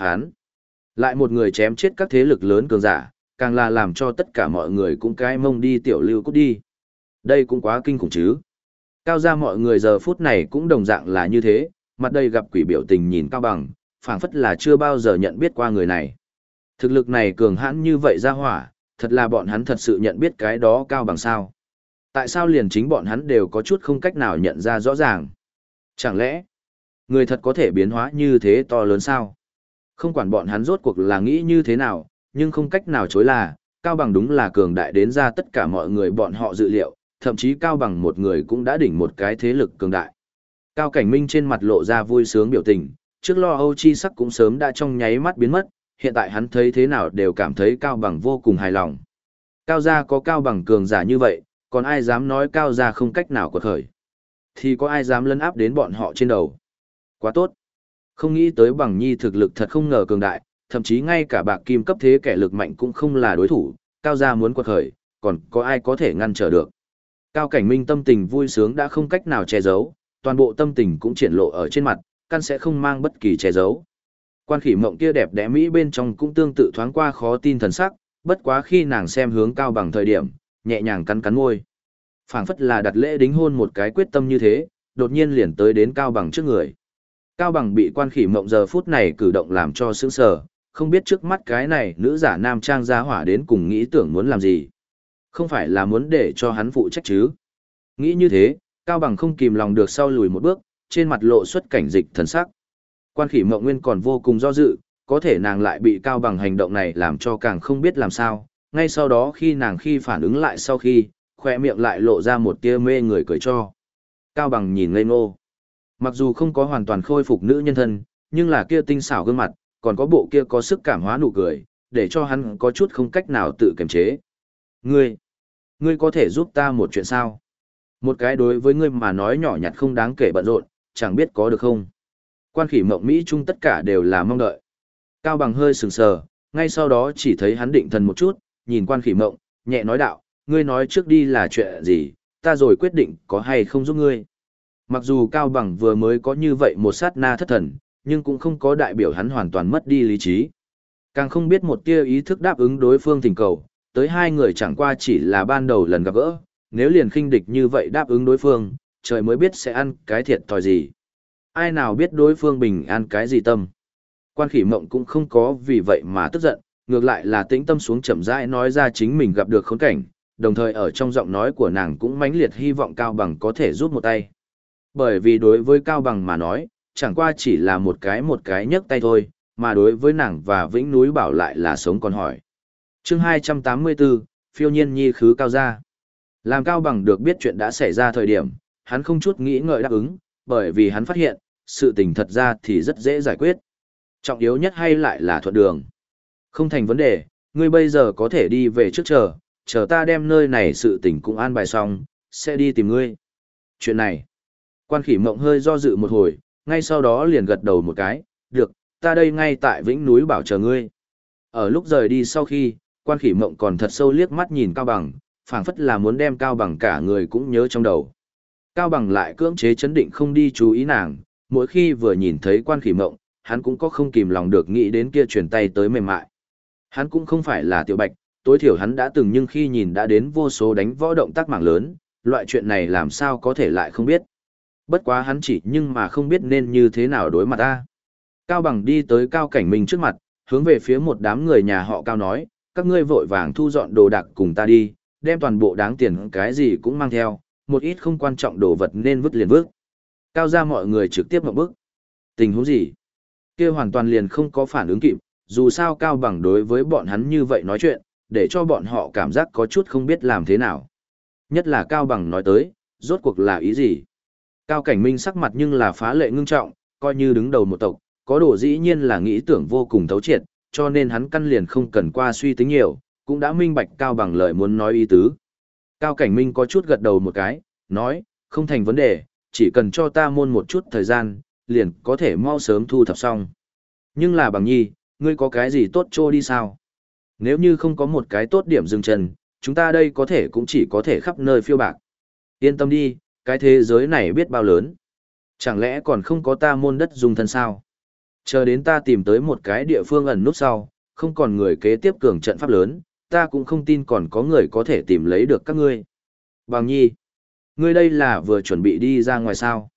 Hán. Lại một người chém chết các thế lực lớn cường giả, càng là làm cho tất cả mọi người cũng cái mông đi tiểu lưu cút đi. Đây cũng quá kinh khủng chứ. Cao ra mọi người giờ phút này cũng đồng dạng là như thế, mặt đây gặp quỷ biểu tình nhìn cao bằng, phảng phất là chưa bao giờ nhận biết qua người này. Thực lực này cường hãn như vậy ra hỏa, thật là bọn hắn thật sự nhận biết cái đó cao bằng sao. Tại sao liền chính bọn hắn đều có chút không cách nào nhận ra rõ ràng? Chẳng lẽ, người thật có thể biến hóa như thế to lớn sao? Không quản bọn hắn rốt cuộc là nghĩ như thế nào, nhưng không cách nào chối là, Cao Bằng đúng là cường đại đến ra tất cả mọi người bọn họ dự liệu, thậm chí Cao Bằng một người cũng đã đỉnh một cái thế lực cường đại. Cao Cảnh Minh trên mặt lộ ra vui sướng biểu tình, trước lo âu chi sắc cũng sớm đã trong nháy mắt biến mất, hiện tại hắn thấy thế nào đều cảm thấy Cao Bằng vô cùng hài lòng. Cao gia có Cao Bằng cường giả như vậy, còn ai dám nói Cao gia không cách nào quật khởi. Thì có ai dám lấn áp đến bọn họ trên đầu. Quá tốt. Không nghĩ tới Bằng Nhi thực lực thật không ngờ cường đại, thậm chí ngay cả bạc kim cấp thế kẻ lực mạnh cũng không là đối thủ, Cao gia muốn quật khởi, còn có ai có thể ngăn trở được. Cao Cảnh Minh tâm tình vui sướng đã không cách nào che giấu, toàn bộ tâm tình cũng triển lộ ở trên mặt, căn sẽ không mang bất kỳ che giấu. Quan khỉ mộng kia đẹp đẽ mỹ bên trong cũng tương tự thoáng qua khó tin thần sắc, bất quá khi nàng xem hướng cao bằng thời điểm, nhẹ nhàng cắn cắn môi. phảng phất là đặt lễ đính hôn một cái quyết tâm như thế, đột nhiên liền tới đến cao bằng trước người. Cao bằng bị quan khỉ mộng giờ phút này cử động làm cho sững sờ, không biết trước mắt cái này nữ giả nam trang gia hỏa đến cùng nghĩ tưởng muốn làm gì. Không phải là muốn để cho hắn phụ trách chứ. Nghĩ như thế, Cao Bằng không kìm lòng được sau lùi một bước, trên mặt lộ xuất cảnh dịch thần sắc. Quan khỉ mộng nguyên còn vô cùng do dự, có thể nàng lại bị Cao Bằng hành động này làm cho càng không biết làm sao. Ngay sau đó khi nàng khi phản ứng lại sau khi, khoe miệng lại lộ ra một tia mê người cười cho. Cao Bằng nhìn ngây ngô. Mặc dù không có hoàn toàn khôi phục nữ nhân thân, nhưng là kia tinh xảo gương mặt, còn có bộ kia có sức cảm hóa nụ cười, để cho hắn có chút không cách nào tự kiềm chế. Ngươi, ngươi có thể giúp ta một chuyện sao? Một cái đối với ngươi mà nói nhỏ nhặt không đáng kể bận rộn, chẳng biết có được không? Quan khỉ mộng Mỹ chung tất cả đều là mong đợi. Cao bằng hơi sừng sờ, ngay sau đó chỉ thấy hắn định thần một chút, nhìn quan khỉ mộng, nhẹ nói đạo, ngươi nói trước đi là chuyện gì, ta rồi quyết định có hay không giúp ngươi. Mặc dù Cao Bằng vừa mới có như vậy một sát na thất thần, nhưng cũng không có đại biểu hắn hoàn toàn mất đi lý trí. Càng không biết một tia ý thức đáp ứng đối phương thỉnh cầu, tới hai người chẳng qua chỉ là ban đầu lần gặp gỡ, nếu liền khinh địch như vậy đáp ứng đối phương, trời mới biết sẽ ăn cái thiệt thòi gì. Ai nào biết đối phương bình an cái gì tâm. Quan khỉ mộng cũng không có vì vậy mà tức giận, ngược lại là tĩnh tâm xuống chậm rãi nói ra chính mình gặp được khốn cảnh, đồng thời ở trong giọng nói của nàng cũng mãnh liệt hy vọng Cao Bằng có thể giúp một tay. Bởi vì đối với Cao Bằng mà nói, chẳng qua chỉ là một cái một cái nhấc tay thôi, mà đối với nàng và Vĩnh Núi Bảo lại là sống còn hỏi. chương 284, phiêu nhiên nhi khứ cao gia. Làm Cao Bằng được biết chuyện đã xảy ra thời điểm, hắn không chút nghĩ ngợi đáp ứng, bởi vì hắn phát hiện, sự tình thật ra thì rất dễ giải quyết. Trọng yếu nhất hay lại là thuận đường. Không thành vấn đề, ngươi bây giờ có thể đi về trước chờ, chờ ta đem nơi này sự tình cũng an bài xong, sẽ đi tìm ngươi. Chuyện này, quan khỉ mộng hơi do dự một hồi, ngay sau đó liền gật đầu một cái, được, ta đây ngay tại vĩnh núi bảo chờ ngươi. Ở lúc rời đi sau khi, quan khỉ mộng còn thật sâu liếc mắt nhìn Cao Bằng, phảng phất là muốn đem Cao Bằng cả người cũng nhớ trong đầu. Cao Bằng lại cưỡng chế chấn định không đi chú ý nàng, mỗi khi vừa nhìn thấy quan khỉ mộng, hắn cũng có không kìm lòng được nghĩ đến kia chuyển tay tới mềm mại. Hắn cũng không phải là tiểu bạch, tối thiểu hắn đã từng nhưng khi nhìn đã đến vô số đánh võ động tác mạng lớn, loại chuyện này làm sao có thể lại không biết. Bất quá hắn chỉ nhưng mà không biết nên như thế nào đối mặt ta. Cao Bằng đi tới Cao Cảnh Minh trước mặt, hướng về phía một đám người nhà họ Cao nói, các ngươi vội vàng thu dọn đồ đạc cùng ta đi, đem toàn bộ đáng tiền cái gì cũng mang theo, một ít không quan trọng đồ vật nên vứt liền vứt. Cao ra mọi người trực tiếp một bước. Tình huống gì? kia hoàn toàn liền không có phản ứng kịp, dù sao Cao Bằng đối với bọn hắn như vậy nói chuyện, để cho bọn họ cảm giác có chút không biết làm thế nào. Nhất là Cao Bằng nói tới, rốt cuộc là ý gì? Cao Cảnh Minh sắc mặt nhưng là phá lệ ngưng trọng, coi như đứng đầu một tộc, có đồ dĩ nhiên là nghĩ tưởng vô cùng thấu triệt, cho nên hắn căn liền không cần qua suy tính nhiều, cũng đã minh bạch Cao bằng lời muốn nói ý tứ. Cao Cảnh Minh có chút gật đầu một cái, nói, không thành vấn đề, chỉ cần cho ta môn một chút thời gian, liền có thể mau sớm thu thập xong. Nhưng là bằng nhi, ngươi có cái gì tốt trô đi sao? Nếu như không có một cái tốt điểm dừng chân, chúng ta đây có thể cũng chỉ có thể khắp nơi phiêu bạc. Yên tâm đi, cái thế giới này biết bao lớn. Chẳng lẽ còn không có ta môn đất dùng thân sao? Chờ đến ta tìm tới một cái địa phương ẩn nút sau, không còn người kế tiếp cường trận pháp lớn, ta cũng không tin còn có người có thể tìm lấy được các ngươi. Bàng nhi, ngươi đây là vừa chuẩn bị đi ra ngoài sao.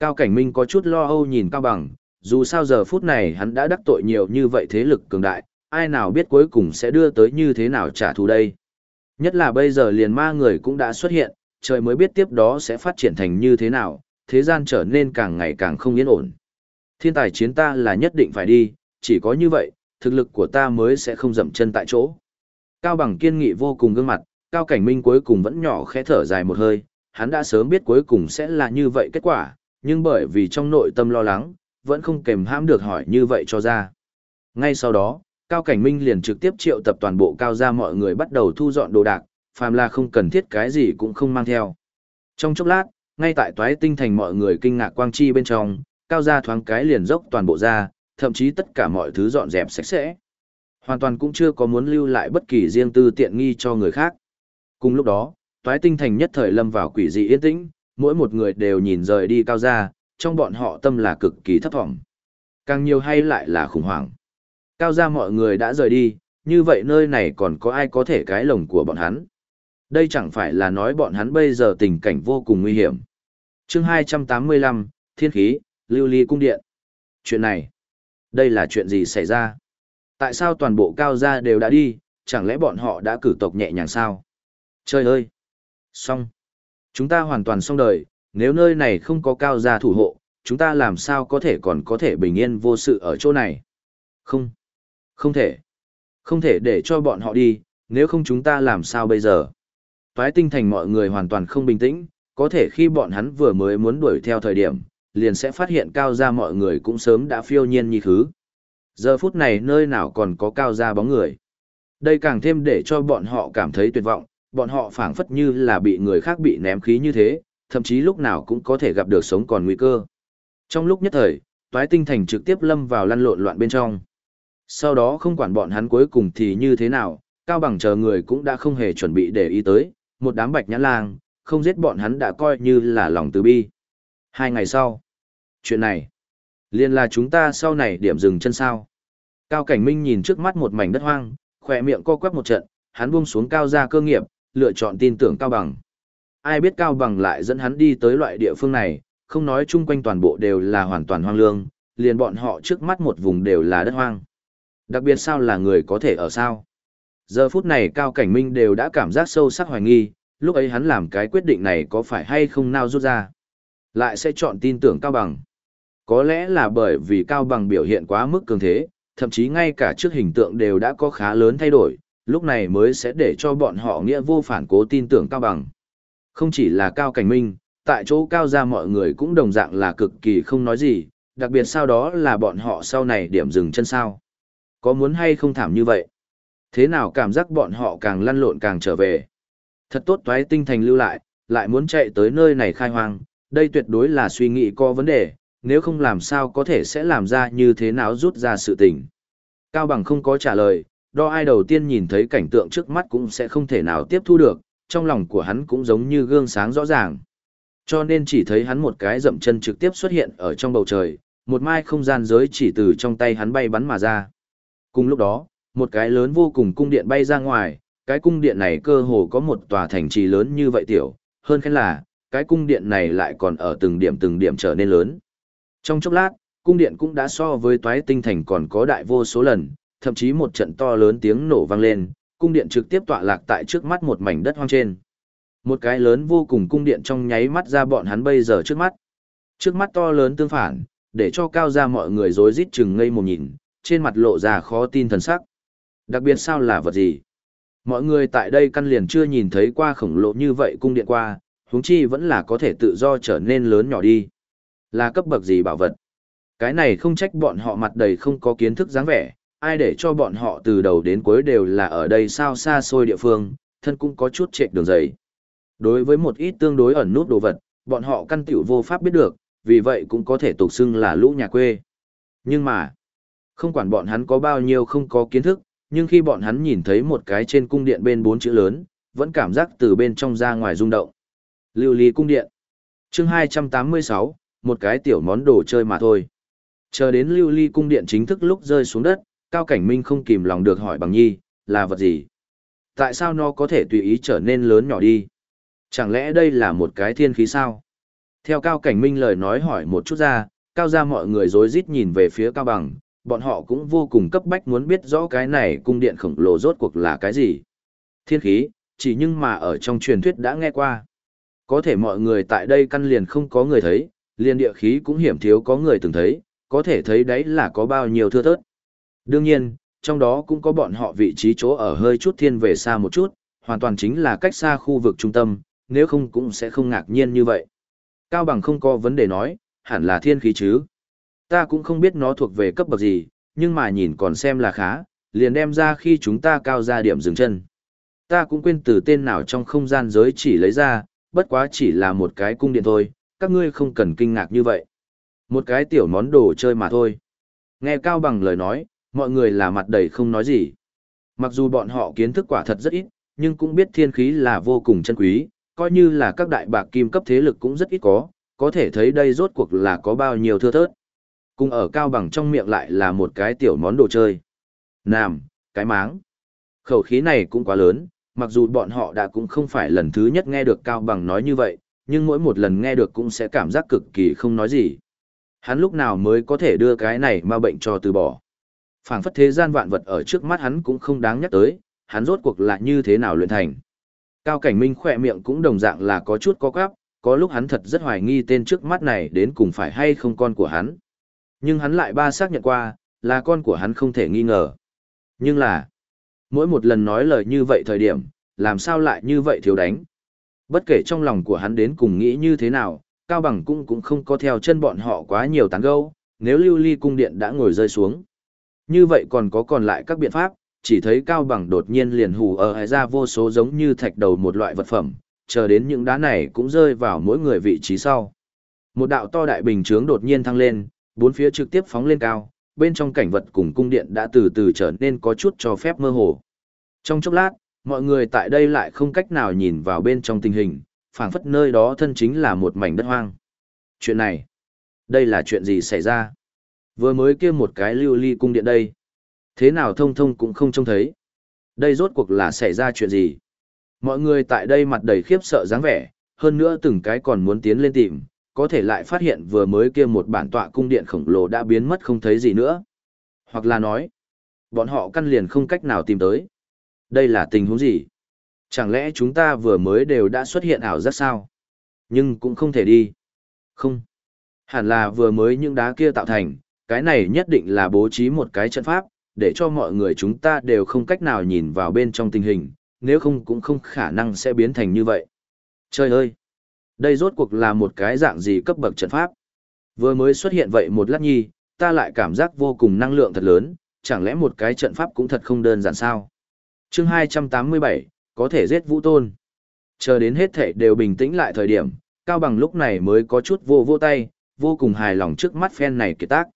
Cao Cảnh Minh có chút lo âu nhìn Cao Bằng, dù sao giờ phút này hắn đã đắc tội nhiều như vậy thế lực cường đại, ai nào biết cuối cùng sẽ đưa tới như thế nào trả thù đây. Nhất là bây giờ liền ma người cũng đã xuất hiện, trời mới biết tiếp đó sẽ phát triển thành như thế nào, thế gian trở nên càng ngày càng không yên ổn. Thiên tài chiến ta là nhất định phải đi, chỉ có như vậy, thực lực của ta mới sẽ không dậm chân tại chỗ. Cao bằng kiên nghị vô cùng gương mặt, Cao Cảnh Minh cuối cùng vẫn nhỏ khẽ thở dài một hơi, hắn đã sớm biết cuối cùng sẽ là như vậy kết quả, nhưng bởi vì trong nội tâm lo lắng, vẫn không kềm hãm được hỏi như vậy cho ra. Ngay sau đó, Cao Cảnh Minh liền trực tiếp triệu tập toàn bộ cao gia mọi người bắt đầu thu dọn đồ đạc, phàm là không cần thiết cái gì cũng không mang theo. Trong chốc lát, ngay tại toái tinh thành mọi người kinh ngạc quang chi bên trong, cao gia thoáng cái liền dốc toàn bộ ra, thậm chí tất cả mọi thứ dọn dẹp sạch sẽ. Hoàn toàn cũng chưa có muốn lưu lại bất kỳ riêng tư tiện nghi cho người khác. Cùng lúc đó, toái tinh thành nhất thời lâm vào quỷ dị yên tĩnh, mỗi một người đều nhìn rời đi cao gia, trong bọn họ tâm là cực kỳ thấp thỏm. Càng nhiều hay lại là khủng hoảng. Cao gia mọi người đã rời đi, như vậy nơi này còn có ai có thể cái lồng của bọn hắn. Đây chẳng phải là nói bọn hắn bây giờ tình cảnh vô cùng nguy hiểm. chương 285, Thiên khí, Lưu Ly Cung Điện. Chuyện này, đây là chuyện gì xảy ra? Tại sao toàn bộ cao gia đều đã đi, chẳng lẽ bọn họ đã cử tộc nhẹ nhàng sao? Trời ơi! Xong! Chúng ta hoàn toàn xong đời, nếu nơi này không có cao gia thủ hộ, chúng ta làm sao có thể còn có thể bình yên vô sự ở chỗ này? Không! Không thể! Không thể để cho bọn họ đi, nếu không chúng ta làm sao bây giờ? Toái tinh thành mọi người hoàn toàn không bình tĩnh, có thể khi bọn hắn vừa mới muốn đuổi theo thời điểm, liền sẽ phát hiện cao gia mọi người cũng sớm đã phiêu nhiên như thứ. Giờ phút này nơi nào còn có cao gia bóng người. Đây càng thêm để cho bọn họ cảm thấy tuyệt vọng, bọn họ phảng phất như là bị người khác bị ném khí như thế, thậm chí lúc nào cũng có thể gặp được sống còn nguy cơ. Trong lúc nhất thời, toái tinh thành trực tiếp lâm vào lăn lộn loạn bên trong. Sau đó không quản bọn hắn cuối cùng thì như thế nào, cao bằng chờ người cũng đã không hề chuẩn bị để ý tới, một đám bạch nhãn lang, không giết bọn hắn đã coi như là lòng từ bi. Hai ngày sau, chuyện này, liền là chúng ta sau này điểm dừng chân sao. Cao Cảnh Minh nhìn trước mắt một mảnh đất hoang, khỏe miệng co quắp một trận, hắn buông xuống cao ra cơ nghiệp, lựa chọn tin tưởng Cao Bằng. Ai biết Cao Bằng lại dẫn hắn đi tới loại địa phương này, không nói chung quanh toàn bộ đều là hoàn toàn hoang lương, liền bọn họ trước mắt một vùng đều là đất hoang. Đặc biệt sao là người có thể ở sao? Giờ phút này Cao Cảnh Minh đều đã cảm giác sâu sắc hoài nghi, lúc ấy hắn làm cái quyết định này có phải hay không nào rút ra. Lại sẽ chọn tin tưởng Cao Bằng. Có lẽ là bởi vì Cao Bằng biểu hiện quá mức cường thế, thậm chí ngay cả trước hình tượng đều đã có khá lớn thay đổi, lúc này mới sẽ để cho bọn họ nghĩa vô phản cố tin tưởng Cao Bằng. Không chỉ là Cao Cảnh Minh, tại chỗ Cao ra mọi người cũng đồng dạng là cực kỳ không nói gì, đặc biệt sau đó là bọn họ sau này điểm dừng chân sao. Có muốn hay không thảm như vậy? Thế nào cảm giác bọn họ càng lăn lộn càng trở về? Thật tốt toái tinh thành lưu lại, lại muốn chạy tới nơi này khai hoang, đây tuyệt đối là suy nghĩ có vấn đề, nếu không làm sao có thể sẽ làm ra như thế nào rút ra sự tình. Cao Bằng không có trả lời, đo ai đầu tiên nhìn thấy cảnh tượng trước mắt cũng sẽ không thể nào tiếp thu được, trong lòng của hắn cũng giống như gương sáng rõ ràng. Cho nên chỉ thấy hắn một cái dậm chân trực tiếp xuất hiện ở trong bầu trời, một mai không gian giới chỉ từ trong tay hắn bay bắn mà ra. Cùng lúc đó, một cái lớn vô cùng cung điện bay ra ngoài, cái cung điện này cơ hồ có một tòa thành trì lớn như vậy tiểu, hơn khen là, cái cung điện này lại còn ở từng điểm từng điểm trở nên lớn. Trong chốc lát, cung điện cũng đã so với toái tinh thành còn có đại vô số lần, thậm chí một trận to lớn tiếng nổ vang lên, cung điện trực tiếp tọa lạc tại trước mắt một mảnh đất hoang trên. Một cái lớn vô cùng cung điện trong nháy mắt ra bọn hắn bây giờ trước mắt. Trước mắt to lớn tương phản, để cho cao ra mọi người rối rít chừng ngây một nhìn, trên mặt lộ ra khó tin thần sắc. Đặc biệt sao là vật gì? Mọi người tại đây căn liền chưa nhìn thấy qua khổng lồ như vậy cung điện qua, huống chi vẫn là có thể tự do trở nên lớn nhỏ đi. Là cấp bậc gì bảo vật? Cái này không trách bọn họ mặt đầy không có kiến thức dáng vẻ, ai để cho bọn họ từ đầu đến cuối đều là ở đây sao xa xôi địa phương, thân cũng có chút trệch đường dày. Đối với một ít tương đối ẩn nút đồ vật, bọn họ căn tiểu vô pháp biết được, vì vậy cũng có thể tục xưng là lũ nhà quê. Nhưng mà, không quản bọn hắn có bao nhiêu không có kiến thức, nhưng khi bọn hắn nhìn thấy một cái trên cung điện bên bốn chữ lớn, vẫn cảm giác từ bên trong ra ngoài rung động. Lưu ly cung điện. chương 286, một cái tiểu món đồ chơi mà thôi. Chờ đến lưu ly cung điện chính thức lúc rơi xuống đất, Cao Cảnh Minh không kìm lòng được hỏi bằng nhi, là vật gì? Tại sao nó có thể tùy ý trở nên lớn nhỏ đi? Chẳng lẽ đây là một cái thiên khí sao? Theo Cao Cảnh Minh lời nói hỏi một chút ra, Cao ra mọi người rối rít nhìn về phía Cao Bằng, bọn họ cũng vô cùng cấp bách muốn biết rõ cái này cung điện khổng lồ rốt cuộc là cái gì. Thiên khí, chỉ nhưng mà ở trong truyền thuyết đã nghe qua. Có thể mọi người tại đây căn liền không có người thấy, liền địa khí cũng hiểm thiếu có người từng thấy, có thể thấy đấy là có bao nhiêu thưa thớt. Đương nhiên, trong đó cũng có bọn họ vị trí chỗ ở hơi chút thiên về xa một chút, hoàn toàn chính là cách xa khu vực trung tâm, nếu không cũng sẽ không ngạc nhiên như vậy. Cao Bằng không có vấn đề nói, hẳn là thiên khí chứ. Ta cũng không biết nó thuộc về cấp bậc gì, nhưng mà nhìn còn xem là khá, liền đem ra khi chúng ta cao ra điểm dừng chân. Ta cũng quên từ tên nào trong không gian giới chỉ lấy ra, bất quá chỉ là một cái cung điện thôi, các ngươi không cần kinh ngạc như vậy. Một cái tiểu món đồ chơi mà thôi. Nghe Cao Bằng lời nói, mọi người là mặt đầy không nói gì. Mặc dù bọn họ kiến thức quả thật rất ít, nhưng cũng biết thiên khí là vô cùng chân quý, coi như là các đại bạc kim cấp thế lực cũng rất ít có, có thể thấy đây rốt cuộc là có bao nhiêu thưa thớt. Cùng ở Cao Bằng trong miệng lại là một cái tiểu món đồ chơi. Nam, cái máng. Khẩu khí này cũng quá lớn, mặc dù bọn họ đã cũng không phải lần thứ nhất nghe được Cao Bằng nói như vậy, nhưng mỗi một lần nghe được cũng sẽ cảm giác cực kỳ không nói gì. Hắn lúc nào mới có thể đưa cái này mà bệnh cho từ bỏ. phảng phất thế gian vạn vật ở trước mắt hắn cũng không đáng nhắc tới, hắn rốt cuộc là như thế nào luyện thành. Cao Cảnh Minh khỏe miệng cũng đồng dạng là có chút có quáp, có lúc hắn thật rất hoài nghi tên trước mắt này đến cùng phải hay không con của hắn. Nhưng hắn lại ba xác nhận qua, là con của hắn không thể nghi ngờ. Nhưng là, mỗi một lần nói lời như vậy thời điểm, làm sao lại như vậy thiếu đánh. Bất kể trong lòng của hắn đến cùng nghĩ như thế nào, Cao Bằng cũng cũng không có theo chân bọn họ quá nhiều tán gẫu, nếu lưu ly cung điện đã ngồi rơi xuống. Như vậy còn có còn lại các biện pháp, chỉ thấy Cao Bằng đột nhiên liền hù ở ra vô số giống như thạch đầu một loại vật phẩm, chờ đến những đá này cũng rơi vào mỗi người vị trí sau. Một đạo to đại bình chướng đột nhiên thăng lên, bốn phía trực tiếp phóng lên cao, bên trong cảnh vật cùng cung điện đã từ từ trở nên có chút cho phép mơ hồ. Trong chốc lát, mọi người tại đây lại không cách nào nhìn vào bên trong tình hình, phảng phất nơi đó thân chính là một mảnh đất hoang. Chuyện này, đây là chuyện gì xảy ra? Vừa mới kia một cái lưu ly cung điện đây. Thế nào thông thông cũng không trông thấy. Đây rốt cuộc là xảy ra chuyện gì? Mọi người tại đây mặt đầy khiếp sợ dáng vẻ, hơn nữa từng cái còn muốn tiến lên tìm, có thể lại phát hiện vừa mới kia một bản tọa cung điện khổng lồ đã biến mất không thấy gì nữa. Hoặc là nói, bọn họ căn liền không cách nào tìm tới. Đây là tình huống gì? Chẳng lẽ chúng ta vừa mới đều đã xuất hiện ảo giác sao? Nhưng cũng không thể đi. Không. Hẳn là vừa mới những đá kia tạo thành, cái này nhất định là bố trí một cái trận pháp, để cho mọi người chúng ta đều không cách nào nhìn vào bên trong tình hình, nếu không cũng không khả năng sẽ biến thành như vậy. Trời ơi! Đây rốt cuộc là một cái dạng gì cấp bậc trận pháp? Vừa mới xuất hiện vậy một lát nhi, ta lại cảm giác vô cùng năng lượng thật lớn, chẳng lẽ một cái trận pháp cũng thật không đơn giản sao? chương 287, có thể giết vũ tôn. Chờ đến hết thể đều bình tĩnh lại thời điểm, Cao Bằng lúc này mới có chút vô vô tay, vô cùng hài lòng trước mắt phen này kiệt tác.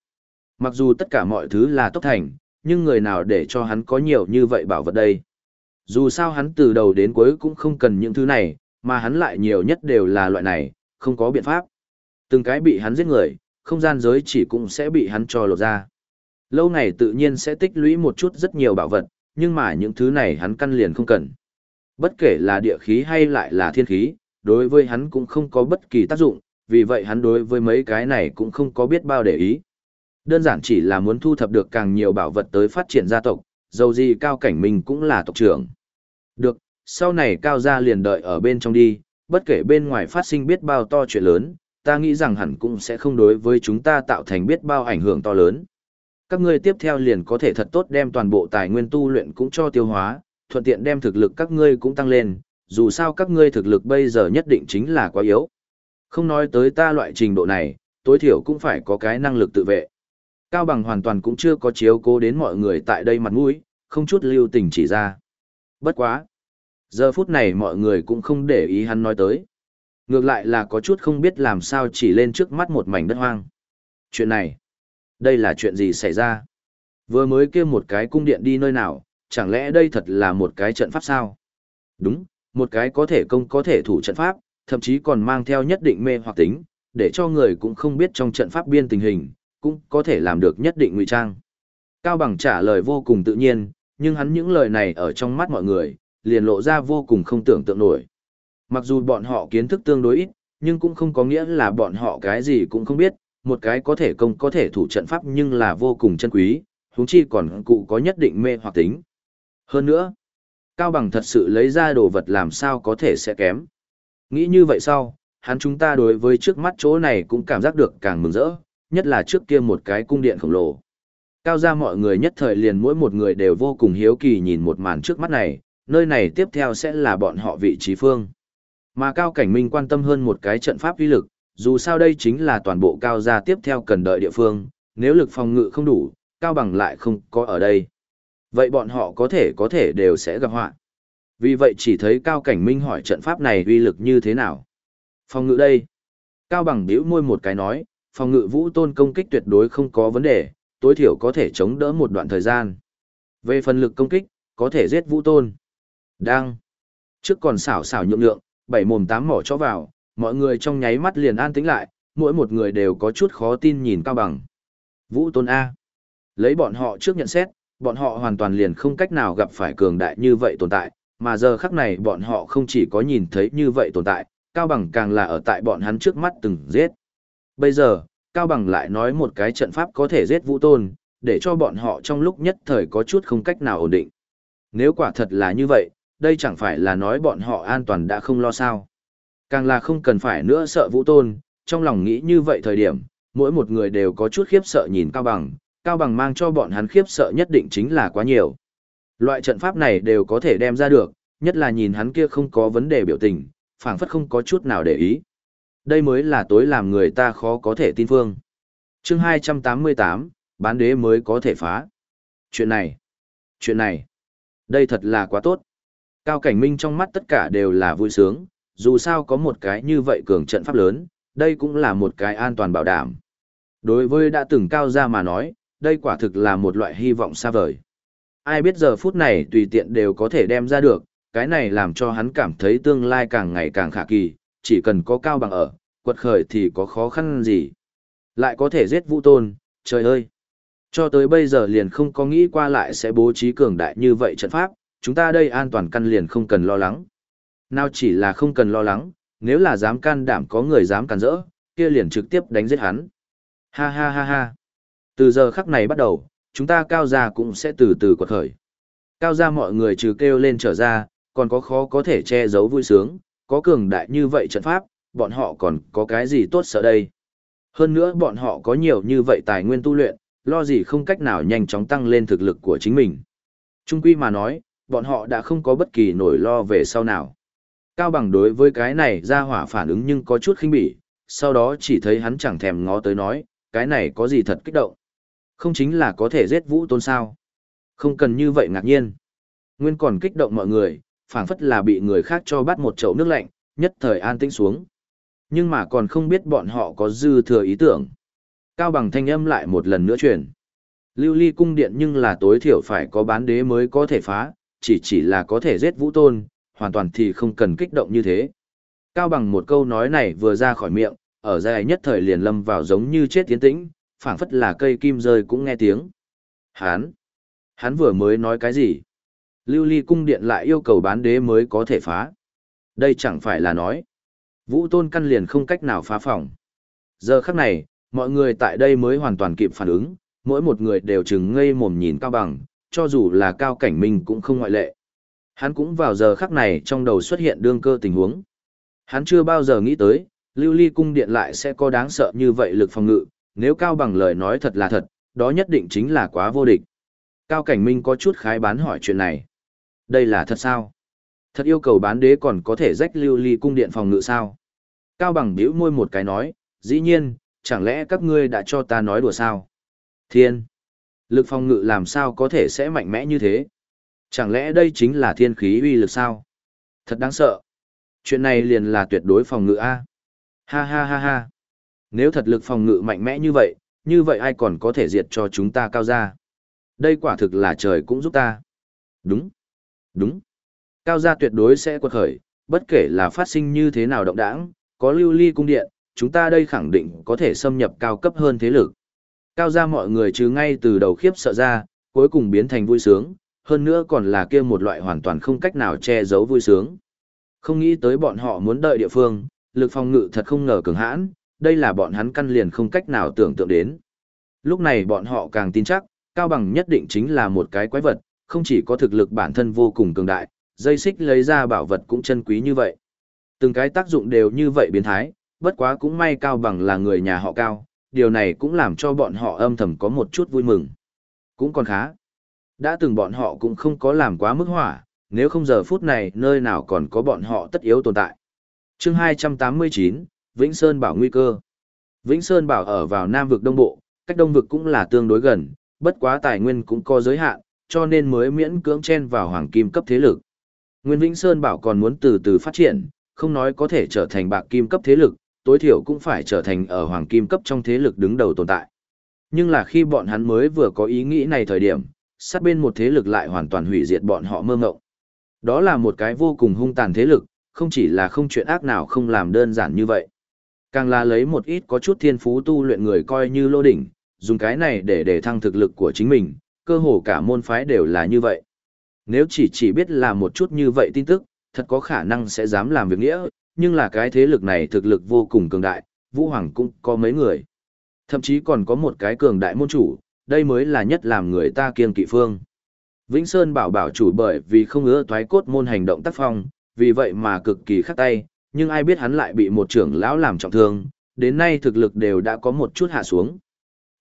Mặc dù tất cả mọi thứ là tốt thành, nhưng người nào để cho hắn có nhiều như vậy bảo vật đây. Dù sao hắn từ đầu đến cuối cũng không cần những thứ này, mà hắn lại nhiều nhất đều là loại này, không có biện pháp. Từng cái bị hắn giết người, không gian giới chỉ cũng sẽ bị hắn cho lột ra. Lâu ngày tự nhiên sẽ tích lũy một chút rất nhiều bảo vật, nhưng mà những thứ này hắn căn liền không cần. Bất kể là địa khí hay lại là thiên khí, đối với hắn cũng không có bất kỳ tác dụng, vì vậy hắn đối với mấy cái này cũng không có biết bao để ý. Đơn giản chỉ là muốn thu thập được càng nhiều bảo vật tới phát triển gia tộc, dầu gì cao cảnh mình cũng là tộc trưởng. Được, sau này cao gia liền đợi ở bên trong đi, bất kể bên ngoài phát sinh biết bao to chuyện lớn, ta nghĩ rằng hẳn cũng sẽ không đối với chúng ta tạo thành biết bao ảnh hưởng to lớn. Các ngươi tiếp theo liền có thể thật tốt đem toàn bộ tài nguyên tu luyện cũng cho tiêu hóa, thuận tiện đem thực lực các ngươi cũng tăng lên, dù sao các ngươi thực lực bây giờ nhất định chính là quá yếu. Không nói tới ta loại trình độ này, tối thiểu cũng phải có cái năng lực tự vệ. Cao Bằng hoàn toàn cũng chưa có chiếu cố đến mọi người tại đây mặt mũi, không chút lưu tình chỉ ra. Bất quá. Giờ phút này mọi người cũng không để ý hắn nói tới. Ngược lại là có chút không biết làm sao chỉ lên trước mắt một mảnh đất hoang. Chuyện này, đây là chuyện gì xảy ra? Vừa mới kêu một cái cung điện đi nơi nào, chẳng lẽ đây thật là một cái trận pháp sao? Đúng, một cái có thể công có thể thủ trận pháp, thậm chí còn mang theo nhất định mê hoặc tính, để cho người cũng không biết trong trận pháp biên tình hình, cũng có thể làm được nhất định ngụy trang. Cao Bằng trả lời vô cùng tự nhiên, nhưng hắn những lời này ở trong mắt mọi người, liền lộ ra vô cùng không tưởng tượng nổi. Mặc dù bọn họ kiến thức tương đối ít, nhưng cũng không có nghĩa là bọn họ cái gì cũng không biết, một cái có thể công có thể thủ trận pháp nhưng là vô cùng chân quý, huống chi còn cụ có nhất định mê hoặc tính. Hơn nữa, Cao Bằng thật sự lấy ra đồ vật làm sao có thể sẽ kém. Nghĩ như vậy sau, hắn chúng ta đối với trước mắt chỗ này cũng cảm giác được càng mừng rỡ, nhất là trước kia một cái cung điện khổng lồ. Cao ra mọi người nhất thời liền mỗi một người đều vô cùng hiếu kỳ nhìn một màn trước mắt này, nơi này tiếp theo sẽ là bọn họ vị trí phương. Mà Cao Cảnh Minh quan tâm hơn một cái trận pháp uy lực, dù sao đây chính là toàn bộ Cao gia tiếp theo cần đợi địa phương, nếu lực phòng ngự không đủ, Cao Bằng lại không có ở đây. Vậy bọn họ có thể có thể đều sẽ gặp họa. Vì vậy chỉ thấy Cao Cảnh Minh hỏi trận pháp này uy lực như thế nào. Phòng ngự đây. Cao Bằng biểu môi một cái nói, phòng ngự vũ tôn công kích tuyệt đối không có vấn đề, tối thiểu có thể chống đỡ một đoạn thời gian. Về phần lực công kích, có thể giết vũ tôn. Đang. Trước còn xảo xảo nhượng lượng, bảy mồm tám mỏ cho vào, mọi người trong nháy mắt liền an tĩnh lại, mỗi một người đều có chút khó tin nhìn Cao Bằng. Vũ tôn A. Lấy bọn họ trước nhận xét, bọn họ hoàn toàn liền không cách nào gặp phải cường đại như vậy tồn tại, mà giờ khắc này bọn họ không chỉ có nhìn thấy như vậy tồn tại, Cao Bằng càng là ở tại bọn hắn trước mắt từng giết. Bây giờ, Cao Bằng lại nói một cái trận pháp có thể giết Vũ Tôn, để cho bọn họ trong lúc nhất thời có chút không cách nào ổn định. Nếu quả thật là như vậy, đây chẳng phải là nói bọn họ an toàn đã không lo sao. Càng là không cần phải nữa sợ Vũ Tôn, trong lòng nghĩ như vậy thời điểm, mỗi một người đều có chút khiếp sợ nhìn Cao Bằng, Cao Bằng mang cho bọn hắn khiếp sợ nhất định chính là quá nhiều. Loại trận pháp này đều có thể đem ra được, nhất là nhìn hắn kia không có vấn đề biểu tình, phảng phất không có chút nào để ý. Đây mới là tối làm người ta khó có thể tin phương. chương 288, bán đế mới có thể phá. Chuyện này, chuyện này, đây thật là quá tốt. Cao Cảnh Minh trong mắt tất cả đều là vui sướng, dù sao có một cái như vậy cường trận pháp lớn, đây cũng là một cái an toàn bảo đảm. Đối với đã từng cao ra mà nói, đây quả thực là một loại hy vọng xa vời. Ai biết giờ phút này tùy tiện đều có thể đem ra được, cái này làm cho hắn cảm thấy tương lai càng ngày càng khả kỳ, chỉ cần có cao bằng ở, quật khởi thì có khó khăn gì. Lại có thể giết vũ tôn, trời ơi! Cho tới bây giờ liền không có nghĩ qua lại sẽ bố trí cường đại như vậy trận pháp, chúng ta đây an toàn căn liền không cần lo lắng. Nào chỉ là không cần lo lắng, nếu là dám can đảm có người dám cản rỡ, kia liền trực tiếp đánh giết hắn. Ha ha ha ha. Từ giờ khắc này bắt đầu, chúng ta cao gia cũng sẽ từ từ quật khởi. Cao gia mọi người trừ kêu lên trở ra, còn có khó có thể che giấu vui sướng, có cường đại như vậy trận pháp, bọn họ còn có cái gì tốt sợ đây. Hơn nữa bọn họ có nhiều như vậy tài nguyên tu luyện, lo gì không cách nào nhanh chóng tăng lên thực lực của chính mình. Trung quy mà nói, bọn họ đã không có bất kỳ nỗi lo về sau nào. Cao bằng đối với cái này ra hỏa phản ứng nhưng có chút khinh bỉ, sau đó chỉ thấy hắn chẳng thèm ngó tới nói, cái này có gì thật kích động. Không chính là có thể giết vũ tôn sao. Không cần như vậy ngạc nhiên. Nguyên còn kích động mọi người, phảng phất là bị người khác cho bắt một chậu nước lạnh, nhất thời an tĩnh xuống. Nhưng mà còn không biết bọn họ có dư thừa ý tưởng. Cao bằng thanh âm lại một lần nữa truyền. Lưu ly cung điện nhưng là tối thiểu phải có bán đế mới có thể phá, chỉ chỉ là có thể giết vũ tôn, hoàn toàn thì không cần kích động như thế. Cao bằng một câu nói này vừa ra khỏi miệng, ở dài nhất thời liền lâm vào giống như chết tiến tĩnh, phảng phất là cây kim rơi cũng nghe tiếng. Hán! Hắn vừa mới nói cái gì? Lưu ly cung điện lại yêu cầu bán đế mới có thể phá. Đây chẳng phải là nói. Vũ tôn căn liền không cách nào phá phòng. Giờ khắc này, mọi người tại đây mới hoàn toàn kịp phản ứng, mỗi một người đều chừng ngây mồm nhìn cao bằng, cho dù là cao cảnh minh cũng không ngoại lệ. Hắn cũng vào giờ khắc này trong đầu xuất hiện đương cơ tình huống. Hắn chưa bao giờ nghĩ tới, lưu ly cung điện lại sẽ có đáng sợ như vậy lực phòng ngự, nếu cao bằng lời nói thật là thật, đó nhất định chính là quá vô địch. Cao cảnh minh có chút khái bán hỏi chuyện này. Đây là thật sao? Thật yêu cầu bán đế còn có thể rách lưu ly cung điện phòng ngự sao? Cao bằng biểu môi một cái nói, dĩ nhiên, chẳng lẽ các ngươi đã cho ta nói đùa sao? Thiên! Lực phòng ngự làm sao có thể sẽ mạnh mẽ như thế? Chẳng lẽ đây chính là thiên khí uy lực sao? Thật đáng sợ. Chuyện này liền là tuyệt đối phòng ngự A. Ha ha ha ha. Nếu thật lực phòng ngự mạnh mẽ như vậy, như vậy ai còn có thể diệt cho chúng ta cao ra? Đây quả thực là trời cũng giúp ta. Đúng. Đúng. Cao gia tuyệt đối sẽ quật khởi, bất kể là phát sinh như thế nào động đảng, có lưu ly cung điện, chúng ta đây khẳng định có thể xâm nhập cao cấp hơn thế lực. Cao ra mọi người chứ ngay từ đầu khiếp sợ ra, cuối cùng biến thành vui sướng, hơn nữa còn là kia một loại hoàn toàn không cách nào che giấu vui sướng. Không nghĩ tới bọn họ muốn đợi địa phương, lực phòng ngự thật không ngờ cường hãn, đây là bọn hắn căn liền không cách nào tưởng tượng đến. Lúc này bọn họ càng tin chắc, Cao Bằng nhất định chính là một cái quái vật, không chỉ có thực lực bản thân vô cùng cường đại, dây xích lấy ra bảo vật cũng chân quý như vậy. Từng cái tác dụng đều như vậy biến thái, bất quá cũng may Cao Bằng là người nhà họ Cao, điều này cũng làm cho bọn họ âm thầm có một chút vui mừng. Cũng còn khá. Đã từng bọn họ cũng không có làm quá mức hỏa, nếu không giờ phút này nơi nào còn có bọn họ tất yếu tồn tại. chương 289, Vĩnh Sơn Bảo nguy cơ. Vĩnh Sơn Bảo ở vào Nam vực Đông Bộ, cách Đông vực cũng là tương đối gần, bất quá tài nguyên cũng có giới hạn, cho nên mới miễn cưỡng chen vào hoàng kim cấp thế lực. Nguyên Vĩnh Sơn Bảo còn muốn từ từ phát triển, không nói có thể trở thành bạc kim cấp thế lực, tối thiểu cũng phải trở thành ở hoàng kim cấp trong thế lực đứng đầu tồn tại. Nhưng là khi bọn hắn mới vừa có ý nghĩ này thời điểm, sát bên một thế lực lại hoàn toàn hủy diệt bọn họ mơ ngộng. Đó là một cái vô cùng hung tàn thế lực, không chỉ là không chuyện ác nào không làm đơn giản như vậy. Càng là lấy một ít có chút thiên phú tu luyện người coi như lô đỉnh, dùng cái này để để thăng thực lực của chính mình, cơ hồ cả môn phái đều là như vậy. Nếu chỉ chỉ biết là một chút như vậy tin tức, thật có khả năng sẽ dám làm việc nghĩa, nhưng là cái thế lực này thực lực vô cùng cường đại, Vũ Hoàng cũng có mấy người. Thậm chí còn có một cái cường đại môn chủ, đây mới là nhất làm người ta kiên kỵ phương. Vĩnh Sơn bảo bảo chủ bởi vì không ưa thoái cốt môn hành động tác phong, vì vậy mà cực kỳ khắc tay, nhưng ai biết hắn lại bị một trưởng lão làm trọng thương, đến nay thực lực đều đã có một chút hạ xuống.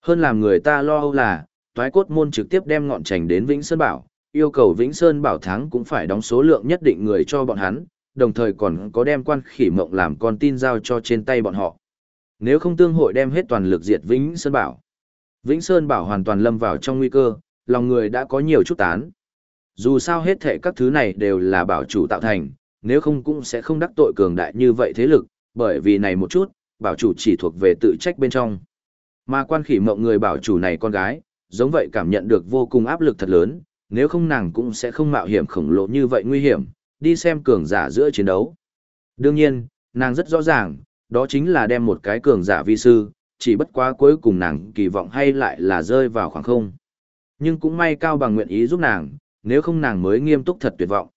Hơn làm người ta lo âu là, thoái cốt môn trực tiếp đem ngọn trành đến Vĩnh Sơn bảo, yêu cầu Vĩnh Sơn bảo thắng cũng phải đóng số lượng nhất định người cho bọn hắn, đồng thời còn có đem quan khỉ mộng làm con tin giao cho trên tay bọn họ. Nếu không tương hội đem hết toàn lực diệt Vĩnh Sơn bảo. Vĩnh Sơn bảo hoàn toàn lâm vào trong nguy cơ, lòng người đã có nhiều chút tán. Dù sao hết thể các thứ này đều là bảo chủ tạo thành, nếu không cũng sẽ không đắc tội cường đại như vậy thế lực, bởi vì này một chút, bảo chủ chỉ thuộc về tự trách bên trong. Mà quan khỉ mộng người bảo chủ này con gái, giống vậy cảm nhận được vô cùng áp lực thật lớn, nếu không nàng cũng sẽ không mạo hiểm khổng lồ như vậy nguy hiểm, đi xem cường giả giữa chiến đấu. Đương nhiên, nàng rất rõ ràng, đó chính là đem một cái cường giả vi sư, chỉ bất quá cuối cùng nàng kỳ vọng hay lại là rơi vào khoảng không. Nhưng cũng may Cao Bằng nguyện ý giúp nàng, nếu không nàng mới nghiêm túc thật tuyệt vọng.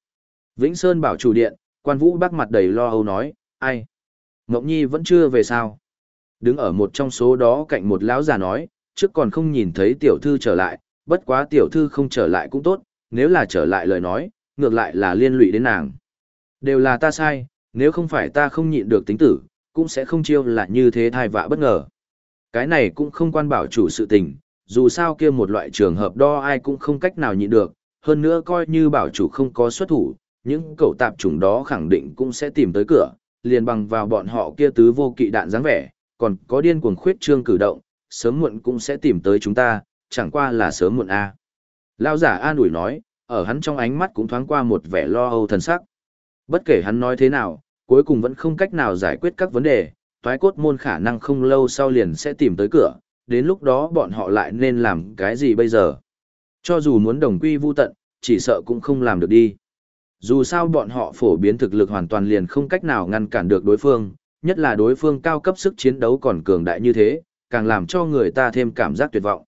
Vĩnh Sơn bảo chủ điện, quan vũ bác mặt đầy lo âu nói, ai? Ngọc Nhi vẫn chưa về sao? Đứng ở một trong số đó cạnh một lão già nói, trước còn không nhìn thấy tiểu thư trở lại, bất quá tiểu thư không trở lại cũng tốt, nếu là trở lại lời nói, ngược lại là liên lụy đến nàng. Đều là ta sai, nếu không phải ta không nhịn được tính tử, cũng sẽ không chiêu là như thế thai vạ bất ngờ. Cái này cũng không quan bảo chủ sự tình, dù sao kia một loại trường hợp đo ai cũng không cách nào nhịn được, hơn nữa coi như bảo chủ không có xuất thủ, những cậu tạp chủng đó khẳng định cũng sẽ tìm tới cửa, liền bằng vào bọn họ kia tứ vô kỵ đạn dáng vẻ, còn có điên cuồng khuyết trương cử động, sớm muộn cũng sẽ tìm tới chúng ta, chẳng qua là sớm muộn a. À. Lão giả an ủi nói, ở hắn trong ánh mắt cũng thoáng qua một vẻ lo âu thần sắc. Bất kể hắn nói thế nào, cuối cùng vẫn không cách nào giải quyết các vấn đề, toái cốt môn khả năng không lâu sau liền sẽ tìm tới cửa, đến lúc đó bọn họ lại nên làm cái gì bây giờ. Cho dù muốn đồng quy vu tận, chỉ sợ cũng không làm được đi. Dù sao bọn họ phổ biến thực lực hoàn toàn liền không cách nào ngăn cản được đối phương, nhất là đối phương cao cấp sức chiến đấu còn cường đại như thế, càng làm cho người ta thêm cảm giác tuyệt vọng.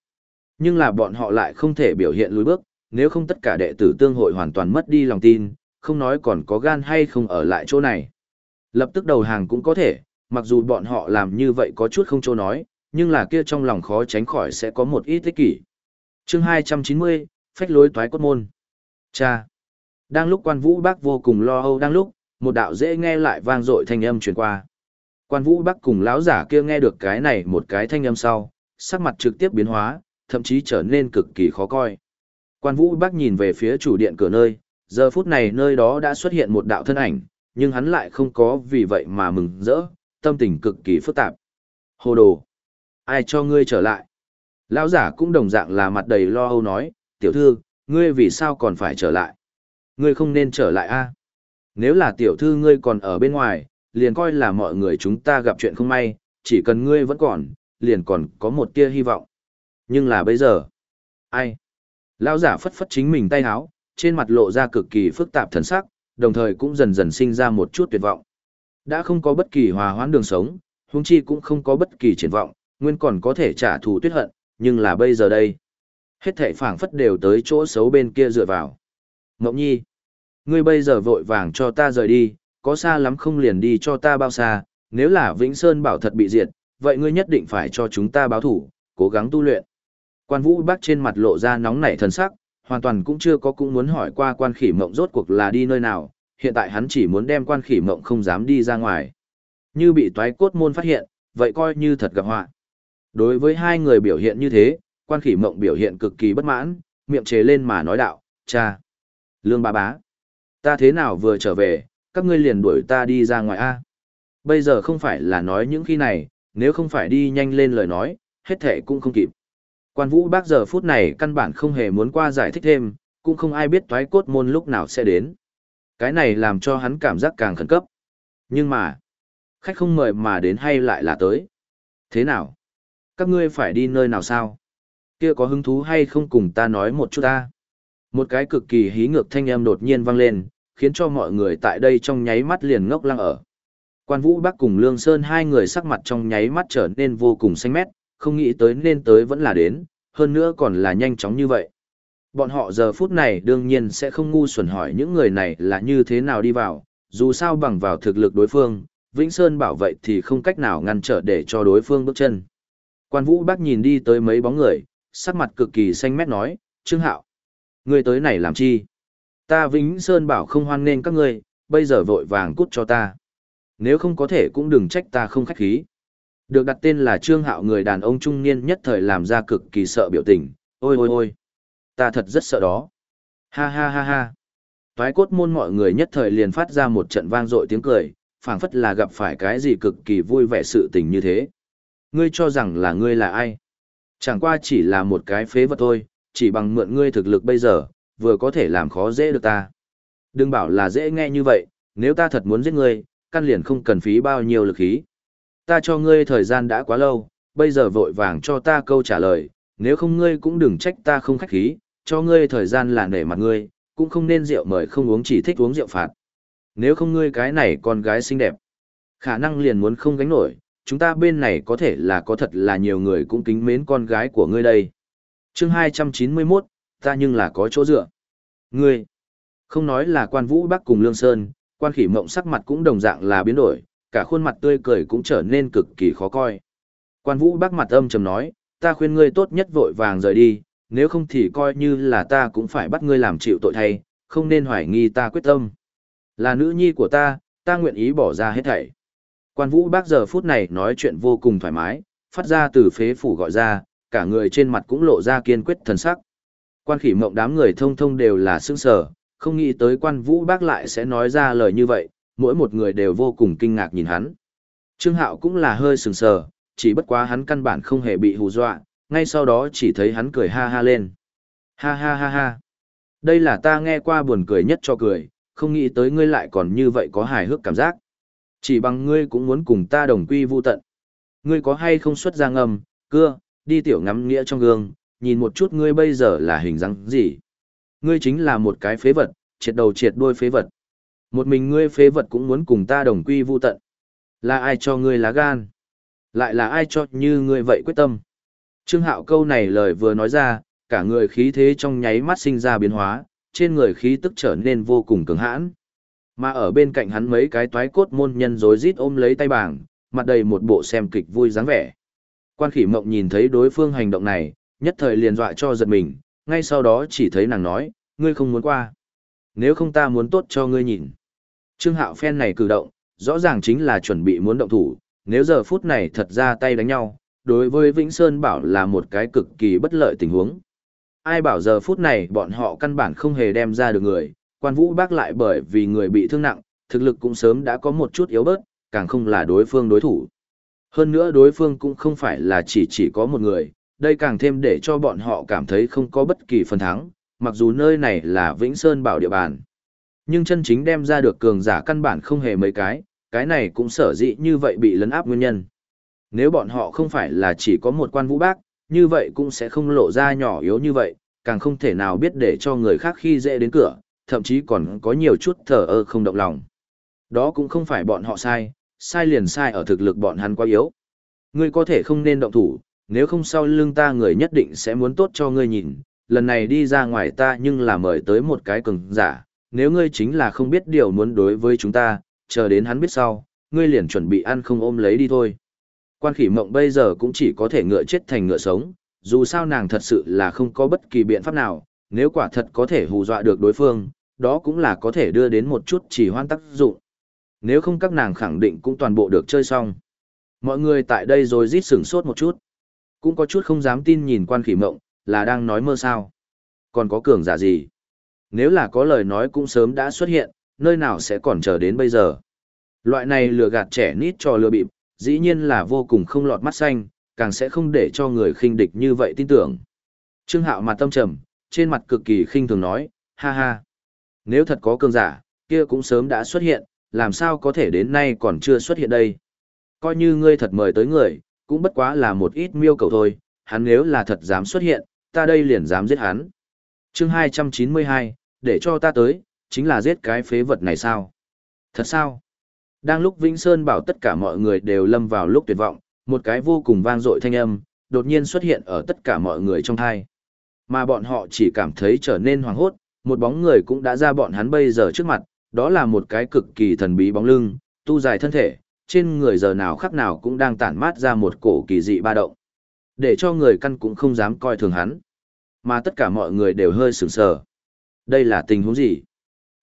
Nhưng là bọn họ lại không thể biểu hiện lùi bước, nếu không tất cả đệ tử tương hội hoàn toàn mất đi lòng tin, không nói còn có gan hay không ở lại chỗ này. Lập tức đầu hàng cũng có thể, mặc dù bọn họ làm như vậy có chút không chỗ nói, nhưng là kia trong lòng khó tránh khỏi sẽ có một ít tích kỷ. chương 290, phách lối toái cốt môn. Cha! Đang lúc quan vũ bác vô cùng lo âu đang lúc, một đạo dễ nghe lại vang dội thanh âm truyền qua. Quan vũ bác cùng lão giả kia nghe được cái này một cái thanh âm sau, sắc mặt trực tiếp biến hóa, thậm chí trở nên cực kỳ khó coi. Quan vũ bác nhìn về phía chủ điện cửa nơi, giờ phút này nơi đó đã xuất hiện một đạo thân ảnh, nhưng hắn lại không có vì vậy mà mừng rỡ, tâm tình cực kỳ phức tạp. Hồ đồ! Ai cho ngươi trở lại? Lão giả cũng đồng dạng là mặt đầy lo âu nói, tiểu thư, ngươi vì sao còn phải trở lại? Ngươi không nên trở lại a. Nếu là tiểu thư ngươi còn ở bên ngoài, liền coi là mọi người chúng ta gặp chuyện không may, chỉ cần ngươi vẫn còn, liền còn có một tia hy vọng. Nhưng là bây giờ, ai? Lão giả phất phất chính mình tay háo, trên mặt lộ ra cực kỳ phức tạp thần sắc, đồng thời cũng dần dần sinh ra một chút tuyệt vọng. Đã không có bất kỳ hòa hoãn đường sống, huống chi cũng không có bất kỳ triển vọng, nguyên còn có thể trả thù tuyết hận, nhưng là bây giờ đây. Hết thảy phảng phất đều tới chỗ xấu bên kia dựa vào. Ngọc Nhi, ngươi bây giờ vội vàng cho ta rời đi, có xa lắm không liền đi cho ta bao xa, nếu là Vĩnh Sơn bảo thật bị diệt, vậy ngươi nhất định phải cho chúng ta báo thủ, cố gắng tu luyện. Quan Vũ Bác trên mặt lộ ra nóng nảy thần sắc, hoàn toàn cũng chưa có cũng muốn hỏi qua quan khỉ mộng rốt cuộc là đi nơi nào, hiện tại hắn chỉ muốn đem quan khỉ mộng không dám đi ra ngoài. Như bị toái cốt môn phát hiện, vậy coi như thật gặp họa. Đối với hai người biểu hiện như thế, quan khỉ mộng biểu hiện cực kỳ bất mãn, miệng chế lên mà nói đạo, cha, lương ba bá, ta thế nào vừa trở về, các ngươi liền đuổi ta đi ra ngoài a Bây giờ không phải là nói những khi này, nếu không phải đi nhanh lên lời nói, hết thể cũng không kịp. Quan vũ bác giờ phút này căn bản không hề muốn qua giải thích thêm, cũng không ai biết toái cốt môn lúc nào sẽ đến. Cái này làm cho hắn cảm giác càng khẩn cấp. Nhưng mà, khách không mời mà đến hay lại là tới. Thế nào? Các ngươi phải đi nơi nào sao? Kia có hứng thú hay không cùng ta nói một chút ta? Một cái cực kỳ hí ngược thanh âm đột nhiên vang lên, khiến cho mọi người tại đây trong nháy mắt liền ngốc lăng ở. Quan Vũ Bắc cùng Lương Sơn hai người sắc mặt trong nháy mắt trở nên vô cùng xanh mét, không nghĩ tới nên tới vẫn là đến, hơn nữa còn là nhanh chóng như vậy. Bọn họ giờ phút này đương nhiên sẽ không ngu xuẩn hỏi những người này là như thế nào đi vào, dù sao bằng vào thực lực đối phương, Vĩnh Sơn bảo vậy thì không cách nào ngăn trở để cho đối phương bước chân. Quan Vũ bác nhìn đi tới mấy bóng người, sắc mặt cực kỳ xanh mét nói, Trương Hạo, ngươi tới này làm chi? Ta Vĩnh Sơn bảo không hoan nên các ngươi, bây giờ vội vàng cút cho ta. Nếu không có thể cũng đừng trách ta không khách khí. Được đặt tên là Trương Hạo người đàn ông trung niên nhất thời làm ra cực kỳ sợ biểu tình, ôi ôi ôi, ta thật rất sợ đó. Ha ha ha ha. Toái cốt môn mọi người nhất thời liền phát ra một trận vang dội tiếng cười, phảng phất là gặp phải cái gì cực kỳ vui vẻ sự tình như thế. Ngươi cho rằng là ngươi là ai? Chẳng qua chỉ là một cái phế vật thôi, chỉ bằng mượn ngươi thực lực bây giờ, vừa có thể làm khó dễ được ta. Đừng bảo là dễ nghe như vậy, nếu ta thật muốn giết ngươi, căn liền không cần phí bao nhiêu lực khí. Ta cho ngươi thời gian đã quá lâu, bây giờ vội vàng cho ta câu trả lời, nếu không ngươi cũng đừng trách ta không khách khí, cho ngươi thời gian là nể mặt ngươi, cũng không nên rượu mời không uống chỉ thích uống rượu phạt. Nếu không ngươi cái này con gái xinh đẹp, khả năng liền muốn không gánh nổi, chúng ta bên này có thể là có thật là nhiều người cũng kính mến con gái của ngươi đây. chương 291, ta nhưng là có chỗ dựa. Ngươi, không nói là quan vũ bắc cùng Lương Sơn, quan khỉ mộng sắc mặt cũng đồng dạng là biến đổi, cả khuôn mặt tươi cười cũng trở nên cực kỳ khó coi. Quan vũ bác mặt âm trầm nói, ta khuyên ngươi tốt nhất vội vàng rời đi, nếu không thì coi như là ta cũng phải bắt ngươi làm chịu tội thay, không nên hoài nghi ta quyết tâm. Là nữ nhi của ta, ta nguyện ý bỏ ra hết thảy. Quan vũ bác giờ phút này nói chuyện vô cùng thoải mái, phát ra từ phế phủ gọi ra, cả người trên mặt cũng lộ ra kiên quyết thần sắc. Quan khỉ mộng đám người thông thông đều là sững sờ, không nghĩ tới quan vũ bác lại sẽ nói ra lời như vậy, mỗi một người đều vô cùng kinh ngạc nhìn hắn. Trương Hạo cũng là hơi sừng sờ, chỉ bất quá hắn căn bản không hề bị hù dọa, ngay sau đó chỉ thấy hắn cười ha ha lên. Ha ha ha ha. Đây là ta nghe qua buồn cười nhất cho cười, không nghĩ tới ngươi lại còn như vậy có hài hước cảm giác. Chỉ bằng ngươi cũng muốn cùng ta đồng quy vu tận. Ngươi có hay không xuất ra ngầm, cưa, đi tiểu ngắm nghĩa trong gương, nhìn một chút ngươi bây giờ là hình dáng gì. Ngươi chính là một cái phế vật, triệt đầu triệt đuôi phế vật. Một mình ngươi phế vật cũng muốn cùng ta đồng quy vu tận. Là ai cho ngươi lá gan? Lại là ai cho như ngươi vậy quyết tâm? Trương Hạo câu này lời vừa nói ra, cả người khí thế trong nháy mắt sinh ra biến hóa, trên người khí tức trở nên vô cùng cứng hãn. Mà ở bên cạnh hắn mấy cái toái cốt môn nhân rối rít ôm lấy tay bảng, mặt đầy một bộ xem kịch vui dáng vẻ. Quan khỉ mộng nhìn thấy đối phương hành động này, nhất thời liền dọa cho giật mình, ngay sau đó chỉ thấy nàng nói, ngươi không muốn qua. Nếu không ta muốn tốt cho ngươi nhìn. Trương Hạo phen này cử động, rõ ràng chính là chuẩn bị muốn động thủ, nếu giờ phút này thật ra tay đánh nhau, đối với Vĩnh Sơn bảo là một cái cực kỳ bất lợi tình huống. Ai bảo giờ phút này bọn họ căn bản không hề đem ra được người, quan vũ bác lại bởi vì người bị thương nặng, thực lực cũng sớm đã có một chút yếu bớt, càng không là đối phương đối thủ. Hơn nữa đối phương cũng không phải là chỉ chỉ có một người, đây càng thêm để cho bọn họ cảm thấy không có bất kỳ phần thắng, mặc dù nơi này là Vĩnh Sơn bảo địa bàn. Nhưng chân chính đem ra được cường giả căn bản không hề mấy cái, cái này cũng sở dĩ như vậy bị lấn áp nguyên nhân. Nếu bọn họ không phải là chỉ có một quan vũ bác, như vậy cũng sẽ không lộ ra nhỏ yếu như vậy, càng không thể nào biết để cho người khác khi dễ đến cửa, thậm chí còn có nhiều chút thờ ơ không động lòng. Đó cũng không phải bọn họ sai, sai liền sai ở thực lực bọn hắn quá yếu. Ngươi có thể không nên động thủ, nếu không sau lưng ta người nhất định sẽ muốn tốt cho ngươi nhìn, lần này đi ra ngoài ta nhưng là mời tới một cái cường giả, nếu ngươi chính là không biết điều muốn đối với chúng ta, chờ đến hắn biết sau, ngươi liền chuẩn bị ăn không ôm lấy đi thôi. Quan khỉ mộng bây giờ cũng chỉ có thể ngựa chết thành ngựa sống, dù sao nàng thật sự là không có bất kỳ biện pháp nào, nếu quả thật có thể hù dọa được đối phương, đó cũng là có thể đưa đến một chút chỉ hoan tác dụng. Nếu không các nàng khẳng định cũng toàn bộ được chơi xong. Mọi người tại đây rồi rít sửng sốt một chút. Cũng có chút không dám tin nhìn quan khỉ mộng, là đang nói mơ sao. Còn có cường giả gì? Nếu là có lời nói cũng sớm đã xuất hiện, nơi nào sẽ còn chờ đến bây giờ. Loại này lừa gạt trẻ nít cho lừa bịp, dĩ nhiên là vô cùng không lọt mắt xanh, càng sẽ không để cho người khinh địch như vậy tin tưởng. Trương Hạo mặt tâm trầm, trên mặt cực kỳ khinh thường nói, ha ha. Nếu thật có cường giả, kia cũng sớm đã xuất hiện, làm sao có thể đến nay còn chưa xuất hiện đây. Coi như ngươi thật mời tới người, cũng bất quá là một ít miêu cầu thôi, hắn nếu là thật dám xuất hiện, ta đây liền dám giết hắn. chương 292, để cho ta tới, chính là giết cái phế vật này sao? Thật sao? Đang lúc Vĩnh Sơn bảo tất cả mọi người đều lâm vào lúc tuyệt vọng, một cái vô cùng vang dội thanh âm, đột nhiên xuất hiện ở tất cả mọi người trong thai. Mà bọn họ chỉ cảm thấy trở nên hoảng hốt, một bóng người cũng đã ra bọn hắn bây giờ trước mặt, đó là một cái cực kỳ thần bí bóng lưng, tu dài thân thể, trên người giờ nào khắc nào cũng đang tản mát ra một cổ kỳ dị ba động. Để cho người căn cũng không dám coi thường hắn. Mà tất cả mọi người đều hơi sửng sờ. Đây là tình huống gì?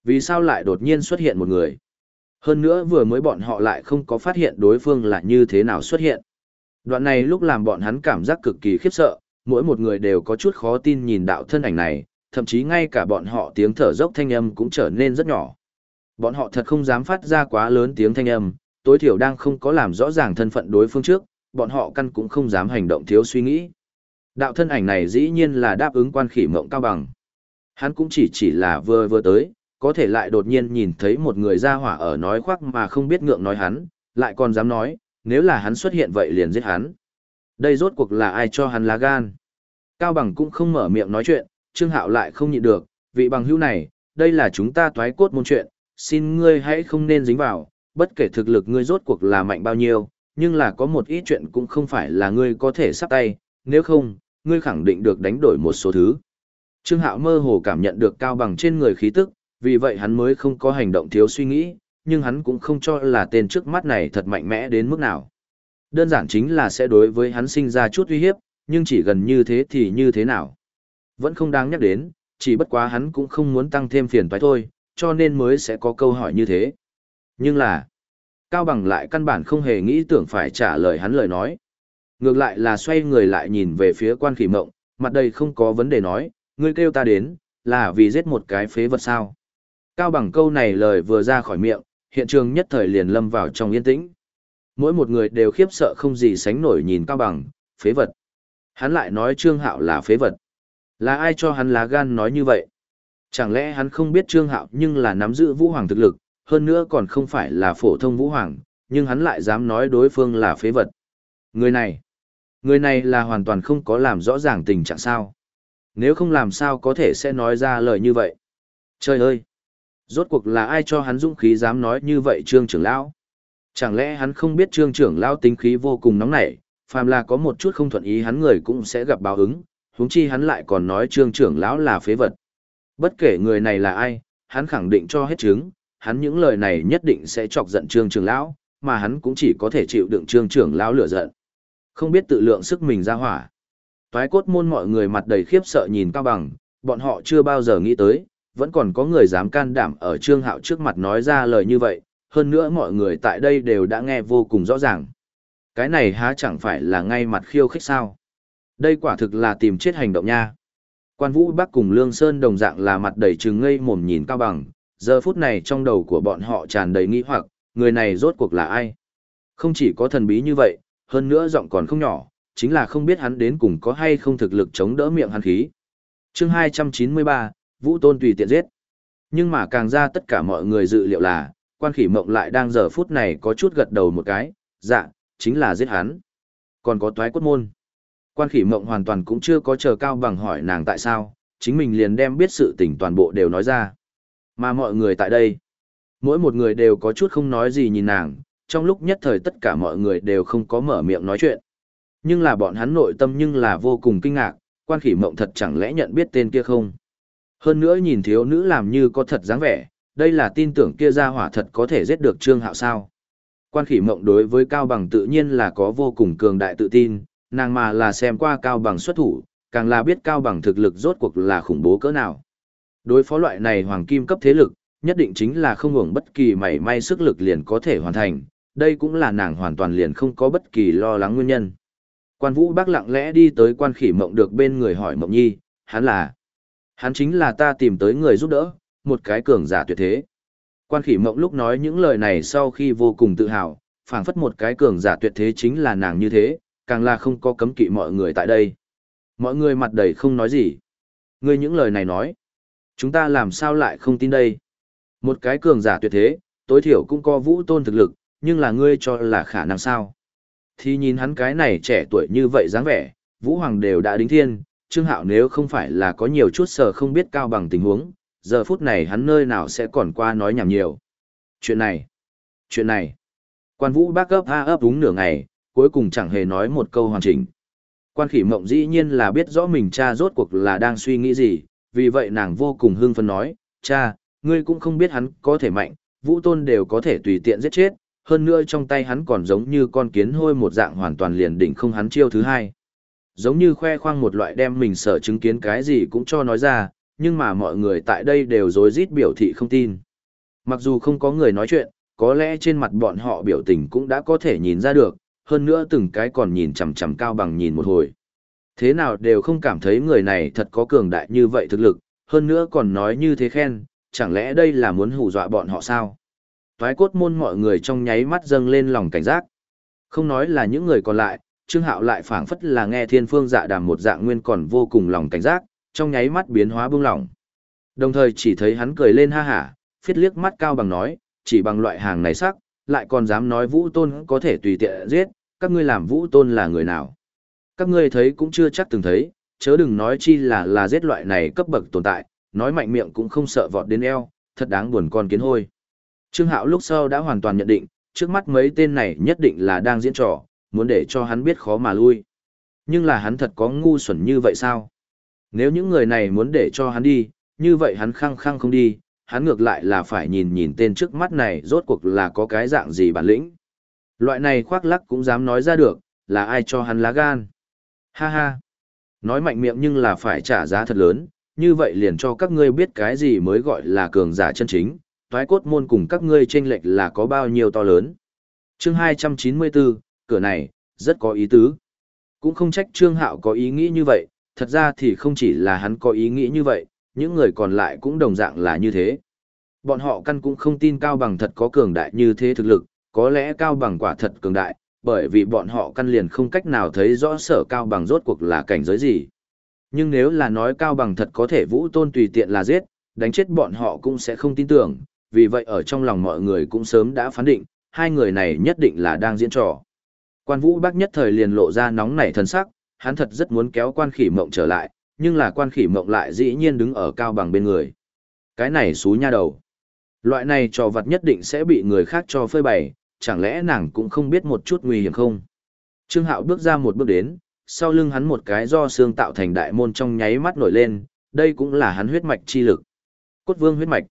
Vì sao lại đột nhiên xuất hiện một người? Hơn nữa vừa mới bọn họ lại không có phát hiện đối phương là như thế nào xuất hiện. Đoạn này lúc làm bọn hắn cảm giác cực kỳ khiếp sợ, mỗi một người đều có chút khó tin nhìn đạo thân ảnh này, thậm chí ngay cả bọn họ tiếng thở dốc thanh âm cũng trở nên rất nhỏ. Bọn họ thật không dám phát ra quá lớn tiếng thanh âm, tối thiểu đang không có làm rõ ràng thân phận đối phương trước, bọn họ căn cũng không dám hành động thiếu suy nghĩ. Đạo thân ảnh này dĩ nhiên là đáp ứng quan khỉ mộng cao bằng. Hắn cũng chỉ chỉ là vừa vừa tới, có thể lại đột nhiên nhìn thấy một người ra hỏa ở nói khoác mà không biết ngượng nói hắn, lại còn dám nói, nếu là hắn xuất hiện vậy liền giết hắn. Đây rốt cuộc là ai cho hắn lá gan. Cao bằng cũng không mở miệng nói chuyện, Trương Hạo lại không nhịn được, vị bằng hữu này, đây là chúng ta toái cốt môn chuyện, xin ngươi hãy không nên dính vào, bất kể thực lực ngươi rốt cuộc là mạnh bao nhiêu, nhưng là có một ít chuyện cũng không phải là ngươi có thể sắp tay, nếu không, ngươi khẳng định được đánh đổi một số thứ. Trương Hạo mơ hồ cảm nhận được cao bằng trên người khí tức, vì vậy hắn mới không có hành động thiếu suy nghĩ, nhưng hắn cũng không cho là tên trước mắt này thật mạnh mẽ đến mức nào. Đơn giản chính là sẽ đối với hắn sinh ra chút uy hiếp, nhưng chỉ gần như thế thì như thế nào. Vẫn không đáng nhắc đến, chỉ bất quá hắn cũng không muốn tăng thêm phiền toái thôi, cho nên mới sẽ có câu hỏi như thế. Nhưng là, Cao Bằng lại căn bản không hề nghĩ tưởng phải trả lời hắn lời nói. Ngược lại là xoay người lại nhìn về phía quan khỉ mộng, mặt đây không có vấn đề nói, ngươi kêu ta đến, là vì giết một cái phế vật sao. Cao Bằng câu này lời vừa ra khỏi miệng, hiện trường nhất thời liền lâm vào trong yên tĩnh. Mỗi một người đều khiếp sợ không gì sánh nổi nhìn Cao Bằng, phế vật. Hắn lại nói Trương Hạo là phế vật. Là ai cho hắn lá gan nói như vậy? Chẳng lẽ hắn không biết Trương Hạo nhưng là nắm giữ Vũ Hoàng thực lực, hơn nữa còn không phải là phổ thông Vũ Hoàng, nhưng hắn lại dám nói đối phương là phế vật. Người này, người này là hoàn toàn không có làm rõ ràng tình trạng sao. Nếu không làm sao có thể sẽ nói ra lời như vậy. Trời ơi! Rốt cuộc là ai cho hắn dũng khí dám nói như vậy Trương trưởng lão? Chẳng lẽ hắn không biết Trương trưởng lão tính khí vô cùng nóng nảy, phàm là có một chút không thuận ý hắn người cũng sẽ gặp báo ứng, huống chi hắn lại còn nói Trương trưởng lão là phế vật. Bất kể người này là ai, hắn khẳng định cho hết chứng, hắn những lời này nhất định sẽ chọc giận Trương trưởng lão, mà hắn cũng chỉ có thể chịu đựng Trương trưởng lão lửa giận. Không biết tự lượng sức mình ra hỏa. Toái cốt môn mọi người mặt đầy khiếp sợ nhìn Cao Bằng, bọn họ chưa bao giờ nghĩ tới, vẫn còn có người dám can đảm ở Trương Hạo trước mặt nói ra lời như vậy, hơn nữa mọi người tại đây đều đã nghe vô cùng rõ ràng. Cái này há chẳng phải là ngay mặt khiêu khích sao? Đây quả thực là tìm chết hành động nha. Quan Vũ Bắc cùng Lương Sơn đồng dạng là mặt đầy trừng ngây mồm nhìn Cao Bằng, giờ phút này trong đầu của bọn họ tràn đầy nghi hoặc, người này rốt cuộc là ai? Không chỉ có thần bí như vậy, hơn nữa giọng còn không nhỏ, chính là không biết hắn đến cùng có hay không thực lực chống đỡ miệng hắn khí. Chương 293, Vũ Tôn tùy tiện giết. Nhưng mà càng ra tất cả mọi người dự liệu là, quan khỉ mộng lại đang giờ phút này có chút gật đầu một cái, dạ, chính là giết hắn. Còn có toái quất môn. Quan khỉ mộng hoàn toàn cũng chưa có chờ cao bằng hỏi nàng tại sao, chính mình liền đem biết sự tình toàn bộ đều nói ra. Mà mọi người tại đây, mỗi một người đều có chút không nói gì nhìn nàng, trong lúc nhất thời tất cả mọi người đều không có mở miệng nói chuyện. Nhưng là bọn hắn nội tâm nhưng là vô cùng kinh ngạc, quan khỉ mộng thật chẳng lẽ nhận biết tên kia không. Hơn nữa nhìn thiếu nữ làm như có thật dáng vẻ, đây là tin tưởng kia ra hỏa thật có thể giết được trương hạo sao. Quan khỉ mộng đối với Cao Bằng tự nhiên là có vô cùng cường đại tự tin, nàng mà là xem qua Cao Bằng xuất thủ, càng là biết Cao Bằng thực lực rốt cuộc là khủng bố cỡ nào. Đối phó loại này hoàng kim cấp thế lực, nhất định chính là không hưởng bất kỳ mảy may sức lực liền có thể hoàn thành, đây cũng là nàng hoàn toàn liền không có bất kỳ lo lắng nguyên nhân. Quan Vũ Bác lặng lẽ đi tới quan khỉ mộng được bên người hỏi mộng nhi, hắn là, hắn chính là ta tìm tới người giúp đỡ, một cái cường giả tuyệt thế. Quan khỉ mộng lúc nói những lời này sau khi vô cùng tự hào, phảng phất một cái cường giả tuyệt thế chính là nàng như thế, càng là không có cấm kỵ mọi người tại đây. Mọi người mặt đầy không nói gì. Ngươi những lời này nói, chúng ta làm sao lại không tin đây? Một cái cường giả tuyệt thế, tối thiểu cũng có vũ tôn thực lực, nhưng là ngươi cho là khả năng sao? Thì nhìn hắn cái này trẻ tuổi như vậy dáng vẻ, Vũ Hoàng đều đã đính thiên, Trương Hạo nếu không phải là có nhiều chút sợ không biết cao bằng tình huống, giờ phút này hắn nơi nào sẽ còn qua nói nhảm nhiều. Chuyện này, chuyện này. Quan Vũ bác ấp a ấp đúng nửa ngày, cuối cùng chẳng hề nói một câu hoàn chỉnh. Quan khỉ mộng dĩ nhiên là biết rõ mình cha rốt cuộc là đang suy nghĩ gì, vì vậy nàng vô cùng hưng phấn nói, cha, ngươi cũng không biết hắn có thể mạnh, vũ tôn đều có thể tùy tiện giết chết, hơn nữa trong tay hắn còn giống như con kiến hôi một dạng hoàn toàn liền đỉnh không hắn chiêu thứ hai. Giống như khoe khoang một loại đem mình sợ chứng kiến cái gì cũng cho nói ra, nhưng mà mọi người tại đây đều rối rít biểu thị không tin. Mặc dù không có người nói chuyện, có lẽ trên mặt bọn họ biểu tình cũng đã có thể nhìn ra được, hơn nữa từng cái còn nhìn chằm chằm cao bằng nhìn một hồi. Thế nào đều không cảm thấy người này thật có cường đại như vậy thực lực, hơn nữa còn nói như thế khen, chẳng lẽ đây là muốn hù dọa bọn họ sao? Toái cốt môn mọi người trong nháy mắt dâng lên lòng cảnh giác. Không nói là những người còn lại, Trương Hạo lại phảng phất là nghe thiên phương dạ đàm một dạng nguyên còn vô cùng lòng cảnh giác, trong nháy mắt biến hóa bưng lỏng. Đồng thời chỉ thấy hắn cười lên ha hả, phiết liếc mắt cao bằng nói, chỉ bằng loại hàng này sắc, lại còn dám nói vũ tôn có thể tùy tiện giết, các ngươi làm vũ tôn là người nào. Các ngươi thấy cũng chưa chắc từng thấy, chớ đừng nói chi là là giết loại này cấp bậc tồn tại, nói mạnh miệng cũng không sợ vọt đến eo, thật đáng buồn con kiến hôi. Trương Hạo lúc sau đã hoàn toàn nhận định, trước mắt mấy tên này nhất định là đang diễn trò, muốn để cho hắn biết khó mà lui. Nhưng là hắn thật có ngu xuẩn như vậy sao? Nếu những người này muốn để cho hắn đi, như vậy hắn khăng khăng không đi, hắn ngược lại là phải nhìn nhìn tên trước mắt này rốt cuộc là có cái dạng gì bản lĩnh. Loại này khoác lắc cũng dám nói ra được, là ai cho hắn lá gan. Ha ha. Nói mạnh miệng nhưng là phải trả giá thật lớn, như vậy liền cho các ngươi biết cái gì mới gọi là cường giả chân chính, toái cốt môn cùng các ngươi chênh lệch là có bao nhiêu to lớn. Chương 294, cửa này, rất có ý tứ. Cũng không trách Trương Hạo có ý nghĩ như vậy, thật ra thì không chỉ là hắn có ý nghĩ như vậy, những người còn lại cũng đồng dạng là như thế. Bọn họ căn cũng không tin Cao Bằng thật có cường đại như thế thực lực, có lẽ Cao Bằng quả thật cường đại, bởi vì bọn họ căn liền không cách nào thấy rõ sở Cao Bằng rốt cuộc là cảnh giới gì. Nhưng nếu là nói Cao Bằng thật có thể vũ tôn tùy tiện là giết, đánh chết bọn họ cũng sẽ không tin tưởng, vì vậy ở trong lòng mọi người cũng sớm đã phán định, hai người này nhất định là đang diễn trò. Quan Vũ Bác nhất thời liền lộ ra nóng nảy thần sắc, hắn thật rất muốn kéo quan khỉ mộng trở lại, nhưng là quan khỉ mộng lại dĩ nhiên đứng ở cao bằng bên người. Cái này xú nha đầu. Loại này trò vật nhất định sẽ bị người khác cho phơi bày, chẳng lẽ nàng cũng không biết một chút nguy hiểm không? Trương Hạo bước ra một bước đến, sau lưng hắn một cái do xương tạo thành đại môn trong nháy mắt nổi lên, đây cũng là hắn huyết mạch chi lực. Cốt vương huyết mạch.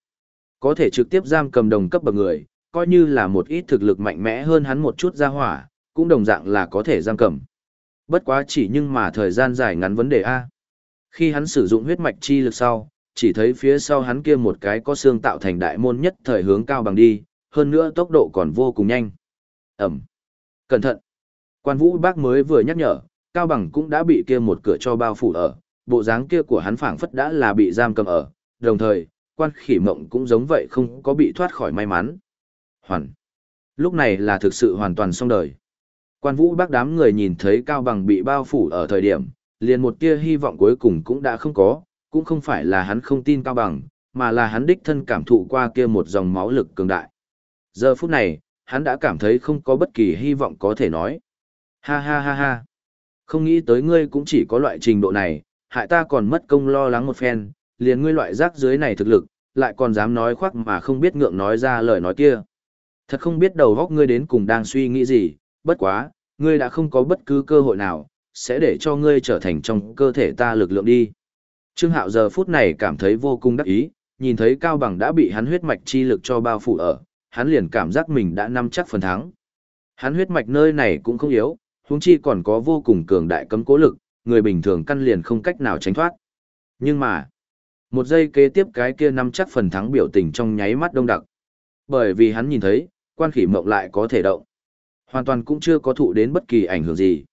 Có thể trực tiếp giam cầm đồng cấp bậc người, coi như là một ít thực lực mạnh mẽ hơn hắn một chút ra hỏa, cũng đồng dạng là có thể giam cầm. Bất quá chỉ nhưng mà thời gian dài ngắn vấn đề A. Khi hắn sử dụng huyết mạch chi lực sau, chỉ thấy phía sau hắn kia một cái có xương tạo thành đại môn nhất thời hướng cao bằng đi, hơn nữa tốc độ còn vô cùng nhanh. Ẩm. Cẩn thận. Quan vũ bác mới vừa nhắc nhở, cao bằng cũng đã bị kia một cửa cho bao phủ ở, bộ dáng kia của hắn phảng phất đã là bị giam cầm ở, đồng thời, quan khỉ mộng cũng giống vậy không có bị thoát khỏi may mắn. Hoàn. Lúc này là thực sự hoàn toàn xong đời. Quan vũ bác đám người nhìn thấy Cao Bằng bị bao phủ ở thời điểm, liền một tia hy vọng cuối cùng cũng đã không có, cũng không phải là hắn không tin Cao Bằng, mà là hắn đích thân cảm thụ qua kia một dòng máu lực cường đại. Giờ phút này, hắn đã cảm thấy không có bất kỳ hy vọng có thể nói. Ha ha ha ha. Không nghĩ tới ngươi cũng chỉ có loại trình độ này, hại ta còn mất công lo lắng một phen, liền ngươi loại rác dưới này thực lực, lại còn dám nói khoác mà không biết ngượng nói ra lời nói kia. Thật không biết đầu góc ngươi đến cùng đang suy nghĩ gì, bất quá, ngươi đã không có bất cứ cơ hội nào, sẽ để cho ngươi trở thành trong cơ thể ta lực lượng đi. Trương Hạo giờ phút này cảm thấy vô cùng đắc ý, nhìn thấy Cao Bằng đã bị hắn huyết mạch chi lực cho bao phủ ở, hắn liền cảm giác mình đã nắm chắc phần thắng. Hắn huyết mạch nơi này cũng không yếu, huống chi còn có vô cùng cường đại cấm cố lực, người bình thường căn liền không cách nào tránh thoát. Nhưng mà, một giây kế tiếp cái kia nắm chắc phần thắng biểu tình trong nháy mắt đông đặc. Bởi vì hắn nhìn thấy, quan khỉ mộng lại có thể động. Hoàn toàn cũng chưa có thụ đến bất kỳ ảnh hưởng gì.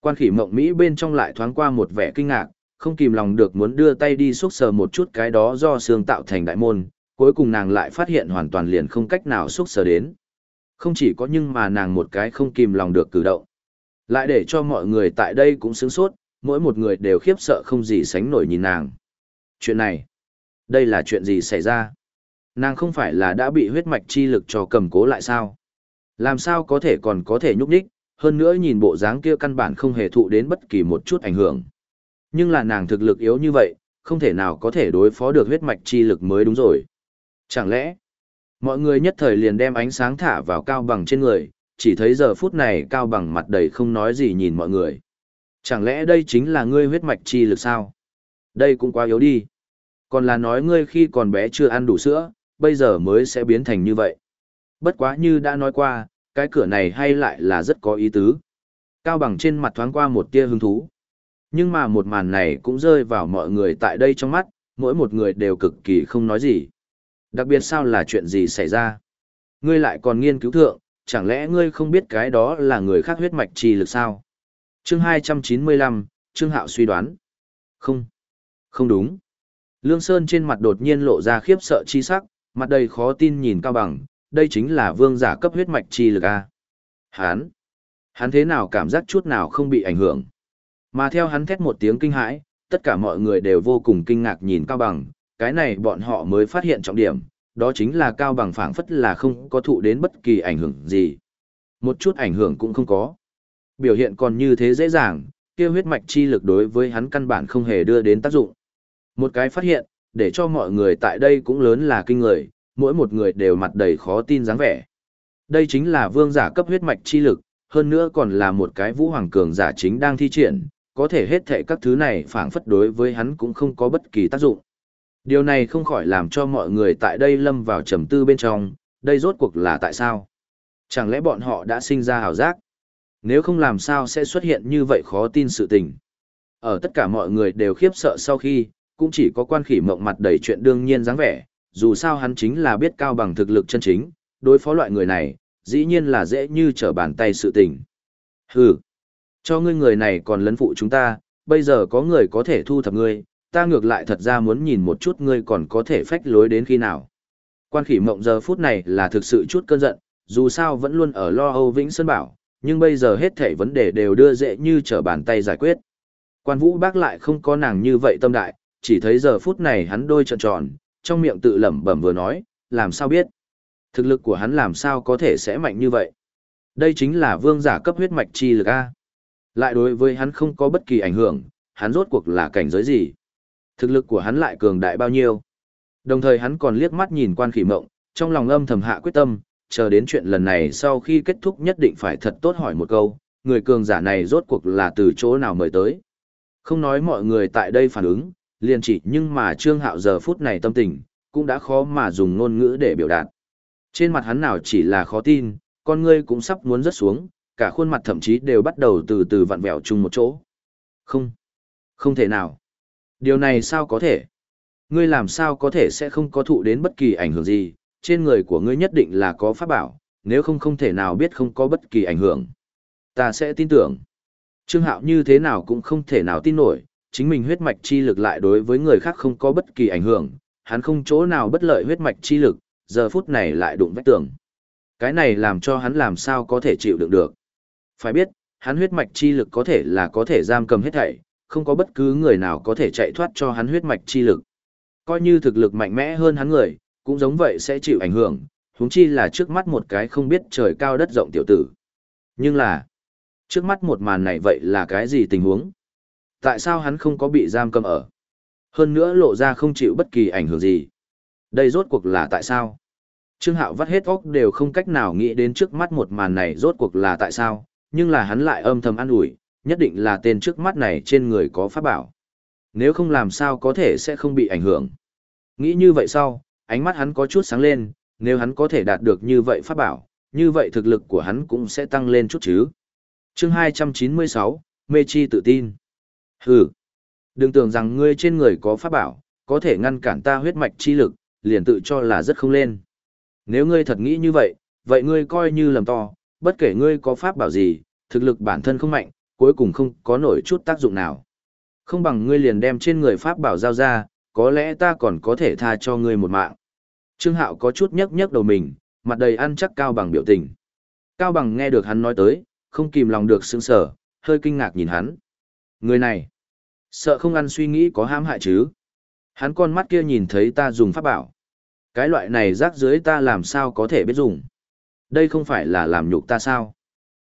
Quan khỉ mộng Mỹ bên trong lại thoáng qua một vẻ kinh ngạc, không kìm lòng được muốn đưa tay đi xúc sờ một chút cái đó do xương tạo thành đại môn, cuối cùng nàng lại phát hiện hoàn toàn liền không cách nào xúc sở đến. Không chỉ có nhưng mà nàng một cái không kìm lòng được cử động. Lại để cho mọi người tại đây cũng sướng sốt, mỗi một người đều khiếp sợ không gì sánh nổi nhìn nàng. Chuyện này, đây là chuyện gì xảy ra? Nàng không phải là đã bị huyết mạch chi lực cho cầm cố lại sao? Làm sao có thể còn có thể nhúc nhích, hơn nữa nhìn bộ dáng kia căn bản không hề thụ đến bất kỳ một chút ảnh hưởng. Nhưng là nàng thực lực yếu như vậy, không thể nào có thể đối phó được huyết mạch chi lực mới đúng rồi. Chẳng lẽ, mọi người nhất thời liền đem ánh sáng thả vào cao bằng trên người, chỉ thấy giờ phút này cao bằng mặt đầy không nói gì nhìn mọi người. Chẳng lẽ đây chính là ngươi huyết mạch chi lực sao? Đây cũng quá yếu đi. Còn là nói ngươi khi còn bé chưa ăn đủ sữa, bây giờ mới sẽ biến thành như vậy. Bất quá như đã nói qua, cái cửa này hay lại là rất có ý tứ. Cao bằng trên mặt thoáng qua một tia hứng thú. Nhưng mà một màn này cũng rơi vào mọi người tại đây trong mắt, mỗi một người đều cực kỳ không nói gì. Đặc biệt sao là chuyện gì xảy ra? Ngươi lại còn nghiên cứu thượng, chẳng lẽ ngươi không biết cái đó là người khác huyết mạch trì lực sao? Chương 295, Trương Hạo suy đoán. Không, không đúng. Lương Sơn trên mặt đột nhiên lộ ra khiếp sợ chi sắc, mặt đầy khó tin nhìn Cao Bằng, đây chính là vương giả cấp huyết mạch chi lực a. Hán, hắn thế nào cảm giác chút nào không bị ảnh hưởng. Mà theo hắn thét một tiếng kinh hãi, tất cả mọi người đều vô cùng kinh ngạc nhìn Cao Bằng, cái này bọn họ mới phát hiện trọng điểm, đó chính là Cao Bằng phảng phất là không có thụ đến bất kỳ ảnh hưởng gì. Một chút ảnh hưởng cũng không có. Biểu hiện còn như thế dễ dàng, kia huyết mạch chi lực đối với hắn căn bản không hề đưa đến tác dụng. Một cái phát hiện, để cho mọi người tại đây cũng lớn là kinh người, mỗi một người đều mặt đầy khó tin dáng vẻ. Đây chính là vương giả cấp huyết mạch chi lực, hơn nữa còn là một cái vũ hoàng cường giả chính đang thi triển, có thể hết thệ các thứ này phảng phất đối với hắn cũng không có bất kỳ tác dụng. Điều này không khỏi làm cho mọi người tại đây lâm vào trầm tư bên trong, đây rốt cuộc là tại sao? Chẳng lẽ bọn họ đã sinh ra hào giác? Nếu không làm sao sẽ xuất hiện như vậy khó tin sự tình? Ở tất cả mọi người đều khiếp sợ sau khi, cũng chỉ có quan khỉ mộng mặt đầy chuyện đương nhiên dáng vẻ, dù sao hắn chính là biết cao bằng thực lực chân chính, đối phó loại người này, dĩ nhiên là dễ như trở bàn tay sự tình. Hừ, cho ngươi người này còn lấn phụ chúng ta, bây giờ có người có thể thu thập ngươi, ta ngược lại thật ra muốn nhìn một chút ngươi còn có thể phách lối đến khi nào. Quan khỉ mộng giờ phút này là thực sự chút cơn giận, dù sao vẫn luôn ở lo Âu Vĩnh Sơn Bảo, nhưng bây giờ hết thảy vấn đề đều đưa dễ như trở bàn tay giải quyết. Quan vũ bác lại không có nàng như vậy tâm đại, chỉ thấy giờ phút này hắn đôi trợn tròn, trong miệng tự lẩm bẩm vừa nói, làm sao biết. Thực lực của hắn làm sao có thể sẽ mạnh như vậy. Đây chính là vương giả cấp huyết mạch chi lực A. Lại đối với hắn không có bất kỳ ảnh hưởng, hắn rốt cuộc là cảnh giới gì. Thực lực của hắn lại cường đại bao nhiêu. Đồng thời hắn còn liếc mắt nhìn quan khỉ mộng, trong lòng âm thầm hạ quyết tâm, chờ đến chuyện lần này sau khi kết thúc nhất định phải thật tốt hỏi một câu, người cường giả này rốt cuộc là từ chỗ nào mời tới. Không nói mọi người tại đây phản ứng, liền chỉ nhưng mà Trương Hạo giờ phút này tâm tình, cũng đã khó mà dùng ngôn ngữ để biểu đạt. Trên mặt hắn nào chỉ là khó tin, con ngươi cũng sắp muốn rớt xuống, cả khuôn mặt thậm chí đều bắt đầu từ từ vặn vẹo chung một chỗ. Không, không thể nào. Điều này sao có thể? Ngươi làm sao có thể sẽ không có thụ đến bất kỳ ảnh hưởng gì, trên người của ngươi nhất định là có pháp bảo, nếu không không thể nào biết không có bất kỳ ảnh hưởng. Ta sẽ tin tưởng. Trương Hạo như thế nào cũng không thể nào tin nổi, chính mình huyết mạch chi lực lại đối với người khác không có bất kỳ ảnh hưởng, hắn không chỗ nào bất lợi huyết mạch chi lực, giờ phút này lại đụng vách tường. Cái này làm cho hắn làm sao có thể chịu đựng được. Phải biết, hắn huyết mạch chi lực có thể là có thể giam cầm hết thảy, không có bất cứ người nào có thể chạy thoát cho hắn huyết mạch chi lực. Coi như thực lực mạnh mẽ hơn hắn người, cũng giống vậy sẽ chịu ảnh hưởng, huống chi là trước mắt một cái không biết trời cao đất rộng tiểu tử. Nhưng là, trước mắt một màn này vậy là cái gì tình huống? Tại sao hắn không có bị giam cầm ở? Hơn nữa lộ ra không chịu bất kỳ ảnh hưởng gì. Đây rốt cuộc là tại sao? Trương Hạo vắt hết óc đều không cách nào nghĩ đến trước mắt một màn này rốt cuộc là tại sao, nhưng là hắn lại âm thầm an ủi, nhất định là tên trước mắt này trên người có pháp bảo. Nếu không làm sao có thể sẽ không bị ảnh hưởng. Nghĩ như vậy sau, ánh mắt hắn có chút sáng lên, nếu hắn có thể đạt được như vậy pháp bảo, như vậy thực lực của hắn cũng sẽ tăng lên chút chứ. chương 296, Mê Chi tự tin. Hừ, đừng tưởng rằng ngươi trên người có pháp bảo, có thể ngăn cản ta huyết mạch chi lực, liền tự cho là rất không lên. Nếu ngươi thật nghĩ như vậy, vậy ngươi coi như lầm to, bất kể ngươi có pháp bảo gì, thực lực bản thân không mạnh, cuối cùng không có nổi chút tác dụng nào. Không bằng ngươi liền đem trên người pháp bảo giao ra, có lẽ ta còn có thể tha cho ngươi một mạng. Trương Hạo có chút nhấc nhấc đầu mình, mặt đầy ăn chắc Cao Bằng biểu tình. Cao Bằng nghe được hắn nói tới, không kìm lòng được sững sờ, hơi kinh ngạc nhìn hắn. Người này, sợ không ăn suy nghĩ có hãm hại chứ. Hắn con mắt kia nhìn thấy ta dùng pháp bảo. Cái loại này rác dưới ta làm sao có thể biết dùng. Đây không phải là làm nhục ta sao.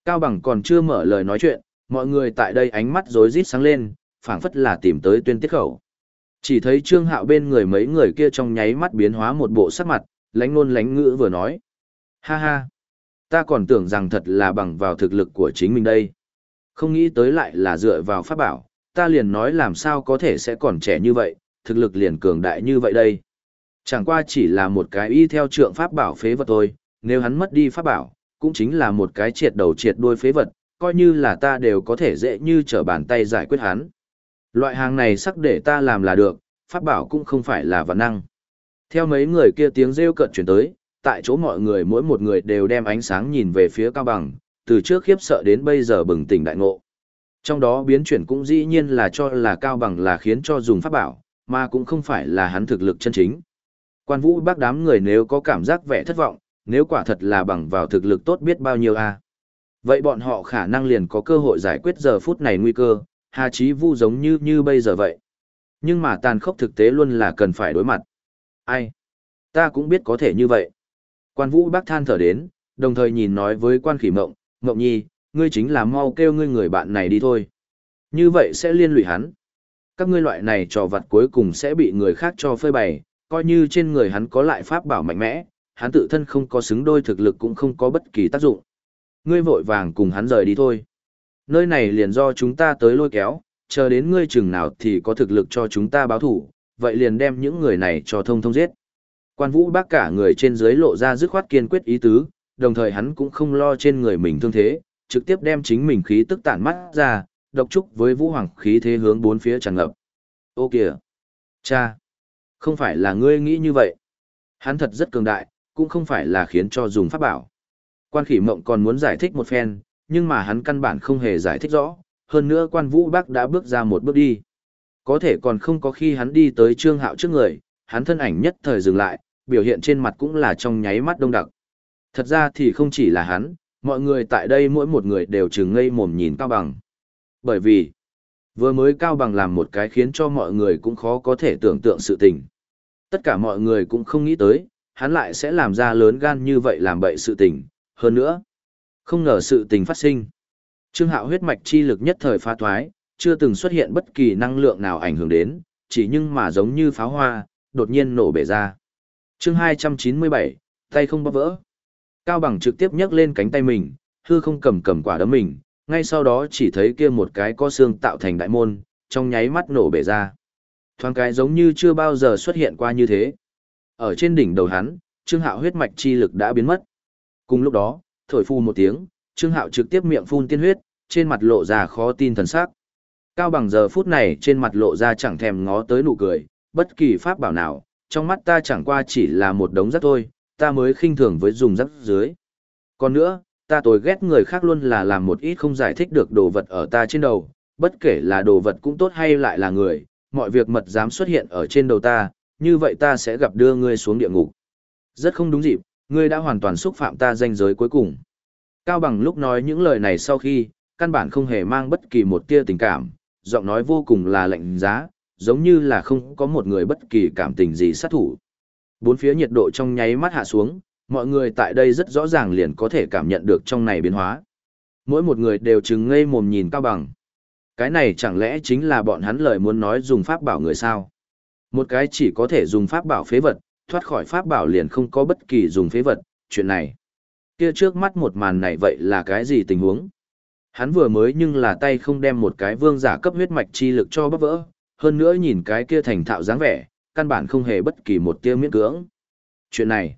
Cao Bằng còn chưa mở lời nói chuyện, mọi người tại đây ánh mắt rối rít sáng lên, phảng phất là tìm tới tuyên tiết khẩu. Chỉ thấy Trương Hạo bên người mấy người kia trong nháy mắt biến hóa một bộ sắc mặt, lánh ngôn lánh ngữ vừa nói. Ha ha, ta còn tưởng rằng thật là bằng vào thực lực của chính mình đây. Không nghĩ tới lại là dựa vào pháp bảo, ta liền nói làm sao có thể sẽ còn trẻ như vậy, thực lực liền cường đại như vậy đây. Chẳng qua chỉ là một cái y theo trượng pháp bảo phế vật thôi, nếu hắn mất đi pháp bảo, cũng chính là một cái triệt đầu triệt đuôi phế vật, coi như là ta đều có thể dễ như trở bàn tay giải quyết hắn. Loại hàng này sắc để ta làm là được, pháp bảo cũng không phải là vật năng. Theo mấy người kia tiếng rêu cận chuyển tới, tại chỗ mọi người mỗi một người đều đem ánh sáng nhìn về phía cao bằng, từ trước khiếp sợ đến bây giờ bừng tỉnh đại ngộ. Trong đó biến chuyển cũng dĩ nhiên là cho là cao bằng là khiến cho dùng pháp bảo, mà cũng không phải là hắn thực lực chân chính. Quan vũ bác đám người nếu có cảm giác vẻ thất vọng, nếu quả thật là bằng vào thực lực tốt biết bao nhiêu a Vậy bọn họ khả năng liền có cơ hội giải quyết giờ phút này nguy cơ, Hà Chí Vu giống như như bây giờ vậy. Nhưng mà tàn khốc thực tế luôn là cần phải đối mặt. Ai? Ta cũng biết có thể như vậy. Quan Vũ bác than thở đến, đồng thời nhìn nói với quan khỉ mộng, mộng nhi, ngươi chính là mau kêu ngươi người bạn này đi thôi. Như vậy sẽ liên lụy hắn. Các ngươi loại này trò vặt cuối cùng sẽ bị người khác cho phơi bày, coi như trên người hắn có lại pháp bảo mạnh mẽ, hắn tự thân không có xứng đôi thực lực cũng không có bất kỳ tác dụng. Ngươi vội vàng cùng hắn rời đi thôi. Nơi này liền do chúng ta tới lôi kéo, chờ đến ngươi chừng nào thì có thực lực cho chúng ta báo thủ, vậy liền đem những người này cho thông thông giết. Quan vũ bác cả người trên dưới lộ ra dứt khoát kiên quyết ý tứ, đồng thời hắn cũng không lo trên người mình thương thế, trực tiếp đem chính mình khí tức tản mắt ra, độc trúc với vũ hoàng khí thế hướng bốn phía tràn ngập. Ô kìa! Cha! Không phải là ngươi nghĩ như vậy. Hắn thật rất cường đại, cũng không phải là khiến cho dùng pháp bảo. Quan khỉ mộng còn muốn giải thích một phen, nhưng mà hắn căn bản không hề giải thích rõ, hơn nữa quan vũ bác đã bước ra một bước đi. Có thể còn không có khi hắn đi tới trương hạo trước người, hắn thân ảnh nhất thời dừng lại, biểu hiện trên mặt cũng là trong nháy mắt đông đặc. Thật ra thì không chỉ là hắn, mọi người tại đây mỗi một người đều trừng ngây mồm nhìn Cao Bằng. Bởi vì, vừa mới Cao Bằng làm một cái khiến cho mọi người cũng khó có thể tưởng tượng sự tình. Tất cả mọi người cũng không nghĩ tới, hắn lại sẽ làm ra lớn gan như vậy làm bậy sự tình, hơn nữa. Không ngờ sự tình phát sinh. Trương Hạo huyết mạch chi lực nhất thời pha thoái, chưa từng xuất hiện bất kỳ năng lượng nào ảnh hưởng đến, chỉ nhưng mà giống như pháo hoa, đột nhiên nổ bể ra. Chương 297, tay không bóp vỡ. Cao Bằng trực tiếp nhấc lên cánh tay mình, hư không cầm cầm quả đấm mình, ngay sau đó chỉ thấy kia một cái có xương tạo thành đại môn, trong nháy mắt nổ bể ra. Thoáng cái giống như chưa bao giờ xuất hiện qua như thế. Ở trên đỉnh đầu hắn, Trương Hạo huyết mạch chi lực đã biến mất. Cùng lúc đó, thổi phu một tiếng, Trương Hạo trực tiếp miệng phun tiên huyết, trên mặt lộ ra khó tin thần sắc. Cao bằng giờ phút này trên mặt lộ ra chẳng thèm ngó tới nụ cười, bất kỳ pháp bảo nào, trong mắt ta chẳng qua chỉ là một đống rác thôi, ta mới khinh thường với dùng rác dưới. Còn nữa, ta tối ghét người khác luôn là làm một ít không giải thích được đồ vật ở ta trên đầu, bất kể là đồ vật cũng tốt hay lại là người, mọi việc mật dám xuất hiện ở trên đầu ta, như vậy ta sẽ gặp đưa ngươi xuống địa ngục. Rất không đúng dịp, ngươi đã hoàn toàn xúc phạm ta danh giới cuối cùng. Cao Bằng lúc nói những lời này sau khi, căn bản không hề mang bất kỳ một tia tình cảm, giọng nói vô cùng là lạnh giá, giống như là không có một người bất kỳ cảm tình gì sát thủ. Bốn phía nhiệt độ trong nháy mắt hạ xuống, mọi người tại đây rất rõ ràng liền có thể cảm nhận được trong này biến hóa. Mỗi một người đều chừng ngây mồm nhìn Cao Bằng. Cái này chẳng lẽ chính là bọn hắn lời muốn nói dùng pháp bảo người sao? Một cái chỉ có thể dùng pháp bảo phế vật, thoát khỏi pháp bảo liền không có bất kỳ dùng phế vật, chuyện này. Kia trước mắt một màn này vậy là cái gì tình huống? Hắn vừa mới nhưng là tay không đem một cái vương giả cấp huyết mạch chi lực cho bắp vỡ, hơn nữa nhìn cái kia thành thạo dáng vẻ, căn bản không hề bất kỳ một tia miễn cưỡng. Chuyện này,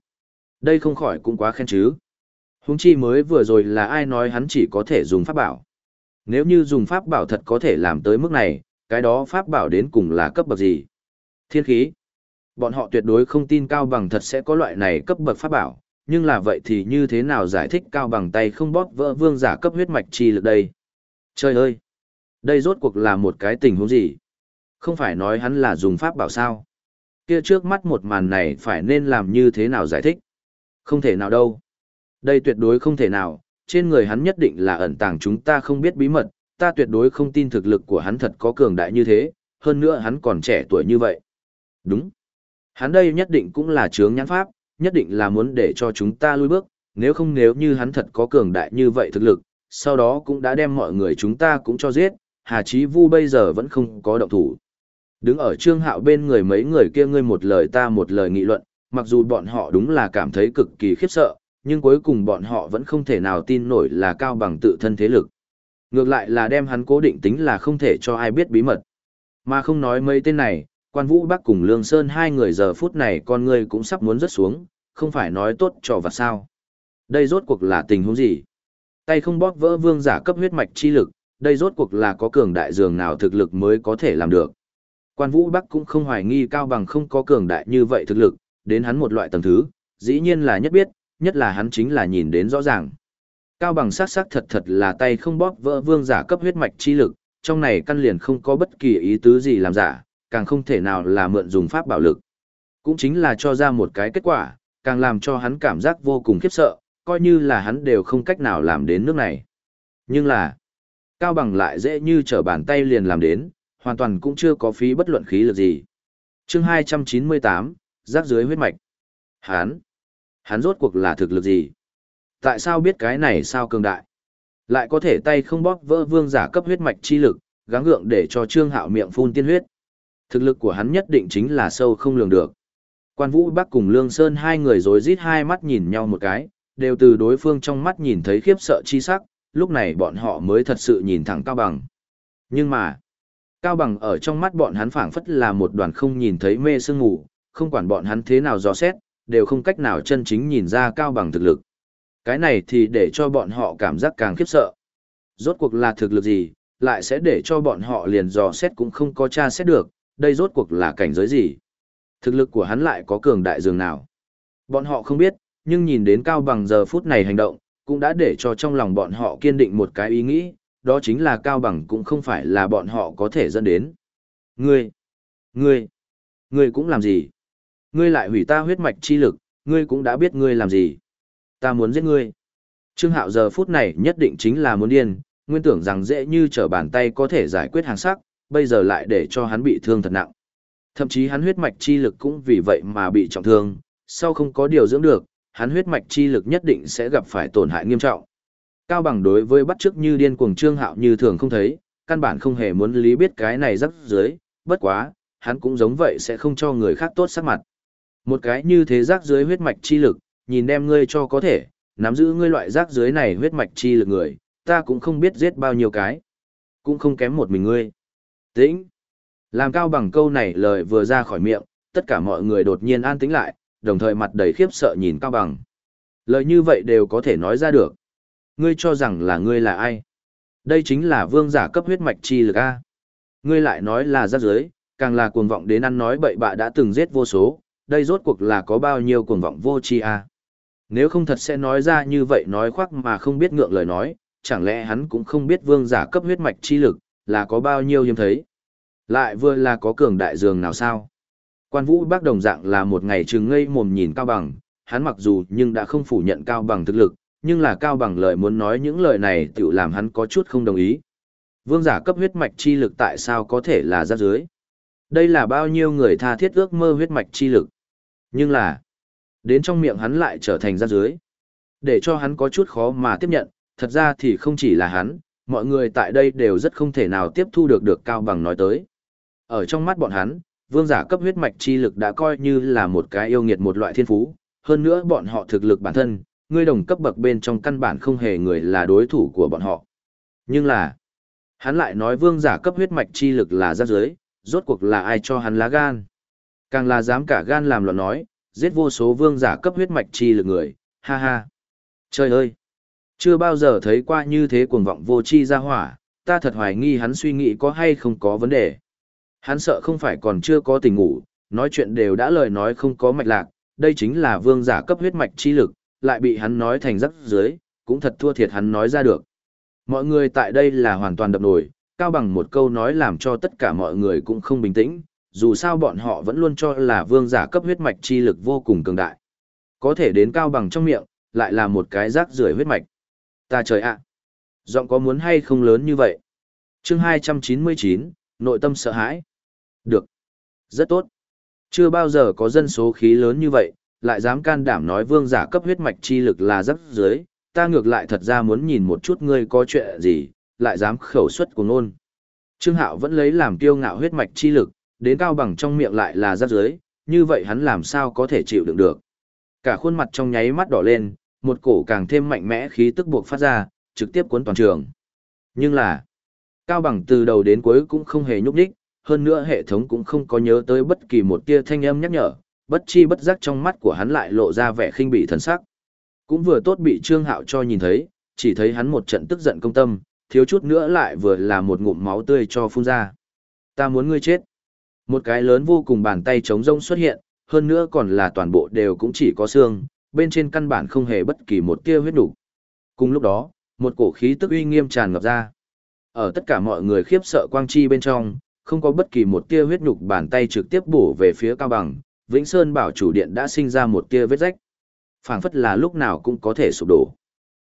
đây không khỏi cũng quá khen chứ. Húng chi mới vừa rồi là ai nói hắn chỉ có thể dùng pháp bảo. Nếu như dùng pháp bảo thật có thể làm tới mức này, cái đó pháp bảo đến cùng là cấp bậc gì? Thiên khí. Bọn họ tuyệt đối không tin Cao Bằng thật sẽ có loại này cấp bậc pháp bảo, nhưng là vậy thì như thế nào giải thích Cao Bằng tay không bóp vỡ vương giả cấp huyết mạch chi lực đây? Trời ơi! Đây rốt cuộc là một cái tình huống gì? Không phải nói hắn là dùng pháp bảo sao? Kia trước mắt một màn này phải nên làm như thế nào giải thích? Không thể nào đâu. Đây tuyệt đối không thể nào, trên người hắn nhất định là ẩn tàng chúng ta không biết bí mật, ta tuyệt đối không tin thực lực của hắn thật có cường đại như thế, hơn nữa hắn còn trẻ tuổi như vậy. Đúng. Hắn đây nhất định cũng là chướng nhãn pháp, nhất định là muốn để cho chúng ta lui bước, nếu không nếu như hắn thật có cường đại như vậy thực lực, sau đó cũng đã đem mọi người chúng ta cũng cho giết, Hà Chí Vu bây giờ vẫn không có động thủ. Đứng ở trương hạo bên người mấy người kia ngươi một lời ta một lời nghị luận, mặc dù bọn họ đúng là cảm thấy cực kỳ khiếp sợ, nhưng cuối cùng bọn họ vẫn không thể nào tin nổi là cao bằng tự thân thế lực. Ngược lại là đem hắn cố định tính là không thể cho ai biết bí mật. Mà không nói mấy tên này, quan vũ bắc cùng lương sơn hai người giờ phút này con người cũng sắp muốn rớt xuống, không phải nói tốt trò vặt sao. Đây rốt cuộc là tình huống gì? Tay không bóp vỡ vương giả cấp huyết mạch chi lực, đây rốt cuộc là có cường đại dường nào thực lực mới có thể làm được. Quan Vũ Bắc cũng không hoài nghi Cao Bằng không có cường đại như vậy thực lực, đến hắn một loại tầng thứ, dĩ nhiên là nhất biết, nhất là hắn chính là nhìn đến rõ ràng. Cao Bằng sát c thật thật là tay không bóp vỡ vương giả cấp huyết mạch chi lực, trong này căn liền không có bất kỳ ý tứ gì làm giả, càng không thể nào là mượn dùng pháp bảo lực. Cũng chính là cho ra một cái kết quả, càng làm cho hắn cảm giác vô cùng khiếp sợ, coi như là hắn đều không cách nào làm đến nước này. Nhưng là, Cao Bằng lại dễ như trở bàn tay liền làm đến, hoàn toàn cũng chưa có phí bất luận khí lực gì. chương 298, rác dưới huyết mạch. Hắn, hắn rốt cuộc là thực lực gì? Tại sao biết cái này sao cường đại? Lại có thể tay không bóp vỡ vương giả cấp huyết mạch chi lực, gắng gượng để cho trương hạo miệng phun tiên huyết. Thực lực của hắn nhất định chính là sâu không lường được. Quan Vũ Bắc cùng Lương Sơn hai người rồi rít hai mắt nhìn nhau một cái, đều từ đối phương trong mắt nhìn thấy khiếp sợ chi sắc, lúc này bọn họ mới thật sự nhìn thẳng Cao Bằng. Nhưng mà, Cao Bằng ở trong mắt bọn hắn phảng phất là một đoàn không nhìn thấy mê sương ngủ, không quản bọn hắn thế nào dò xét, đều không cách nào chân chính nhìn ra Cao Bằng thực lực. Cái này thì để cho bọn họ cảm giác càng khiếp sợ. Rốt cuộc là thực lực gì, lại sẽ để cho bọn họ liền dò xét cũng không có tra xét được, đây rốt cuộc là cảnh giới gì. Thực lực của hắn lại có cường đại dường nào. Bọn họ không biết, nhưng nhìn đến Cao Bằng giờ phút này hành động, cũng đã để cho trong lòng bọn họ kiên định một cái ý nghĩ, đó chính là Cao Bằng cũng không phải là bọn họ có thể dẫn đến. Ngươi, ngươi, ngươi cũng làm gì? Ngươi lại hủy ta huyết mạch chi lực, ngươi cũng đã biết ngươi làm gì. Ta muốn giết ngươi. Trương Hạo giờ phút này nhất định chính là muốn điên, nguyên tưởng rằng dễ như trở bàn tay có thể giải quyết hàng sắc, bây giờ lại để cho hắn bị thương thật nặng. Thậm chí hắn huyết mạch chi lực cũng vì vậy mà bị trọng thương, sau không có điều dưỡng được, hắn huyết mạch chi lực nhất định sẽ gặp phải tổn hại nghiêm trọng. Cao bằng đối với bắt chước như điên cuồng trương hạo như thường không thấy, căn bản không hề muốn lý biết cái này rắc dưới, bất quá, hắn cũng giống vậy sẽ không cho người khác tốt sắc mặt. Một cái như thế rác dưới huyết mạch chi lực, nhìn đem ngươi cho có thể, nắm giữ ngươi loại rác dưới này huyết mạch chi lực người, ta cũng không biết giết bao nhiêu cái. Cũng không kém một mình ngươi. Tĩnh. Làm cao bằng câu này lời vừa ra khỏi miệng, tất cả mọi người đột nhiên an tĩnh lại, đồng thời mặt đầy khiếp sợ nhìn cao bằng. Lời như vậy đều có thể nói ra được. Ngươi cho rằng là ngươi là ai? Đây chính là vương giả cấp huyết mạch chi lực A. Ngươi lại nói là rác giới càng là cuồng vọng đến ăn nói bậy bạ đã từng giết vô số, đây rốt cuộc là có bao nhiêu cuồng vọng vô chi A. Nếu không thật sẽ nói ra như vậy nói khoác mà không biết ngượng lời nói, chẳng lẽ hắn cũng không biết vương giả cấp huyết mạch chi lực, là có bao nhiêu hiếm thấy. Lại vừa là có cường đại dường nào sao? Quan vũ bác đồng dạng là một ngày trừng ngây mồm nhìn cao bằng, hắn mặc dù nhưng đã không phủ nhận cao bằng thực lực, nhưng là cao bằng lời muốn nói những lời này tự làm hắn có chút không đồng ý. Vương giả cấp huyết mạch chi lực tại sao có thể là ra dưới? Đây là bao nhiêu người tha thiết ước mơ huyết mạch chi lực. Nhưng là, đến trong miệng hắn lại trở thành ra dưới. Để cho hắn có chút khó mà tiếp nhận, thật ra thì không chỉ là hắn, mọi người tại đây đều rất không thể nào tiếp thu được được cao bằng nói tới. Ở trong mắt bọn hắn, vương giả cấp huyết mạch chi lực đã coi như là một cái yêu nghiệt một loại thiên phú, hơn nữa bọn họ thực lực bản thân, ngươi đồng cấp bậc bên trong căn bản không hề người là đối thủ của bọn họ. Nhưng là, hắn lại nói vương giả cấp huyết mạch chi lực là giáp giới, rốt cuộc là ai cho hắn lá gan. Càng là dám cả gan làm loạn nói, giết vô số vương giả cấp huyết mạch chi lực người, ha ha. Trời ơi! Chưa bao giờ thấy qua như thế cuồng vọng vô chi ra hỏa, ta thật hoài nghi hắn suy nghĩ có hay không có vấn đề. Hắn sợ không phải còn chưa có tình ngủ, nói chuyện đều đã lời nói không có mạch lạc, đây chính là vương giả cấp huyết mạch chi lực, lại bị hắn nói thành rắc dưới, cũng thật thua thiệt hắn nói ra được. Mọi người tại đây là hoàn toàn đập nổi, cao bằng một câu nói làm cho tất cả mọi người cũng không bình tĩnh, dù sao bọn họ vẫn luôn cho là vương giả cấp huyết mạch chi lực vô cùng cường đại. Có thể đến cao bằng trong miệng, lại là một cái rác rưởi huyết mạch. Ta trời ạ! Giọng có muốn hay không lớn như vậy? chương 299, nội tâm sợ hãi. Được. Rất tốt. Chưa bao giờ có dân số khí lớn như vậy, lại dám can đảm nói vương giả cấp huyết mạch chi lực là rất dưới, ta ngược lại thật ra muốn nhìn một chút ngươi có chuyện gì, lại dám khẩu xuất của ngôn. Trương Hạo vẫn lấy làm kiêu ngạo huyết mạch chi lực, đến cao bằng trong miệng lại là rất dưới, như vậy hắn làm sao có thể chịu đựng được. Cả khuôn mặt trong nháy mắt đỏ lên, một cổ càng thêm mạnh mẽ khí tức buộc phát ra, trực tiếp cuốn toàn trường. Nhưng là, Cao bằng từ đầu đến cuối cũng không hề nhúc đích, hơn nữa hệ thống cũng không có nhớ tới bất kỳ một tia thanh âm nhắc nhở, bất chi bất giác trong mắt của hắn lại lộ ra vẻ khinh bỉ thần sắc. Cũng vừa tốt bị Trương Hạo cho nhìn thấy, chỉ thấy hắn một trận tức giận công tâm, thiếu chút nữa lại vừa là một ngụm máu tươi cho phun ra. Ta muốn ngươi chết. Một cái lớn vô cùng bàn tay trống rông xuất hiện, hơn nữa còn là toàn bộ đều cũng chỉ có xương, bên trên căn bản không hề bất kỳ một tia huyết đủ. Cùng lúc đó, một cổ khí tức uy nghiêm tràn ngập ra. Ở tất cả mọi người khiếp sợ quang chi bên trong, không có bất kỳ một tia huyết nhục bàn tay trực tiếp bổ về phía cao bằng, Vĩnh Sơn bảo chủ điện đã sinh ra một tia vết rách. phảng phất là lúc nào cũng có thể sụp đổ.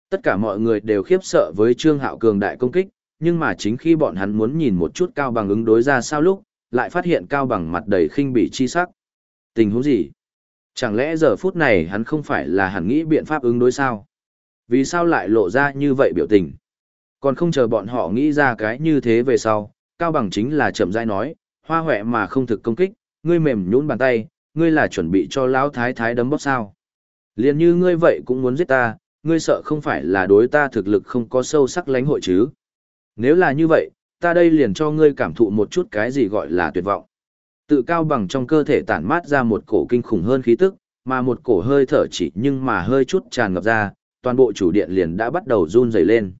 Tất cả mọi người đều khiếp sợ với Trương Hạo cường đại công kích, nhưng mà chính khi bọn hắn muốn nhìn một chút cao bằng ứng đối ra sao lúc, lại phát hiện cao bằng mặt đầy khinh bỉ chi sắc. Tình huống gì? Chẳng lẽ giờ phút này hắn không phải là hẳn nghĩ biện pháp ứng đối sao? Vì sao lại lộ ra như vậy biểu tình? Còn không chờ bọn họ nghĩ ra cái như thế về sau, Cao Bằng chính là chậm rãi nói, hoa hoẹ mà không thực công kích, ngươi mềm nhũn bàn tay, ngươi là chuẩn bị cho lão thái thái đấm bóp sao. liền như ngươi vậy cũng muốn giết ta, ngươi sợ không phải là đối ta thực lực không có sâu sắc lãnh hội chứ. Nếu là như vậy, ta đây liền cho ngươi cảm thụ một chút cái gì gọi là tuyệt vọng. Tự cao bằng trong cơ thể tản mát ra một cổ kinh khủng hơn khí tức, mà một cổ hơi thở chỉ nhưng mà hơi chút tràn ngập ra, toàn bộ chủ điện liền đã bắt đầu run rẩy lên.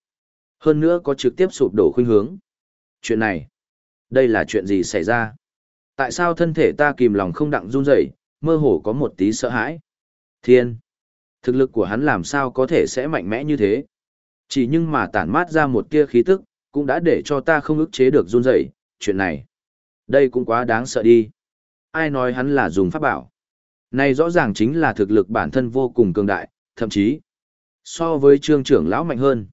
Hơn nữa có trực tiếp sụp đổ khuynh hướng. Chuyện này, đây là chuyện gì xảy ra? Tại sao thân thể ta kìm lòng không đặng run rẩy, mơ hồ có một tí sợ hãi? Thiên, thực lực của hắn làm sao có thể sẽ mạnh mẽ như thế? Chỉ nhưng mà tản mát ra một tia khí tức, cũng đã để cho ta không ức chế được run rẩy, chuyện này. Đây cũng quá đáng sợ đi. Ai nói hắn là dùng pháp bảo? Này rõ ràng chính là thực lực bản thân vô cùng cường đại, thậm chí so với trương trưởng lão mạnh hơn.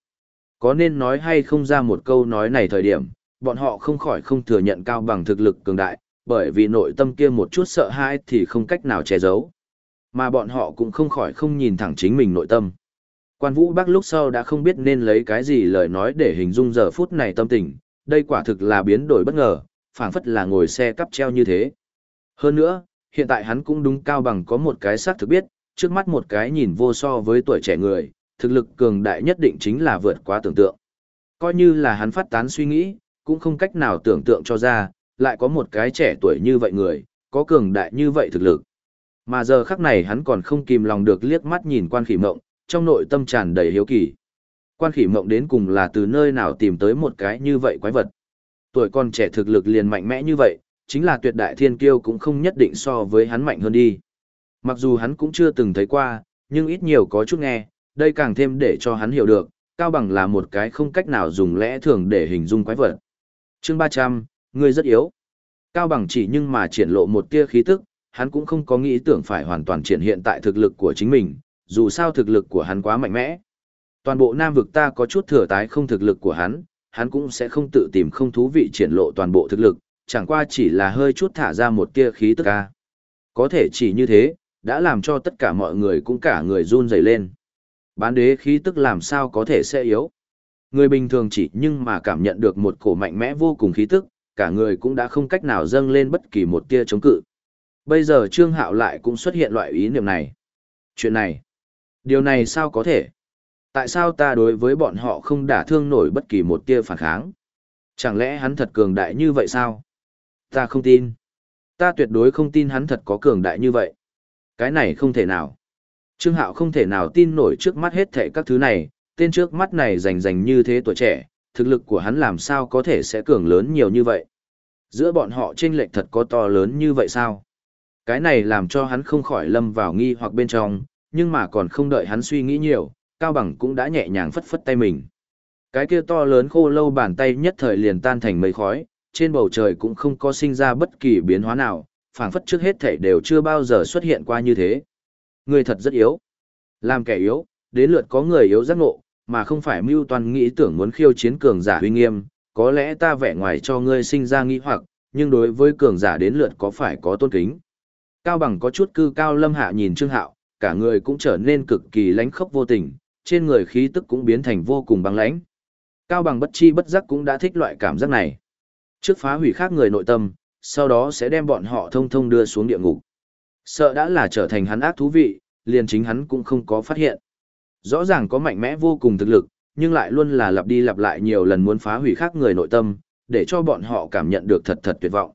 Có nên nói hay không ra một câu nói này thời điểm, bọn họ không khỏi không thừa nhận cao bằng thực lực cường đại, bởi vì nội tâm kia một chút sợ hãi thì không cách nào che giấu. Mà bọn họ cũng không khỏi không nhìn thẳng chính mình nội tâm. Quan Vũ Bắc lúc sau đã không biết nên lấy cái gì lời nói để hình dung giờ phút này tâm tình, đây quả thực là biến đổi bất ngờ, phảng phất là ngồi xe cắp treo như thế. Hơn nữa, hiện tại hắn cũng đúng cao bằng có một cái xác thực biết, trước mắt một cái nhìn vô so với tuổi trẻ người, thực lực cường đại nhất định chính là vượt quá tưởng tượng. Coi như là hắn phát tán suy nghĩ, cũng không cách nào tưởng tượng cho ra, lại có một cái trẻ tuổi như vậy người, có cường đại như vậy thực lực. Mà giờ khắc này hắn còn không kìm lòng được liếc mắt nhìn quan khỉ mộng, trong nội tâm tràn đầy hiếu kỳ. Quan khỉ mộng đến cùng là từ nơi nào tìm tới một cái như vậy quái vật. Tuổi còn trẻ thực lực liền mạnh mẽ như vậy, chính là tuyệt đại thiên kiêu cũng không nhất định so với hắn mạnh hơn đi. Mặc dù hắn cũng chưa từng thấy qua, nhưng ít nhiều có chút nghe, đây càng thêm để cho hắn hiểu được, Cao Bằng là một cái không cách nào dùng lẽ thường để hình dung quái vật. Chương 300, ngươi rất yếu. Cao Bằng chỉ nhưng mà triển lộ một tia khí tức, hắn cũng không có nghĩ tưởng phải hoàn toàn triển hiện tại thực lực của chính mình, dù sao thực lực của hắn quá mạnh mẽ. Toàn bộ Nam vực ta có chút thừa tái không thực lực của hắn, hắn cũng sẽ không tự tìm không thú vị triển lộ toàn bộ thực lực, chẳng qua chỉ là hơi chút thả ra một tia khí tức ca. Có thể chỉ như thế, đã làm cho tất cả mọi người cũng cả người run rẩy lên. Bán đế khí tức làm sao có thể sẽ yếu. Người bình thường chỉ nhưng mà cảm nhận được một cổ mạnh mẽ vô cùng khí tức, cả người cũng đã không cách nào dâng lên bất kỳ một tia chống cự. Bây giờ Trương Hạo lại cũng xuất hiện loại ý niệm này. Chuyện này, điều này sao có thể? Tại sao ta đối với bọn họ không đả thương nổi bất kỳ một tia phản kháng? Chẳng lẽ hắn thật cường đại như vậy sao? Ta không tin. Ta tuyệt đối không tin hắn thật có cường đại như vậy. Cái này không thể nào. Trương Hạo không thể nào tin nổi trước mắt hết thảy các thứ này, tên trước mắt này rành rành như thế tuổi trẻ, thực lực của hắn làm sao có thể sẽ cường lớn nhiều như vậy. Giữa bọn họ chênh lệch thật có to lớn như vậy sao? Cái này làm cho hắn không khỏi lâm vào nghi hoặc bên trong, nhưng mà còn không đợi hắn suy nghĩ nhiều, Cao Bằng cũng đã nhẹ nhàng phất phất tay mình. Cái kia to lớn khô lâu bàn tay nhất thời liền tan thành mây khói, trên bầu trời cũng không có sinh ra bất kỳ biến hóa nào, phảng phất trước hết thảy đều chưa bao giờ xuất hiện qua như thế. Ngươi thật rất yếu. Làm kẻ yếu, đến lượt có người yếu giác ngộ, mà không phải mưu toàn nghĩ tưởng muốn khiêu chiến cường giả huy nghiêm, có lẽ ta vẻ ngoài cho ngươi sinh ra nghi hoặc, nhưng đối với cường giả đến lượt có phải có tôn kính. Cao bằng có chút cư cao lâm hạ nhìn Trương Hạo, cả người cũng trở nên cực kỳ lánh khốc vô tình, trên người khí tức cũng biến thành vô cùng băng lãnh. Cao bằng bất chi bất giác cũng đã thích loại cảm giác này. Trước phá hủy khác người nội tâm, sau đó sẽ đem bọn họ thông thông đưa xuống địa ngục. Sợ đã là trở thành hắn ác thú vị, liền chính hắn cũng không có phát hiện. Rõ ràng có mạnh mẽ vô cùng thực lực, nhưng lại luôn là lặp đi lặp lại nhiều lần muốn phá hủy khác người nội tâm, để cho bọn họ cảm nhận được thật thật tuyệt vọng.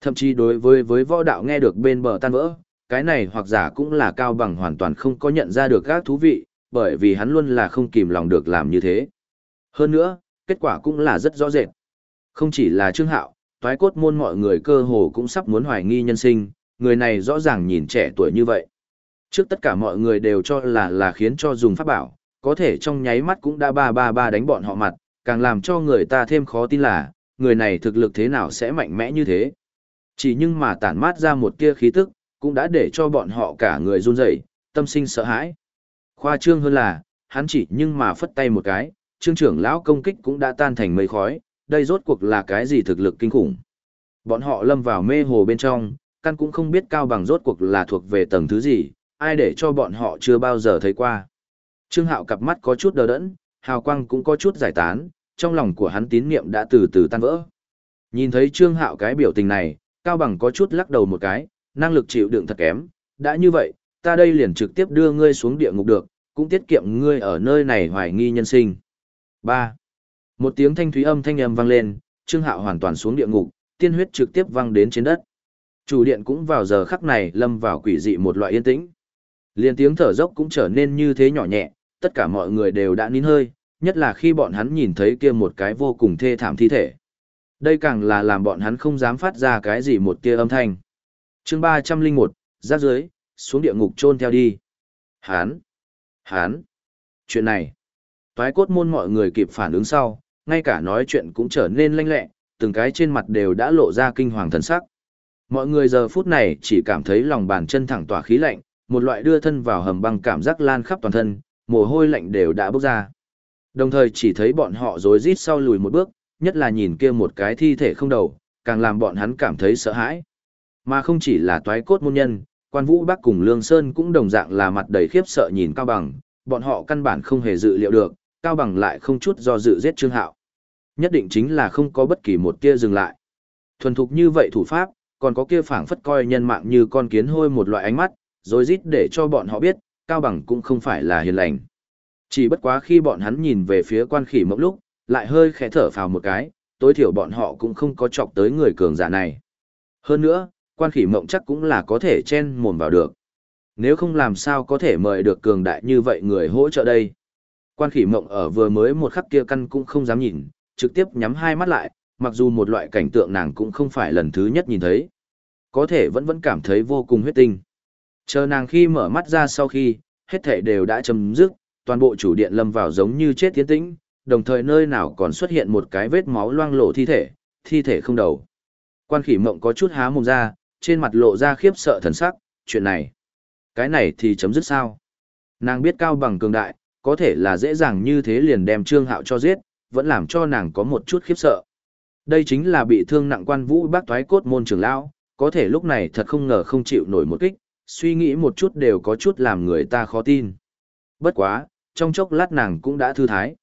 Thậm chí đối với với võ đạo nghe được bên bờ tan vỡ, cái này hoặc giả cũng là cao bằng hoàn toàn không có nhận ra được các thú vị, bởi vì hắn luôn là không kìm lòng được làm như thế. Hơn nữa, kết quả cũng là rất rõ rệt. Không chỉ là Trương Hạo, toái cốt môn mọi người cơ hồ cũng sắp muốn hoài nghi nhân sinh, người này rõ ràng nhìn trẻ tuổi như vậy. Trước tất cả mọi người đều cho là là khiến cho dùng pháp bảo, có thể trong nháy mắt cũng đã ba ba ba đánh bọn họ mặt, càng làm cho người ta thêm khó tin là, người này thực lực thế nào sẽ mạnh mẽ như thế. Chỉ nhưng mà tản mát ra một tia khí tức, cũng đã để cho bọn họ cả người run rẩy, tâm sinh sợ hãi. Khoa trương hơn là, hắn chỉ nhưng mà phất tay một cái, trương trưởng lão công kích cũng đã tan thành mây khói, đây rốt cuộc là cái gì thực lực kinh khủng. Bọn họ lâm vào mê hồ bên trong, căn cũng không biết cao bằng rốt cuộc là thuộc về tầng thứ gì, ai để cho bọn họ chưa bao giờ thấy qua. Trương Hạo cặp mắt có chút đờ đẫn, hào quang cũng có chút giải tán, trong lòng của hắn tín niệm đã từ từ tan vỡ. Nhìn thấy Trương Hạo cái biểu tình này, Cao Bằng có chút lắc đầu một cái, năng lực chịu đựng thật kém, đã như vậy, ta đây liền trực tiếp đưa ngươi xuống địa ngục được, cũng tiết kiệm ngươi ở nơi này hoài nghi nhân sinh. 3. Một tiếng thanh thúy âm thanh âm vang lên, Trương Hạo hoàn toàn xuống địa ngục, tiên huyết trực tiếp văng đến trên đất. Chủ điện cũng vào giờ khắc này lâm vào quỷ dị một loại yên tĩnh. Liên tiếng thở dốc cũng trở nên như thế nhỏ nhẹ, tất cả mọi người đều đã nín hơi, nhất là khi bọn hắn nhìn thấy kia một cái vô cùng thê thảm thi thể. Đây càng là làm bọn hắn không dám phát ra cái gì một tia âm thanh. chương 301, ra dưới, xuống địa ngục chôn theo đi. Hán! Hán! Chuyện này! Toái cốt môn mọi người kịp phản ứng sau, ngay cả nói chuyện cũng trở nên lanh lẹ, từng cái trên mặt đều đã lộ ra kinh hoàng thần sắc. Mọi người giờ phút này chỉ cảm thấy lòng bàn chân thẳng tỏa khí lạnh, một loại đưa thân vào hầm băng cảm giác lan khắp toàn thân, mồ hôi lạnh đều đã bốc ra. Đồng thời chỉ thấy bọn họ rối rít sau lùi một bước, nhất là nhìn kia một cái thi thể không đầu, càng làm bọn hắn cảm thấy sợ hãi. Mà không chỉ là toái cốt môn nhân, quan vũ bác cùng Lương Sơn cũng đồng dạng là mặt đầy khiếp sợ nhìn Cao Bằng, bọn họ căn bản không hề dự liệu được, Cao Bằng lại không chút do dự giết Trương Hạo. Nhất định chính là không có bất kỳ một tia dừng lại. Thuần thục như vậy thủ pháp, còn có kia phảng phất coi nhân mạng như con kiến hôi một loại ánh mắt, rồi rít để cho bọn họ biết, Cao Bằng cũng không phải là hiền lành. Chỉ bất quá khi bọn hắn nhìn về phía quan khỉ mộng lúc, lại hơi khẽ thở phào một cái, tối thiểu bọn họ cũng không có chọc tới người cường giả này. Hơn nữa, quan khỉ mộng chắc cũng là có thể chen mồm vào được. Nếu không làm sao có thể mời được cường đại như vậy người hỗ trợ đây. Quan khỉ mộng ở vừa mới một khắc kia căn cũng không dám nhìn, trực tiếp nhắm hai mắt lại, mặc dù một loại cảnh tượng nàng cũng không phải lần thứ nhất nhìn thấy. Có thể vẫn vẫn cảm thấy vô cùng huyết tinh. Chờ nàng khi mở mắt ra sau khi, hết thể đều đã chấm dứt, toàn bộ chủ điện lâm vào giống như chết tiến tĩnh, đồng thời nơi nào còn xuất hiện một cái vết máu loang lộ thi thể, thi thể không đầu. Quan khỉ mộng có chút há mồm ra, trên mặt lộ ra khiếp sợ thần sắc, chuyện này. Cái này thì chấm dứt sao? Nàng biết cao bằng cường đại, có thể là dễ dàng như thế liền đem trương hạo cho giết, vẫn làm cho nàng có một chút khiếp sợ. Đây chính là bị thương nặng quan vũ bác toái cốt môn trưởng lão, có thể lúc này thật không ngờ không chịu nổi một kích, suy nghĩ một chút đều có chút làm người ta khó tin. Bất quá, trong chốc lát nàng cũng đã thư thái.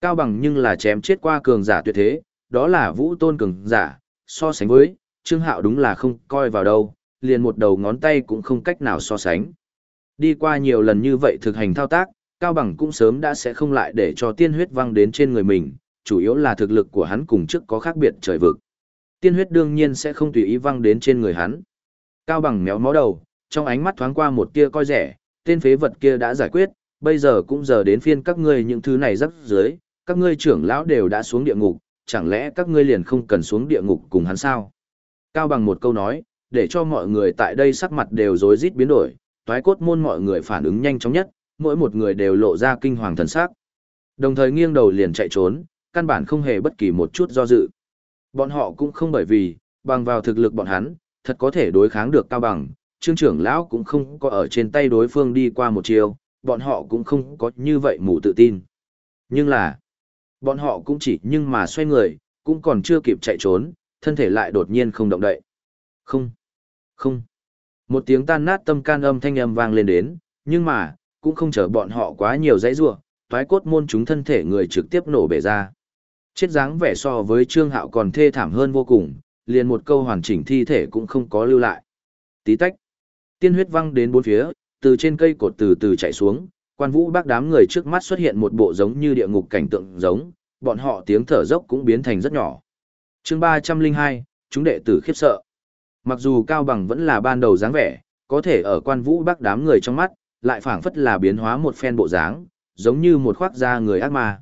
Cao bằng nhưng là chém chết qua cường giả tuyệt thế, đó là vũ tôn cường giả, so sánh với, Trương Hạo đúng là không coi vào đâu, liền một đầu ngón tay cũng không cách nào so sánh. Đi qua nhiều lần như vậy thực hành thao tác, Cao Bằng cũng sớm đã sẽ không lại để cho tiên huyết văng đến trên người mình, chủ yếu là thực lực của hắn cùng trước có khác biệt trời vực. Tiên huyết đương nhiên sẽ không tùy ý văng đến trên người hắn. Cao Bằng méo mó đầu, trong ánh mắt thoáng qua một tia coi rẻ, tên phế vật kia đã giải quyết, bây giờ cũng giờ đến phiên các ngươi những thứ này rắc dưới, các ngươi trưởng lão đều đã xuống địa ngục, chẳng lẽ các ngươi liền không cần xuống địa ngục cùng hắn sao? Cao bằng một câu nói, để cho mọi người tại đây sắc mặt đều rối rít biến đổi, toái cốt môn mọi người phản ứng nhanh chóng nhất, mỗi một người đều lộ ra kinh hoàng thần sắc. Đồng thời nghiêng đầu liền chạy trốn, căn bản không hề bất kỳ một chút do dự. Bọn họ cũng không bởi vì, bằng vào thực lực bọn hắn, thật có thể đối kháng được cao bằng, trương trưởng lão cũng không có ở trên tay đối phương đi qua một chiều, bọn họ cũng không có như vậy mù tự tin. Nhưng là, bọn họ cũng chỉ nhưng mà xoay người, cũng còn chưa kịp chạy trốn, thân thể lại đột nhiên không động đậy. Không, không. Một tiếng tan nát tâm can âm thanh âm vang lên đến, nhưng mà, cũng không chờ bọn họ quá nhiều dãy rủa, toái cốt môn chúng thân thể người trực tiếp nổ bể ra. Chết dáng vẻ so với Trương Hạo còn thê thảm hơn vô cùng, liền một câu hoàn chỉnh thi thể cũng không có lưu lại. Tí tách. Tiên huyết văng đến bốn phía, từ trên cây cột từ từ chạy xuống, quan vũ bác đám người trước mắt xuất hiện một bộ giống như địa ngục cảnh tượng giống, bọn họ tiếng thở dốc cũng biến thành rất nhỏ. chương ba trăm linh hai, chúng đệ tử khiếp sợ. Mặc dù Cao Bằng vẫn là ban đầu dáng vẻ, có thể ở quan vũ bác đám người trong mắt, lại phảng phất là biến hóa một phen bộ dáng, giống như một khoác da người ác ma.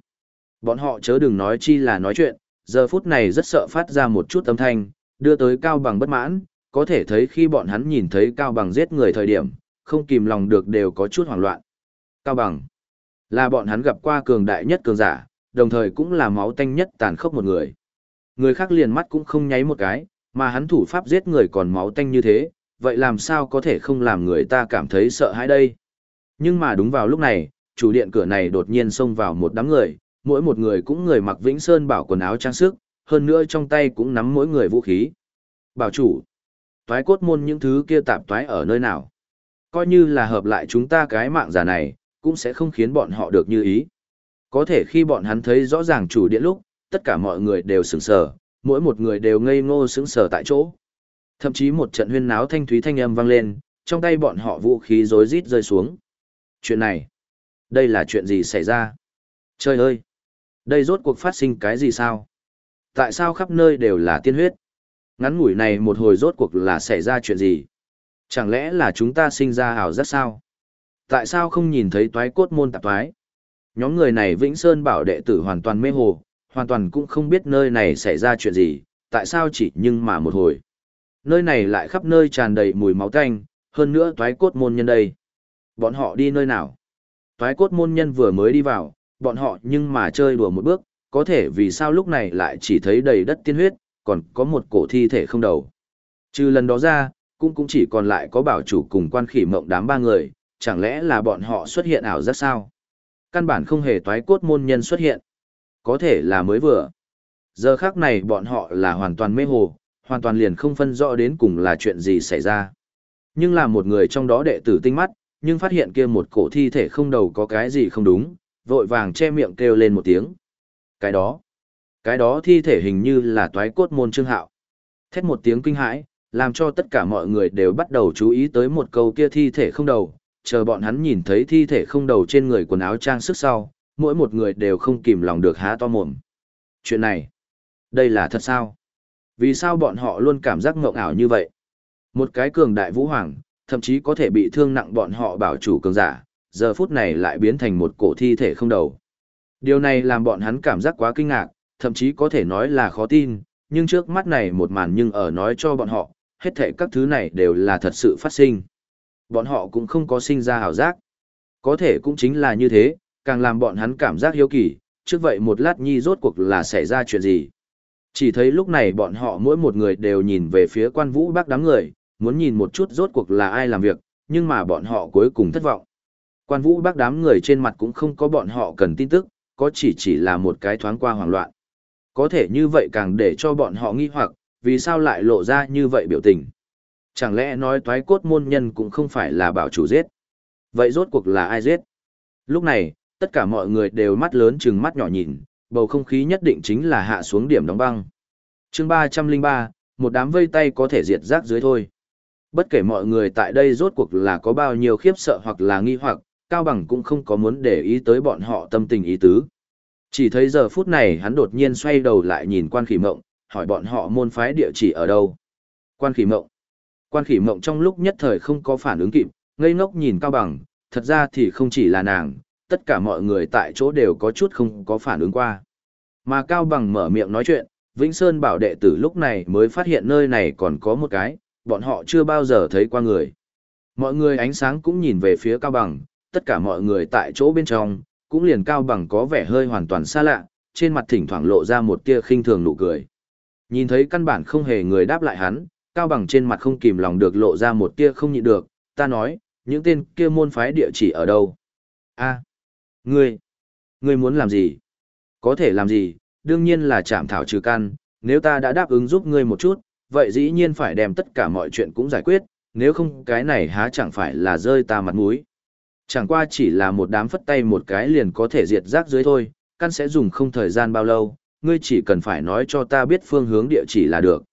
Bọn họ chớ đừng nói chi là nói chuyện, giờ phút này rất sợ phát ra một chút âm thanh, đưa tới Cao Bằng bất mãn, có thể thấy khi bọn hắn nhìn thấy Cao Bằng giết người thời điểm, không kìm lòng được đều có chút hoảng loạn. Cao Bằng là bọn hắn gặp qua cường đại nhất cường giả, đồng thời cũng là máu tanh nhất tàn khốc một người. Người khác liền mắt cũng không nháy một cái, mà hắn thủ pháp giết người còn máu tanh như thế, vậy làm sao có thể không làm người ta cảm thấy sợ hãi đây? Nhưng mà đúng vào lúc này, chủ điện cửa này đột nhiên xông vào một đám người, mỗi một người cũng người mặc Vĩnh Sơn bảo quần áo trang sức, hơn nữa trong tay cũng nắm mỗi người vũ khí. Bảo chủ, toái cốt môn những thứ kia tạp toái ở nơi nào? Coi như là hợp lại chúng ta cái mạng giả này, cũng sẽ không khiến bọn họ được như ý. Có thể khi bọn hắn thấy rõ ràng chủ điện lúc, tất cả mọi người đều sững sờ, mỗi một người đều ngây ngô sững sờ tại chỗ. Thậm chí một trận huyên náo thanh thúy thanh âm vang lên, trong tay bọn họ vũ khí rối rít rơi xuống. Chuyện này, đây là chuyện gì xảy ra? Trời ơi! Đây rốt cuộc phát sinh cái gì sao? Tại sao khắp nơi đều là tiên huyết? Ngắn ngủi này một hồi rốt cuộc là xảy ra chuyện gì? Chẳng lẽ là chúng ta sinh ra ảo giác sao? Tại sao không nhìn thấy toái cốt môn tạp toái? Nhóm người này Vĩnh Sơn bảo đệ tử hoàn toàn mê hồ, hoàn toàn cũng không biết nơi này xảy ra chuyện gì, tại sao chỉ nhưng mà một hồi. Nơi này lại khắp nơi tràn đầy mùi máu tanh, hơn nữa toái cốt môn nhân đây. Bọn họ đi nơi nào? Toái cốt môn nhân vừa mới đi vào, bọn họ nhưng mà chơi đùa một bước, có thể vì sao lúc này lại chỉ thấy đầy đất tiên huyết, còn có một cổ thi thể không đầu. Trừ lần đó ra, cũng cũng chỉ còn lại có bảo chủ cùng quan khỉ mộng đám ba người, chẳng lẽ là bọn họ xuất hiện ảo giác sao? Căn bản không hề toái cốt môn nhân xuất hiện. Có thể là mới vừa. Giờ khác này bọn họ là hoàn toàn mê hồ, hoàn toàn liền không phân rõ đến cùng là chuyện gì xảy ra. Nhưng là một người trong đó đệ tử tinh mắt, nhưng phát hiện kia một cổ thi thể không đầu có cái gì không đúng, vội vàng che miệng kêu lên một tiếng. Cái đó, cái đó thi thể hình như là toái cốt môn trương hạo. Thét một tiếng kinh hãi, làm cho tất cả mọi người đều bắt đầu chú ý tới một câu kia thi thể không đầu, chờ bọn hắn nhìn thấy thi thể không đầu trên người quần áo trang sức sau, mỗi một người đều không kìm lòng được há to mồm. Chuyện này, đây là thật sao? Vì sao bọn họ luôn cảm giác ngộng ảo như vậy? Một cái cường đại vũ hoàng, thậm chí có thể bị thương nặng bọn họ bảo chủ cường giả, giờ phút này lại biến thành một cổ thi thể không đầu. Điều này làm bọn hắn cảm giác quá kinh ngạc, thậm chí có thể nói là khó tin, nhưng trước mắt này một màn nhưng ở nói cho bọn họ, hết thảy các thứ này đều là thật sự phát sinh. Bọn họ cũng không có sinh ra hào giác. Có thể cũng chính là như thế, càng làm bọn hắn cảm giác hiếu kỳ, trước vậy một lát nhi rốt cuộc là xảy ra chuyện gì. Chỉ thấy lúc này bọn họ mỗi một người đều nhìn về phía quan vũ bác đám người, muốn nhìn một chút rốt cuộc là ai làm việc, nhưng mà bọn họ cuối cùng thất vọng. Quan vũ bác đám người trên mặt cũng không có bọn họ cần tin tức, có chỉ chỉ là một cái thoáng qua hoảng loạn. Có thể như vậy càng để cho bọn họ nghi hoặc, vì sao lại lộ ra như vậy biểu tình. Chẳng lẽ nói toái cốt môn nhân cũng không phải là bảo chủ giết? Vậy rốt cuộc là ai giết? Lúc này, tất cả mọi người đều mắt lớn chừng mắt nhỏ nhìn, bầu không khí nhất định chính là hạ xuống điểm đóng băng. chương ba trăm linh ba, một đám vây tay có thể diệt rác dưới thôi. Bất kể mọi người tại đây rốt cuộc là có bao nhiêu khiếp sợ hoặc là nghi hoặc, Cao Bằng cũng không có muốn để ý tới bọn họ tâm tình ý tứ. Chỉ thấy giờ phút này hắn đột nhiên xoay đầu lại nhìn quan khỉ mộng, hỏi bọn họ môn phái địa chỉ ở đâu. Quan khỉ mộng. Quan khỉ mộng trong lúc nhất thời không có phản ứng kịp, ngây ngốc nhìn Cao Bằng, thật ra thì không chỉ là nàng, tất cả mọi người tại chỗ đều có chút không có phản ứng qua. Mà Cao Bằng mở miệng nói chuyện, Vĩnh Sơn bảo đệ tử lúc này mới phát hiện nơi này còn có một cái, bọn họ chưa bao giờ thấy qua người. Mọi người ánh sáng cũng nhìn về phía Cao Bằng, tất cả mọi người tại chỗ bên trong, cũng liền Cao Bằng có vẻ hơi hoàn toàn xa lạ, trên mặt thỉnh thoảng lộ ra một tia khinh thường nụ cười. Nhìn thấy căn bản không hề người đáp lại hắn, Cao Bằng trên mặt không kìm lòng được lộ ra một tia không nhịn được, ta nói, những tên kia môn phái địa chỉ ở đâu? a ngươi, ngươi muốn làm gì? Có thể làm gì, đương nhiên là chạm thảo trừ căn, nếu ta đã đáp ứng giúp ngươi một chút, vậy dĩ nhiên phải đem tất cả mọi chuyện cũng giải quyết, nếu không cái này há chẳng phải là rơi ta mặt mũi. Chẳng qua chỉ là một đám phất tay một cái liền có thể diệt rác dưới thôi, căn sẽ dùng không thời gian bao lâu, ngươi chỉ cần phải nói cho ta biết phương hướng địa chỉ là được.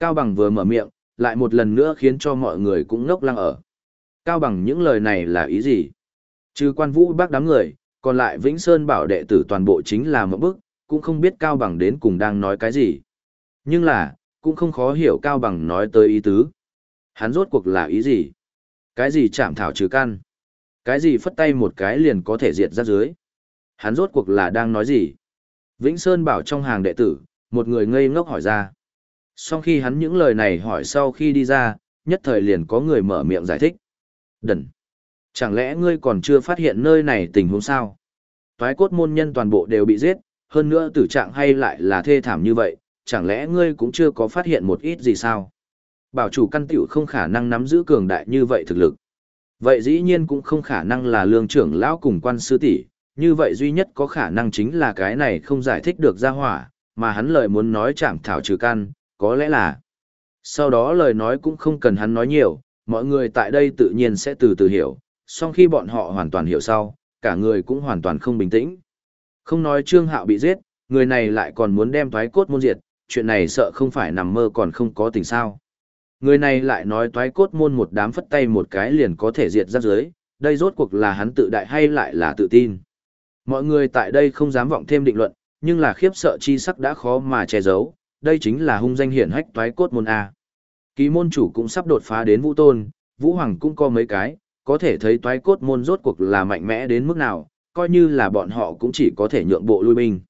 Cao Bằng vừa mở miệng, lại một lần nữa khiến cho mọi người cũng ngốc lăng ở. Cao Bằng những lời này là ý gì? Trừ quan vũ bác đám người, còn lại Vĩnh Sơn bảo đệ tử toàn bộ chính là một bức, cũng không biết Cao Bằng đến cùng đang nói cái gì. Nhưng là, cũng không khó hiểu Cao Bằng nói tới ý tứ. Hắn rốt cuộc là ý gì? Cái gì chạm thảo trừ căn? Cái gì phất tay một cái liền có thể diệt ra dưới? Hắn rốt cuộc là đang nói gì? Vĩnh Sơn bảo trong hàng đệ tử, một người ngây ngốc hỏi ra. Sau khi hắn những lời này hỏi sau khi đi ra, nhất thời liền có người mở miệng giải thích. Đần! Chẳng lẽ ngươi còn chưa phát hiện nơi này tình huống sao? Toái cốt môn nhân toàn bộ đều bị giết, hơn nữa tử trạng hay lại là thê thảm như vậy, chẳng lẽ ngươi cũng chưa có phát hiện một ít gì sao? Bảo chủ căn tiểu không khả năng nắm giữ cường đại như vậy thực lực. Vậy dĩ nhiên cũng không khả năng là lương trưởng lão cùng quan sư tỷ, như vậy duy nhất có khả năng chính là cái này không giải thích được ra hỏa, mà hắn lời muốn nói chạm thảo trừ căn, có lẽ là. Sau đó lời nói cũng không cần hắn nói nhiều, mọi người tại đây tự nhiên sẽ từ từ hiểu, song khi bọn họ hoàn toàn hiểu sau, cả người cũng hoàn toàn không bình tĩnh. Không nói Trương Hạo bị giết, người này lại còn muốn đem thoái cốt môn diệt, chuyện này sợ không phải nằm mơ còn không có tình sao. Người này lại nói toái cốt môn một đám phất tay một cái liền có thể diệt ra dưới, đây rốt cuộc là hắn tự đại hay lại là tự tin. Mọi người tại đây không dám vọng thêm định luận, nhưng là khiếp sợ chi sắc đã khó mà che giấu, đây chính là hung danh hiển hách toái cốt môn A. Ký môn chủ cũng sắp đột phá đến vũ tôn, vũ hoàng cũng có mấy cái, có thể thấy toái cốt môn rốt cuộc là mạnh mẽ đến mức nào, coi như là bọn họ cũng chỉ có thể nhượng bộ lui binh.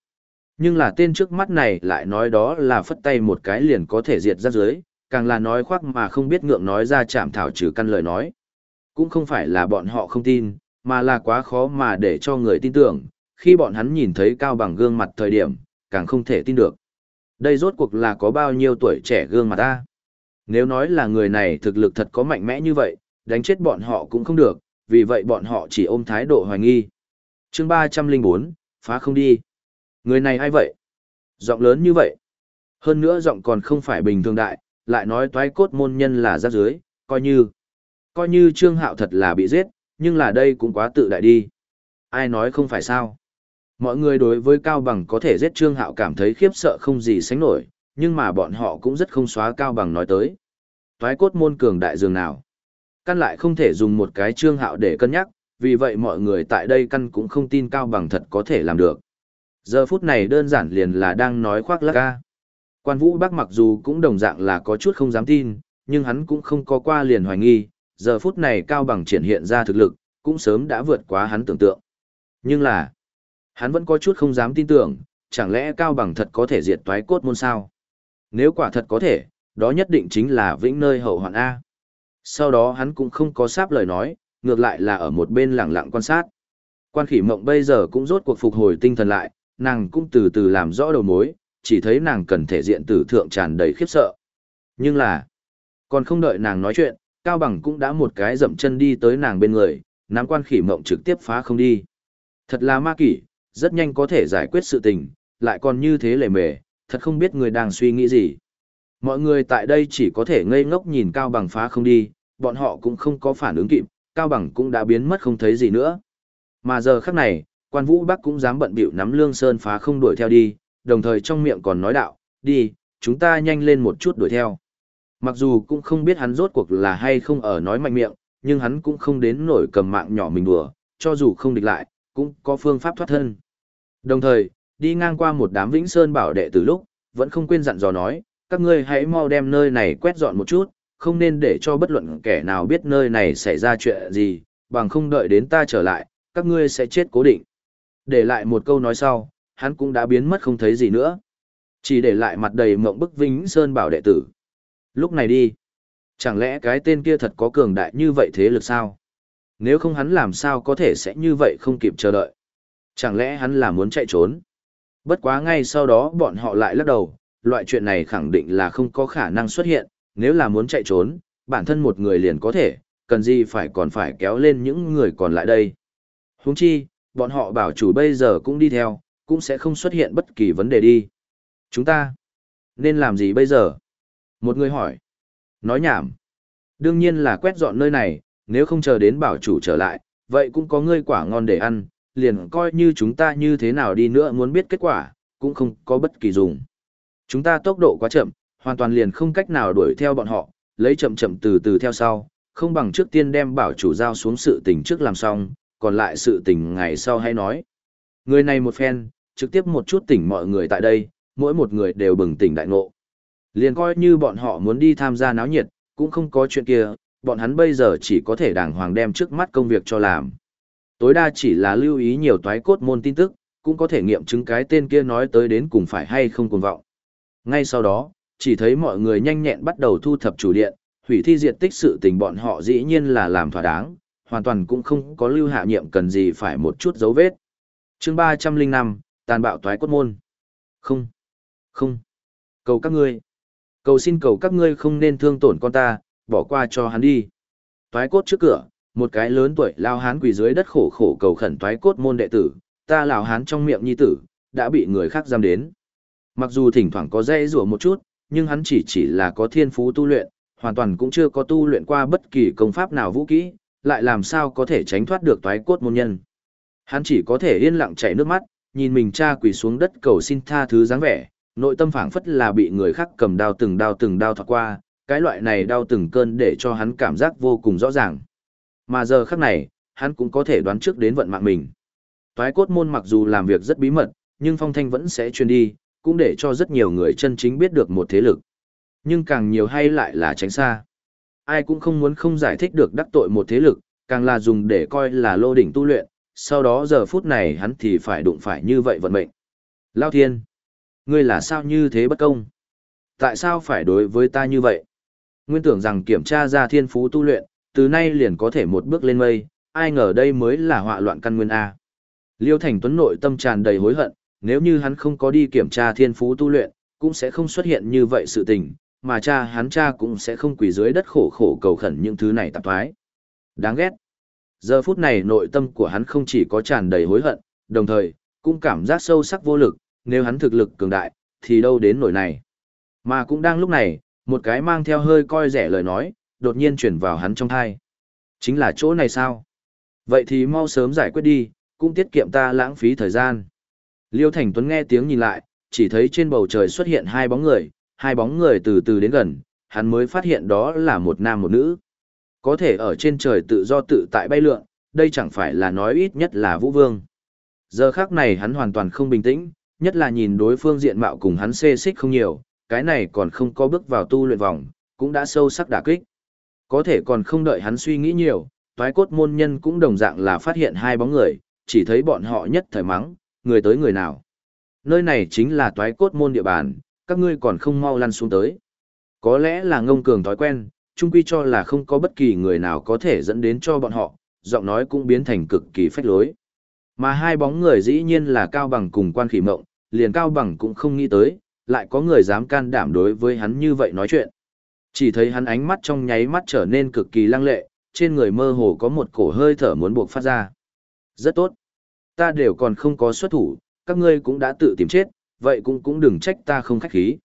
Nhưng là tên trước mắt này lại nói đó là phất tay một cái liền có thể diệt ra dưới, càng là nói khoác mà không biết ngượng nói ra chạm thảo trừ căn lời nói. Cũng không phải là bọn họ không tin, mà là quá khó mà để cho người tin tưởng, khi bọn hắn nhìn thấy cao bằng gương mặt thời điểm, càng không thể tin được. Đây rốt cuộc là có bao nhiêu tuổi trẻ gương mặt ta? Nếu nói là người này thực lực thật có mạnh mẽ như vậy, đánh chết bọn họ cũng không được, vì vậy bọn họ chỉ ôm thái độ hoài nghi. chương 304, phá không đi. Người này ai vậy? Giọng lớn như vậy. Hơn nữa giọng còn không phải bình thường đại, lại nói toái cốt môn nhân là ra dưới, coi như. Coi như Trương Hạo thật là bị giết, nhưng là đây cũng quá tự đại đi. Ai nói không phải sao? Mọi người đối với Cao Bằng có thể giết Trương Hạo cảm thấy khiếp sợ không gì sánh nổi, nhưng mà bọn họ cũng rất không xóa Cao Bằng nói tới. Toái cốt môn cường đại dường nào? Căn lại không thể dùng một cái Trương Hạo để cân nhắc, vì vậy mọi người tại đây căn cũng không tin Cao Bằng thật có thể làm được. Giờ phút này đơn giản liền là đang nói khoác lác ca. Quan Vũ Bắc mặc dù cũng đồng dạng là có chút không dám tin, nhưng hắn cũng không có qua liền hoài nghi, giờ phút này Cao Bằng triển hiện ra thực lực, cũng sớm đã vượt quá hắn tưởng tượng. Nhưng là, hắn vẫn có chút không dám tin tưởng, chẳng lẽ Cao Bằng thật có thể diệt toái cốt môn sao? Nếu quả thật có thể, đó nhất định chính là vĩnh nơi hậu hoạn A. Sau đó hắn cũng không có sáp lời nói, ngược lại là ở một bên lặng lặng quan sát. Quan khỉ mộng bây giờ cũng rốt cuộc phục hồi tinh thần lại, nàng cũng từ từ làm rõ đầu mối, chỉ thấy nàng cần thể diện tử thượng tràn đầy khiếp sợ. Nhưng là, còn không đợi nàng nói chuyện, Cao Bằng cũng đã một cái dậm chân đi tới nàng bên người, nắm quan khỉ mộng trực tiếp phá không đi. Thật là ma kỷ, rất nhanh có thể giải quyết sự tình, lại còn như thế lề mề, thật không biết người đang suy nghĩ gì. Mọi người tại đây chỉ có thể ngây ngốc nhìn Cao Bằng phá không đi, bọn họ cũng không có phản ứng kịp, Cao Bằng cũng đã biến mất không thấy gì nữa. Mà giờ khắc này, quan vũ bắc cũng dám bận bịu nắm lương sơn phá không đuổi theo đi, đồng thời trong miệng còn nói đạo, đi, chúng ta nhanh lên một chút đuổi theo. Mặc dù cũng không biết hắn rốt cuộc là hay không ở nói mạnh miệng, nhưng hắn cũng không đến nổi cầm mạng nhỏ mình đùa, cho dù không địch lại, cũng có phương pháp thoát thân. Đồng thời, đi ngang qua một đám Vĩnh Sơn bảo đệ từ lúc, vẫn không quên dặn dò nói, các ngươi hãy mau đem nơi này quét dọn một chút, không nên để cho bất luận kẻ nào biết nơi này xảy ra chuyện gì, bằng không đợi đến ta trở lại, các ngươi sẽ chết cố định. Để lại một câu nói sau, hắn cũng đã biến mất không thấy gì nữa. Chỉ để lại mặt đầy mộng bức Vĩnh Sơn bảo đệ tử. Lúc này đi. Chẳng lẽ cái tên kia thật có cường đại như vậy thế lực sao? Nếu không hắn làm sao có thể sẽ như vậy không kịp chờ đợi? Chẳng lẽ hắn là muốn chạy trốn? Bất quá ngay sau đó bọn họ lại lắc đầu, loại chuyện này khẳng định là không có khả năng xuất hiện, nếu là muốn chạy trốn, bản thân một người liền có thể, cần gì phải còn phải kéo lên những người còn lại đây. Huống chi, bọn họ bảo chủ bây giờ cũng đi theo, cũng sẽ không xuất hiện bất kỳ vấn đề đi. Chúng ta nên làm gì bây giờ? Một người hỏi. Nói nhảm. Đương nhiên là quét dọn nơi này, nếu không chờ đến bảo chủ trở lại, vậy cũng có ngươi quả ngon để ăn, liền coi như chúng ta như thế nào đi nữa muốn biết kết quả, cũng không có bất kỳ dùng. Chúng ta tốc độ quá chậm, hoàn toàn liền không cách nào đuổi theo bọn họ, lấy chậm chậm từ từ theo sau, không bằng trước tiên đem bảo chủ giao xuống sự tình trước làm xong, còn lại sự tình ngày sau hay nói. Người này một phen, trực tiếp một chút tỉnh mọi người tại đây, mỗi một người đều bừng tỉnh đại ngộ. Liền coi như bọn họ muốn đi tham gia náo nhiệt, cũng không có chuyện kia, bọn hắn bây giờ chỉ có thể đàng hoàng đem trước mắt công việc cho làm. Tối đa chỉ là lưu ý nhiều toái cốt môn tin tức, cũng có thể nghiệm chứng cái tên kia nói tới đến cùng phải hay không cuồng vọng. Ngay sau đó, chỉ thấy mọi người nhanh nhẹn bắt đầu thu thập chủ điện, hủy thi diệt tích sự tình bọn họ dĩ nhiên là làm thỏa đáng, hoàn toàn cũng không có lưu hạ nhiệm cần gì phải một chút dấu vết chương 305, tàn bạo toái cốt môn. Không, không, cầu các ngươi. Cầu xin cầu các ngươi không nên thương tổn con ta, bỏ qua cho hắn đi. Toái cốt trước cửa, một cái lớn tuổi lao hán quỳ dưới đất khổ khổ cầu khẩn toái cốt môn đệ tử, ta lão hán trong miệng nhi tử, đã bị người khác giam đến. Mặc dù thỉnh thoảng có dây rủa một chút, nhưng hắn chỉ chỉ là có thiên phú tu luyện, hoàn toàn cũng chưa có tu luyện qua bất kỳ công pháp nào vũ kỹ, lại làm sao có thể tránh thoát được toái cốt môn nhân. Hắn chỉ có thể yên lặng chảy nước mắt, nhìn mình cha quỳ xuống đất cầu xin tha thứ dáng vẻ, nội tâm phảng phất là bị người khác cầm đao từng đao từng đao thoát qua, cái loại này đau từng cơn để cho hắn cảm giác vô cùng rõ ràng. Mà giờ khắc này, hắn cũng có thể đoán trước đến vận mạng mình. Toái cốt môn mặc dù làm việc rất bí mật, nhưng phong thanh vẫn sẽ truyền đi, cũng để cho rất nhiều người chân chính biết được một thế lực. Nhưng càng nhiều hay lại là tránh xa. Ai cũng không muốn không giải thích được đắc tội một thế lực, càng là dùng để coi là lô đỉnh tu luyện, sau đó giờ phút này hắn thì phải đụng phải như vậy vận mệnh. Lao thiên, ngươi là sao như thế bất công? Tại sao phải đối với ta như vậy? Nguyên tưởng rằng kiểm tra ra thiên phú tu luyện, từ nay liền có thể một bước lên mây, ai ngờ đây mới là họa loạn căn nguyên A. Liêu Thành Tuấn nội tâm tràn đầy hối hận, nếu như hắn không có đi kiểm tra thiên phú tu luyện, cũng sẽ không xuất hiện như vậy sự tình, mà cha hắn cha cũng sẽ không quỳ dưới đất khổ khổ cầu khẩn những thứ này tạp thoái. Đáng ghét. Giờ phút này nội tâm của hắn không chỉ có tràn đầy hối hận, đồng thời, cũng cảm giác sâu sắc vô lực, nếu hắn thực lực cường đại, thì đâu đến nỗi này. Mà cũng đang lúc này, một cái mang theo hơi coi rẻ lời nói, đột nhiên chuyển vào hắn trong thai. Chính là chỗ này sao? Vậy thì mau sớm giải quyết đi, cũng tiết kiệm ta lãng phí thời gian. Liêu Thành Tuấn nghe tiếng nhìn lại, chỉ thấy trên bầu trời xuất hiện hai bóng người, hai bóng người từ từ đến gần, hắn mới phát hiện đó là một nam một nữ. Có thể ở trên trời tự do tự tại bay lượn, đây chẳng phải là nói ít nhất là Vũ Vương. Giờ khác này hắn hoàn toàn không bình tĩnh, nhất là nhìn đối phương diện mạo cùng hắn xê xích không nhiều, cái này còn không có bước vào tu luyện vòng, cũng đã sâu sắc đả kích. Có thể còn không đợi hắn suy nghĩ nhiều, toái cốt môn nhân cũng đồng dạng là phát hiện hai bóng người, chỉ thấy bọn họ nhất thời mắng, người tới người nào. Nơi này chính là toái cốt môn địa bàn, các ngươi còn không mau lăn xuống tới. Có lẽ là ngông cường thói quen, Trung quy cho là không có bất kỳ người nào có thể dẫn đến cho bọn họ, giọng nói cũng biến thành cực kỳ phách lối. Mà hai bóng người dĩ nhiên là Cao Bằng cùng quan khỉ mộng, liền Cao Bằng cũng không nghĩ tới, lại có người dám can đảm đối với hắn như vậy nói chuyện. Chỉ thấy hắn ánh mắt trong nháy mắt trở nên cực kỳ lăng lệ, trên người mơ hồ có một cổ hơi thở muốn buộc phát ra. Rất tốt. Ta đều còn không có xuất thủ, các ngươi cũng đã tự tìm chết, vậy cũng cũng đừng trách ta không khách khí.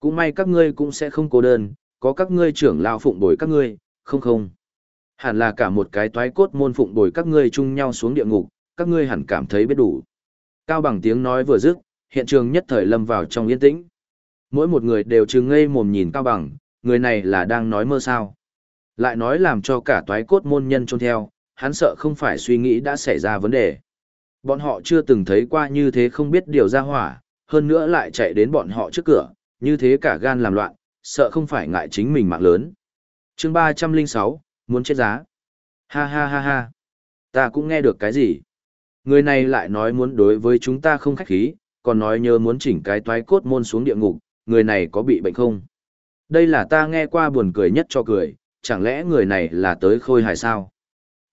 Cũng may các ngươi cũng sẽ không cô đơn, có các ngươi trưởng lao phụng bồi các ngươi, không không. Hẳn là cả một cái toái cốt môn phụng bồi các ngươi chung nhau xuống địa ngục, các ngươi hẳn cảm thấy biết đủ. Cao bằng tiếng nói vừa dứt, hiện trường nhất thời lâm vào trong yên tĩnh. Mỗi một người đều trừng ngây mồm nhìn Cao bằng, người này là đang nói mơ sao. Lại nói làm cho cả toái cốt môn nhân trông theo, hắn sợ không phải suy nghĩ đã xảy ra vấn đề. Bọn họ chưa từng thấy qua như thế không biết điều ra hỏa, hơn nữa lại chạy đến bọn họ trước cửa, như thế cả gan làm loạn, sợ không phải ngại chính mình mạng lớn. chương 306, muốn chết giá. Ha ha ha ha. Ta cũng nghe được cái gì. Người này lại nói muốn đối với chúng ta không khách khí, còn nói nhớ muốn chỉnh cái toái cốt môn xuống địa ngục, người này có bị bệnh không? Đây là ta nghe qua buồn cười nhất cho cười, chẳng lẽ người này là tới khôi hài sao?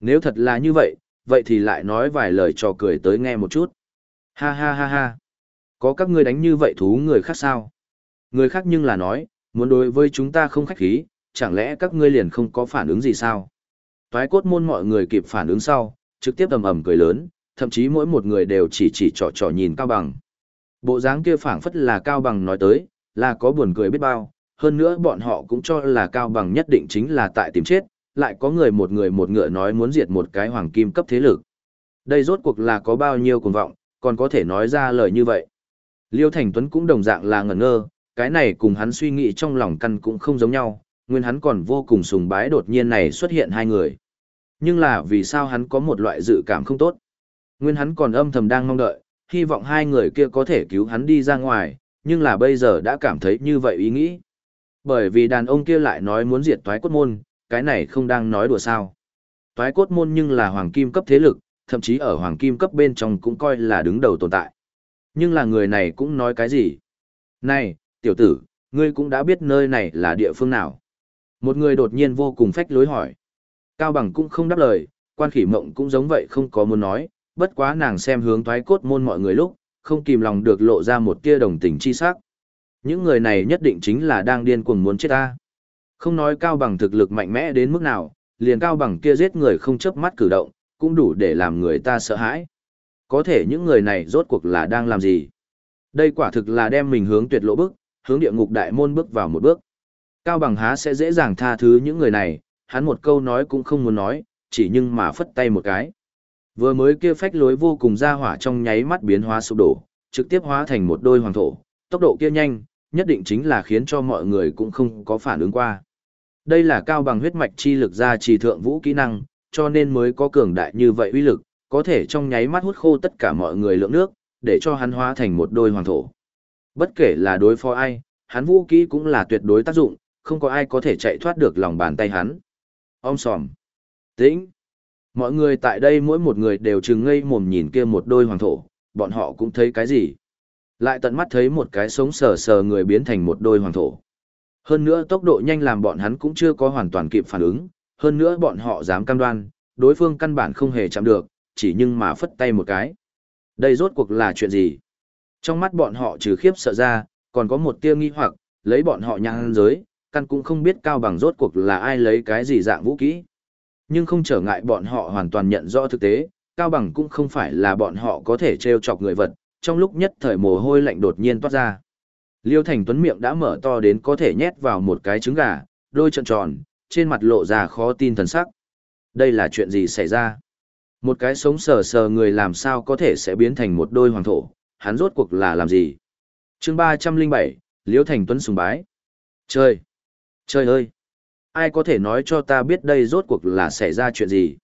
Nếu thật là như vậy, vậy thì lại nói vài lời cho cười tới nghe một chút. Ha ha ha ha. Có các ngươi đánh như vậy thú người khác sao? Người khác nhưng là nói, muốn đối với chúng ta không khách khí, chẳng lẽ các ngươi liền không có phản ứng gì sao? Toái cốt môn mọi người kịp phản ứng sau, trực tiếp ầm ầm cười lớn, thậm chí mỗi một người đều chỉ chỉ trò trò nhìn Cao Bằng. Bộ dáng kia phảng phất là Cao Bằng nói tới, là có buồn cười biết bao, hơn nữa bọn họ cũng cho là Cao Bằng nhất định chính là tại tìm chết, lại có người một người một ngựa nói muốn diệt một cái hoàng kim cấp thế lực. Đây rốt cuộc là có bao nhiêu cuồng vọng, còn có thể nói ra lời như vậy. Liêu Thành Tuấn cũng đồng dạng là ngẩn ngơ, cái này cùng hắn suy nghĩ trong lòng căn cũng không giống nhau, nguyên hắn còn vô cùng sùng bái đột nhiên này xuất hiện hai người. Nhưng là vì sao hắn có một loại dự cảm không tốt? Nguyên hắn còn âm thầm đang mong đợi, hy vọng hai người kia có thể cứu hắn đi ra ngoài, nhưng là bây giờ đã cảm thấy như vậy ý nghĩ. Bởi vì đàn ông kia lại nói muốn diệt toái cốt môn, cái này không đang nói đùa sao. Toái cốt môn nhưng là hoàng kim cấp thế lực, thậm chí ở hoàng kim cấp bên trong cũng coi là đứng đầu tồn tại. Nhưng là người này cũng nói cái gì? Này, tiểu tử, ngươi cũng đã biết nơi này là địa phương nào. Một người đột nhiên vô cùng phách lối hỏi. Cao Bằng cũng không đáp lời, quan khỉ mộng cũng giống vậy không có muốn nói, bất quá nàng xem hướng thoái cốt môn mọi người lúc, không kìm lòng được lộ ra một tia đồng tình chi sắc. Những người này nhất định chính là đang điên cuồng muốn chết ta. Không nói Cao Bằng thực lực mạnh mẽ đến mức nào, liền Cao Bằng kia giết người không chớp mắt cử động, cũng đủ để làm người ta sợ hãi. Có thể những người này rốt cuộc là đang làm gì? Đây quả thực là đem mình hướng tuyệt lộ bước, hướng địa ngục đại môn bước vào một bước. Cao Bằng há sẽ dễ dàng tha thứ những người này, hắn một câu nói cũng không muốn nói, chỉ nhưng mà phất tay một cái. Vừa mới kia phách lối vô cùng ra hỏa trong nháy mắt biến hóa sụp đổ, trực tiếp hóa thành một đôi hoàng thổ, tốc độ kia nhanh, nhất định chính là khiến cho mọi người cũng không có phản ứng qua. Đây là cao bằng huyết mạch chi lực ra trì thượng vũ kỹ năng, cho nên mới có cường đại như vậy uy lực, có thể trong nháy mắt hút khô tất cả mọi người lượng nước, để cho hắn hóa thành một đôi hoàng thổ. Bất kể là đối phó ai, hắn vũ kỹ cũng là tuyệt đối tác dụng, không có ai có thể chạy thoát được lòng bàn tay hắn. Om sòm. Tĩnh. Mọi người tại đây mỗi một người đều chừng ngây mồm nhìn kia một đôi hoàng thổ, bọn họ cũng thấy cái gì. Lại tận mắt thấy một cái sống sờ sờ người biến thành một đôi hoàng thổ. Hơn nữa tốc độ nhanh làm bọn hắn cũng chưa có hoàn toàn kịp phản ứng, hơn nữa bọn họ dám cam đoan, đối phương căn bản không hề chạm được, chỉ nhưng mà phất tay một cái. Đây rốt cuộc là chuyện gì? Trong mắt bọn họ trừ khiếp sợ ra, còn có một tia nghi hoặc, lấy bọn họ nhang giới, căn cũng không biết cao bằng rốt cuộc là ai lấy cái gì dạng vũ kỹ. Nhưng không trở ngại bọn họ hoàn toàn nhận rõ thực tế, cao bằng cũng không phải là bọn họ có thể treo chọc người vật, trong lúc nhất thời mồ hôi lạnh đột nhiên toát ra. Liêu Thành Tuấn miệng đã mở to đến có thể nhét vào một cái trứng gà, đôi trận tròn, trên mặt lộ ra khó tin thần sắc. Đây là chuyện gì xảy ra? Một cái sống sờ sờ người làm sao có thể sẽ biến thành một đôi hoàng thổ, hắn rốt cuộc là làm gì? chương 307, Liễu Thành Tuấn sùng bái. Trời, Trời ơi! Ai có thể nói cho ta biết đây rốt cuộc là xảy ra chuyện gì?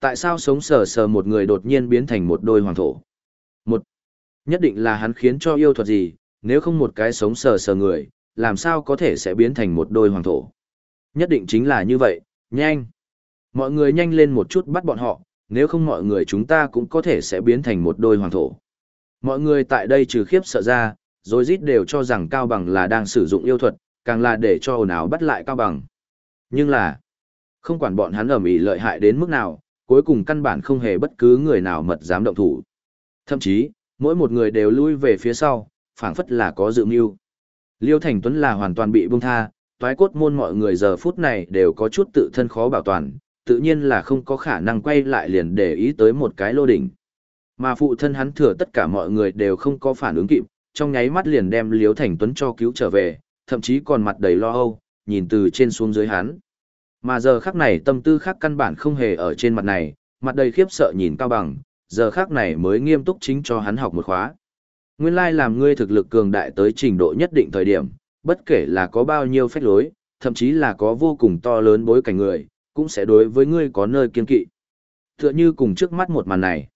Tại sao sống sờ sờ một người đột nhiên biến thành một đôi hoàng thổ? Một, nhất định là hắn khiến cho yêu thuật gì, nếu không một cái sống sờ sờ người, làm sao có thể sẽ biến thành một đôi hoàng thổ? Nhất định chính là như vậy, nhanh! Mọi người nhanh lên một chút bắt bọn họ, nếu không mọi người chúng ta cũng có thể sẽ biến thành một đôi hoàng thổ. Mọi người tại đây trừ khiếp sợ ra, rồi rít đều cho rằng Cao Bằng là đang sử dụng yêu thuật, càng là để cho ồn ào bắt lại Cao Bằng. Nhưng là, không quản bọn hắn ầm ĩ lợi hại đến mức nào, cuối cùng căn bản không hề bất cứ người nào mật dám động thủ. Thậm chí, mỗi một người đều lui về phía sau, phảng phất là có dự mưu. Liêu Thành Tuấn là hoàn toàn bị buông tha, toái cốt môn mọi người giờ phút này đều có chút tự thân khó bảo toàn, tự nhiên là không có khả năng quay lại liền để ý tới một cái lô đỉnh. Mà phụ thân hắn thừa tất cả mọi người đều không có phản ứng kịp, trong nháy mắt liền đem liếu Thành Tuấn cho cứu trở về, thậm chí còn mặt đầy lo âu, nhìn từ trên xuống dưới hắn. Mà giờ khắc này tâm tư khác căn bản không hề ở trên mặt này, mặt đầy khiếp sợ nhìn cao bằng, giờ khắc này mới nghiêm túc chính cho hắn học một khóa. Nguyên lai làm ngươi thực lực cường đại tới trình độ nhất định thời điểm, bất kể là có bao nhiêu phách lối, thậm chí là có vô cùng to lớn bối cảnh người, cũng sẽ đối với ngươi có nơi kiên kỵ. Tựa như cùng trước mắt một màn này.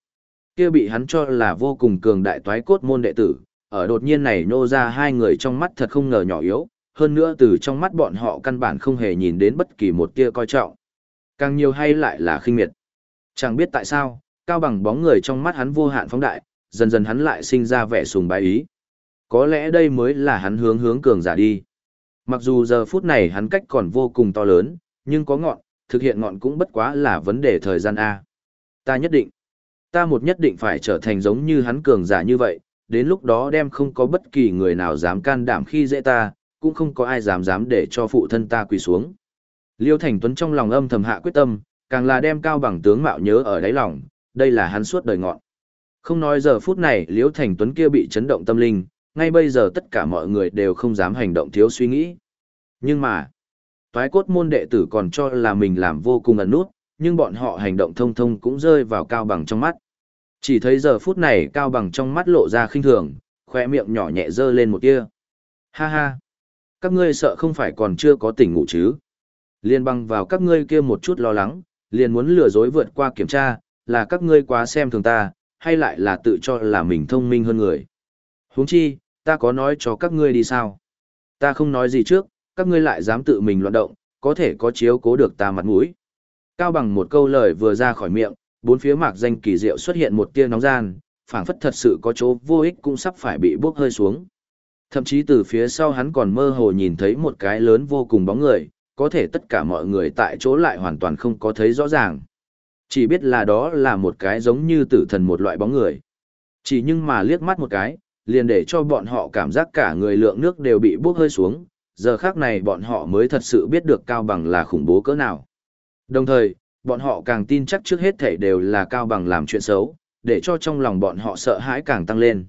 Kia bị hắn cho là vô cùng cường đại toái cốt môn đệ tử, ở đột nhiên này nô ra hai người trong mắt thật không ngờ nhỏ yếu, hơn nữa từ trong mắt bọn họ căn bản không hề nhìn đến bất kỳ một tia coi trọng. Càng nhiều hay lại là khinh miệt. Chẳng biết tại sao, cao bằng bóng người trong mắt hắn vô hạn phóng đại, dần dần hắn lại sinh ra vẻ sùng bái ý. Có lẽ đây mới là hắn hướng hướng cường giả đi. Mặc dù giờ phút này hắn cách còn vô cùng to lớn, nhưng có ngọn, thực hiện ngọn cũng bất quá là vấn đề thời gian A. Ta nhất định, ta một nhất định phải trở thành giống như hắn cường giả như vậy, đến lúc đó đem không có bất kỳ người nào dám can đảm khi dễ ta, cũng không có ai dám dám để cho phụ thân ta quỳ xuống. Liêu Thành Tuấn trong lòng âm thầm hạ quyết tâm, càng là đem cao bằng tướng mạo nhớ ở đáy lòng, đây là hắn suốt đời ngọn. Không nói giờ phút này Liêu Thành Tuấn kia bị chấn động tâm linh, ngay bây giờ tất cả mọi người đều không dám hành động thiếu suy nghĩ. Nhưng mà, toái cốt môn đệ tử còn cho là mình làm vô cùng ẩn nút, nhưng bọn họ hành động thông thông cũng rơi vào cao bằng trong mắt. Chỉ thấy giờ phút này cao bằng trong mắt lộ ra khinh thường, khoe miệng nhỏ nhẹ dơ lên một kia. Ha ha! Các ngươi sợ không phải còn chưa có tỉnh ngủ chứ? Liên băng vào các ngươi kia một chút lo lắng, liền muốn lừa dối vượt qua kiểm tra, là các ngươi quá xem thường ta, hay lại là tự cho là mình thông minh hơn người. huống chi, ta có nói cho các ngươi đi sao? Ta không nói gì trước, các ngươi lại dám tự mình loạn động, có thể có chiếu cố được ta mặt mũi. Cao bằng một câu lời vừa ra khỏi miệng, bốn phía mạc danh kỳ diệu xuất hiện một tia nóng gian, phảng phất thật sự có chỗ vô ích cũng sắp phải bị bốc hơi xuống. Thậm chí từ phía sau hắn còn mơ hồ nhìn thấy một cái lớn vô cùng bóng người, có thể tất cả mọi người tại chỗ lại hoàn toàn không có thấy rõ ràng. Chỉ biết là đó là một cái giống như tử thần một loại bóng người. Chỉ nhưng mà liếc mắt một cái, liền để cho bọn họ cảm giác cả người lượng nước đều bị bốc hơi xuống, giờ khác này bọn họ mới thật sự biết được Cao Bằng là khủng bố cỡ nào. Đồng thời, bọn họ càng tin chắc trước hết thảy đều là Cao Bằng làm chuyện xấu, để cho trong lòng bọn họ sợ hãi càng tăng lên.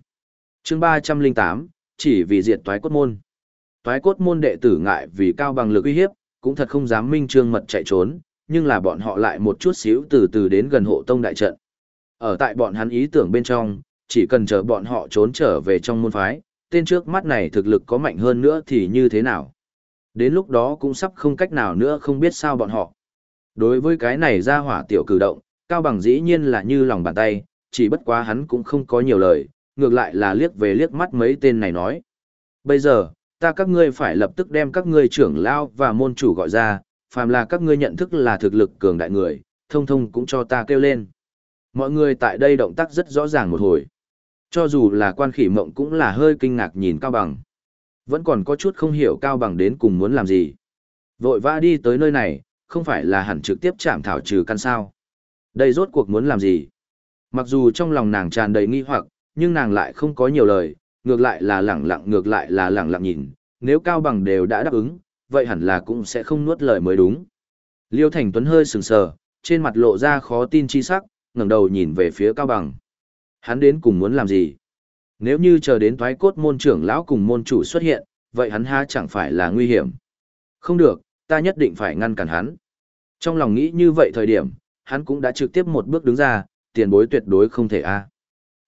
chương 308, chỉ vì diệt toái cốt môn. Toái cốt môn đệ tử ngại vì Cao Bằng lực uy hiếp, cũng thật không dám minh trương mật chạy trốn, nhưng là bọn họ lại một chút xíu từ từ đến gần hộ tông đại trận. Ở tại bọn hắn ý tưởng bên trong, chỉ cần chờ bọn họ trốn trở về trong môn phái, tên trước mắt này thực lực có mạnh hơn nữa thì như thế nào. Đến lúc đó cũng sắp không cách nào nữa không biết sao bọn họ. Đối với cái này ra hỏa tiểu cử động, Cao Bằng dĩ nhiên là như lòng bàn tay, chỉ bất quá hắn cũng không có nhiều lời, ngược lại là liếc về liếc mắt mấy tên này nói. Bây giờ, ta các ngươi phải lập tức đem các ngươi trưởng lao và môn chủ gọi ra, phàm là các ngươi nhận thức là thực lực cường đại người, thông thông cũng cho ta kêu lên. Mọi người tại đây động tác rất rõ ràng một hồi. Cho dù là quan khỉ mộng cũng là hơi kinh ngạc nhìn Cao Bằng. Vẫn còn có chút không hiểu Cao Bằng đến cùng muốn làm gì. Vội vã đi tới nơi này, không phải là hẳn trực tiếp chạm thảo trừ căn sao. Đây rốt cuộc muốn làm gì? Mặc dù trong lòng nàng tràn đầy nghi hoặc, nhưng nàng lại không có nhiều lời, ngược lại là lẳng lặng ngược lại là lẳng lặng nhìn, nếu Cao Bằng đều đã đáp ứng, vậy hẳn là cũng sẽ không nuốt lời mới đúng. Liêu Thành Tuấn hơi sừng sờ, trên mặt lộ ra khó tin chi sắc, ngẩng đầu nhìn về phía Cao Bằng. Hắn đến cùng muốn làm gì? Nếu như chờ đến thoái cốt môn trưởng lão cùng môn chủ xuất hiện, vậy hắn ha chẳng phải là nguy hiểm. Không được, ta nhất định phải ngăn cản hắn. Trong lòng nghĩ như vậy thời điểm, hắn cũng đã trực tiếp một bước đứng ra, tiền bối tuyệt đối không thể a.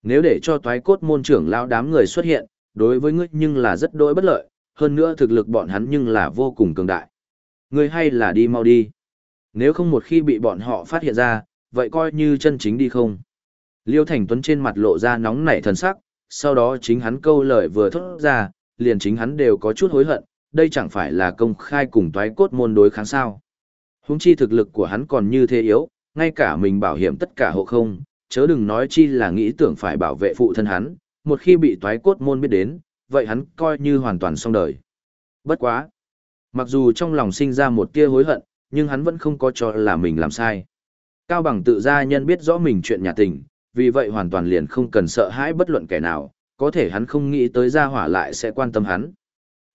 Nếu để cho Toái cốt môn trưởng lão đám người xuất hiện, đối với ngươi nhưng là rất đối bất lợi, hơn nữa thực lực bọn hắn nhưng là vô cùng cường đại. Ngươi hay là đi mau đi. Nếu không một khi bị bọn họ phát hiện ra, vậy coi như chân chính đi không. Liêu Thành Tuấn trên mặt lộ ra nóng nảy thần sắc, sau đó chính hắn câu lời vừa thốt ra, liền chính hắn đều có chút hối hận, đây chẳng phải là công khai cùng toái cốt môn đối kháng sao. Húng chi thực lực của hắn còn như thế yếu, ngay cả mình bảo hiểm tất cả hộ không, chớ đừng nói chi là nghĩ tưởng phải bảo vệ phụ thân hắn, một khi bị toái cốt môn biết đến, vậy hắn coi như hoàn toàn xong đời. Bất quá. Mặc dù trong lòng sinh ra một tia hối hận, nhưng hắn vẫn không có cho là mình làm sai. Cao bằng tự gia nhân biết rõ mình chuyện nhà tình, vì vậy hoàn toàn liền không cần sợ hãi bất luận kẻ nào, có thể hắn không nghĩ tới gia hỏa lại sẽ quan tâm hắn.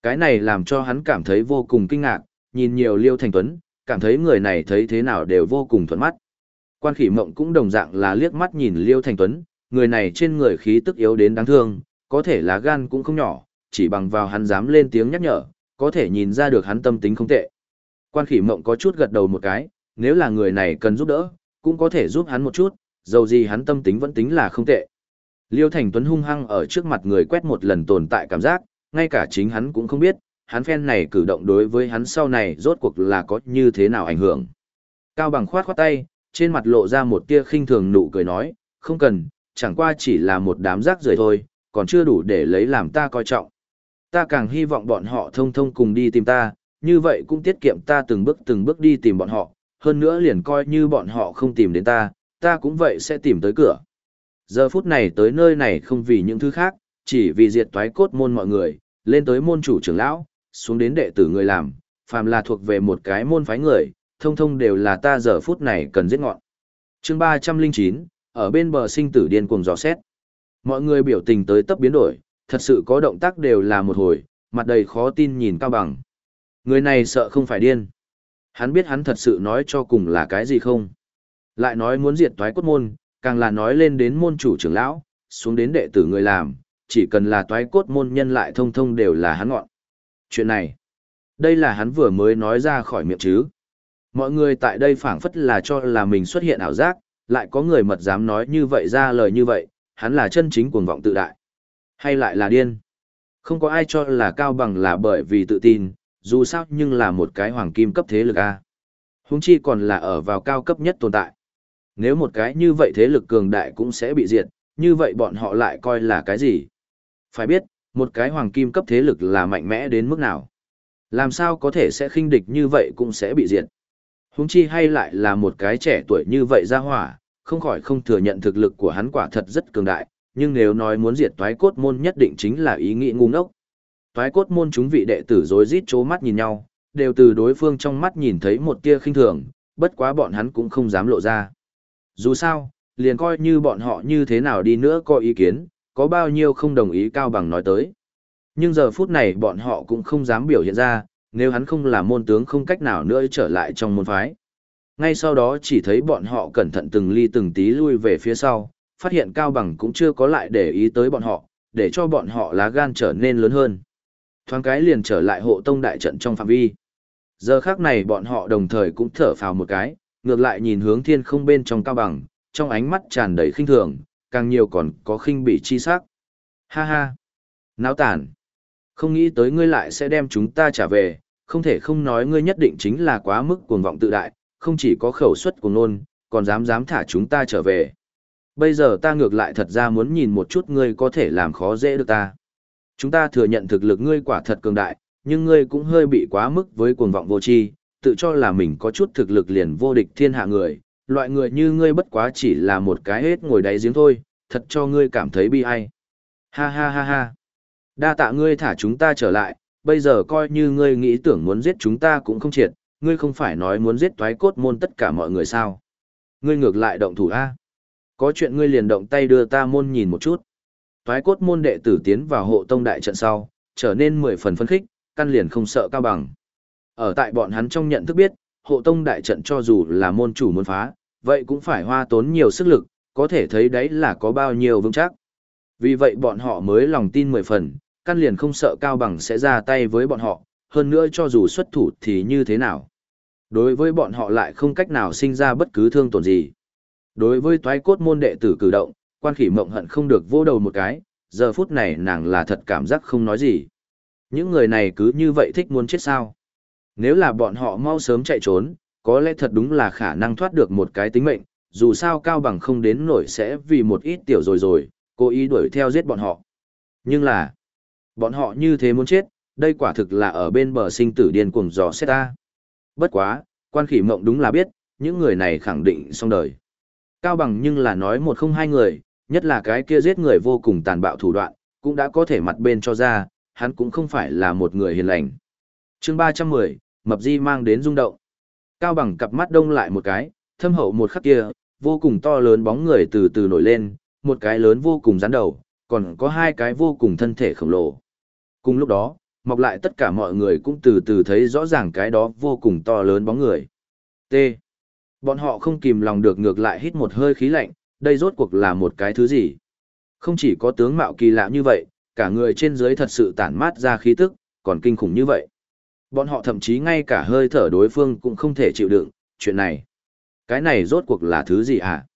Cái này làm cho hắn cảm thấy vô cùng kinh ngạc, nhìn nhiều Liêu Thành Tuấn, cảm thấy người này thấy thế nào đều vô cùng thuận mắt. Quan khỉ mộng cũng đồng dạng là liếc mắt nhìn Liêu Thành Tuấn, người này trên người khí tức yếu đến đáng thương, có thể là gan cũng không nhỏ, chỉ bằng vào hắn dám lên tiếng nhắc nhở, có thể nhìn ra được hắn tâm tính không tệ. Quan khỉ mộng có chút gật đầu một cái, nếu là người này cần giúp đỡ, cũng có thể giúp hắn một chút, dầu gì hắn tâm tính vẫn tính là không tệ. Liêu Thành Tuấn hung hăng ở trước mặt người quét một lần tồn tại cảm giác, ngay cả chính hắn cũng không biết, hắn phen này cử động đối với hắn sau này rốt cuộc là có như thế nào ảnh hưởng. Cao bằng khoát khoát tay, trên mặt lộ ra một tia khinh thường nụ cười nói, không cần, chẳng qua chỉ là một đám rác rưởi thôi, còn chưa đủ để lấy làm ta coi trọng. Ta càng hy vọng bọn họ thông thông cùng đi tìm ta, như vậy cũng tiết kiệm ta từng bước từng bước đi tìm bọn họ, hơn nữa liền coi như bọn họ không tìm đến ta, ta cũng vậy sẽ tìm tới cửa. Giờ phút này tới nơi này không vì những thứ khác, chỉ vì diệt toái cốt môn mọi người, lên tới môn chủ trưởng lão, xuống đến đệ tử người làm, phàm là thuộc về một cái môn phái người, thông thông đều là ta giờ phút này cần giết ngọn. chương 309, ở bên bờ sinh tử điên cuồng dò xét. Mọi người biểu tình tới tấp biến đổi, thật sự có động tác đều là một hồi, mặt đầy khó tin nhìn cao bằng. Người này sợ không phải điên. Hắn biết hắn thật sự nói cho cùng là cái gì không. Lại nói muốn diệt toái cốt môn, càng là nói lên đến môn chủ trưởng lão, xuống đến đệ tử người làm, chỉ cần là toái cốt môn nhân lại thông thông đều là hắn ngọn. Chuyện này, đây là hắn vừa mới nói ra khỏi miệng chứ. Mọi người tại đây phảng phất là cho là mình xuất hiện ảo giác, lại có người mật dám nói như vậy ra lời như vậy, hắn là chân chính cuồng vọng tự đại. Hay lại là điên. Không có ai cho là cao bằng là bởi vì tự tin, dù sao nhưng là một cái hoàng kim cấp thế lực A. Húng chi còn là ở vào cao cấp nhất tồn tại. Nếu một cái như vậy thế lực cường đại cũng sẽ bị diệt, như vậy bọn họ lại coi là cái gì? Phải biết, một cái hoàng kim cấp thế lực là mạnh mẽ đến mức nào? Làm sao có thể sẽ khinh địch như vậy cũng sẽ bị diệt? Húng chi hay lại là một cái trẻ tuổi như vậy ra hỏa, không khỏi không thừa nhận thực lực của hắn quả thật rất cường đại, nhưng nếu nói muốn diệt toái cốt môn nhất định chính là ý nghĩ ngu ngốc. Toái cốt môn chúng vị đệ tử rối rít chố mắt nhìn nhau, đều từ đối phương trong mắt nhìn thấy một tia khinh thường, bất quá bọn hắn cũng không dám lộ ra. Dù sao, liền coi như bọn họ như thế nào đi nữa có ý kiến, có bao nhiêu không đồng ý Cao Bằng nói tới. Nhưng giờ phút này bọn họ cũng không dám biểu hiện ra, nếu hắn không là môn tướng không cách nào nữa trở lại trong môn phái. Ngay sau đó chỉ thấy bọn họ cẩn thận từng ly từng tí lui về phía sau, phát hiện Cao Bằng cũng chưa có lại để ý tới bọn họ, để cho bọn họ lá gan trở nên lớn hơn. Thoáng cái liền trở lại hộ tông đại trận trong phạm vi. Giờ khắc này bọn họ đồng thời cũng thở phào một cái, ngược lại nhìn hướng thiên không bên trong Cao Bằng, trong ánh mắt tràn đầy khinh thường, càng nhiều còn có khinh bị chi sắc. Ha ha! Náo tàn! Không nghĩ tới ngươi lại sẽ đem chúng ta trả về, không thể không nói ngươi nhất định chính là quá mức cuồng vọng tự đại, không chỉ có khẩu suất cuồng nôn, còn dám dám thả chúng ta trở về. Bây giờ ta ngược lại thật ra muốn nhìn một chút ngươi có thể làm khó dễ được ta. Chúng ta thừa nhận thực lực ngươi quả thật cường đại, nhưng ngươi cũng hơi bị quá mức với cuồng vọng vô tri, tự cho là mình có chút thực lực liền vô địch thiên hạ người, loại người như ngươi bất quá chỉ là một cái hết ngồi đáy giếng thôi, thật cho ngươi cảm thấy bi ai. Ha ha ha ha. Đa tạ ngươi thả chúng ta trở lại, bây giờ coi như ngươi nghĩ tưởng muốn giết chúng ta cũng không triệt, ngươi không phải nói muốn giết toái cốt môn tất cả mọi người sao. Ngươi ngược lại động thủ A. Có chuyện ngươi liền động tay đưa ta môn nhìn một chút. Toái cốt môn đệ tử tiến vào hộ tông đại trận sau, trở nên mười phần phân khích, căn liền không sợ cao bằng. Ở tại bọn hắn trong nhận thức biết, hộ tông đại trận cho dù là môn chủ muốn phá, vậy cũng phải hoa tốn nhiều sức lực, có thể thấy đấy là có bao nhiêu vững chắc. Vì vậy bọn họ mới lòng tin mười phần, căn liền không sợ Cao Bằng sẽ ra tay với bọn họ, hơn nữa cho dù xuất thủ thì như thế nào. Đối với bọn họ lại không cách nào sinh ra bất cứ thương tổn gì. Đối với toái cốt môn đệ tử cử động, quan khỉ mộng hận không được vô đầu một cái, giờ phút này nàng là thật cảm giác không nói gì. Những người này cứ như vậy thích muốn chết sao. Nếu là bọn họ mau sớm chạy trốn, có lẽ thật đúng là khả năng thoát được một cái tính mệnh, dù sao Cao Bằng không đến nổi sẽ vì một ít tiểu rồi rồi, cố ý đuổi theo giết bọn họ. Nhưng là, bọn họ như thế muốn chết, đây quả thực là ở bên bờ sinh tử điên cuồng dò xét ta. Bất quá, quan khỉ mộng đúng là biết, những người này khẳng định xong đời. Cao Bằng nhưng là nói một không hai người, nhất là cái kia giết người vô cùng tàn bạo thủ đoạn, cũng đã có thể mặt bên cho ra, hắn cũng không phải là một người hiền lành. chương 310, Mập Di mang đến rung động. Cao Bằng cặp mắt đông lại một cái, thâm hậu một khắc kia, vô cùng to lớn bóng người từ từ nổi lên, một cái lớn vô cùng rắn đầu, còn có hai cái vô cùng thân thể khổng lồ. Cùng lúc đó, mọc lại tất cả mọi người cũng từ từ thấy rõ ràng cái đó vô cùng to lớn bóng người. T. Bọn họ không kìm lòng được ngược lại hít một hơi khí lạnh, đây rốt cuộc là một cái thứ gì? Không chỉ có tướng mạo kỳ lạ như vậy, cả người trên dưới thật sự tản mát ra khí tức, còn kinh khủng như vậy. Bọn họ thậm chí ngay cả hơi thở đối phương cũng không thể chịu đựng, chuyện này. Cái này rốt cuộc là thứ gì hả?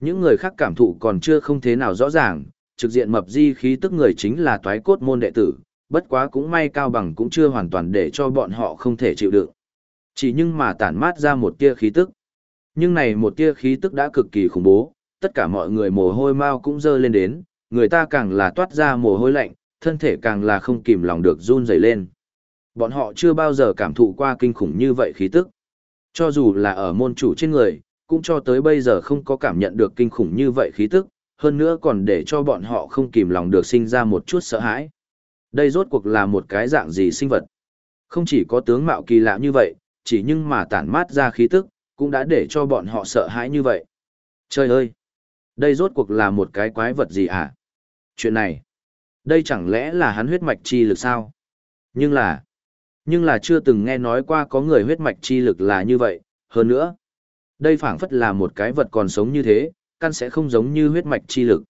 Những người khác cảm thụ còn chưa không thế nào rõ ràng, trực diện mập di khí tức người chính là toái cốt môn đệ tử, bất quá cũng may cao bằng cũng chưa hoàn toàn để cho bọn họ không thể chịu đựng. Chỉ nhưng mà tản mát ra một tia khí tức. Nhưng này một tia khí tức đã cực kỳ khủng bố, tất cả mọi người mồ hôi mau cũng dơ lên đến, người ta càng là toát ra mồ hôi lạnh, thân thể càng là không kìm lòng được run rẩy lên. Bọn họ chưa bao giờ cảm thụ qua kinh khủng như vậy khí tức. Cho dù là ở môn chủ trên người, cũng cho tới bây giờ không có cảm nhận được kinh khủng như vậy khí tức, hơn nữa còn để cho bọn họ không kìm lòng được sinh ra một chút sợ hãi. Đây rốt cuộc là một cái dạng gì sinh vật. Không chỉ có tướng mạo kỳ lạ như vậy, chỉ nhưng mà tản mát ra khí tức, cũng đã để cho bọn họ sợ hãi như vậy. Trời ơi! Đây rốt cuộc là một cái quái vật gì à? Chuyện này, đây chẳng lẽ là hắn huyết mạch chi lực sao? Nhưng là, nhưng là chưa từng nghe nói qua có người huyết mạch chi lực là như vậy, hơn nữa. Đây phảng phất là một cái vật còn sống như thế, căn sẽ không giống như huyết mạch chi lực.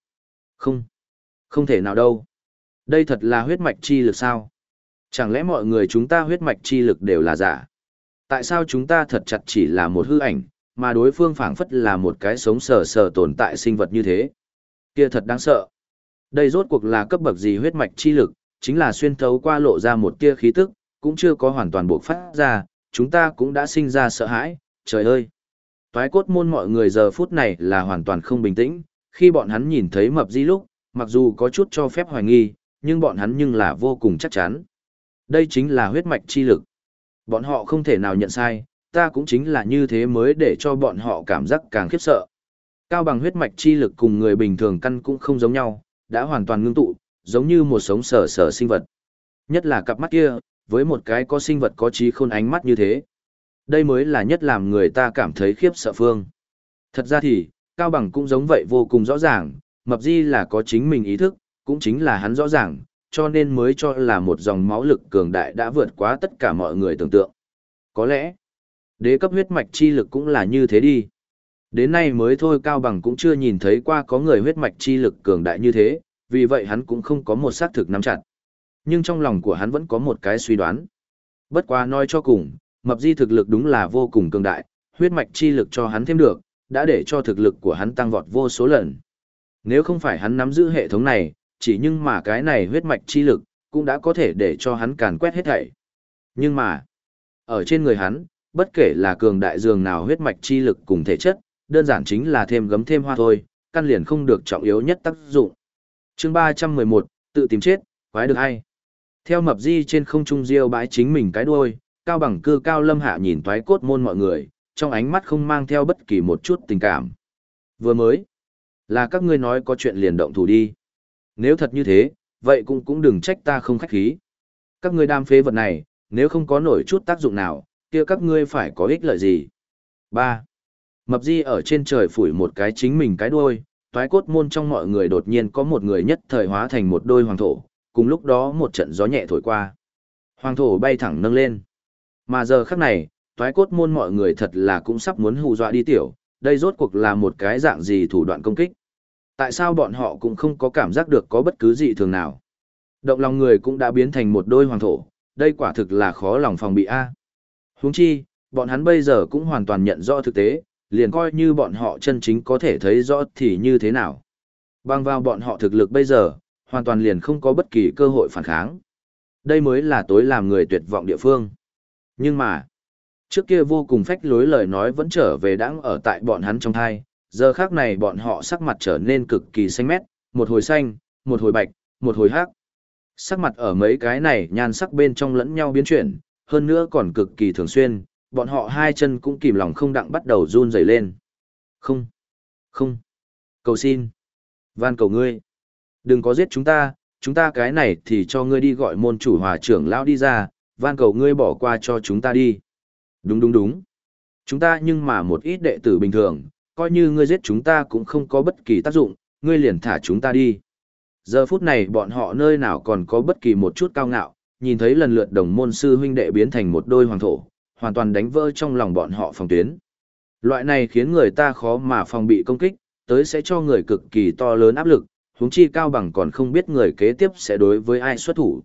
Không, không thể nào đâu. Đây thật là huyết mạch chi lực sao? Chẳng lẽ mọi người chúng ta huyết mạch chi lực đều là giả? Tại sao chúng ta thật chặt chỉ là một hư ảnh, mà đối phương phảng phất là một cái sống sờ sờ tồn tại sinh vật như thế? Kia thật đáng sợ. Đây rốt cuộc là cấp bậc gì huyết mạch chi lực, chính là xuyên thấu qua lộ ra một tia khí tức, cũng chưa có hoàn toàn buộc phát ra, chúng ta cũng đã sinh ra sợ hãi, trời ơi. Toái cốt môn mọi người giờ phút này là hoàn toàn không bình tĩnh, khi bọn hắn nhìn thấy mập di lúc, mặc dù có chút cho phép hoài nghi, nhưng bọn hắn nhưng là vô cùng chắc chắn. Đây chính là huyết mạch chi lực. Bọn họ không thể nào nhận sai, ta cũng chính là như thế mới để cho bọn họ cảm giác càng khiếp sợ. Cao bằng huyết mạch chi lực cùng người bình thường căn cũng không giống nhau, đã hoàn toàn ngưng tụ, giống như một sống sở sở sinh vật. Nhất là cặp mắt kia, với một cái có sinh vật có trí khôn ánh mắt như thế. Đây mới là nhất làm người ta cảm thấy khiếp sợ phương. Thật ra thì, Cao Bằng cũng giống vậy vô cùng rõ ràng, Mập Di là có chính mình ý thức, cũng chính là hắn rõ ràng, cho nên mới cho là một dòng máu lực cường đại đã vượt quá tất cả mọi người tưởng tượng. Có lẽ, đế cấp huyết mạch chi lực cũng là như thế đi. Đến nay mới thôi Cao Bằng cũng chưa nhìn thấy qua có người huyết mạch chi lực cường đại như thế, vì vậy hắn cũng không có một xác thực nắm chặt. Nhưng trong lòng của hắn vẫn có một cái suy đoán. Bất quá nói cho cùng, mập di thực lực đúng là vô cùng cường đại, huyết mạch chi lực cho hắn thêm được, đã để cho thực lực của hắn tăng vọt vô số lần. Nếu không phải hắn nắm giữ hệ thống này, chỉ nhưng mà cái này huyết mạch chi lực, cũng đã có thể để cho hắn càn quét hết thảy. Nhưng mà, ở trên người hắn, bất kể là cường đại dường nào huyết mạch chi lực cùng thể chất, đơn giản chính là thêm gấm thêm hoa thôi, căn liền không được trọng yếu nhất tác dụng. chương 311, tự tìm chết, quái được hay. Theo mập di trên không trung diêu bãi chính mình cái đuôi, cao bằng cư cao lâm hạ nhìn toái cốt môn mọi người, trong ánh mắt không mang theo bất kỳ một chút tình cảm. Vừa mới, là các ngươi nói có chuyện liền động thủ đi. Nếu thật như thế, vậy cũng cũng đừng trách ta không khách khí. Các ngươi đam phế vật này, nếu không có nổi chút tác dụng nào, kia các ngươi phải có ích lợi gì. 3. Mập di ở trên trời phủi một cái chính mình cái đuôi, toái cốt môn trong mọi người đột nhiên có một người nhất thời hóa thành một đôi hoàng thổ, cùng lúc đó một trận gió nhẹ thổi qua. Hoàng thổ bay thẳng nâng lên. Mà giờ khắc này, toái cốt môn mọi người thật là cũng sắp muốn hù dọa đi tiểu, đây rốt cuộc là một cái dạng gì thủ đoạn công kích. Tại sao bọn họ cũng không có cảm giác được có bất cứ gì thường nào. Động lòng người cũng đã biến thành một đôi hoàng thổ, đây quả thực là khó lòng phòng bị A. Huống chi, bọn hắn bây giờ cũng hoàn toàn nhận rõ thực tế, liền coi như bọn họ chân chính có thể thấy rõ thì như thế nào. Bằng vào bọn họ thực lực bây giờ, hoàn toàn liền không có bất kỳ cơ hội phản kháng. Đây mới là tối làm người tuyệt vọng địa phương. Nhưng mà, trước kia vô cùng phách lối lời nói vẫn trở về đãng ở tại bọn hắn trong thai, giờ khác này bọn họ sắc mặt trở nên cực kỳ xanh mét, một hồi xanh, một hồi bạch, một hồi hắc. Sắc mặt ở mấy cái này nhan sắc bên trong lẫn nhau biến chuyển, hơn nữa còn cực kỳ thường xuyên, bọn họ hai chân cũng kìm lòng không đặng bắt đầu run rẩy lên. Không, không, cầu xin, van cầu ngươi, đừng có giết chúng ta, chúng ta cái này thì cho ngươi đi gọi môn chủ hòa trưởng lão đi ra, van cầu ngươi bỏ qua cho chúng ta đi. Đúng đúng đúng. Chúng ta nhưng mà một ít đệ tử bình thường, coi như ngươi giết chúng ta cũng không có bất kỳ tác dụng, ngươi liền thả chúng ta đi. Giờ phút này bọn họ nơi nào còn có bất kỳ một chút cao ngạo, nhìn thấy lần lượt đồng môn sư huynh đệ biến thành một đôi hoàng thổ, hoàn toàn đánh vỡ trong lòng bọn họ phòng tuyến. Loại này khiến người ta khó mà phòng bị công kích, tới sẽ cho người cực kỳ to lớn áp lực, huống chi cao bằng còn không biết người kế tiếp sẽ đối với ai xuất thủ.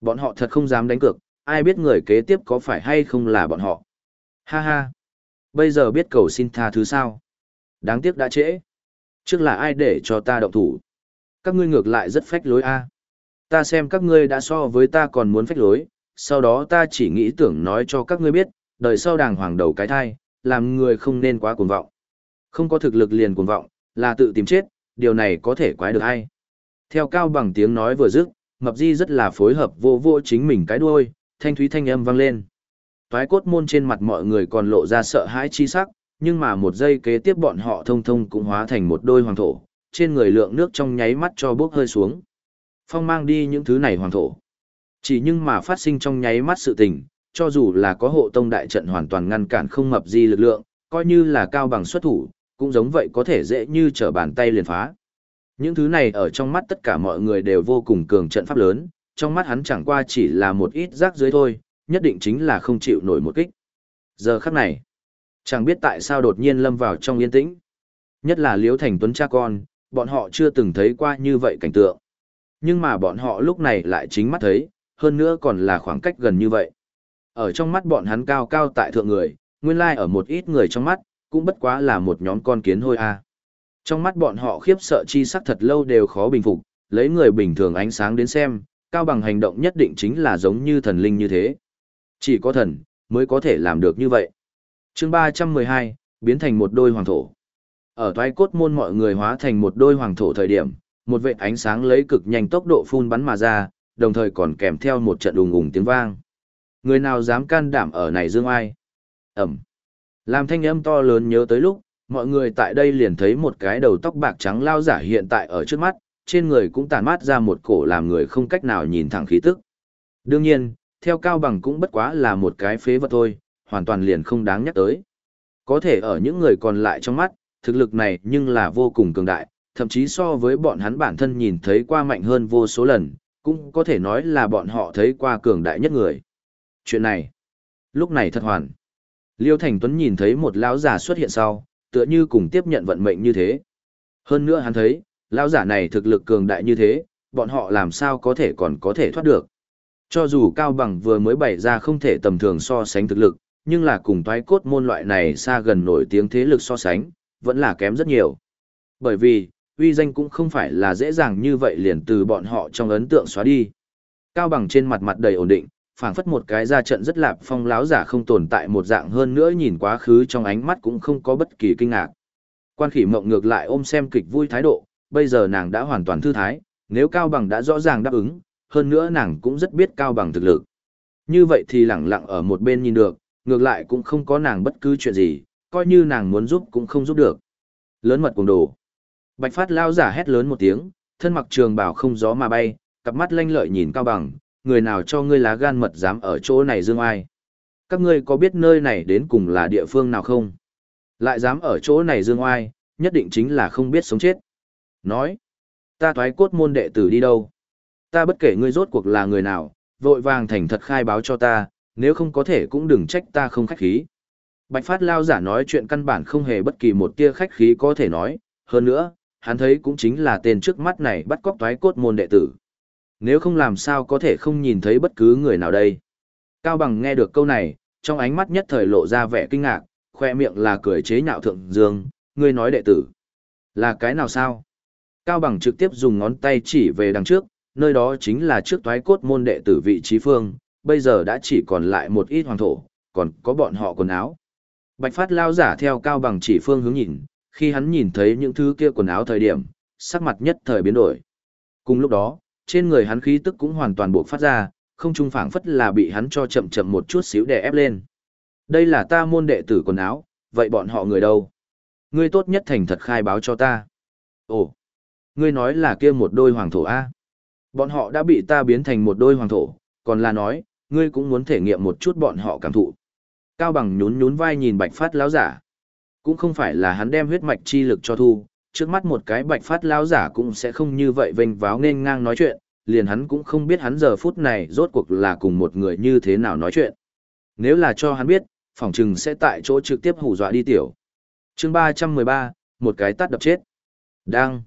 Bọn họ thật không dám đánh cược, ai biết người kế tiếp có phải hay không là bọn họ. Ha ha. Bây giờ biết cầu xin tha thứ sao. Đáng tiếc đã trễ. Trước là ai để cho ta động thủ. Các ngươi ngược lại rất phách lối a. Ta xem các ngươi đã so với ta còn muốn phách lối, sau đó ta chỉ nghĩ tưởng nói cho các ngươi biết, đời sau đàng hoàng đầu cái thai, làm người không nên quá cuồng vọng. Không có thực lực liền cuồng vọng, là tự tìm chết, điều này có thể quái được hay. Theo cao bằng tiếng nói vừa dứt, mập di rất là phối hợp vô vô chính mình cái đuôi, thanh thúy thanh âm vang lên. Toái cốt môn trên mặt mọi người còn lộ ra sợ hãi chi sắc, nhưng mà một giây kế tiếp bọn họ thông thông cũng hóa thành một đôi hoàng thổ, trên người lượng nước trong nháy mắt cho bốc hơi xuống. Phong mang đi những thứ này hoàng thổ. Chỉ nhưng mà phát sinh trong nháy mắt sự tình, cho dù là có hộ tông đại trận hoàn toàn ngăn cản không mập di lực lượng, coi như là cao bằng xuất thủ, cũng giống vậy có thể dễ như trở bàn tay liền phá. Những thứ này ở trong mắt tất cả mọi người đều vô cùng cường trận pháp lớn, trong mắt hắn chẳng qua chỉ là một ít rác dưới thôi, nhất định chính là không chịu nổi một kích. Giờ khắc này, chẳng biết tại sao đột nhiên lâm vào trong yên tĩnh. Nhất là Liễu Thành Tuấn cha con, bọn họ chưa từng thấy qua như vậy cảnh tượng. Nhưng mà bọn họ lúc này lại chính mắt thấy, hơn nữa còn là khoảng cách gần như vậy. Ở trong mắt bọn hắn cao cao tại thượng người, nguyên lai ở một ít người trong mắt, cũng bất quá là một nhóm con kiến hôi a. Trong mắt bọn họ khiếp sợ chi sắc thật lâu đều khó bình phục, lấy người bình thường ánh sáng đến xem, cao bằng hành động nhất định chính là giống như thần linh như thế. Chỉ có thần, mới có thể làm được như vậy. chương 312, biến thành một đôi hoàng thổ. Ở thoái cốt môn mọi người hóa thành một đôi hoàng thổ thời điểm, một vệ ánh sáng lấy cực nhanh tốc độ phun bắn mà ra, đồng thời còn kèm theo một trận đùng ùng tiếng vang. Người nào dám can đảm ở này dương ai? Ẩm. Làm thanh âm to lớn nhớ tới lúc, mọi người tại đây liền thấy một cái đầu tóc bạc trắng lao giả hiện tại ở trước mắt, trên người cũng tàn mát ra một cổ làm người không cách nào nhìn thẳng khí tức. Đương nhiên, theo cao bằng cũng bất quá là một cái phế vật thôi, hoàn toàn liền không đáng nhắc tới. Có thể ở những người còn lại trong mắt, thực lực này nhưng là vô cùng cường đại, thậm chí so với bọn hắn bản thân nhìn thấy qua mạnh hơn vô số lần, cũng có thể nói là bọn họ thấy qua cường đại nhất người. Chuyện này, lúc này thật hoàn. Liêu Thành Tuấn nhìn thấy một lão giả xuất hiện sau, tựa như cùng tiếp nhận vận mệnh như thế. Hơn nữa hắn thấy, lão giả này thực lực cường đại như thế, bọn họ làm sao có thể còn có thể thoát được. Cho dù Cao Bằng vừa mới bày ra không thể tầm thường so sánh thực lực, nhưng là cùng toái cốt môn loại này xa gần nổi tiếng thế lực so sánh, vẫn là kém rất nhiều. Bởi vì, uy danh cũng không phải là dễ dàng như vậy liền từ bọn họ trong ấn tượng xóa đi. Cao Bằng trên mặt mặt đầy ổn định, phảng phất một cái ra trận rất lạp phong láo giả không tồn tại một dạng hơn nữa nhìn quá khứ trong ánh mắt cũng không có bất kỳ kinh ngạc. Quan khỉ mộng ngược lại ôm xem kịch vui thái độ, bây giờ nàng đã hoàn toàn thư thái, nếu Cao Bằng đã rõ ràng đáp ứng, hơn nữa nàng cũng rất biết Cao Bằng thực lực. Như vậy thì lẳng lặng ở một bên nhìn được, ngược lại cũng không có nàng bất cứ chuyện gì, coi như nàng muốn giúp cũng không giúp được. Lớn mật cùng đồ. Bạch Phát lao giả hét lớn một tiếng, thân mặc trường bảo không gió mà bay, cặp mắt lanh lợi nhìn Cao Bằng, người nào cho ngươi lá gan mật dám ở chỗ này dương ai? Các ngươi có biết nơi này đến cùng là địa phương nào không? Lại dám ở chỗ này dương oai, nhất định chính là không biết sống chết. Nói, ta thoái cốt môn đệ tử đi đâu? Ta bất kể ngươi rốt cuộc là người nào, vội vàng thành thật khai báo cho ta, nếu không có thể cũng đừng trách ta không khách khí. Bạch Phát Lao giả nói chuyện căn bản không hề bất kỳ một tia khách khí có thể nói, hơn nữa, hắn thấy cũng chính là tên trước mắt này bắt cóc thoái cốt môn đệ tử. Nếu không làm sao có thể không nhìn thấy bất cứ người nào đây. Cao Bằng nghe được câu này, trong ánh mắt nhất thời lộ ra vẻ kinh ngạc, khoe miệng là cười chế nhạo thượng dương, ngươi nói đệ tử. Là cái nào sao? Cao Bằng trực tiếp dùng ngón tay chỉ về đằng trước, nơi đó chính là trước toái cốt môn đệ tử vị trí phương, bây giờ đã chỉ còn lại một ít hoàng thổ, còn có bọn họ quần áo. Bạch Phát lao giả theo Cao Bằng chỉ phương hướng nhìn, khi hắn nhìn thấy những thứ kia quần áo thời điểm, sắc mặt nhất thời biến đổi. Cùng lúc đó, trên người hắn khí tức cũng hoàn toàn buộc phát ra, không trung phảng phất là bị hắn cho chậm chậm một chút xíu đè ép lên. Đây là ta môn đệ tử quần áo, vậy bọn họ người đâu? Ngươi tốt nhất thành thật khai báo cho ta. Ồ, ngươi nói là kia một đôi hoàng thổ A. Bọn họ đã bị ta biến thành một đôi hoàng thổ, còn là nói, ngươi cũng muốn thể nghiệm một chút bọn họ cảm thụ. Cao bằng nhún nhún vai nhìn bạch phát lão giả. Cũng không phải là hắn đem huyết mạch chi lực cho thu, trước mắt một cái bạch phát lão giả cũng sẽ không như vậy vênh váo nên ngang nói chuyện, liền hắn cũng không biết hắn giờ phút này rốt cuộc là cùng một người như thế nào nói chuyện. Nếu là cho hắn biết, phỏng chừng sẽ tại chỗ trực tiếp hù dọa đi tiểu. chương 313, một cái tắt đập chết. Đang.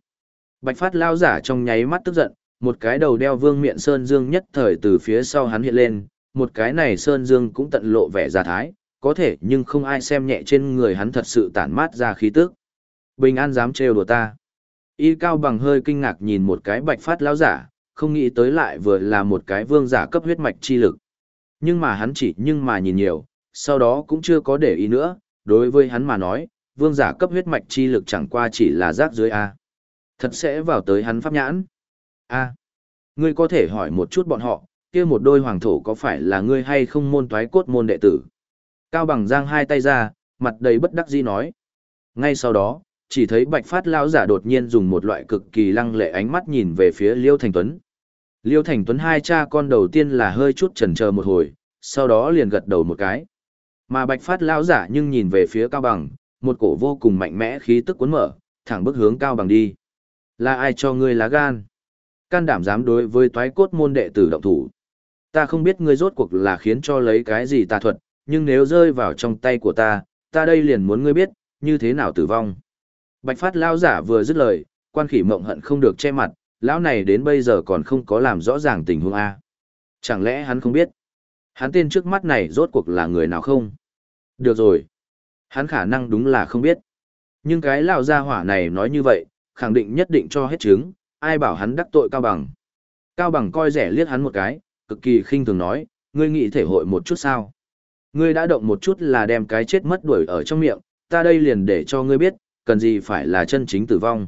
Bạch phát lao giả trong nháy mắt tức giận, một cái đầu đeo vương miệng sơn dương nhất thời từ phía sau hắn hiện lên, một cái này sơn dương cũng tận lộ vẻ giả thái, có thể nhưng không ai xem nhẹ trên người hắn thật sự tản mát ra khí tức. Bình an dám trêu đùa ta. Y cao bằng hơi kinh ngạc nhìn một cái bạch phát lão giả, không nghĩ tới lại vừa là một cái vương giả cấp huyết mạch chi lực. Nhưng mà hắn chỉ nhưng mà nhìn nhiều, sau đó cũng chưa có để ý nữa, đối với hắn mà nói, vương giả cấp huyết mạch chi lực chẳng qua chỉ là rác dưới A. Thật sẽ vào tới hắn pháp nhãn. A. Ngươi có thể hỏi một chút bọn họ, kia một đôi hoàng thổ có phải là ngươi hay không môn toái cốt môn đệ tử? Cao bằng giang hai tay ra, mặt đầy bất đắc dĩ nói. Ngay sau đó, chỉ thấy bạch phát lão giả đột nhiên dùng một loại cực kỳ lăng lệ ánh mắt nhìn về phía Liêu Thành Tuấn. Liêu Thành Tuấn hai cha con đầu tiên là hơi chút chần chờ một hồi, sau đó liền gật đầu một cái. Mà bạch phát lão giả nhưng nhìn về phía Cao Bằng, một cổ vô cùng mạnh mẽ khí tức cuốn mở, thẳng bước hướng Cao Bằng đi. Là ai cho ngươi lá gan? Can đảm dám đối với toái cốt môn đệ tử động thủ. Ta không biết ngươi rốt cuộc là khiến cho lấy cái gì tà thuật, nhưng nếu rơi vào trong tay của ta, ta đây liền muốn ngươi biết, như thế nào tử vong. Bạch phát lao giả vừa dứt lời, quan khỉ mộng hận không được che mặt, lão này đến bây giờ còn không có làm rõ ràng tình huống A. Chẳng lẽ hắn không biết? Hắn tên trước mắt này rốt cuộc là người nào không? Được rồi. Hắn khả năng đúng là không biết. Nhưng cái lão gia hỏa này nói như vậy, khẳng định nhất định cho hết chứng, ai bảo hắn đắc tội Cao Bằng. Cao Bằng coi rẻ liếc hắn một cái, cực kỳ khinh thường nói, ngươi nghĩ thể hội một chút sao? Ngươi đã động một chút là đem cái chết mất đuổi ở trong miệng, ta đây liền để cho ngươi biết, cần gì phải là chân chính tử vong.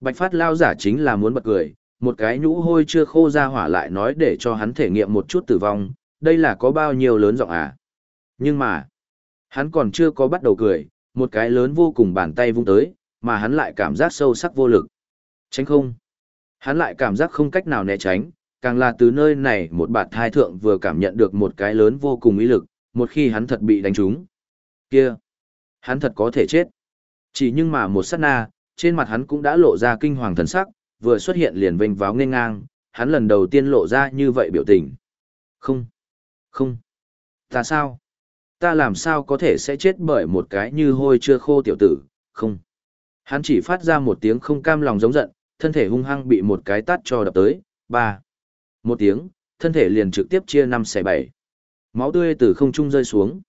Bạch phát lao giả chính là muốn bật cười, một cái nhũ hôi chưa khô ra hỏa lại nói để cho hắn thể nghiệm một chút tử vong, đây là có bao nhiêu lớn giọng à. Nhưng mà, hắn còn chưa có bắt đầu cười, một cái lớn vô cùng bàn tay vung tới, mà hắn lại cảm giác sâu sắc vô lực. Tránh không? Hắn lại cảm giác không cách nào né tránh, càng là từ nơi này một bạt thai thượng vừa cảm nhận được một cái lớn vô cùng ý lực, một khi hắn thật bị đánh trúng. Kia! Hắn thật có thể chết. Chỉ nhưng mà một sát na, trên mặt hắn cũng đã lộ ra kinh hoàng thần sắc, vừa xuất hiện liền vênh váo nghênh ngang, hắn lần đầu tiên lộ ra như vậy biểu tình. Không, không, ta sao? Ta làm sao có thể sẽ chết bởi một cái như hôi chưa khô tiểu tử, không. Hắn chỉ phát ra một tiếng không cam lòng giống giận, thân thể hung hăng bị một cái tát cho đập tới, ba. Một tiếng, thân thể liền trực tiếp chia năm xẻ bảy. Máu tươi từ không trung rơi xuống.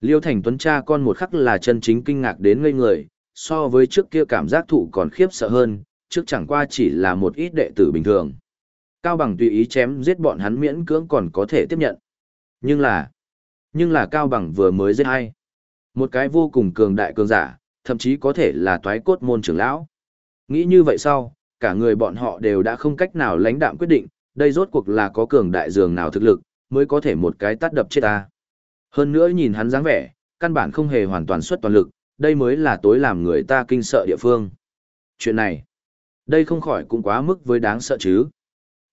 Liêu Thành Tuấn cha con một khắc là chân chính kinh ngạc đến ngây người, so với trước kia cảm giác thụ còn khiếp sợ hơn, trước chẳng qua chỉ là một ít đệ tử bình thường. Cao Bằng tùy ý chém giết bọn hắn miễn cưỡng còn có thể tiếp nhận. Nhưng là, nhưng là Cao Bằng vừa mới giết hay. Một cái vô cùng cường đại cường giả, thậm chí có thể là toái cốt môn trưởng lão. Nghĩ như vậy sau, cả người bọn họ đều đã không cách nào lãnh đạm quyết định, đây rốt cuộc là có cường đại dường nào thực lực, mới có thể một cái tát đập chết ta. Hơn nữa nhìn hắn dáng vẻ, căn bản không hề hoàn toàn xuất toàn lực, đây mới là tối làm người ta kinh sợ địa phương. Chuyện này, đây không khỏi cũng quá mức với đáng sợ chứ.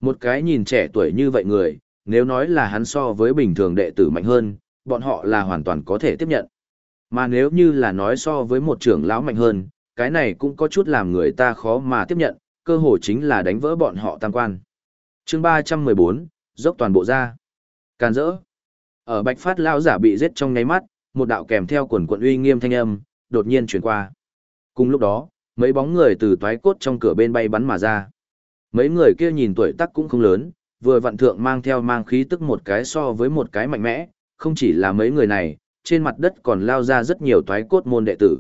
Một cái nhìn trẻ tuổi như vậy người, nếu nói là hắn so với bình thường đệ tử mạnh hơn, bọn họ là hoàn toàn có thể tiếp nhận. Mà nếu như là nói so với một trưởng lão mạnh hơn, cái này cũng có chút làm người ta khó mà tiếp nhận, cơ hội chính là đánh vỡ bọn họ tam quan. chương 314, dốc toàn bộ ra. Càn rỡ. Ở Bạch Phát lão giả bị giết trong nháy mắt, một đạo kèm theo quần quận uy nghiêm thanh âm, đột nhiên chuyển qua. Cùng lúc đó, mấy bóng người từ toái cốt trong cửa bên bay bắn mà ra. Mấy người kia nhìn tuổi tác cũng không lớn, vừa vặn thượng mang theo mang khí tức một cái so với một cái mạnh mẽ, không chỉ là mấy người này, trên mặt đất còn lao ra rất nhiều toái cốt môn đệ tử.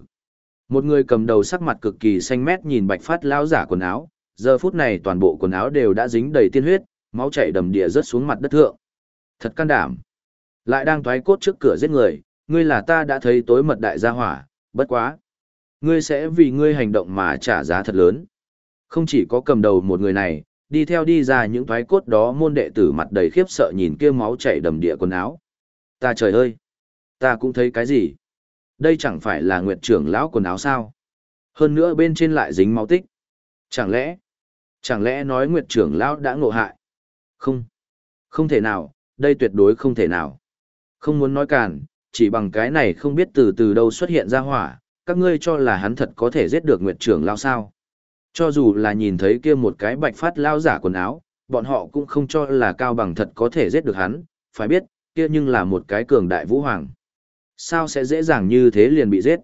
Một người cầm đầu sắc mặt cực kỳ xanh mét nhìn Bạch Phát lão giả quần áo, giờ phút này toàn bộ quần áo đều đã dính đầy tiên huyết, máu chảy đầm địa rớt xuống mặt đất thượng. Thật can đảm. Lại đang toái cốt trước cửa giết người, ngươi là ta đã thấy tối mật đại gia hỏa, bất quá. Ngươi sẽ vì ngươi hành động mà trả giá thật lớn. Không chỉ có cầm đầu một người này, đi theo đi ra những thoái cốt đó môn đệ tử mặt đầy khiếp sợ nhìn kia máu chảy đầm địa quần áo. Ta trời ơi! Ta cũng thấy cái gì? Đây chẳng phải là nguyệt trưởng lão quần áo sao? Hơn nữa bên trên lại dính máu tích. Chẳng lẽ, chẳng lẽ nói nguyệt trưởng lão đã ngộ hại? Không, không thể nào, đây tuyệt đối không thể nào. Không muốn nói càn, chỉ bằng cái này không biết từ từ đâu xuất hiện ra hỏa, các ngươi cho là hắn thật có thể giết được Nguyệt trưởng lao sao. Cho dù là nhìn thấy kia một cái bạch phát lao giả quần áo, bọn họ cũng không cho là cao bằng thật có thể giết được hắn, phải biết, kia nhưng là một cái cường đại vũ hoàng. Sao sẽ dễ dàng như thế liền bị giết?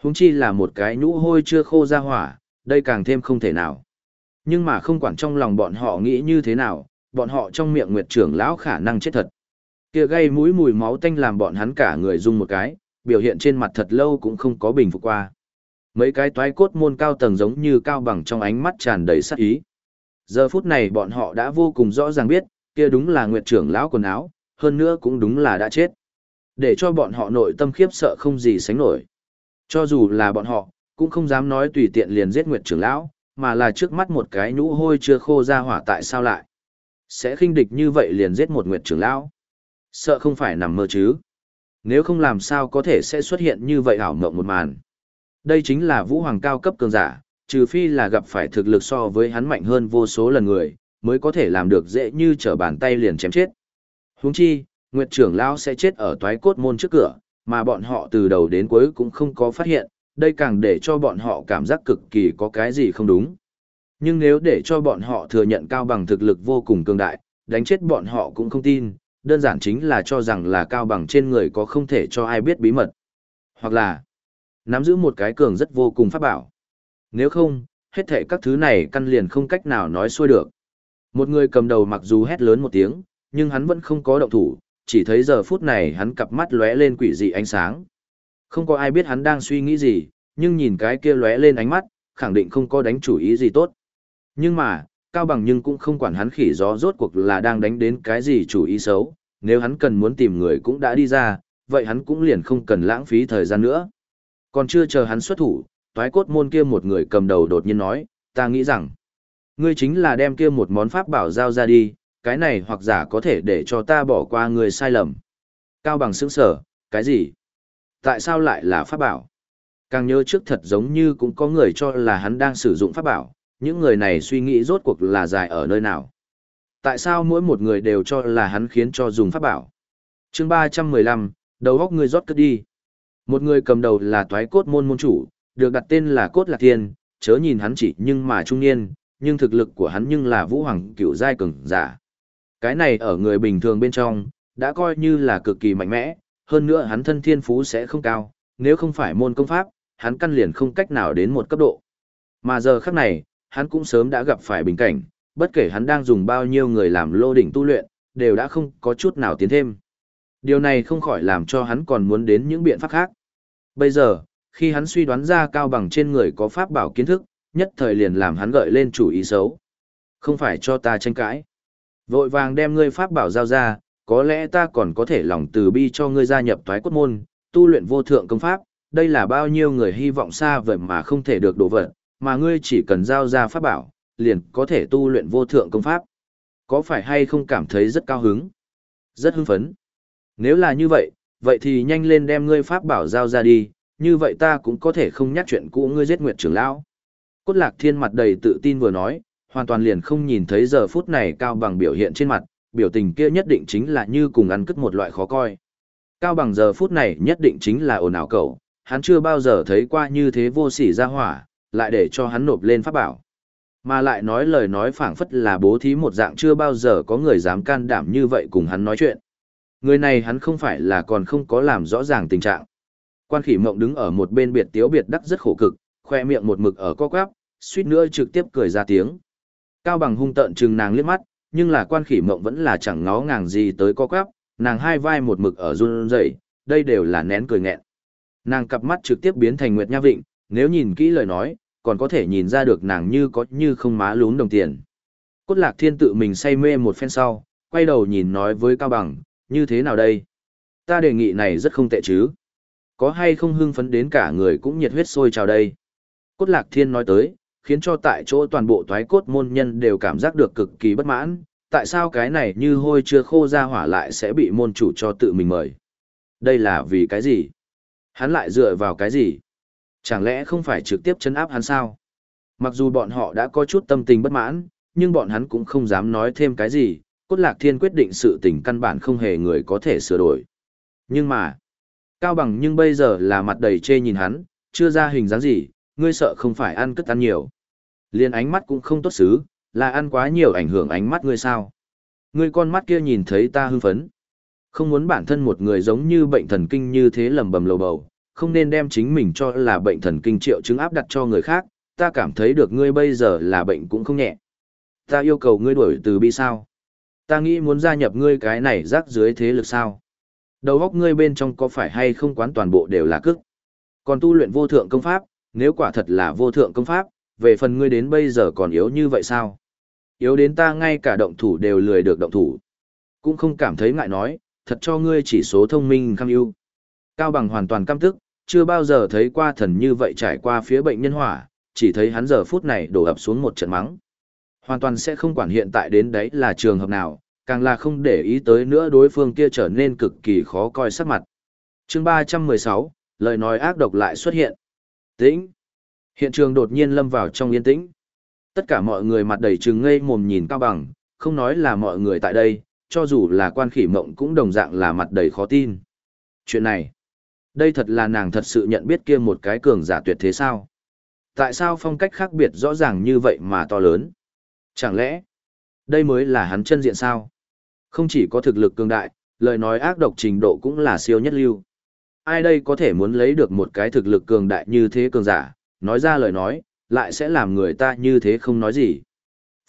Húng chi là một cái nhũ hôi chưa khô ra hỏa, đây càng thêm không thể nào. Nhưng mà không quản trong lòng bọn họ nghĩ như thế nào, bọn họ trong miệng Nguyệt trưởng lão khả năng chết thật. Kia gây mũi mùi máu tanh làm bọn hắn cả người rung một cái, biểu hiện trên mặt thật lâu cũng không có bình phục qua. Mấy cái toái cốt môn cao tầng giống như cao bằng trong ánh mắt tràn đầy sát ý. Giờ phút này bọn họ đã vô cùng rõ ràng biết, kia đúng là nguyệt trưởng lão quần áo, hơn nữa cũng đúng là đã chết. Để cho bọn họ nội tâm khiếp sợ không gì sánh nổi. Cho dù là bọn họ, cũng không dám nói tùy tiện liền giết Nguyệt trưởng lão, mà là trước mắt một cái nhũ hôi chưa khô ra hỏa tại sao lại. Sẽ khinh địch như vậy liền giết một Nguyệt trưởng lão. Sợ không phải nằm mơ chứ. Nếu không làm sao có thể sẽ xuất hiện như vậy ảo mộng một màn. Đây chính là vũ hoàng cao cấp cường giả, trừ phi là gặp phải thực lực so với hắn mạnh hơn vô số lần người, mới có thể làm được dễ như trở bàn tay liền chém chết. Huống chi, Nguyệt trưởng lão sẽ chết ở toái cốt môn trước cửa, mà bọn họ từ đầu đến cuối cũng không có phát hiện, đây càng để cho bọn họ cảm giác cực kỳ có cái gì không đúng. Nhưng nếu để cho bọn họ thừa nhận cao bằng thực lực vô cùng cường đại, đánh chết bọn họ cũng không tin, đơn giản chính là cho rằng là cao bằng trên người có không thể cho ai biết bí mật. Hoặc là, nắm giữ một cái cường rất vô cùng pháp bảo. Nếu không, hết thể các thứ này căn liền không cách nào nói xuôi được. Một người cầm đầu mặc dù hét lớn một tiếng, nhưng hắn vẫn không có động thủ, chỉ thấy giờ phút này hắn cặp mắt lóe lên quỷ dị ánh sáng. Không có ai biết hắn đang suy nghĩ gì, nhưng nhìn cái kia lóe lên ánh mắt, khẳng định không có đánh chủ ý gì tốt. Nhưng mà, Cao Bằng nhưng cũng không quản hắn khỉ gió rốt cuộc là đang đánh đến cái gì chủ ý xấu, nếu hắn cần muốn tìm người cũng đã đi ra, vậy hắn cũng liền không cần lãng phí thời gian nữa. Còn chưa chờ hắn xuất thủ, toái cốt môn kia một người cầm đầu đột nhiên nói, ta nghĩ rằng, ngươi chính là đem kia một món pháp bảo giao ra đi, cái này hoặc giả có thể để cho ta bỏ qua người sai lầm. Cao bằng sững sở, cái gì? Tại sao lại là pháp bảo? Càng nhớ trước thật giống như cũng có người cho là hắn đang sử dụng pháp bảo, những người này suy nghĩ rốt cuộc là dài ở nơi nào. Tại sao mỗi một người đều cho là hắn khiến cho dùng pháp bảo? chương 315, đầu góc người rót cất đi. Một người cầm đầu là toái cốt môn môn chủ, được đặt tên là Cốt Lạc Thiên, chớ nhìn hắn chỉ nhưng mà trung niên, nhưng thực lực của hắn nhưng là vũ hoàng cựu giai cường giả. Cái này ở người bình thường bên trong, đã coi như là cực kỳ mạnh mẽ, hơn nữa hắn thân thiên phú sẽ không cao, nếu không phải môn công pháp, hắn căn liền không cách nào đến một cấp độ. Mà giờ khắc này, hắn cũng sớm đã gặp phải bình cảnh, bất kể hắn đang dùng bao nhiêu người làm lô đỉnh tu luyện, đều đã không có chút nào tiến thêm. Điều này không khỏi làm cho hắn còn muốn đến những biện pháp khác. Bây giờ, khi hắn suy đoán ra cao bằng trên người có pháp bảo kiến thức, nhất thời liền làm hắn gợi lên chủ ý xấu. Không phải cho ta tranh cãi. Vội vàng đem ngươi pháp bảo giao ra, có lẽ ta còn có thể lòng từ bi cho ngươi gia nhập thoái cốt môn, tu luyện vô thượng công pháp, đây là bao nhiêu người hy vọng xa vời mà không thể được đổ vật, mà ngươi chỉ cần giao ra pháp bảo, liền có thể tu luyện vô thượng công pháp. Có phải hay không cảm thấy rất cao hứng? Rất hưng phấn. Nếu là như vậy, vậy thì nhanh lên đem ngươi pháp bảo giao ra đi, như vậy ta cũng có thể không nhắc chuyện cũ ngươi giết nguyệt trưởng lão. Cốt lạc thiên mặt đầy tự tin vừa nói, hoàn toàn liền không nhìn thấy giờ phút này cao bằng biểu hiện trên mặt, biểu tình kia nhất định chính là như cùng ăn cất một loại khó coi. Cao bằng giờ phút này nhất định chính là ồn ào cậu, hắn chưa bao giờ thấy qua như thế vô sỉ ra hỏa, lại để cho hắn nộp lên pháp bảo. Mà lại nói lời nói phảng phất là bố thí một dạng chưa bao giờ có người dám can đảm như vậy cùng hắn nói chuyện. Người này hắn không phải là còn không có làm rõ ràng tình trạng. Quan khỉ mộng đứng ở một bên biệt tiếu biệt đắc rất khổ cực, khoe miệng một mực ở co quắp, suýt nữa trực tiếp cười ra tiếng. Cao bằng hung tợn chừng nàng liếc mắt, nhưng là quan khỉ mộng vẫn là chẳng ngó ngàng gì tới co quắp, nàng hai vai một mực ở run rẩy, đây đều là nén cười nghẹn. Nàng cặp mắt trực tiếp biến thành Nguyệt Nha Vịnh, nếu nhìn kỹ lời nói, còn có thể nhìn ra được nàng như có như không má lún đồng tiền. Cốt lạc thiên tự mình say mê một phen sau, quay đầu nhìn nói với Cao Bằng, như thế nào đây? Ta đề nghị này rất không tệ chứ. Có hay không hưng phấn đến cả người cũng nhiệt huyết sôi trào đây. Cốt lạc thiên nói tới, khiến cho tại chỗ toàn bộ thoái cốt môn nhân đều cảm giác được cực kỳ bất mãn, tại sao cái này như hôi chưa khô ra hỏa lại sẽ bị môn chủ cho tự mình mời. Đây là vì cái gì? Hắn lại dựa vào cái gì? Chẳng lẽ không phải trực tiếp chấn áp hắn sao? Mặc dù bọn họ đã có chút tâm tình bất mãn, nhưng bọn hắn cũng không dám nói thêm cái gì, cốt lạc thiên quyết định sự tình căn bản không hề người có thể sửa đổi. Nhưng mà, Cao Bằng nhưng bây giờ là mặt đầy chê nhìn hắn, chưa ra hình dáng gì, ngươi sợ không phải ăn cất ăn nhiều. Liên ánh mắt cũng không tốt xứ, là ăn quá nhiều ảnh hưởng ánh mắt ngươi sao. Ngươi con mắt kia nhìn thấy ta hưng phấn. Không muốn bản thân một người giống như bệnh thần kinh như thế lầm bầm lầu bầu, không nên đem chính mình cho là bệnh thần kinh triệu chứng áp đặt cho người khác, ta cảm thấy được ngươi bây giờ là bệnh cũng không nhẹ. Ta yêu cầu ngươi đuổi từ bi sao. Ta nghĩ muốn gia nhập ngươi cái này rác dưới thế lực sao. Đầu óc ngươi bên trong có phải hay không quán toàn bộ đều là cức. Còn tu luyện vô thượng công pháp, nếu quả thật là vô thượng công pháp, về phần ngươi đến bây giờ còn yếu như vậy sao? Yếu đến ta ngay cả động thủ đều lười được động thủ. Cũng không cảm thấy ngại nói, thật cho ngươi chỉ số thông minh khăng ưu. Cao bằng hoàn toàn căm tức, chưa bao giờ thấy qua thần như vậy trải qua phía bệnh nhân hỏa, chỉ thấy hắn giờ phút này đổ ập xuống một trận mắng. Hoàn toàn sẽ không quản hiện tại đến đấy là trường hợp nào, càng là không để ý tới nữa đối phương kia trở nên cực kỳ khó coi sắc mặt. chương 316, lời nói ác độc lại xuất hiện. Tĩnh. Hiện trường đột nhiên lâm vào trong yên tĩnh. Tất cả mọi người mặt đầy trừng ngây mồm nhìn Cao Bằng, không nói là mọi người tại đây, cho dù là quan khỉ mộng cũng đồng dạng là mặt đầy khó tin. Chuyện này, đây thật là nàng thật sự nhận biết kia một cái cường giả tuyệt thế sao? Tại sao phong cách khác biệt rõ ràng như vậy mà to lớn? Chẳng lẽ, đây mới là hắn chân diện sao? Không chỉ có thực lực cường đại, lời nói ác độc trình độ cũng là siêu nhất lưu. Ai đây có thể muốn lấy được một cái thực lực cường đại như thế cường giả, nói ra lời nói, lại sẽ làm người ta như thế không nói gì.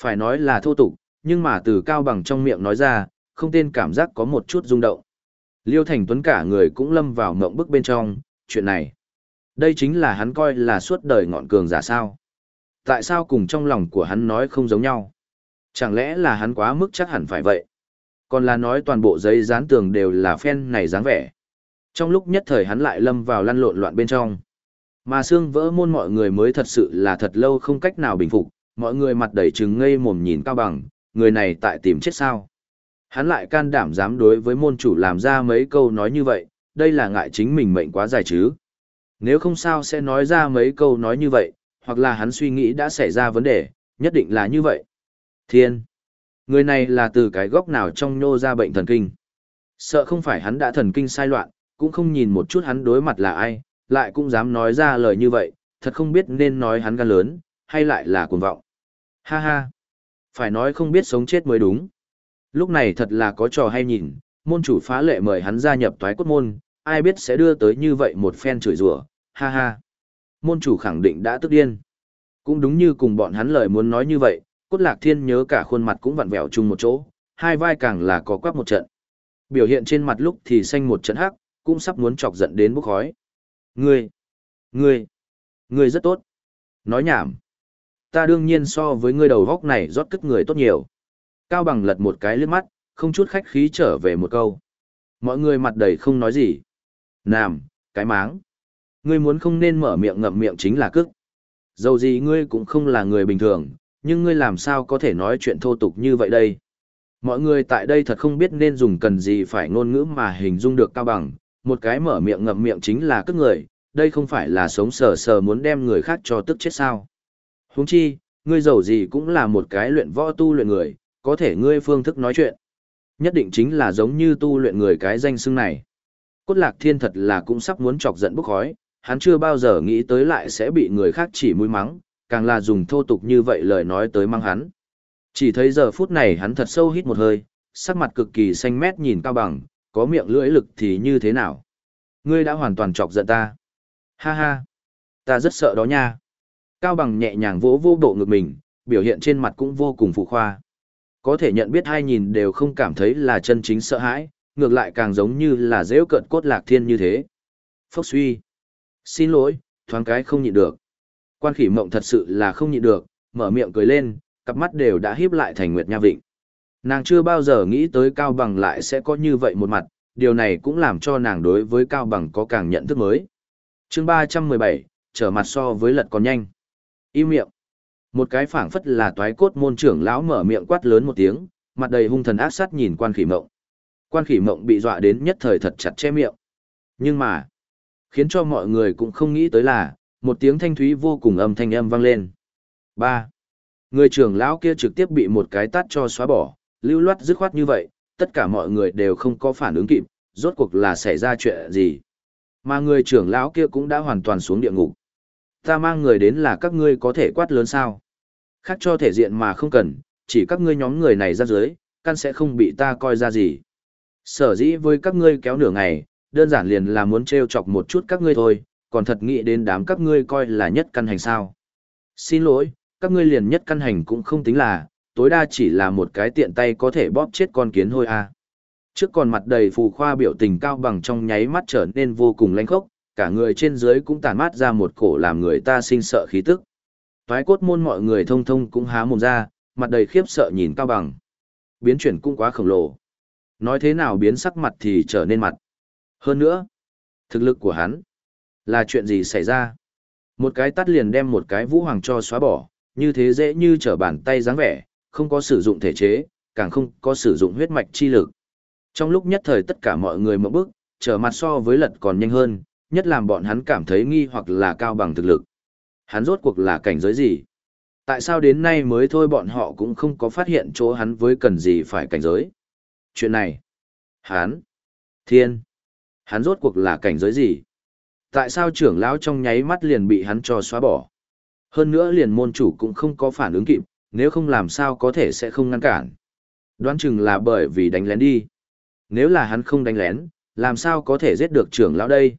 Phải nói là thô tục, nhưng mà từ cao bằng trong miệng nói ra, không tên cảm giác có một chút rung động. Liêu Thành Tuấn cả người cũng lâm vào mộng bức bên trong, chuyện này. Đây chính là hắn coi là suốt đời ngọn cường giả sao. Tại sao cùng trong lòng của hắn nói không giống nhau? Chẳng lẽ là hắn quá mức chắc hẳn phải vậy? Còn là nói toàn bộ giấy dán tường đều là phen này dáng vẻ. Trong lúc nhất thời hắn lại lâm vào lăn lộn loạn bên trong. Mà xương vỡ môn mọi người mới thật sự là thật lâu không cách nào bình phục, mọi người mặt đầy trừng ngây mồm nhìn cao bằng, người này tại tìm chết sao. Hắn lại can đảm dám đối với môn chủ làm ra mấy câu nói như vậy, đây là ngại chính mình mệnh quá dài chứ. Nếu không sao sẽ nói ra mấy câu nói như vậy, hoặc là hắn suy nghĩ đã xảy ra vấn đề, nhất định là như vậy. Thiên! Người này là từ cái góc nào trong nhô ra bệnh thần kinh. Sợ không phải hắn đã thần kinh sai loạn, cũng không nhìn một chút hắn đối mặt là ai, lại cũng dám nói ra lời như vậy, thật không biết nên nói hắn gan lớn, hay lại là cuồng vọng. Ha ha! Phải nói không biết sống chết mới đúng. Lúc này thật là có trò hay nhìn, môn chủ phá lệ mời hắn gia nhập toái cốt môn, ai biết sẽ đưa tới như vậy một phen chửi rủa, ha ha. Môn chủ khẳng định đã tức điên. Cũng đúng như cùng bọn hắn lời muốn nói như vậy, cốt lạc thiên nhớ cả khuôn mặt cũng vặn vẹo chung một chỗ, hai vai càng là có quắc một trận. Biểu hiện trên mặt lúc thì xanh một trận hắc, cũng sắp muốn chọc giận đến bốc khói. Ngươi, ngươi, ngươi rất tốt. Nói nhảm. Ta đương nhiên so với ngươi đầu góc này rót cất người tốt nhiều. Cao bằng lật một cái liếc mắt, không chút khách khí trở về một câu. Mọi người mặt đầy không nói gì. Nam, cái máng. Ngươi muốn không nên mở miệng ngậm miệng chính là cức. Dầu gì ngươi cũng không là người bình thường, nhưng ngươi làm sao có thể nói chuyện thô tục như vậy đây? Mọi người tại đây thật không biết nên dùng cần gì phải ngôn ngữ mà hình dung được cao bằng, một cái mở miệng ngậm miệng chính là cức người, đây không phải là sống sờ sờ muốn đem người khác cho tức chết sao. Huống chi, ngươi giàu gì cũng là một cái luyện võ tu luyện người, có thể ngươi phương thức nói chuyện. Nhất định chính là giống như tu luyện người cái danh xưng này. Cốt lạc thiên thật là cũng sắp muốn chọc giận bốc khói, hắn chưa bao giờ nghĩ tới lại sẽ bị người khác chỉ mũi mắng, càng là dùng thô tục như vậy lời nói tới mắng hắn. Chỉ thấy giờ phút này hắn thật sâu hít một hơi, sắc mặt cực kỳ xanh mét nhìn cao bằng, có miệng lưỡi lực thì như thế nào? Ngươi đã hoàn toàn chọc giận ta. Ha ha, ta rất sợ đó nha. Cao bằng nhẹ nhàng vỗ vô độ ngực mình, biểu hiện trên mặt cũng vô cùng phụ khoa. Có thể nhận biết hai nhìn đều không cảm thấy là chân chính sợ hãi, ngược lại càng giống như là dễ cận cốt lạc thiên như thế. Phốc suy. Xin lỗi, thoáng cái không nhịn được. Quan khỉ mộng thật sự là không nhịn được, mở miệng cười lên, cặp mắt đều đã híp lại thành Nguyệt Nha Vịnh. Nàng chưa bao giờ nghĩ tới Cao Bằng lại sẽ có như vậy một mặt, điều này cũng làm cho nàng đối với Cao Bằng có càng nhận thức mới. chương 317, trở mặt so với lật còn nhanh. Im miệng. Một cái phảng phất là toái cốt môn trưởng lão mở miệng quát lớn một tiếng, mặt đầy hung thần ác sát nhìn quan khỉ mộng. Quan khỉ mộng bị dọa đến nhất thời thật chặt che miệng. Nhưng mà, khiến cho mọi người cũng không nghĩ tới là, một tiếng thanh thúy vô cùng âm thanh âm vang lên. ba Người trưởng lão kia trực tiếp bị một cái tát cho xóa bỏ, lưu loát dứt khoát như vậy, tất cả mọi người đều không có phản ứng kịp, rốt cuộc là xảy ra chuyện gì. Mà người trưởng lão kia cũng đã hoàn toàn xuống địa ngục. Ta mang người đến là các ngươi có thể quát lớn sao. Khác cho thể diện mà không cần, chỉ các ngươi nhóm người này ra dưới, căn sẽ không bị ta coi ra gì. Sở dĩ với các ngươi kéo nửa ngày, đơn giản liền là muốn trêu chọc một chút các ngươi thôi, còn thật nghĩ đến đám các ngươi coi là nhất căn hành sao. Xin lỗi, các ngươi liền nhất căn hành cũng không tính là, tối đa chỉ là một cái tiện tay có thể bóp chết con kiến thôi à. Trước còn mặt đầy phù khoa biểu tình cao bằng trong nháy mắt trở nên vô cùng lãnh khốc, cả người trên dưới cũng tàn mát ra một cổ làm người ta sinh sợ khí tức. Toái cốt môn mọi người thông thông cũng há mồm ra, mặt đầy khiếp sợ nhìn cao bằng. Biến chuyển cũng quá khổng lồ. nói thế nào biến sắc mặt thì trở nên mặt. Hơn nữa, thực lực của hắn là chuyện gì xảy ra? Một cái tắt liền đem một cái vũ hoàng cho xóa bỏ, như thế dễ như trở bàn tay dáng vẻ, không có sử dụng thể chế, càng không có sử dụng huyết mạch chi lực. Trong lúc nhất thời tất cả mọi người mở bước trở mặt so với lật còn nhanh hơn, nhất làm bọn hắn cảm thấy nghi hoặc là cao bằng thực lực. Hắn rốt cuộc là cảnh giới gì? Tại sao đến nay mới thôi bọn họ cũng không có phát hiện chỗ hắn với cần gì phải cảnh giới? Chuyện này, hắn, thiên, hắn rốt cuộc là cảnh giới gì? Tại sao trưởng lão trong nháy mắt liền bị hắn cho xóa bỏ? Hơn nữa liền môn chủ cũng không có phản ứng kịp, nếu không làm sao có thể sẽ không ngăn cản. Đoán chừng là bởi vì đánh lén đi. Nếu là hắn không đánh lén, làm sao có thể giết được trưởng lão đây?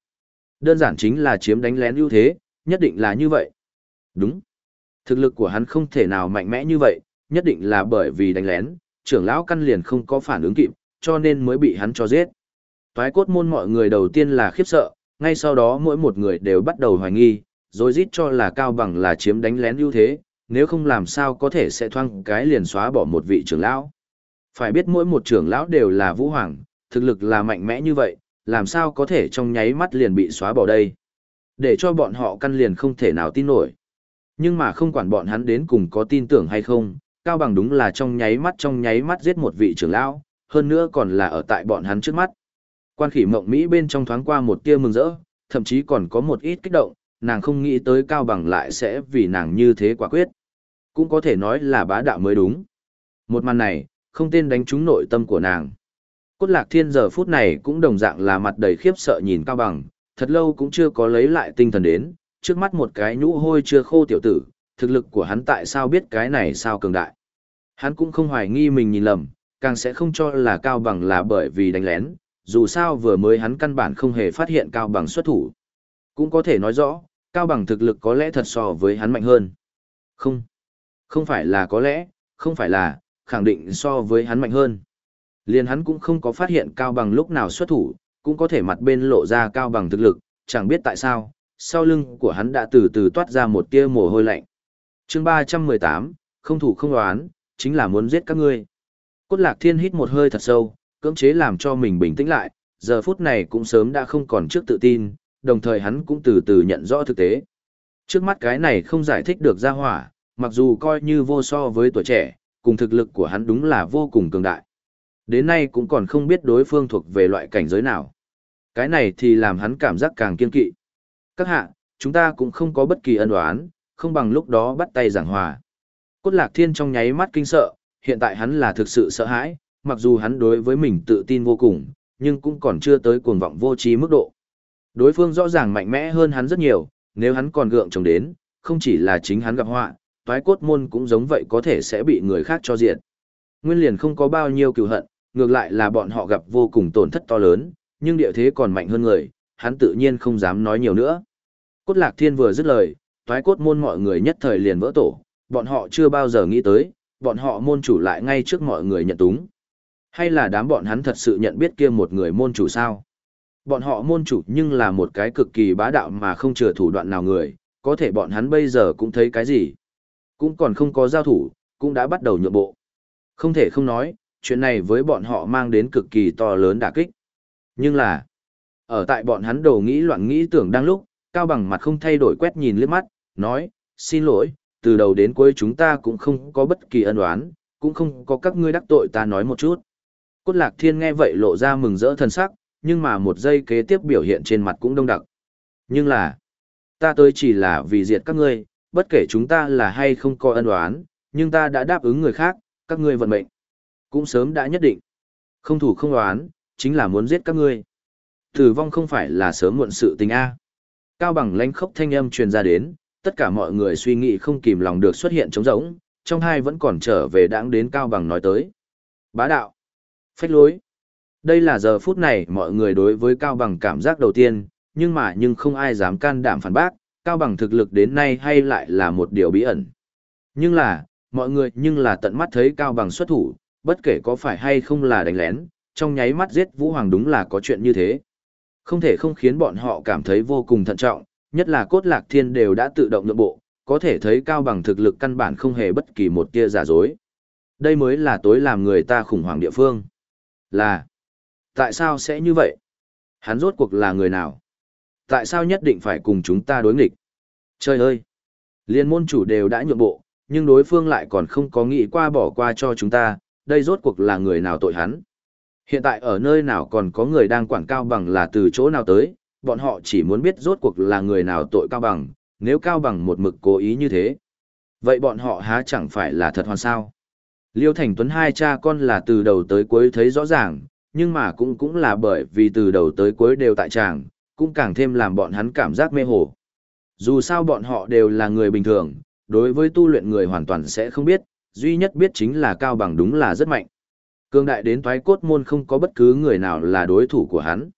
Đơn giản chính là chiếm đánh lén ưu thế, nhất định là như vậy. Đúng. Thực lực của hắn không thể nào mạnh mẽ như vậy, nhất định là bởi vì đánh lén, trưởng lão căn liền không có phản ứng kịp, cho nên mới bị hắn cho giết. Toái cốt môn mọi người đầu tiên là khiếp sợ, ngay sau đó mỗi một người đều bắt đầu hoài nghi, rồi rít cho là cao bằng là chiếm đánh lén ưu thế, nếu không làm sao có thể sẽ thoang cái liền xóa bỏ một vị trưởng lão. Phải biết mỗi một trưởng lão đều là vũ hoàng, thực lực là mạnh mẽ như vậy, làm sao có thể trong nháy mắt liền bị xóa bỏ đây. Để cho bọn họ căn liền không thể nào tin nổi. Nhưng mà không quản bọn hắn đến cùng có tin tưởng hay không, Cao Bằng đúng là trong nháy mắt trong nháy mắt giết một vị trưởng lão, hơn nữa còn là ở tại bọn hắn trước mắt. Quan khỉ mộng Mỹ bên trong thoáng qua một tia mừng rỡ, thậm chí còn có một ít kích động, nàng không nghĩ tới Cao Bằng lại sẽ vì nàng như thế quả quyết. Cũng có thể nói là bá đạo mới đúng. Một màn này, không tên đánh trúng nội tâm của nàng. Cốt lạc thiên giờ phút này cũng đồng dạng là mặt đầy khiếp sợ nhìn Cao Bằng, thật lâu cũng chưa có lấy lại tinh thần đến, trước mắt một cái nhũ hôi chưa khô tiểu tử, thực lực của hắn tại sao biết cái này sao cường đại. Hắn cũng không hoài nghi mình nhìn lầm, càng sẽ không cho là Cao Bằng là bởi vì đánh lén, dù sao vừa mới hắn căn bản không hề phát hiện Cao Bằng xuất thủ. Cũng có thể nói rõ, Cao Bằng thực lực có lẽ thật so với hắn mạnh hơn. Không, không phải là có lẽ, không phải là, khẳng định so với hắn mạnh hơn. Liền hắn cũng không có phát hiện Cao Bằng lúc nào xuất thủ, cũng có thể mặt bên lộ ra Cao Bằng thực lực, chẳng biết tại sao, sau lưng của hắn đã từ từ toát ra một tia mồ hôi lạnh. chương 318, không thủ không đoán, chính là muốn giết các ngươi. Cốt lạc thiên hít một hơi thật sâu, cưỡng chế làm cho mình bình tĩnh lại, giờ phút này cũng sớm đã không còn trước tự tin, đồng thời hắn cũng từ từ nhận rõ thực tế. Trước mắt cái này không giải thích được ra hỏa, mặc dù coi như vô so với tuổi trẻ, cùng thực lực của hắn đúng là vô cùng cường đại. Đến nay cũng còn không biết đối phương thuộc về loại cảnh giới nào. Cái này thì làm hắn cảm giác càng kiên kỵ. Các hạ, chúng ta cũng không có bất kỳ ân oán, không bằng lúc đó bắt tay giảng hòa. Cốt lạc thiên trong nháy mắt kinh sợ, hiện tại hắn là thực sự sợ hãi, mặc dù hắn đối với mình tự tin vô cùng, nhưng cũng còn chưa tới cuồng vọng vô trí mức độ. Đối phương rõ ràng mạnh mẽ hơn hắn rất nhiều, nếu hắn còn gượng chồng đến, không chỉ là chính hắn gặp họa, toái cốt môn cũng giống vậy có thể sẽ bị người khác cho diệt. Nguyên liền không có bao nhiêu cừu hận, ngược lại là bọn họ gặp vô cùng tổn thất to lớn, nhưng địa thế còn mạnh hơn người, hắn tự nhiên không dám nói nhiều nữa. Cốt lạc thiên vừa dứt lời, toái cốt môn mọi người nhất thời liền vỡ tổ, bọn họ chưa bao giờ nghĩ tới, bọn họ môn chủ lại ngay trước mọi người nhận túng. Hay là đám bọn hắn thật sự nhận biết kia một người môn chủ sao? Bọn họ môn chủ nhưng là một cái cực kỳ bá đạo mà không chừa thủ đoạn nào người, có thể bọn hắn bây giờ cũng thấy cái gì? Cũng còn không có giao thủ, cũng đã bắt đầu nhượng bộ. Không thể không nói, chuyện này với bọn họ mang đến cực kỳ to lớn đả kích. Nhưng là, ở tại bọn hắn đầu nghĩ loạn nghĩ tưởng đang lúc, Cao Bằng mặt không thay đổi quét nhìn liếc mắt, nói, xin lỗi, từ đầu đến cuối chúng ta cũng không có bất kỳ ân oán, cũng không có các ngươi đắc tội ta nói một chút. Cốt lạc thiên nghe vậy lộ ra mừng rỡ thần sắc, nhưng mà một giây kế tiếp biểu hiện trên mặt cũng đông đặc. Nhưng là, ta tới chỉ là vì diệt các ngươi, bất kể chúng ta là hay không có ân oán, nhưng ta đã đáp ứng người khác, các ngươi vận mệnh. Cũng sớm đã nhất định. Không thủ không đoán, chính là muốn giết các ngươi. Tử vong không phải là sớm muộn sự tình A. Cao bằng lãnh khốc thanh âm truyền ra đến, tất cả mọi người suy nghĩ không kìm lòng được xuất hiện trống rỗng, trong hai vẫn còn trở về đáng đến Cao bằng nói tới. Bá đạo. Phách lối. Đây là giờ phút này mọi người đối với Cao bằng cảm giác đầu tiên, nhưng mà nhưng không ai dám can đảm phản bác, Cao bằng thực lực đến nay hay lại là một điều bí ẩn. Nhưng là, mọi người nhưng là tận mắt thấy Cao bằng xuất thủ, bất kể có phải hay không là đánh lén, trong nháy mắt giết Vũ Hoàng đúng là có chuyện như thế. Không thể không khiến bọn họ cảm thấy vô cùng thận trọng, nhất là cốt lạc thiên đều đã tự động nhượng bộ, có thể thấy cao bằng thực lực căn bản không hề bất kỳ một tia giả dối. Đây mới là tối làm người ta khủng hoảng địa phương. Là, Tại sao sẽ như vậy? Hắn rốt cuộc là người nào? Tại sao nhất định phải cùng chúng ta đối nghịch? Trời ơi! Liên môn chủ đều đã nhượng bộ, nhưng đối phương lại còn không có nghĩ qua bỏ qua cho chúng ta, đây rốt cuộc là người nào tội hắn. Hiện tại ở nơi nào còn có người đang quản cao bằng là từ chỗ nào tới, bọn họ chỉ muốn biết rốt cuộc là người nào tội cao bằng, nếu cao bằng một mực cố ý như thế. Vậy bọn họ há chẳng phải là thật hoàn sao? Liêu Thành Tuấn hai cha con là từ đầu tới cuối thấy rõ ràng, nhưng mà cũng cũng là bởi vì từ đầu tới cuối đều tại tràng, cũng càng thêm làm bọn hắn cảm giác mê hồ. Dù sao bọn họ đều là người bình thường, đối với tu luyện người hoàn toàn sẽ không biết, duy nhất biết chính là cao bằng đúng là rất mạnh. Cương đại đến thoái cốt môn không có bất cứ người nào là đối thủ của hắn.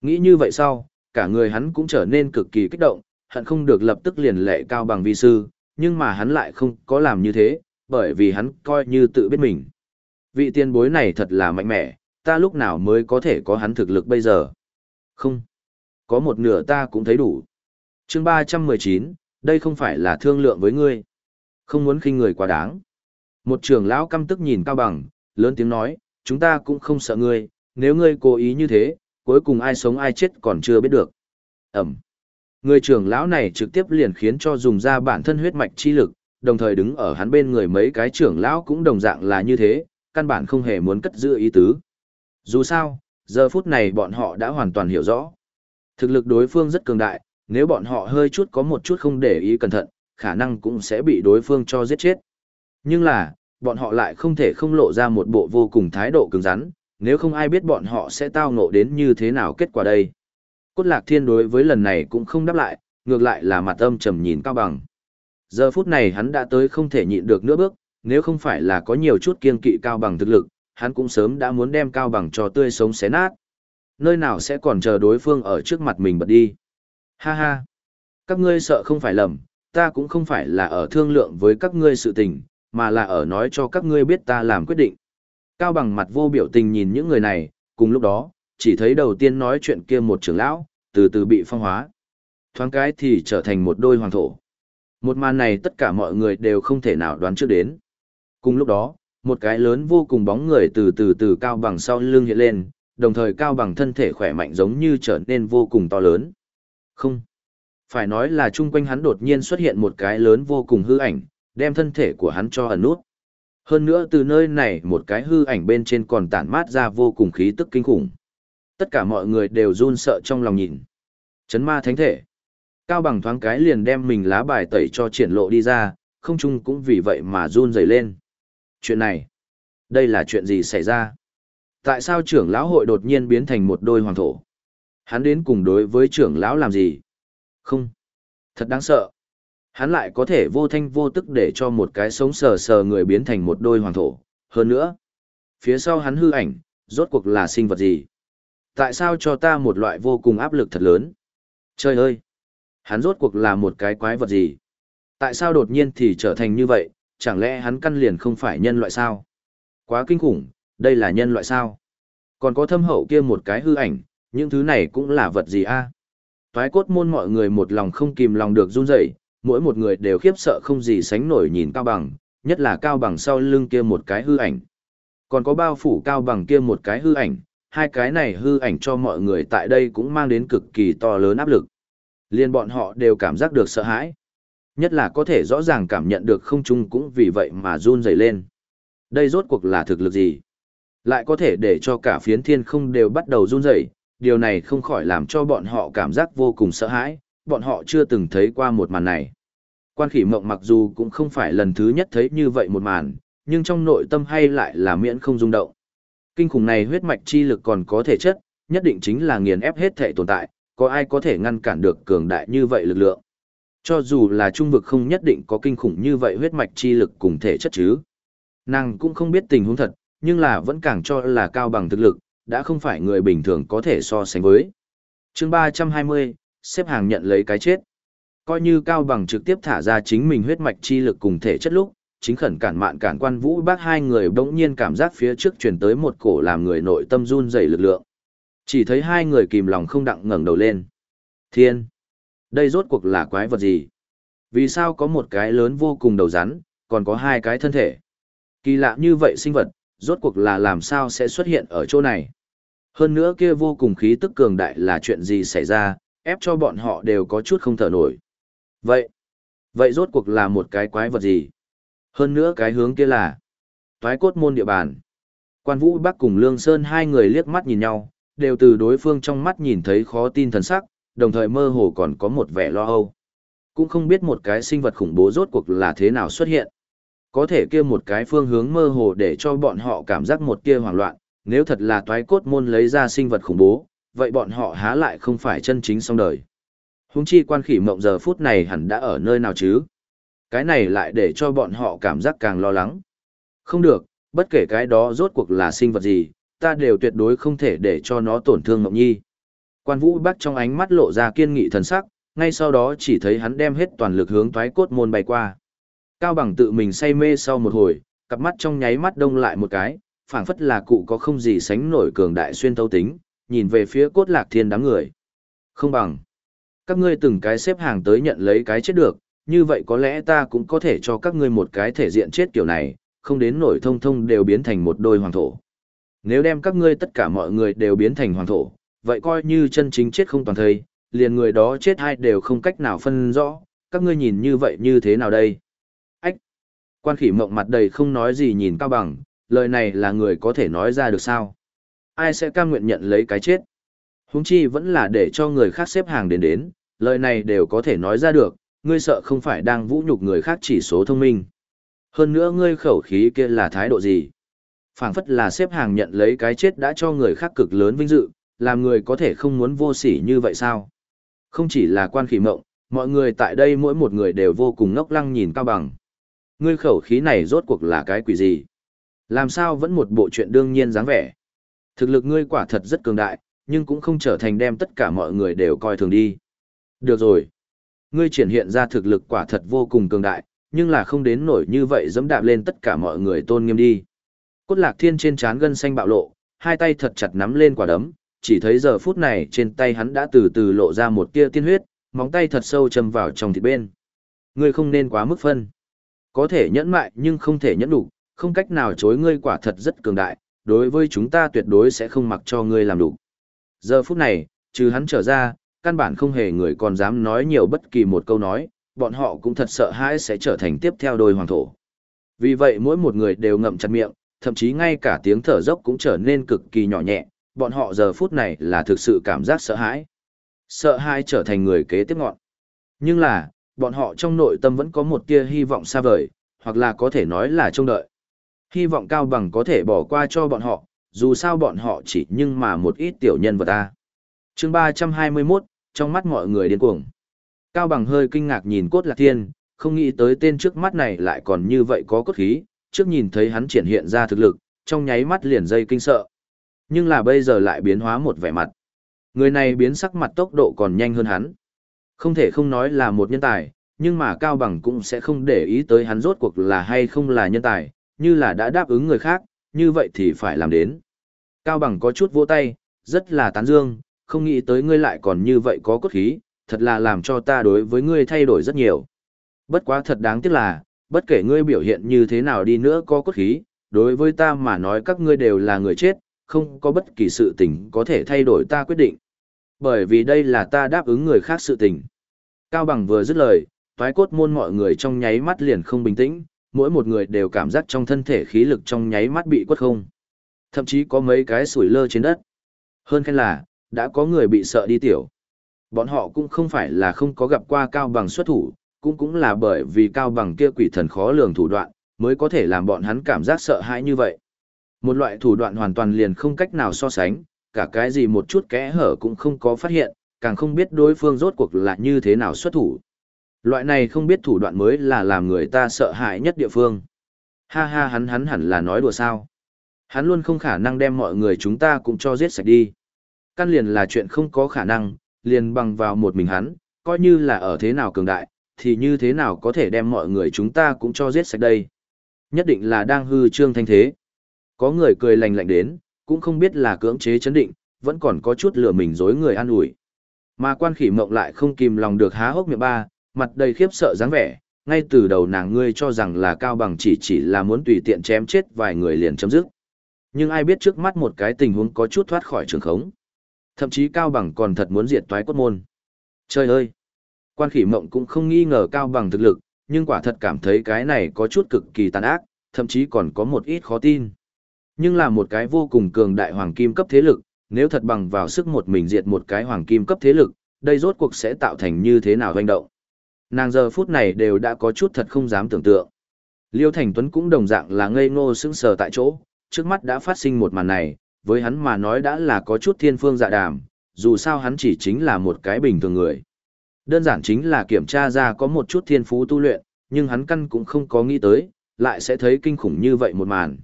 Nghĩ như vậy sau, cả người hắn cũng trở nên cực kỳ kích động, hận không được lập tức liền lệ cao bằng vi sư, nhưng mà hắn lại không có làm như thế, bởi vì hắn coi như tự biết mình. Vị tiên bối này thật là mạnh mẽ, ta lúc nào mới có thể có hắn thực lực bây giờ? Không. Có một nửa ta cũng thấy đủ. chương 319, đây không phải là thương lượng với ngươi. Không muốn khinh người quá đáng. Một trưởng lão căm tức nhìn Cao Bằng, lớn tiếng nói, chúng ta cũng không sợ ngươi, nếu ngươi cố ý như thế, cuối cùng ai sống ai chết còn chưa biết được. Ẩm. Người trưởng lão này trực tiếp liền khiến cho dùng ra bản thân huyết mạch chi lực, đồng thời đứng ở hắn bên người mấy cái trưởng lão cũng đồng dạng là như thế, căn bản không hề muốn cất giữ ý tứ. Dù sao, giờ phút này bọn họ đã hoàn toàn hiểu rõ. Thực lực đối phương rất cường đại, nếu bọn họ hơi chút có một chút không để ý cẩn thận, khả năng cũng sẽ bị đối phương cho giết chết. Nhưng là, bọn họ lại không thể không lộ ra một bộ vô cùng thái độ cứng rắn, nếu không ai biết bọn họ sẽ tao ngộ đến như thế nào kết quả đây. Cốt lạc thiên đối với lần này cũng không đáp lại, ngược lại là mặt âm trầm nhìn cao bằng. Giờ phút này hắn đã tới không thể nhịn được nữa bước, nếu không phải là có nhiều chút kiên kỵ cao bằng thực lực, hắn cũng sớm đã muốn đem cao bằng cho tươi sống xé nát. Nơi nào sẽ còn chờ đối phương ở trước mặt mình bật đi. Ha ha. Các ngươi sợ không phải lầm, ta cũng không phải là ở thương lượng với các ngươi sự tình, mà là ở nói cho các ngươi biết ta làm quyết định. Cao bằng mặt vô biểu tình nhìn những người này, cùng lúc đó, chỉ thấy đầu tiên nói chuyện kia một trưởng lão, từ từ bị phong hóa. Thoáng cái thì trở thành một đôi hoàng thổ. Một màn này tất cả mọi người đều không thể nào đoán trước đến. Cùng lúc đó, một cái lớn vô cùng bóng người từ từ từ cao bằng sau lưng hiện lên, đồng thời cao bằng thân thể khỏe mạnh giống như trở nên vô cùng to lớn. Không. Phải nói là chung quanh hắn đột nhiên xuất hiện một cái lớn vô cùng hư ảnh, đem thân thể của hắn cho ẩn nút. Hơn nữa từ nơi này một cái hư ảnh bên trên còn tản mát ra vô cùng khí tức kinh khủng. Tất cả mọi người đều run sợ trong lòng nhìn. Chấn ma thánh thể. Cao bằng thoáng cái liền đem mình lá bài tẩy cho triển lộ đi ra, không chung cũng vì vậy mà run rẩy lên. Chuyện này, đây là chuyện gì xảy ra? Tại sao trưởng lão hội đột nhiên biến thành một đôi hoàng thổ? Hắn đến cùng đối với trưởng lão làm gì? Không. Thật đáng sợ. Hắn lại có thể vô thanh vô tức để cho một cái sống sờ sờ người biến thành một đôi hoàng thổ. Hơn nữa, phía sau hắn hư ảnh, rốt cuộc là sinh vật gì? Tại sao cho ta một loại vô cùng áp lực thật lớn? Trời ơi! Hắn rốt cuộc là một cái quái vật gì? Tại sao đột nhiên thì trở thành như vậy, chẳng lẽ hắn căn liền không phải nhân loại sao? Quá kinh khủng, đây là nhân loại sao? Còn có thâm hậu kia một cái hư ảnh, những thứ này cũng là vật gì a? Toái cốt môn mọi người một lòng không kìm lòng được run rẩy, mỗi một người đều khiếp sợ không gì sánh nổi nhìn cao bằng, nhất là cao bằng sau lưng kia một cái hư ảnh. Còn có bao phủ cao bằng kia một cái hư ảnh, hai cái này hư ảnh cho mọi người tại đây cũng mang đến cực kỳ to lớn áp lực. Liên bọn họ đều cảm giác được sợ hãi. Nhất là có thể rõ ràng cảm nhận được không trung cũng vì vậy mà run rẩy lên. Đây rốt cuộc là thực lực gì? Lại có thể để cho cả phiến thiên không đều bắt đầu run rẩy, điều này không khỏi làm cho bọn họ cảm giác vô cùng sợ hãi, bọn họ chưa từng thấy qua một màn này. Quan khỉ mộng mặc dù cũng không phải lần thứ nhất thấy như vậy một màn, nhưng trong nội tâm hay lại là miễn không rung động. Kinh khủng này huyết mạch chi lực còn có thể chất, nhất định chính là nghiền ép hết thể tồn tại, có ai có thể ngăn cản được cường đại như vậy lực lượng. Cho dù là trung vực không nhất định có kinh khủng như vậy huyết mạch chi lực cùng thể chất chứ. Nàng cũng không biết tình huống thật, nhưng là vẫn càng cho là cao bằng thực lực, đã không phải người bình thường có thể so sánh với. chương 320, xếp hàng nhận lấy cái chết. Coi như cao bằng trực tiếp thả ra chính mình huyết mạch chi lực cùng thể chất lúc, chính khẩn cản mạn cản quan vũ bác hai người bỗng nhiên cảm giác phía trước truyền tới một cổ làm người nội tâm run rẩy lực lượng. Chỉ thấy hai người kìm lòng không đặng ngẩng đầu lên. Thiên! Đây rốt cuộc là quái vật gì? Vì sao có một cái lớn vô cùng đầu rắn, còn có hai cái thân thể? Kỳ lạ như vậy sinh vật, rốt cuộc là làm sao sẽ xuất hiện ở chỗ này? Hơn nữa kia vô cùng khí tức cường đại là chuyện gì xảy ra, ép cho bọn họ đều có chút không thở nổi. Vậy, vậy rốt cuộc là một cái quái vật gì? Hơn nữa cái hướng kia là toái cốt môn địa bàn. Quan Vũ Bắc cùng Lương Sơn hai người liếc mắt nhìn nhau, đều từ đối phương trong mắt nhìn thấy khó tin thần sắc, đồng thời mơ hồ còn có một vẻ lo âu. Cũng không biết một cái sinh vật khủng bố rốt cuộc là thế nào xuất hiện. Có thể kia một cái phương hướng mơ hồ để cho bọn họ cảm giác một kia hoảng loạn, nếu thật là toái cốt môn lấy ra sinh vật khủng bố, vậy bọn họ há lại không phải chân chính xong đời. Húng chi quan khỉ mộng giờ phút này hẳn đã ở nơi nào chứ? Cái này lại để cho bọn họ cảm giác càng lo lắng. Không được, bất kể cái đó rốt cuộc là sinh vật gì, ta đều tuyệt đối không thể để cho nó tổn thương mộng nhi. Quan vũ bắc trong ánh mắt lộ ra kiên nghị thần sắc, ngay sau đó chỉ thấy hắn đem hết toàn lực hướng toái cốt môn bay qua. Cao bằng tự mình say mê sau một hồi, cặp mắt trong nháy mắt đông lại một cái, phảng phất là cụ có không gì sánh nổi cường đại xuyên thấu tính, nhìn về phía cốt lạc thiên đám người. Không bằng. Các ngươi từng cái xếp hàng tới nhận lấy cái chết được, như vậy có lẽ ta cũng có thể cho các ngươi một cái thể diện chết kiểu này, không đến nổi thông thông đều biến thành một đôi hoàng thổ. Nếu đem các ngươi tất cả mọi người đều biến thành hoàng thổ, vậy coi như chân chính chết không toàn thây, liền người đó chết hai đều không cách nào phân rõ, các ngươi nhìn như vậy như thế nào đây? Ách! Quan khỉ mộng mặt đầy không nói gì nhìn cao bằng, lời này là người có thể nói ra được sao? Ai sẽ cam nguyện nhận lấy cái chết? Húng chi vẫn là để cho người khác xếp hàng đến đến, lời này đều có thể nói ra được, ngươi sợ không phải đang vũ nhục người khác chỉ số thông minh. Hơn nữa ngươi khẩu khí kia là thái độ gì? phảng phất là xếp hàng nhận lấy cái chết đã cho người khác cực lớn vinh dự, làm người có thể không muốn vô sỉ như vậy sao? Không chỉ là quan khỉ mộng, mọi người tại đây mỗi một người đều vô cùng ngốc lăng nhìn cao bằng. Ngươi khẩu khí này rốt cuộc là cái quỷ gì? Làm sao vẫn một bộ chuyện đương nhiên dáng vẻ? Thực lực ngươi quả thật rất cường đại, nhưng cũng không trở thành đem tất cả mọi người đều coi thường đi. Được rồi. Ngươi triển hiện ra thực lực quả thật vô cùng cường đại, nhưng là không đến nổi như vậy dẫm đạp lên tất cả mọi người tôn nghiêm đi. Cốt lạc thiên trên trán gân xanh bạo lộ, hai tay thật chặt nắm lên quả đấm, chỉ thấy giờ phút này trên tay hắn đã từ từ lộ ra một tia tiên huyết, móng tay thật sâu châm vào trong thịt bên. Ngươi không nên quá mức phân. Có thể nhẫn mại nhưng không thể nhẫn đủ, không cách nào chối ngươi quả thật rất cường đại, đối với chúng ta tuyệt đối sẽ không mặc cho ngươi làm đủ. Giờ phút này, trừ hắn trở ra, căn bản không hề người còn dám nói nhiều bất kỳ một câu nói, bọn họ cũng thật sợ hãi sẽ trở thành tiếp theo đôi hoàng thổ. Vì vậy mỗi một người đều ngậm chặt miệng, thậm chí ngay cả tiếng thở dốc cũng trở nên cực kỳ nhỏ nhẹ, bọn họ giờ phút này là thực sự cảm giác sợ hãi. Sợ hãi trở thành người kế tiếp ngọn. Nhưng là, bọn họ trong nội tâm vẫn có một tia hy vọng xa vời, hoặc là có thể nói là trông đợi. Hy vọng cao bằng có thể bỏ qua cho bọn họ, dù sao bọn họ chỉ nhưng mà một ít tiểu nhân vật ta. chương 321, trong mắt mọi người điên cuồng. Cao bằng hơi kinh ngạc nhìn cốt lạc thiên, không nghĩ tới tên trước mắt này lại còn như vậy có cốt khí, trước nhìn thấy hắn triển hiện ra thực lực, trong nháy mắt liền dây kinh sợ. Nhưng là bây giờ lại biến hóa một vẻ mặt. Người này biến sắc mặt tốc độ còn nhanh hơn hắn. Không thể không nói là một nhân tài, nhưng mà Cao Bằng cũng sẽ không để ý tới hắn rốt cuộc là hay không là nhân tài, như là đã đáp ứng người khác, như vậy thì phải làm đến. Cao Bằng có chút vỗ tay, rất là tán dương, không nghĩ tới ngươi lại còn như vậy có cốt khí, thật là làm cho ta đối với ngươi thay đổi rất nhiều. Bất quá thật đáng tiếc là, bất kể ngươi biểu hiện như thế nào đi nữa có cốt khí, đối với ta mà nói các ngươi đều là người chết, không có bất kỳ sự tình có thể thay đổi ta quyết định. Bởi vì đây là ta đáp ứng người khác sự tình. Cao Bằng vừa dứt lời, toái cốt môn mọi người trong nháy mắt liền không bình tĩnh, mỗi một người đều cảm giác trong thân thể khí lực trong nháy mắt bị quất không. Thậm chí có mấy cái sủi lơ trên đất. Hơn khen là, đã có người bị sợ đi tiểu. Bọn họ cũng không phải là không có gặp qua Cao Bằng xuất thủ, cũng cũng là bởi vì cao bằng kia quỷ thần khó lường thủ đoạn, mới có thể làm bọn hắn cảm giác sợ hãi như vậy. Một loại thủ đoạn hoàn toàn liền không cách nào so sánh, cả cái gì một chút kẽ hở cũng không có phát hiện, càng không biết đối phương rốt cuộc là như thế nào xuất thủ. Loại này không biết thủ đoạn mới là làm người ta sợ hãi nhất địa phương. Ha ha hắn hắn hẳn là nói đùa sao. Hắn luôn không khả năng đem mọi người chúng ta cũng cho giết sạch đi. Căn liền là chuyện không có khả năng, liền bằng vào một mình hắn, coi như là ở thế nào cường đại, thì như thế nào có thể đem mọi người chúng ta cũng cho giết sạch đây. Nhất định là đang hư trương thanh thế. Có người cười lành lạnh đến, cũng không biết là cưỡng chế chấn định, vẫn còn có chút lừa mình dối người an ủi. Mà quan khỉ mộng lại không kìm lòng được há hốc miệng ba, mặt đầy khiếp sợ dáng vẻ, ngay từ đầu nàng ngươi cho rằng là cao bằng chỉ chỉ là muốn tùy tiện chém chết vài người liền chấm dứt. Nhưng ai biết trước mắt một cái tình huống có chút thoát khỏi trường khống. Thậm chí Cao Bằng còn thật muốn diệt toái cốt môn. Trời ơi! Quan khỉ mộng cũng không nghi ngờ Cao Bằng thực lực, nhưng quả thật cảm thấy cái này có chút cực kỳ tàn ác, thậm chí còn có một ít khó tin. Nhưng là một cái vô cùng cường đại hoàng kim cấp thế lực, nếu thật bằng vào sức một mình diệt một cái hoàng kim cấp thế lực, đây rốt cuộc sẽ tạo thành như thế nào hoành động. Nàng giờ phút này đều đã có chút thật không dám tưởng tượng. Liêu Thành Tuấn cũng đồng dạng là ngây ngô sững sờ tại chỗ, trước mắt đã phát sinh một màn này, với hắn mà nói đã là có chút thiên phương dạ đàm, dù sao hắn chỉ chính là một cái bình thường người. Đơn giản chính là kiểm tra ra có một chút thiên phú tu luyện, nhưng hắn căn cũng không có nghĩ tới, lại sẽ thấy kinh khủng như vậy một màn.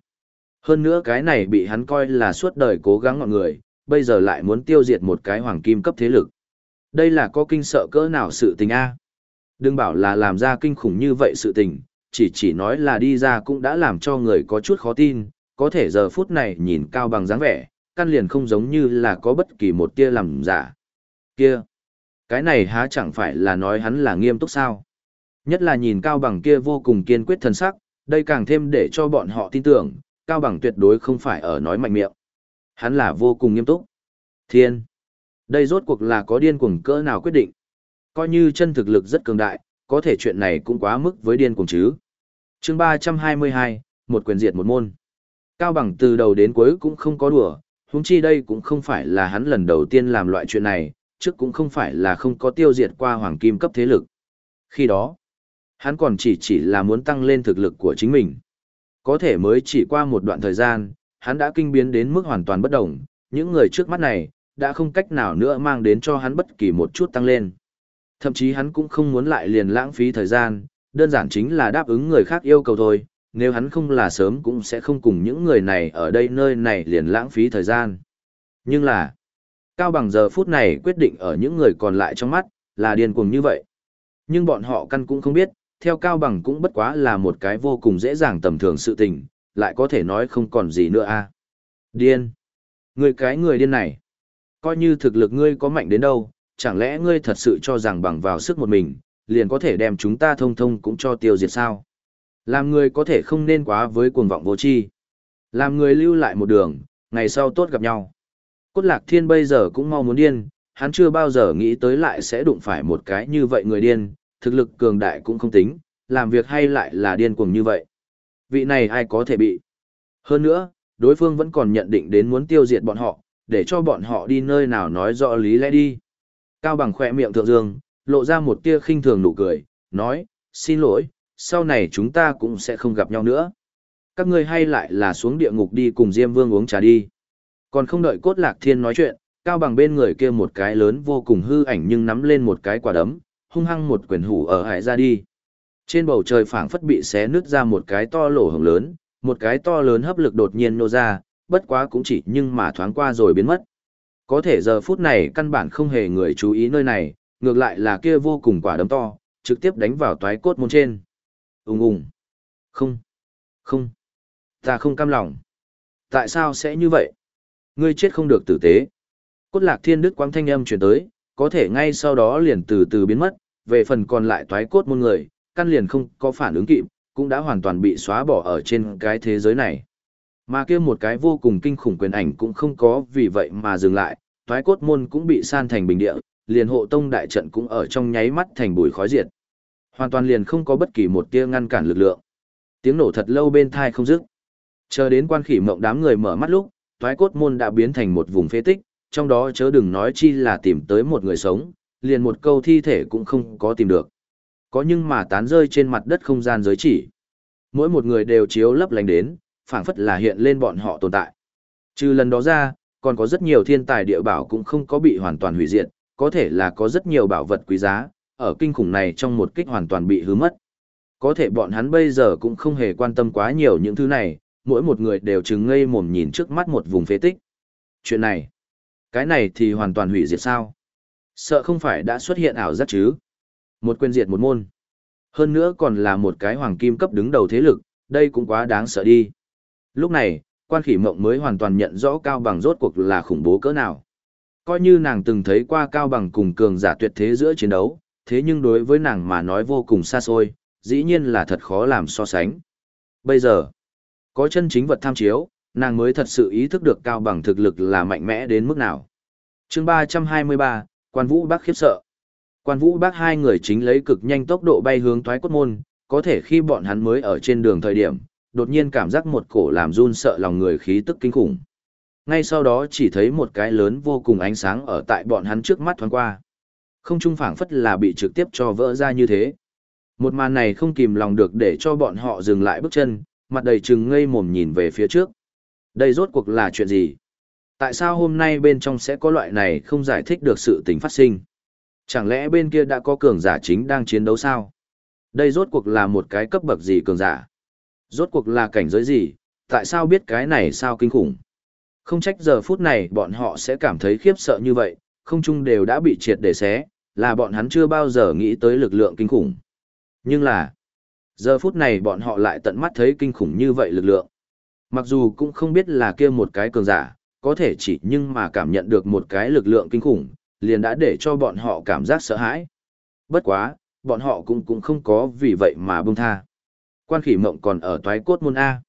Hơn nữa cái này bị hắn coi là suốt đời cố gắng ngọn người, bây giờ lại muốn tiêu diệt một cái hoàng kim cấp thế lực. Đây là có kinh sợ cỡ nào sự tình a? Đừng bảo là làm ra kinh khủng như vậy sự tình, chỉ chỉ nói là đi ra cũng đã làm cho người có chút khó tin, có thể giờ phút này nhìn cao bằng dáng vẻ, căn liền không giống như là có bất kỳ một tia làm giả. Kia, cái này há chẳng phải là nói hắn là nghiêm túc sao? Nhất là nhìn cao bằng kia vô cùng kiên quyết thần sắc, đây càng thêm để cho bọn họ tin tưởng, cao bằng tuyệt đối không phải ở nói mạnh miệng. Hắn là vô cùng nghiêm túc. Thiên, đây rốt cuộc là có điên cuồng cỡ nào quyết định. Coi như chân thực lực rất cường đại, có thể chuyện này cũng quá mức với điên cuồng chứ. chương 322, một quyền diệt một môn. Cao bằng từ đầu đến cuối cũng không có đùa, huống chi đây cũng không phải là hắn lần đầu tiên làm loại chuyện này, trước cũng không phải là không có tiêu diệt qua hoàng kim cấp thế lực. Khi đó, hắn còn chỉ chỉ là muốn tăng lên thực lực của chính mình. Có thể mới chỉ qua một đoạn thời gian, hắn đã kinh biến đến mức hoàn toàn bất động, những người trước mắt này, đã không cách nào nữa mang đến cho hắn bất kỳ một chút tăng lên. Thậm chí hắn cũng không muốn lại liền lãng phí thời gian, đơn giản chính là đáp ứng người khác yêu cầu thôi, nếu hắn không là sớm cũng sẽ không cùng những người này ở đây nơi này liền lãng phí thời gian. Nhưng là, Cao Bằng giờ phút này quyết định ở những người còn lại trong mắt, là điên cuồng như vậy. Nhưng bọn họ căn cũng không biết, theo Cao Bằng cũng bất quá là một cái vô cùng dễ dàng tầm thường sự tình, lại có thể nói không còn gì nữa a à. Điên! Người cái người điên này! Coi như thực lực ngươi có mạnh đến đâu, chẳng lẽ ngươi thật sự cho rằng bằng vào sức một mình, liền có thể đem chúng ta thông thông cũng cho tiêu diệt sao? Làm người có thể không nên quá với cuồng vọng vô tri. Làm người lưu lại một đường, ngày sau tốt gặp nhau. Cốt lạc thiên bây giờ cũng mau muốn điên, hắn chưa bao giờ nghĩ tới lại sẽ đụng phải một cái như vậy người điên, thực lực cường đại cũng không tính, làm việc hay lại là điên cuồng như vậy. Vị này ai có thể bị. Hơn nữa, đối phương vẫn còn nhận định đến muốn tiêu diệt bọn họ, để cho bọn họ đi nơi nào nói rõ lý lẽ đi. Cao bằng khỏe miệng thượng dương, lộ ra một tia khinh thường nụ cười, nói, xin lỗi, sau này chúng ta cũng sẽ không gặp nhau nữa. Các ngươi hay lại là xuống địa ngục đi cùng Diêm Vương uống trà đi. Còn không đợi cốt lạc thiên nói chuyện, cao bằng bên người kia một cái lớn vô cùng hư ảnh nhưng nắm lên một cái quả đấm, hung hăng một quyền hủ ở hải ra đi. Trên bầu trời phảng phất bị xé nứt ra một cái to lỗ hồng lớn, một cái to lớn hấp lực đột nhiên nô ra, bất quá cũng chỉ nhưng mà thoáng qua rồi biến mất. Có thể giờ phút này căn bản không hề người chú ý nơi này, ngược lại là kia vô cùng quả đấm to, trực tiếp đánh vào toái cốt môn trên. Ùng ùng. Không. Không. Ta không cam lòng. Tại sao sẽ như vậy? Ngươi chết không được tử tế. Cốt lạc thiên đức quang thanh âm truyền tới, có thể ngay sau đó liền từ từ biến mất, về phần còn lại toái cốt môn người, căn liền không có phản ứng kịp, cũng đã hoàn toàn bị xóa bỏ ở trên cái thế giới này. Mà kia một cái vô cùng kinh khủng quyền ảnh cũng không có vì vậy mà dừng lại, thoái cốt môn cũng bị san thành bình địa, liền hộ tông đại trận cũng ở trong nháy mắt thành bụi khói diệt. Hoàn toàn liền không có bất kỳ một tia ngăn cản lực lượng. Tiếng nổ thật lâu bên thai không dứt. Chờ đến quan khỉ mộng đám người mở mắt lúc, thoái cốt môn đã biến thành một vùng phế tích, trong đó chớ đừng nói chi là tìm tới một người sống, liền một câu thi thể cũng không có tìm được. Có nhưng mà tán rơi trên mặt đất không gian giới chỉ. Mỗi một người đều chiếu lấp lánh đến, phảng phất là hiện lên bọn họ tồn tại. Trừ lần đó ra, còn có rất nhiều thiên tài địa bảo cũng không có bị hoàn toàn hủy diệt, có thể là có rất nhiều bảo vật quý giá, ở kinh khủng này trong một kích hoàn toàn bị hư mất. Có thể bọn hắn bây giờ cũng không hề quan tâm quá nhiều những thứ này, mỗi một người đều chứng ngây mồm nhìn trước mắt một vùng phế tích. Chuyện này, cái này thì hoàn toàn hủy diệt sao? Sợ không phải đã xuất hiện ảo giác chứ? Một quyền diệt một môn. Hơn nữa còn là một cái hoàng kim cấp đứng đầu thế lực, đây cũng quá đáng sợ đi. Lúc này, quan khỉ mộng mới hoàn toàn nhận rõ Cao Bằng rốt cuộc là khủng bố cỡ nào. Coi như nàng từng thấy qua Cao Bằng cùng cường giả tuyệt thế giữa chiến đấu, thế nhưng đối với nàng mà nói vô cùng xa xôi, dĩ nhiên là thật khó làm so sánh. Bây giờ, có chân chính vật tham chiếu, nàng mới thật sự ý thức được Cao Bằng thực lực là mạnh mẽ đến mức nào. chương 323, Quan Vũ Bác khiếp sợ. Quan Vũ Bác hai người chính lấy cực nhanh tốc độ bay hướng toái cốt môn, có thể khi bọn hắn mới ở trên đường thời điểm, đột nhiên cảm giác một cổ làm run sợ lòng người khí tức kinh khủng. Ngay sau đó chỉ thấy một cái lớn vô cùng ánh sáng ở tại bọn hắn trước mắt thoáng qua. Không trung phảng phất là bị trực tiếp cho vỡ ra như thế. Một màn này không kìm lòng được để cho bọn họ dừng lại bước chân, mặt đầy trừng ngây mồm nhìn về phía trước. Đây rốt cuộc là chuyện gì? Tại sao hôm nay bên trong sẽ có loại này không giải thích được sự tình phát sinh? Chẳng lẽ bên kia đã có cường giả chính đang chiến đấu sao? Đây rốt cuộc là một cái cấp bậc gì cường giả? Rốt cuộc là cảnh giới gì? Tại sao biết cái này sao kinh khủng? Không trách giờ phút này bọn họ sẽ cảm thấy khiếp sợ như vậy, không chung đều đã bị triệt để xé, là bọn hắn chưa bao giờ nghĩ tới lực lượng kinh khủng. Nhưng là, giờ phút này bọn họ lại tận mắt thấy kinh khủng như vậy lực lượng. Mặc dù cũng không biết là kia một cái cường giả, có thể chỉ nhưng mà cảm nhận được một cái lực lượng kinh khủng, liền đã để cho bọn họ cảm giác sợ hãi. Bất quá, bọn họ cũng cũng không có vì vậy mà buông tha. Quan khỉ mộng còn ở toái cốt môn A.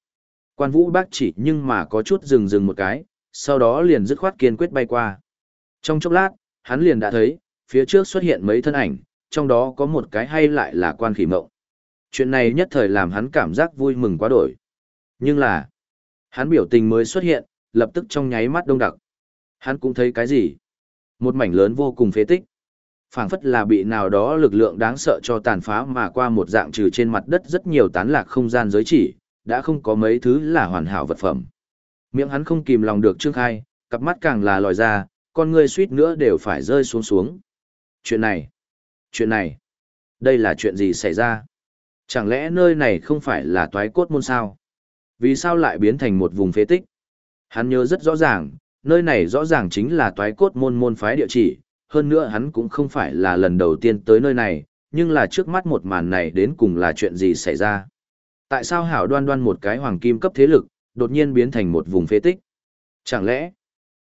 Quan vũ bác chỉ nhưng mà có chút dừng dừng một cái, sau đó liền dứt khoát kiên quyết bay qua. Trong chốc lát, hắn liền đã thấy, phía trước xuất hiện mấy thân ảnh, trong đó có một cái hay lại là quan khỉ mộng. Chuyện này nhất thời làm hắn cảm giác vui mừng quá đổi. Nhưng là, hắn biểu tình mới xuất hiện, lập tức trong nháy mắt đông đặc. Hắn cũng thấy cái gì? Một mảnh lớn vô cùng phế tích phảng phất là bị nào đó lực lượng đáng sợ cho tàn phá mà qua một dạng trừ trên mặt đất rất nhiều tán lạc không gian giới chỉ, đã không có mấy thứ là hoàn hảo vật phẩm. Miệng hắn không kìm lòng được trương khai, cặp mắt càng là lòi ra, con người suýt nữa đều phải rơi xuống xuống. Chuyện này, chuyện này, đây là chuyện gì xảy ra? Chẳng lẽ nơi này không phải là toái cốt môn sao? Vì sao lại biến thành một vùng phế tích? Hắn nhớ rất rõ ràng, nơi này rõ ràng chính là toái cốt môn môn phái địa chỉ, hơn nữa hắn cũng không phải là lần đầu tiên tới nơi này, nhưng là trước mắt một màn này đến cùng là chuyện gì xảy ra? Tại sao hảo đoan đoan một cái hoàng kim cấp thế lực, đột nhiên biến thành một vùng phế tích? Chẳng lẽ,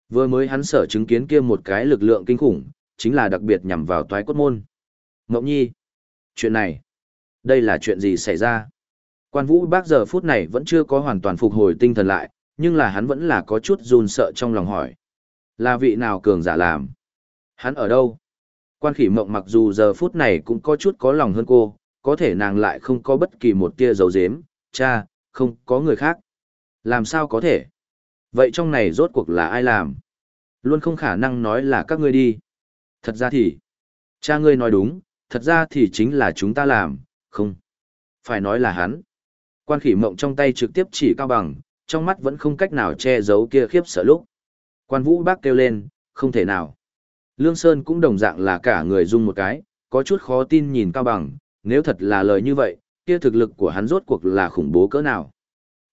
vừa mới hắn sở chứng kiến kia một cái lực lượng kinh khủng, chính là đặc biệt nhằm vào toái cốt môn. Ngọc Nhi, chuyện này, đây là chuyện gì xảy ra? Quan Vũ bác giờ phút này vẫn chưa có hoàn toàn phục hồi tinh thần lại, nhưng là hắn vẫn là có chút run sợ trong lòng hỏi. Là vị nào cường giả làm? Hắn ở đâu? Quan khỉ mộng mặc dù giờ phút này cũng có chút có lòng hơn cô, có thể nàng lại không có bất kỳ một tia dấu dếm, cha, không có người khác. Làm sao có thể? Vậy trong này rốt cuộc là ai làm? Luôn không khả năng nói là các ngươi đi. Thật ra thì, cha ngươi nói đúng, thật ra thì chính là chúng ta làm, không. Phải nói là hắn. Quan khỉ mộng trong tay trực tiếp chỉ cao bằng, trong mắt vẫn không cách nào che giấu kia khiếp sợ lúc. Quan vũ bác kêu lên, không thể nào. Lương Sơn cũng đồng dạng là cả người dung một cái, có chút khó tin nhìn cao bằng, nếu thật là lời như vậy, kia thực lực của hắn rốt cuộc là khủng bố cỡ nào.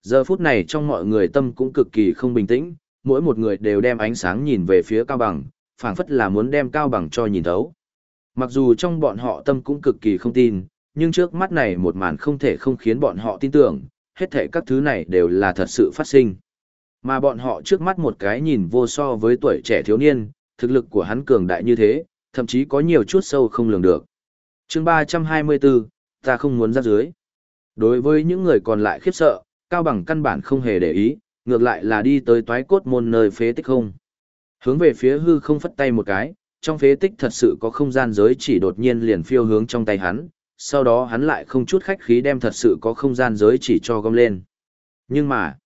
Giờ phút này trong mọi người tâm cũng cực kỳ không bình tĩnh, mỗi một người đều đem ánh sáng nhìn về phía cao bằng, phảng phất là muốn đem cao bằng cho nhìn thấu. Mặc dù trong bọn họ tâm cũng cực kỳ không tin, nhưng trước mắt này một màn không thể không khiến bọn họ tin tưởng, hết thảy các thứ này đều là thật sự phát sinh. Mà bọn họ trước mắt một cái nhìn vô so với tuổi trẻ thiếu niên, thực lực của hắn cường đại như thế, thậm chí có nhiều chút sâu không lường được. chương 324, ta không muốn ra dưới. Đối với những người còn lại khiếp sợ, Cao Bằng căn bản không hề để ý, ngược lại là đi tới toái cốt môn nơi phế tích không. Hướng về phía hư không phất tay một cái, trong phế tích thật sự có không gian giới chỉ đột nhiên liền phiêu hướng trong tay hắn, sau đó hắn lại không chút khách khí đem thật sự có không gian giới chỉ cho gom lên. Nhưng mà,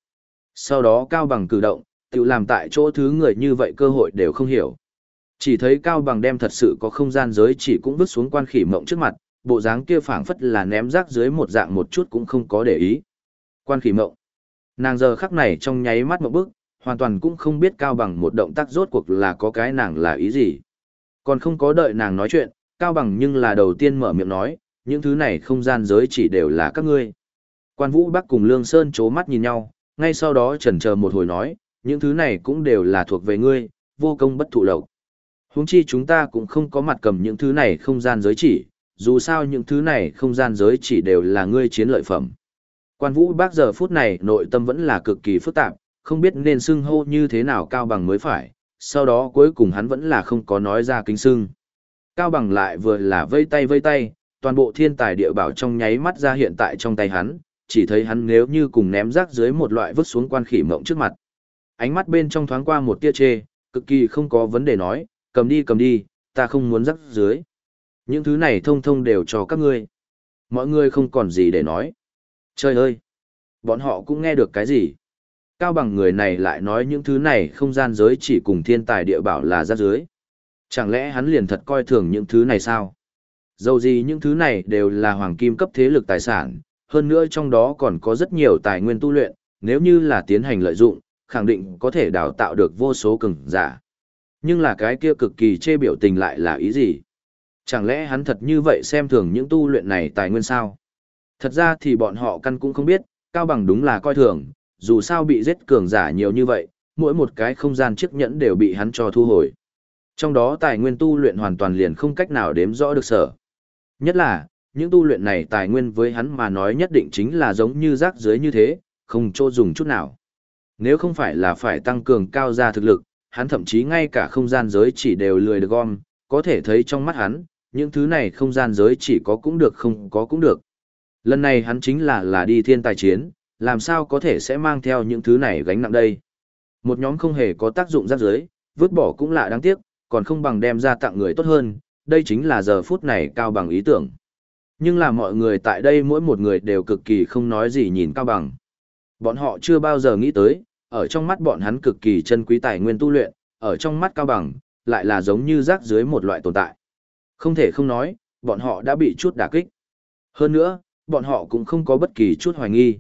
sau đó Cao Bằng cử động, tự làm tại chỗ thứ người như vậy cơ hội đều không hiểu. Chỉ thấy Cao Bằng đem thật sự có không gian giới chỉ cũng vứt xuống quan khỉ mộng trước mặt, bộ dáng kia phảng phất là ném rác dưới một dạng một chút cũng không có để ý. Quan khỉ mộng. Nàng giờ khắc này trong nháy mắt một bước hoàn toàn cũng không biết Cao Bằng một động tác rốt cuộc là có cái nàng là ý gì. Còn không có đợi nàng nói chuyện, Cao Bằng nhưng là đầu tiên mở miệng nói, những thứ này không gian giới chỉ đều là các ngươi. Quan Vũ Bắc cùng Lương Sơn chố mắt nhìn nhau, ngay sau đó chần chờ một hồi nói, những thứ này cũng đều là thuộc về ngươi, vô công bất thụ lộc. Huống chi chúng ta cũng không có mặt cầm những thứ này không gian giới chỉ, dù sao những thứ này không gian giới chỉ đều là ngươi chiến lợi phẩm. Quan Vũ Bác giờ phút này nội tâm vẫn là cực kỳ phức tạp, không biết nên xưng hô như thế nào cao bằng mới phải, sau đó cuối cùng hắn vẫn là không có nói ra kính xưng. Cao bằng lại vừa là vây tay vây tay, toàn bộ thiên tài địa bảo trong nháy mắt ra hiện tại trong tay hắn, chỉ thấy hắn nếu như cùng ném rác dưới một loại vứt xuống quan khỉ mộng trước mặt. Ánh mắt bên trong thoáng qua một tia chê, cực kỳ không có vấn đề nói, cầm đi cầm đi, ta không muốn rắc dưới. Những thứ này thông thông đều cho các ngươi. Mọi người không còn gì để nói. Trời ơi! Bọn họ cũng nghe được cái gì? Cao bằng người này lại nói những thứ này không gian giới chỉ cùng thiên tài địa bảo là rắc dưới. Chẳng lẽ hắn liền thật coi thường những thứ này sao? Dầu gì những thứ này đều là hoàng kim cấp thế lực tài sản, hơn nữa trong đó còn có rất nhiều tài nguyên tu luyện, nếu như là tiến hành lợi dụng, khẳng định có thể đào tạo được vô số cường giả. Nhưng là cái kia cực kỳ chê biểu tình lại là ý gì? Chẳng lẽ hắn thật như vậy xem thường những tu luyện này tài nguyên sao? Thật ra thì bọn họ căn cũng không biết, Cao Bằng đúng là coi thường, dù sao bị giết cường giả nhiều như vậy, mỗi một cái không gian chiếc nhẫn đều bị hắn cho thu hồi. Trong đó tài nguyên tu luyện hoàn toàn liền không cách nào đếm rõ được sở. Nhất là, những tu luyện này tài nguyên với hắn mà nói nhất định chính là giống như rác dưới như thế, không chỗ dùng chút nào. Nếu không phải là phải tăng cường cao gia thực lực, hắn thậm chí ngay cả không gian giới chỉ đều lười được gom, có thể thấy trong mắt hắn, những thứ này không gian giới chỉ có cũng được không có cũng được. Lần này hắn chính là là đi thiên tài chiến, làm sao có thể sẽ mang theo những thứ này gánh nặng đây. Một nhóm không hề có tác dụng rác giới, vứt bỏ cũng lạ đáng tiếc, còn không bằng đem ra tặng người tốt hơn, đây chính là giờ phút này cao bằng ý tưởng. Nhưng là mọi người tại đây mỗi một người đều cực kỳ không nói gì nhìn cao bằng. Bọn họ chưa bao giờ nghĩ tới, ở trong mắt bọn hắn cực kỳ chân quý tài nguyên tu luyện, ở trong mắt cao bằng, lại là giống như rác dưới một loại tồn tại. Không thể không nói, bọn họ đã bị chút đả kích. Hơn nữa, bọn họ cũng không có bất kỳ chút hoài nghi.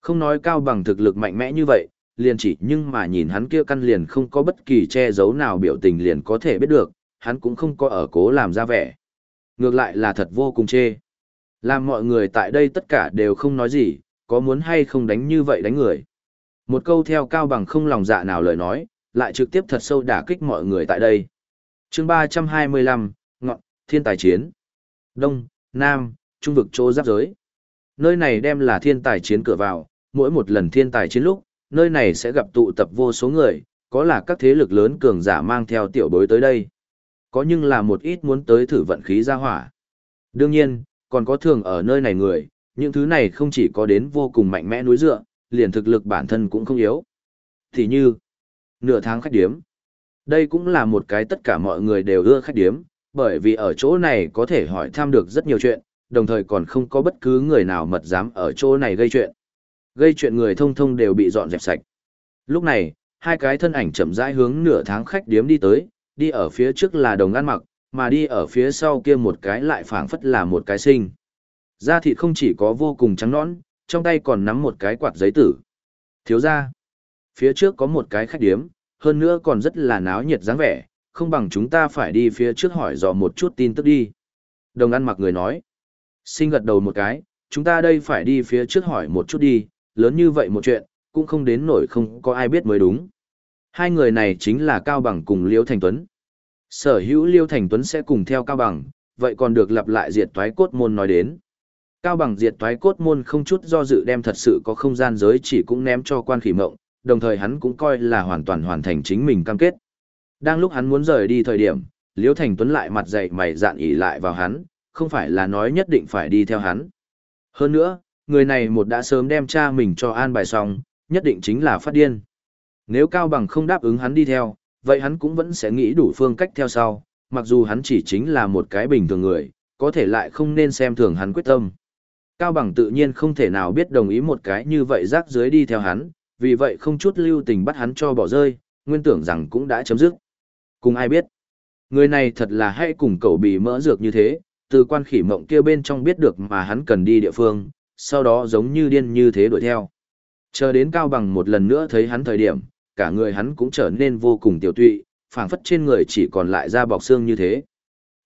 Không nói cao bằng thực lực mạnh mẽ như vậy, liền chỉ nhưng mà nhìn hắn kia căn liền không có bất kỳ che giấu nào biểu tình liền có thể biết được, hắn cũng không có ở cố làm ra vẻ. Ngược lại là thật vô cùng chê. Làm mọi người tại đây tất cả đều không nói gì, có muốn hay không đánh như vậy đánh người. Một câu theo cao bằng không lòng dạ nào lời nói, lại trực tiếp thật sâu đả kích mọi người tại đây. chương 325, Ngọn, Thiên Tài Chiến. Đông, Nam, Trung vực chỗ giáp giới. Nơi này đem là thiên tài chiến cửa vào, mỗi một lần thiên tài chiến lúc, nơi này sẽ gặp tụ tập vô số người, có là các thế lực lớn cường giả mang theo tiểu bối tới đây. Có nhưng là một ít muốn tới thử vận khí ra hỏa. Đương nhiên, còn có thường ở nơi này người, những thứ này không chỉ có đến vô cùng mạnh mẽ núi dựa, liền thực lực bản thân cũng không yếu. Thì như, nửa tháng khách điếm. Đây cũng là một cái tất cả mọi người đều ưa khách điếm, bởi vì ở chỗ này có thể hỏi thăm được rất nhiều chuyện, đồng thời còn không có bất cứ người nào mật dám ở chỗ này gây chuyện. Gây chuyện người thông thông đều bị dọn dẹp sạch. Lúc này, hai cái thân ảnh chậm rãi hướng nửa tháng khách điếm đi tới, đi ở phía trước là đồng ăn mặc, mà đi ở phía sau kia một cái lại phảng phất là một cái sinh. Da thịt không chỉ có vô cùng trắng nõn, trong tay còn nắm một cái quạt giấy tử. Thiếu ra, phía trước có một cái khách điếm, hơn nữa còn rất là náo nhiệt dáng vẻ, không bằng chúng ta phải đi phía trước hỏi dò một chút tin tức đi. Đồng ăn mặc người nói, sinh gật đầu một cái, chúng ta đây phải đi phía trước hỏi một chút đi, lớn như vậy một chuyện, cũng không đến nổi không có ai biết mới đúng. Hai người này chính là Cao Bằng cùng Liêu Thành Tuấn. Sở hữu Liêu Thành Tuấn sẽ cùng theo Cao Bằng, vậy còn được lặp lại diệt toái cốt môn nói đến. Cao Bằng diệt toái cốt môn không chút do dự đem thật sự có không gian giới chỉ cũng ném cho quan khỉ mộng, đồng thời hắn cũng coi là hoàn toàn hoàn thành chính mình cam kết. Đang lúc hắn muốn rời đi thời điểm, Liễu Thành Tuấn lại mặt dày mày dạn ỉ lại vào hắn, không phải là nói nhất định phải đi theo hắn. Hơn nữa, người này một đã sớm đem cha mình cho an bài xong, nhất định chính là phát điên. Nếu Cao Bằng không đáp ứng hắn đi theo, vậy hắn cũng vẫn sẽ nghĩ đủ phương cách theo sau, mặc dù hắn chỉ chính là một cái bình thường người, có thể lại không nên xem thường hắn quyết tâm. Cao Bằng tự nhiên không thể nào biết đồng ý một cái như vậy rác dưới đi theo hắn, vì vậy không chút lưu tình bắt hắn cho bỏ rơi, nguyên tưởng rằng cũng đã chấm dứt. Cùng ai biết, người này thật là hay cùng cậu bị mỡ dược như thế, từ quan khỉ mộng kia bên trong biết được mà hắn cần đi địa phương, sau đó giống như điên như thế đuổi theo. Chờ đến Cao Bằng một lần nữa thấy hắn thời điểm, cả người hắn cũng trở nên vô cùng tiểu tụy, phảng phất trên người chỉ còn lại da bọc xương như thế.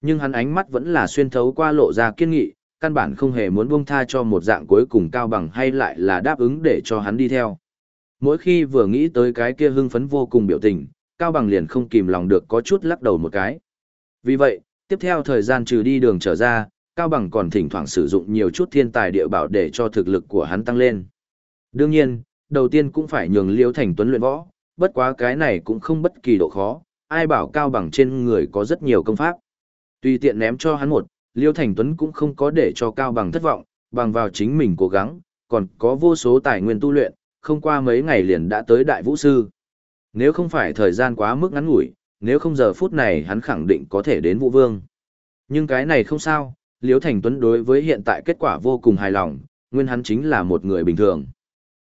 Nhưng hắn ánh mắt vẫn là xuyên thấu qua lộ ra kiên nghị, căn bản không hề muốn buông tha cho một dạng cuối cùng Cao Bằng hay lại là đáp ứng để cho hắn đi theo. Mỗi khi vừa nghĩ tới cái kia hưng phấn vô cùng biểu tình, Cao Bằng liền không kìm lòng được có chút lắc đầu một cái. Vì vậy, tiếp theo thời gian trừ đi đường trở ra, Cao Bằng còn thỉnh thoảng sử dụng nhiều chút thiên tài địa bảo để cho thực lực của hắn tăng lên. Đương nhiên, đầu tiên cũng phải nhường Liêu Thành Tuấn luyện võ, bất quá cái này cũng không bất kỳ độ khó, ai bảo Cao Bằng trên người có rất nhiều công pháp. Tùy tiện ném cho hắn một, Liêu Thành Tuấn cũng không có để cho Cao Bằng thất vọng, bằng vào chính mình cố gắng, còn có vô số tài nguyên tu luyện, không qua mấy ngày liền đã tới đại vũ sư. Nếu không phải thời gian quá mức ngắn ngủi, nếu không giờ phút này hắn khẳng định có thể đến vũ vương. Nhưng cái này không sao, Liêu Thành Tuấn đối với hiện tại kết quả vô cùng hài lòng, nguyên hắn chính là một người bình thường.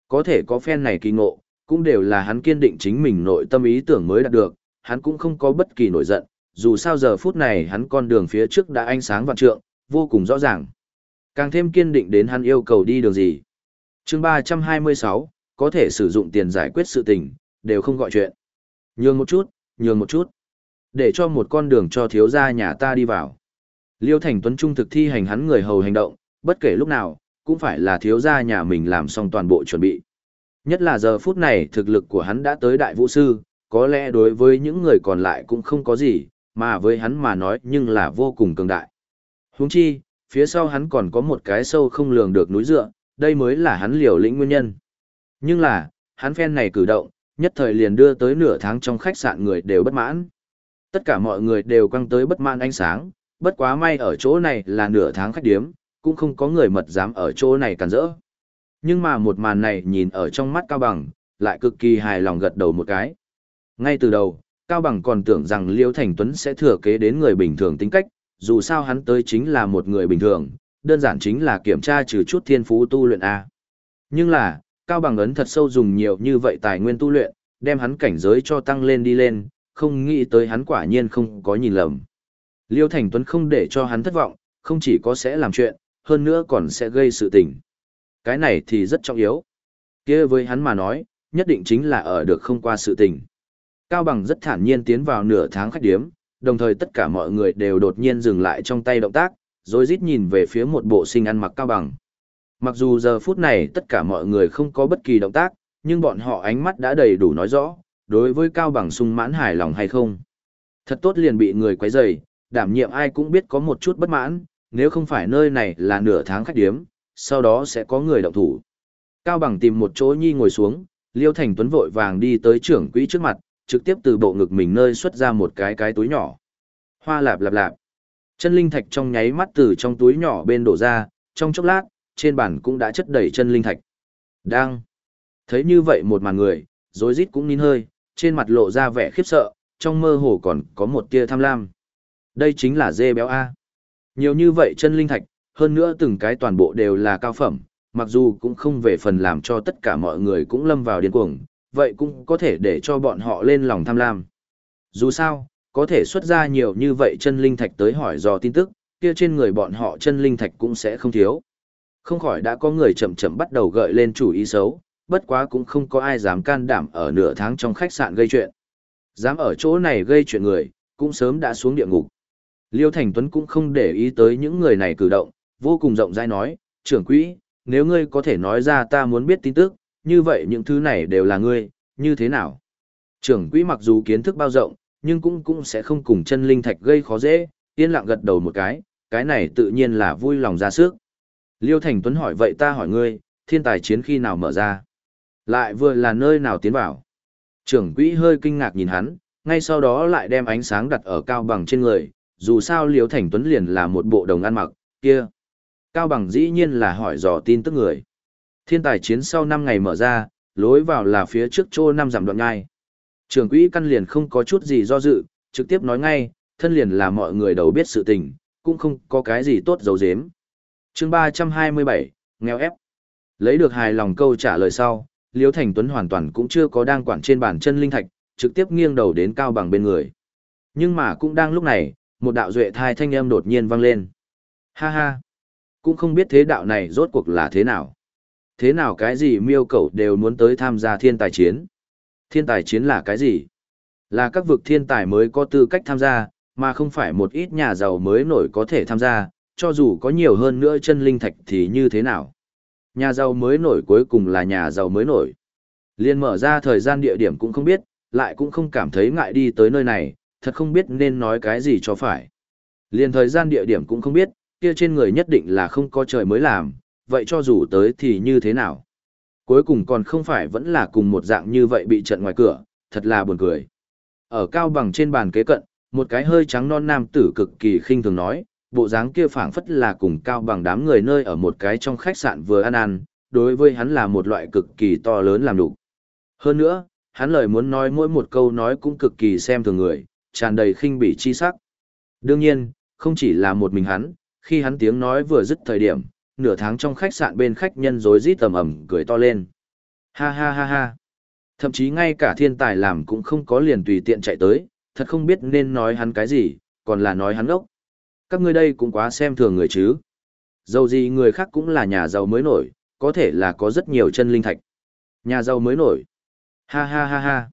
Có thể có phen này kỳ ngộ, cũng đều là hắn kiên định chính mình nội tâm ý tưởng mới đạt được, hắn cũng không có bất kỳ nổi giận, dù sao giờ phút này hắn con đường phía trước đã ánh sáng vạn trượng, vô cùng rõ ràng. Càng thêm kiên định đến hắn yêu cầu đi đường gì. chương 326, có thể sử dụng tiền giải quyết sự tình, đều không gọi chuyện. Nhường một chút, nhường một chút. Để cho một con đường cho thiếu gia nhà ta đi vào. Liêu Thành Tuấn Trung thực thi hành hắn người hầu hành động, bất kể lúc nào, cũng phải là thiếu gia nhà mình làm xong toàn bộ chuẩn bị. Nhất là giờ phút này thực lực của hắn đã tới đại vũ sư, có lẽ đối với những người còn lại cũng không có gì, mà với hắn mà nói nhưng là vô cùng cường đại. Huống chi, phía sau hắn còn có một cái sâu không lường được núi dựa, đây mới là hắn liều lĩnh nguyên nhân. Nhưng là, hắn phen này cử động, nhất thời liền đưa tới nửa tháng trong khách sạn người đều bất mãn. Tất cả mọi người đều quăng tới bất mãn ánh sáng, bất quá may ở chỗ này là nửa tháng khách điếm, cũng không có người mật dám ở chỗ này cản rỡ. Nhưng mà một màn này nhìn ở trong mắt Cao Bằng, lại cực kỳ hài lòng gật đầu một cái. Ngay từ đầu, Cao Bằng còn tưởng rằng Liêu Thành Tuấn sẽ thừa kế đến người bình thường tính cách, dù sao hắn tới chính là một người bình thường, đơn giản chính là kiểm tra trừ chút thiên phú tu luyện A. Nhưng là, Cao Bằng ấn thật sâu dùng nhiều như vậy tài nguyên tu luyện, đem hắn cảnh giới cho tăng lên đi lên, không nghĩ tới hắn quả nhiên không có nhìn lầm. Liêu Thành Tuấn không để cho hắn thất vọng, không chỉ có sẽ làm chuyện, hơn nữa còn sẽ gây sự tình. Cái này thì rất trọng yếu. kia với hắn mà nói, nhất định chính là ở được không qua sự tình. Cao Bằng rất thản nhiên tiến vào nửa tháng khách điếm, đồng thời tất cả mọi người đều đột nhiên dừng lại trong tay động tác, rồi rít nhìn về phía một bộ sinh ăn mặc Cao Bằng. Mặc dù giờ phút này tất cả mọi người không có bất kỳ động tác, nhưng bọn họ ánh mắt đã đầy đủ nói rõ, đối với Cao Bằng sung mãn hài lòng hay không. Thật tốt liền bị người quấy rầy, đảm nhiệm ai cũng biết có một chút bất mãn, nếu không phải nơi này là nửa tháng khách điếm, sau đó sẽ có người động thủ. Cao Bằng tìm một chỗ nhi ngồi xuống, Liêu Thành Tuấn vội vàng đi tới trưởng quỹ trước mặt, trực tiếp từ bộ ngực mình nơi xuất ra một cái cái túi nhỏ. Hoa lạp lạp lạp. Chân linh thạch trong nháy mắt từ trong túi nhỏ bên đổ ra, trong chốc lát, trên bàn cũng đã chất đầy chân linh thạch. Đang. Thấy như vậy một màn người, rối rít cũng nín hơi, trên mặt lộ ra vẻ khiếp sợ, trong mơ hồ còn có một tia tham lam. Đây chính là dê béo A. Nhiều như vậy chân linh thạch, hơn nữa từng cái toàn bộ đều là cao phẩm, mặc dù cũng không về phần làm cho tất cả mọi người cũng lâm vào điên cuồng, vậy cũng có thể để cho bọn họ lên lòng tham lam. Dù sao, có thể xuất ra nhiều như vậy chân linh thạch tới hỏi dò tin tức, kia trên người bọn họ chân linh thạch cũng sẽ không thiếu. Không khỏi đã có người chậm chậm bắt đầu gợi lên chủ ý xấu, bất quá cũng không có ai dám can đảm ở nửa tháng trong khách sạn gây chuyện. Dám ở chỗ này gây chuyện người, cũng sớm đã xuống địa ngục. Liêu Thành Tuấn cũng không để ý tới những người này cử động, vô cùng rộng rãi nói, trưởng quỹ, nếu ngươi có thể nói ra ta muốn biết tin tức, như vậy những thứ này đều là ngươi, như thế nào? Trưởng quỹ mặc dù kiến thức bao rộng, nhưng cũng cũng sẽ không cùng chân linh thạch gây khó dễ, yên lặng gật đầu một cái, cái này tự nhiên là vui lòng ra sức. Liêu Thành Tuấn hỏi vậy ta hỏi ngươi, thiên tài chiến khi nào mở ra? Lại vừa là nơi nào tiến vào? Trưởng quỹ hơi kinh ngạc nhìn hắn, ngay sau đó lại đem ánh sáng đặt ở cao bằng trên người, dù sao Liêu Thành Tuấn liền là một bộ đồng ăn mặc, kia. Cao bằng dĩ nhiên là hỏi dò tin tức người. Thiên tài chiến sau 5 ngày mở ra, lối vào là phía trước chỗ năm giảm đoạn nhai. Trường quỹ căn liền không có chút gì do dự, trực tiếp nói ngay, thân liền là mọi người đầu biết sự tình, cũng không có cái gì tốt dấu dếm. chương 327, nghèo ép. Lấy được hài lòng câu trả lời sau, Liêu Thành Tuấn hoàn toàn cũng chưa có đang quản trên bàn chân linh thạch, trực tiếp nghiêng đầu đến cao bằng bên người. Nhưng mà cũng đang lúc này, một đạo duệ thai thanh âm đột nhiên vang lên. Ha ha! Cũng không biết thế đạo này rốt cuộc là thế nào. Thế nào cái gì miêu cầu đều muốn tới tham gia thiên tài chiến. Thiên tài chiến là cái gì? Là các vực thiên tài mới có tư cách tham gia, mà không phải một ít nhà giàu mới nổi có thể tham gia, cho dù có nhiều hơn nữa chân linh thạch thì như thế nào. Nhà giàu mới nổi cuối cùng là nhà giàu mới nổi. Liên mở ra thời gian địa điểm cũng không biết, lại cũng không cảm thấy ngại đi tới nơi này, thật không biết nên nói cái gì cho phải. Liên thời gian địa điểm cũng không biết, kia trên người nhất định là không có trời mới làm, vậy cho dù tới thì như thế nào? Cuối cùng còn không phải vẫn là cùng một dạng như vậy bị trận ngoài cửa, thật là buồn cười. Ở cao bằng trên bàn kế cận, một cái hơi trắng non nam tử cực kỳ khinh thường nói, bộ dáng kia phảng phất là cùng cao bằng đám người nơi ở một cái trong khách sạn vừa ăn ăn, đối với hắn là một loại cực kỳ to lớn làm đủ. Hơn nữa, hắn lời muốn nói mỗi một câu nói cũng cực kỳ xem thường người, tràn đầy khinh bỉ chi sắc. Đương nhiên, không chỉ là một mình hắn, khi hắn tiếng nói vừa dứt thời điểm, nửa tháng trong khách sạn bên khách nhân rối rít tầm ầm cười to lên. Ha ha ha ha. Thậm chí ngay cả thiên tài làm cũng không có liền tùy tiện chạy tới, thật không biết nên nói hắn cái gì, còn là nói hắn ốc. Các ngươi đây cũng quá xem thường người chứ. Dầu gì người khác cũng là nhà giàu mới nổi, có thể là có rất nhiều chân linh thạch. Nhà giàu mới nổi. Ha ha ha ha.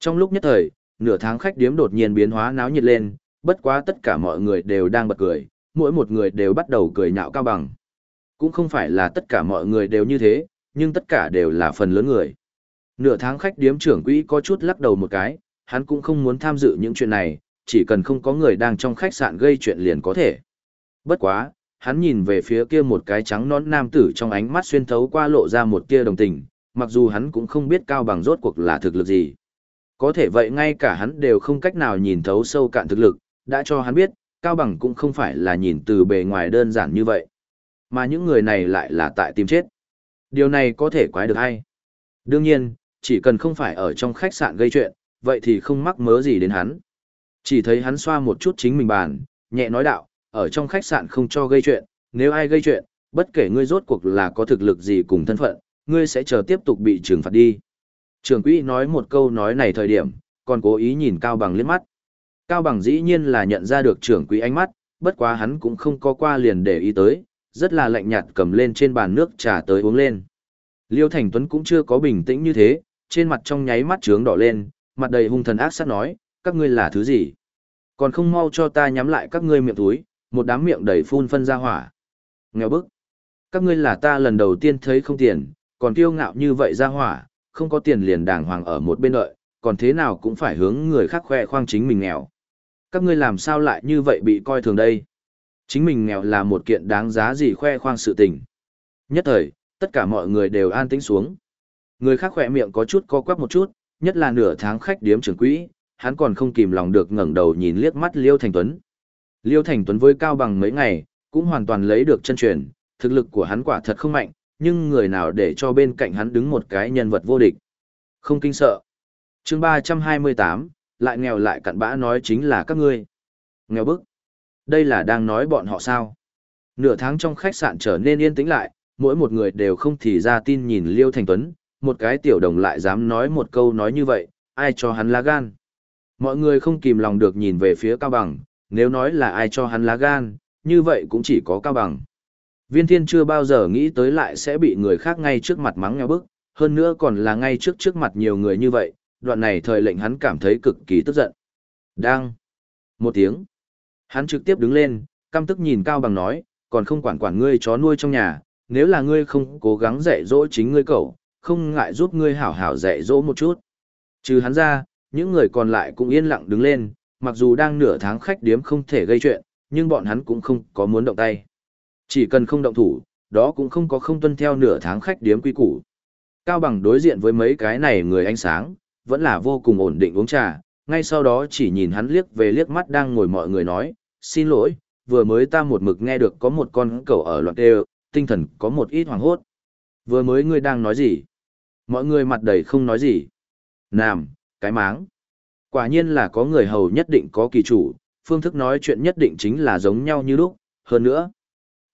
Trong lúc nhất thời, nửa tháng khách điếm đột nhiên biến hóa náo nhiệt lên, bất quá tất cả mọi người đều đang bật cười, mỗi một người đều bắt đầu cười nhạo cao bằng. Cũng không phải là tất cả mọi người đều như thế, nhưng tất cả đều là phần lớn người. Nửa tháng khách điếm trưởng quỹ có chút lắc đầu một cái, hắn cũng không muốn tham dự những chuyện này, chỉ cần không có người đang trong khách sạn gây chuyện liền có thể. Bất quá, hắn nhìn về phía kia một cái trắng nón nam tử trong ánh mắt xuyên thấu qua lộ ra một tia đồng tình, mặc dù hắn cũng không biết cao bằng rốt cuộc là thực lực gì. Có thể vậy ngay cả hắn đều không cách nào nhìn thấu sâu cạn thực lực, đã cho hắn biết, cao bằng cũng không phải là nhìn từ bề ngoài đơn giản như vậy. Mà những người này lại là tại tìm chết. Điều này có thể quái được hay? Đương nhiên, chỉ cần không phải ở trong khách sạn gây chuyện, vậy thì không mắc mớ gì đến hắn. Chỉ thấy hắn xoa một chút chính mình bàn, nhẹ nói đạo, ở trong khách sạn không cho gây chuyện, nếu ai gây chuyện, bất kể ngươi rốt cuộc là có thực lực gì cùng thân phận, ngươi sẽ chờ tiếp tục bị trừng phạt đi. Trường quỹ nói một câu nói này thời điểm, còn cố ý nhìn Cao Bằng liếc mắt. Cao Bằng dĩ nhiên là nhận ra được trưởng quỹ ánh mắt, bất quá hắn cũng không có qua liền để ý tới, rất là lạnh nhạt cầm lên trên bàn nước trà tới uống lên. Liêu Thành Tuấn cũng chưa có bình tĩnh như thế, trên mặt trong nháy mắt trướng đỏ lên, mặt đầy hung thần ác sát nói, các ngươi là thứ gì? Còn không mau cho ta nhắm lại các ngươi miệng túi, một đám miệng đầy phun phân ra hỏa. Nghèo bức. Các ngươi là ta lần đầu tiên thấy không tiền, còn kiêu ngạo như vậy ra hỏa, không có tiền liền đàng hoàng ở một bên đợi, còn thế nào cũng phải hướng người khác khoe khoang chính mình nghèo. Các ngươi làm sao lại như vậy bị coi thường đây? Chính mình nghèo là một kiện đáng giá gì khoe khoang sự tình. Nhất thời, tất cả mọi người đều an tĩnh xuống. Người khác khỏe miệng có chút co quắp một chút, nhất là nửa tháng khách điếm trưởng quỹ, hắn còn không kìm lòng được ngẩng đầu nhìn liếc mắt Liêu Thành Tuấn. Liêu Thành Tuấn với cao bằng mấy ngày, cũng hoàn toàn lấy được chân truyền, thực lực của hắn quả thật không mạnh, nhưng người nào để cho bên cạnh hắn đứng một cái nhân vật vô địch. Không kinh sợ. chương 328, lại nghèo lại cặn bã nói chính là các ngươi. Nghèo bức. Đây là đang nói bọn họ sao. Nửa tháng trong khách sạn trở nên yên tĩnh lại, mỗi một người đều không thì ra tin nhìn Liêu Thành Tuấn, một cái tiểu đồng lại dám nói một câu nói như vậy, ai cho hắn lá gan. Mọi người không kìm lòng được nhìn về phía Cao Bằng, nếu nói là ai cho hắn lá gan, như vậy cũng chỉ có Cao Bằng. Viên thiên chưa bao giờ nghĩ tới lại sẽ bị người khác ngay trước mặt mắng nhau bức, hơn nữa còn là ngay trước trước mặt nhiều người như vậy, đoạn này thời lệnh hắn cảm thấy cực kỳ tức giận. Đang. Một tiếng. Hắn trực tiếp đứng lên, căm tức nhìn Cao Bằng nói, còn không quản quản ngươi chó nuôi trong nhà, nếu là ngươi không cố gắng dạy dỗ chính ngươi cậu, không ngại giúp ngươi hảo hảo dạy dỗ một chút. Trừ hắn ra, những người còn lại cũng yên lặng đứng lên, mặc dù đang nửa tháng khách điếm không thể gây chuyện, nhưng bọn hắn cũng không có muốn động tay. Chỉ cần không động thủ, đó cũng không có không tuân theo nửa tháng khách điếm quy củ. Cao bằng đối diện với mấy cái này người ánh sáng, vẫn là vô cùng ổn định uống trà, ngay sau đó chỉ nhìn hắn liếc về liếc mắt đang ngồi mọi người nói, xin lỗi, vừa mới ta một mực nghe được có một con cẩu ở loạn đều, tinh thần có một ít hoàng hốt. Vừa mới ngươi đang nói gì? Mọi người mặt đầy không nói gì. Nam, cái máng. Quả nhiên là có người hầu nhất định có kỳ chủ, phương thức nói chuyện nhất định chính là giống nhau như lúc, hơn nữa.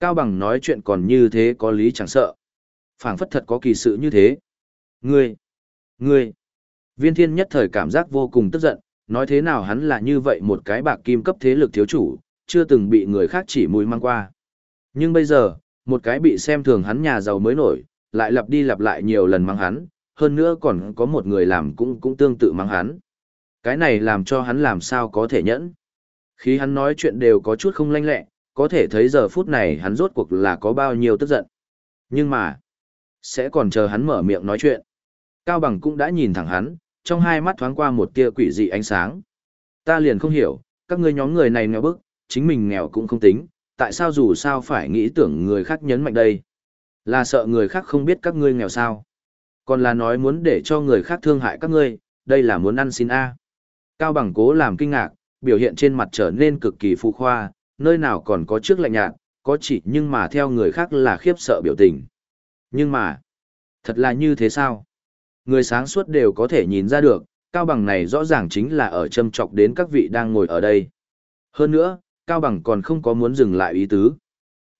Cao Bằng nói chuyện còn như thế có lý chẳng sợ. phảng phất thật có kỳ sự như thế. Ngươi, ngươi. Viên thiên nhất thời cảm giác vô cùng tức giận, nói thế nào hắn là như vậy một cái bạc kim cấp thế lực thiếu chủ, chưa từng bị người khác chỉ mùi mang qua. Nhưng bây giờ, một cái bị xem thường hắn nhà giàu mới nổi, lại lặp đi lặp lại nhiều lần mang hắn, hơn nữa còn có một người làm cũng cũng tương tự mang hắn. Cái này làm cho hắn làm sao có thể nhẫn. Khi hắn nói chuyện đều có chút không lanh lẹ, có thể thấy giờ phút này hắn rốt cuộc là có bao nhiêu tức giận. Nhưng mà, sẽ còn chờ hắn mở miệng nói chuyện. Cao Bằng cũng đã nhìn thẳng hắn, trong hai mắt thoáng qua một tia quỷ dị ánh sáng. Ta liền không hiểu, các ngươi nhóm người này nghèo bức, chính mình nghèo cũng không tính, tại sao dù sao phải nghĩ tưởng người khác nhấn mạnh đây? Là sợ người khác không biết các ngươi nghèo sao? Còn là nói muốn để cho người khác thương hại các ngươi, đây là muốn ăn xin A. Cao bằng cố làm kinh ngạc, biểu hiện trên mặt trở nên cực kỳ phù khoa, nơi nào còn có trước lạnh nhạt, có chỉ nhưng mà theo người khác là khiếp sợ biểu tình. Nhưng mà, thật là như thế sao? Người sáng suốt đều có thể nhìn ra được, Cao Bằng này rõ ràng chính là ở châm chọc đến các vị đang ngồi ở đây. Hơn nữa, Cao Bằng còn không có muốn dừng lại ý tứ.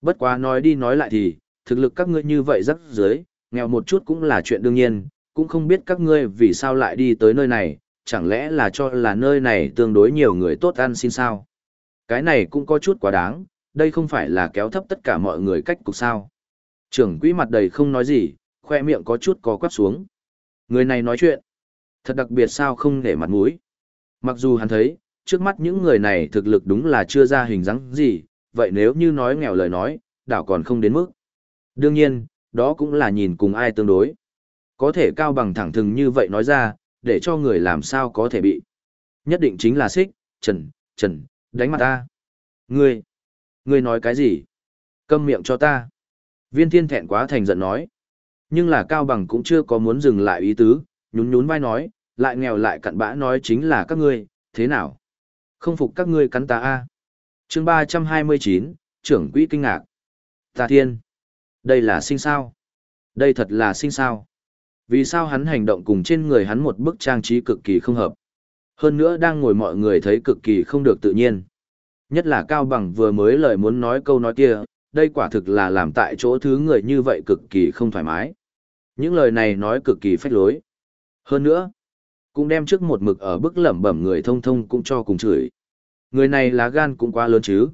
Bất quá nói đi nói lại thì, thực lực các ngươi như vậy rất dưới, nghèo một chút cũng là chuyện đương nhiên, cũng không biết các ngươi vì sao lại đi tới nơi này, chẳng lẽ là cho là nơi này tương đối nhiều người tốt ăn xin sao. Cái này cũng có chút quá đáng, đây không phải là kéo thấp tất cả mọi người cách cục sao. Trưởng quỹ mặt đầy không nói gì, khoe miệng có chút có quắp xuống. Người này nói chuyện, thật đặc biệt sao không để mặt mũi. Mặc dù hắn thấy, trước mắt những người này thực lực đúng là chưa ra hình dáng gì, vậy nếu như nói nghèo lời nói, đảo còn không đến mức. Đương nhiên, đó cũng là nhìn cùng ai tương đối. Có thể cao bằng thẳng thừng như vậy nói ra, để cho người làm sao có thể bị. Nhất định chính là xích, trần, trần, đánh mặt ta. Ngươi, ngươi nói cái gì? Câm miệng cho ta. Viên thiên thẹn quá thành giận nói. Nhưng là cao bằng cũng chưa có muốn dừng lại ý tứ, nhún nhún vai nói, lại nghèo lại cặn bã nói chính là các ngươi, thế nào? Không phục các ngươi cắn ta a chương ba trăm hai mươi chín trưởng quỹ kinh ngạc. Ta thiên. Đây là sinh sao? Đây thật là sinh sao? Vì sao hắn hành động cùng trên người hắn một bức trang trí cực kỳ không hợp? Hơn nữa đang ngồi mọi người thấy cực kỳ không được tự nhiên. Nhất là Cao Bằng vừa mới lời muốn nói câu nói kia, đây quả thực là làm tại chỗ thứ người như vậy cực kỳ không thoải mái. Những lời này nói cực kỳ phách lối. Hơn nữa, cũng đem trước một mực ở bức lẩm bẩm người thông thông cũng cho cùng chửi. Người này lá gan cũng quá lớn chứ.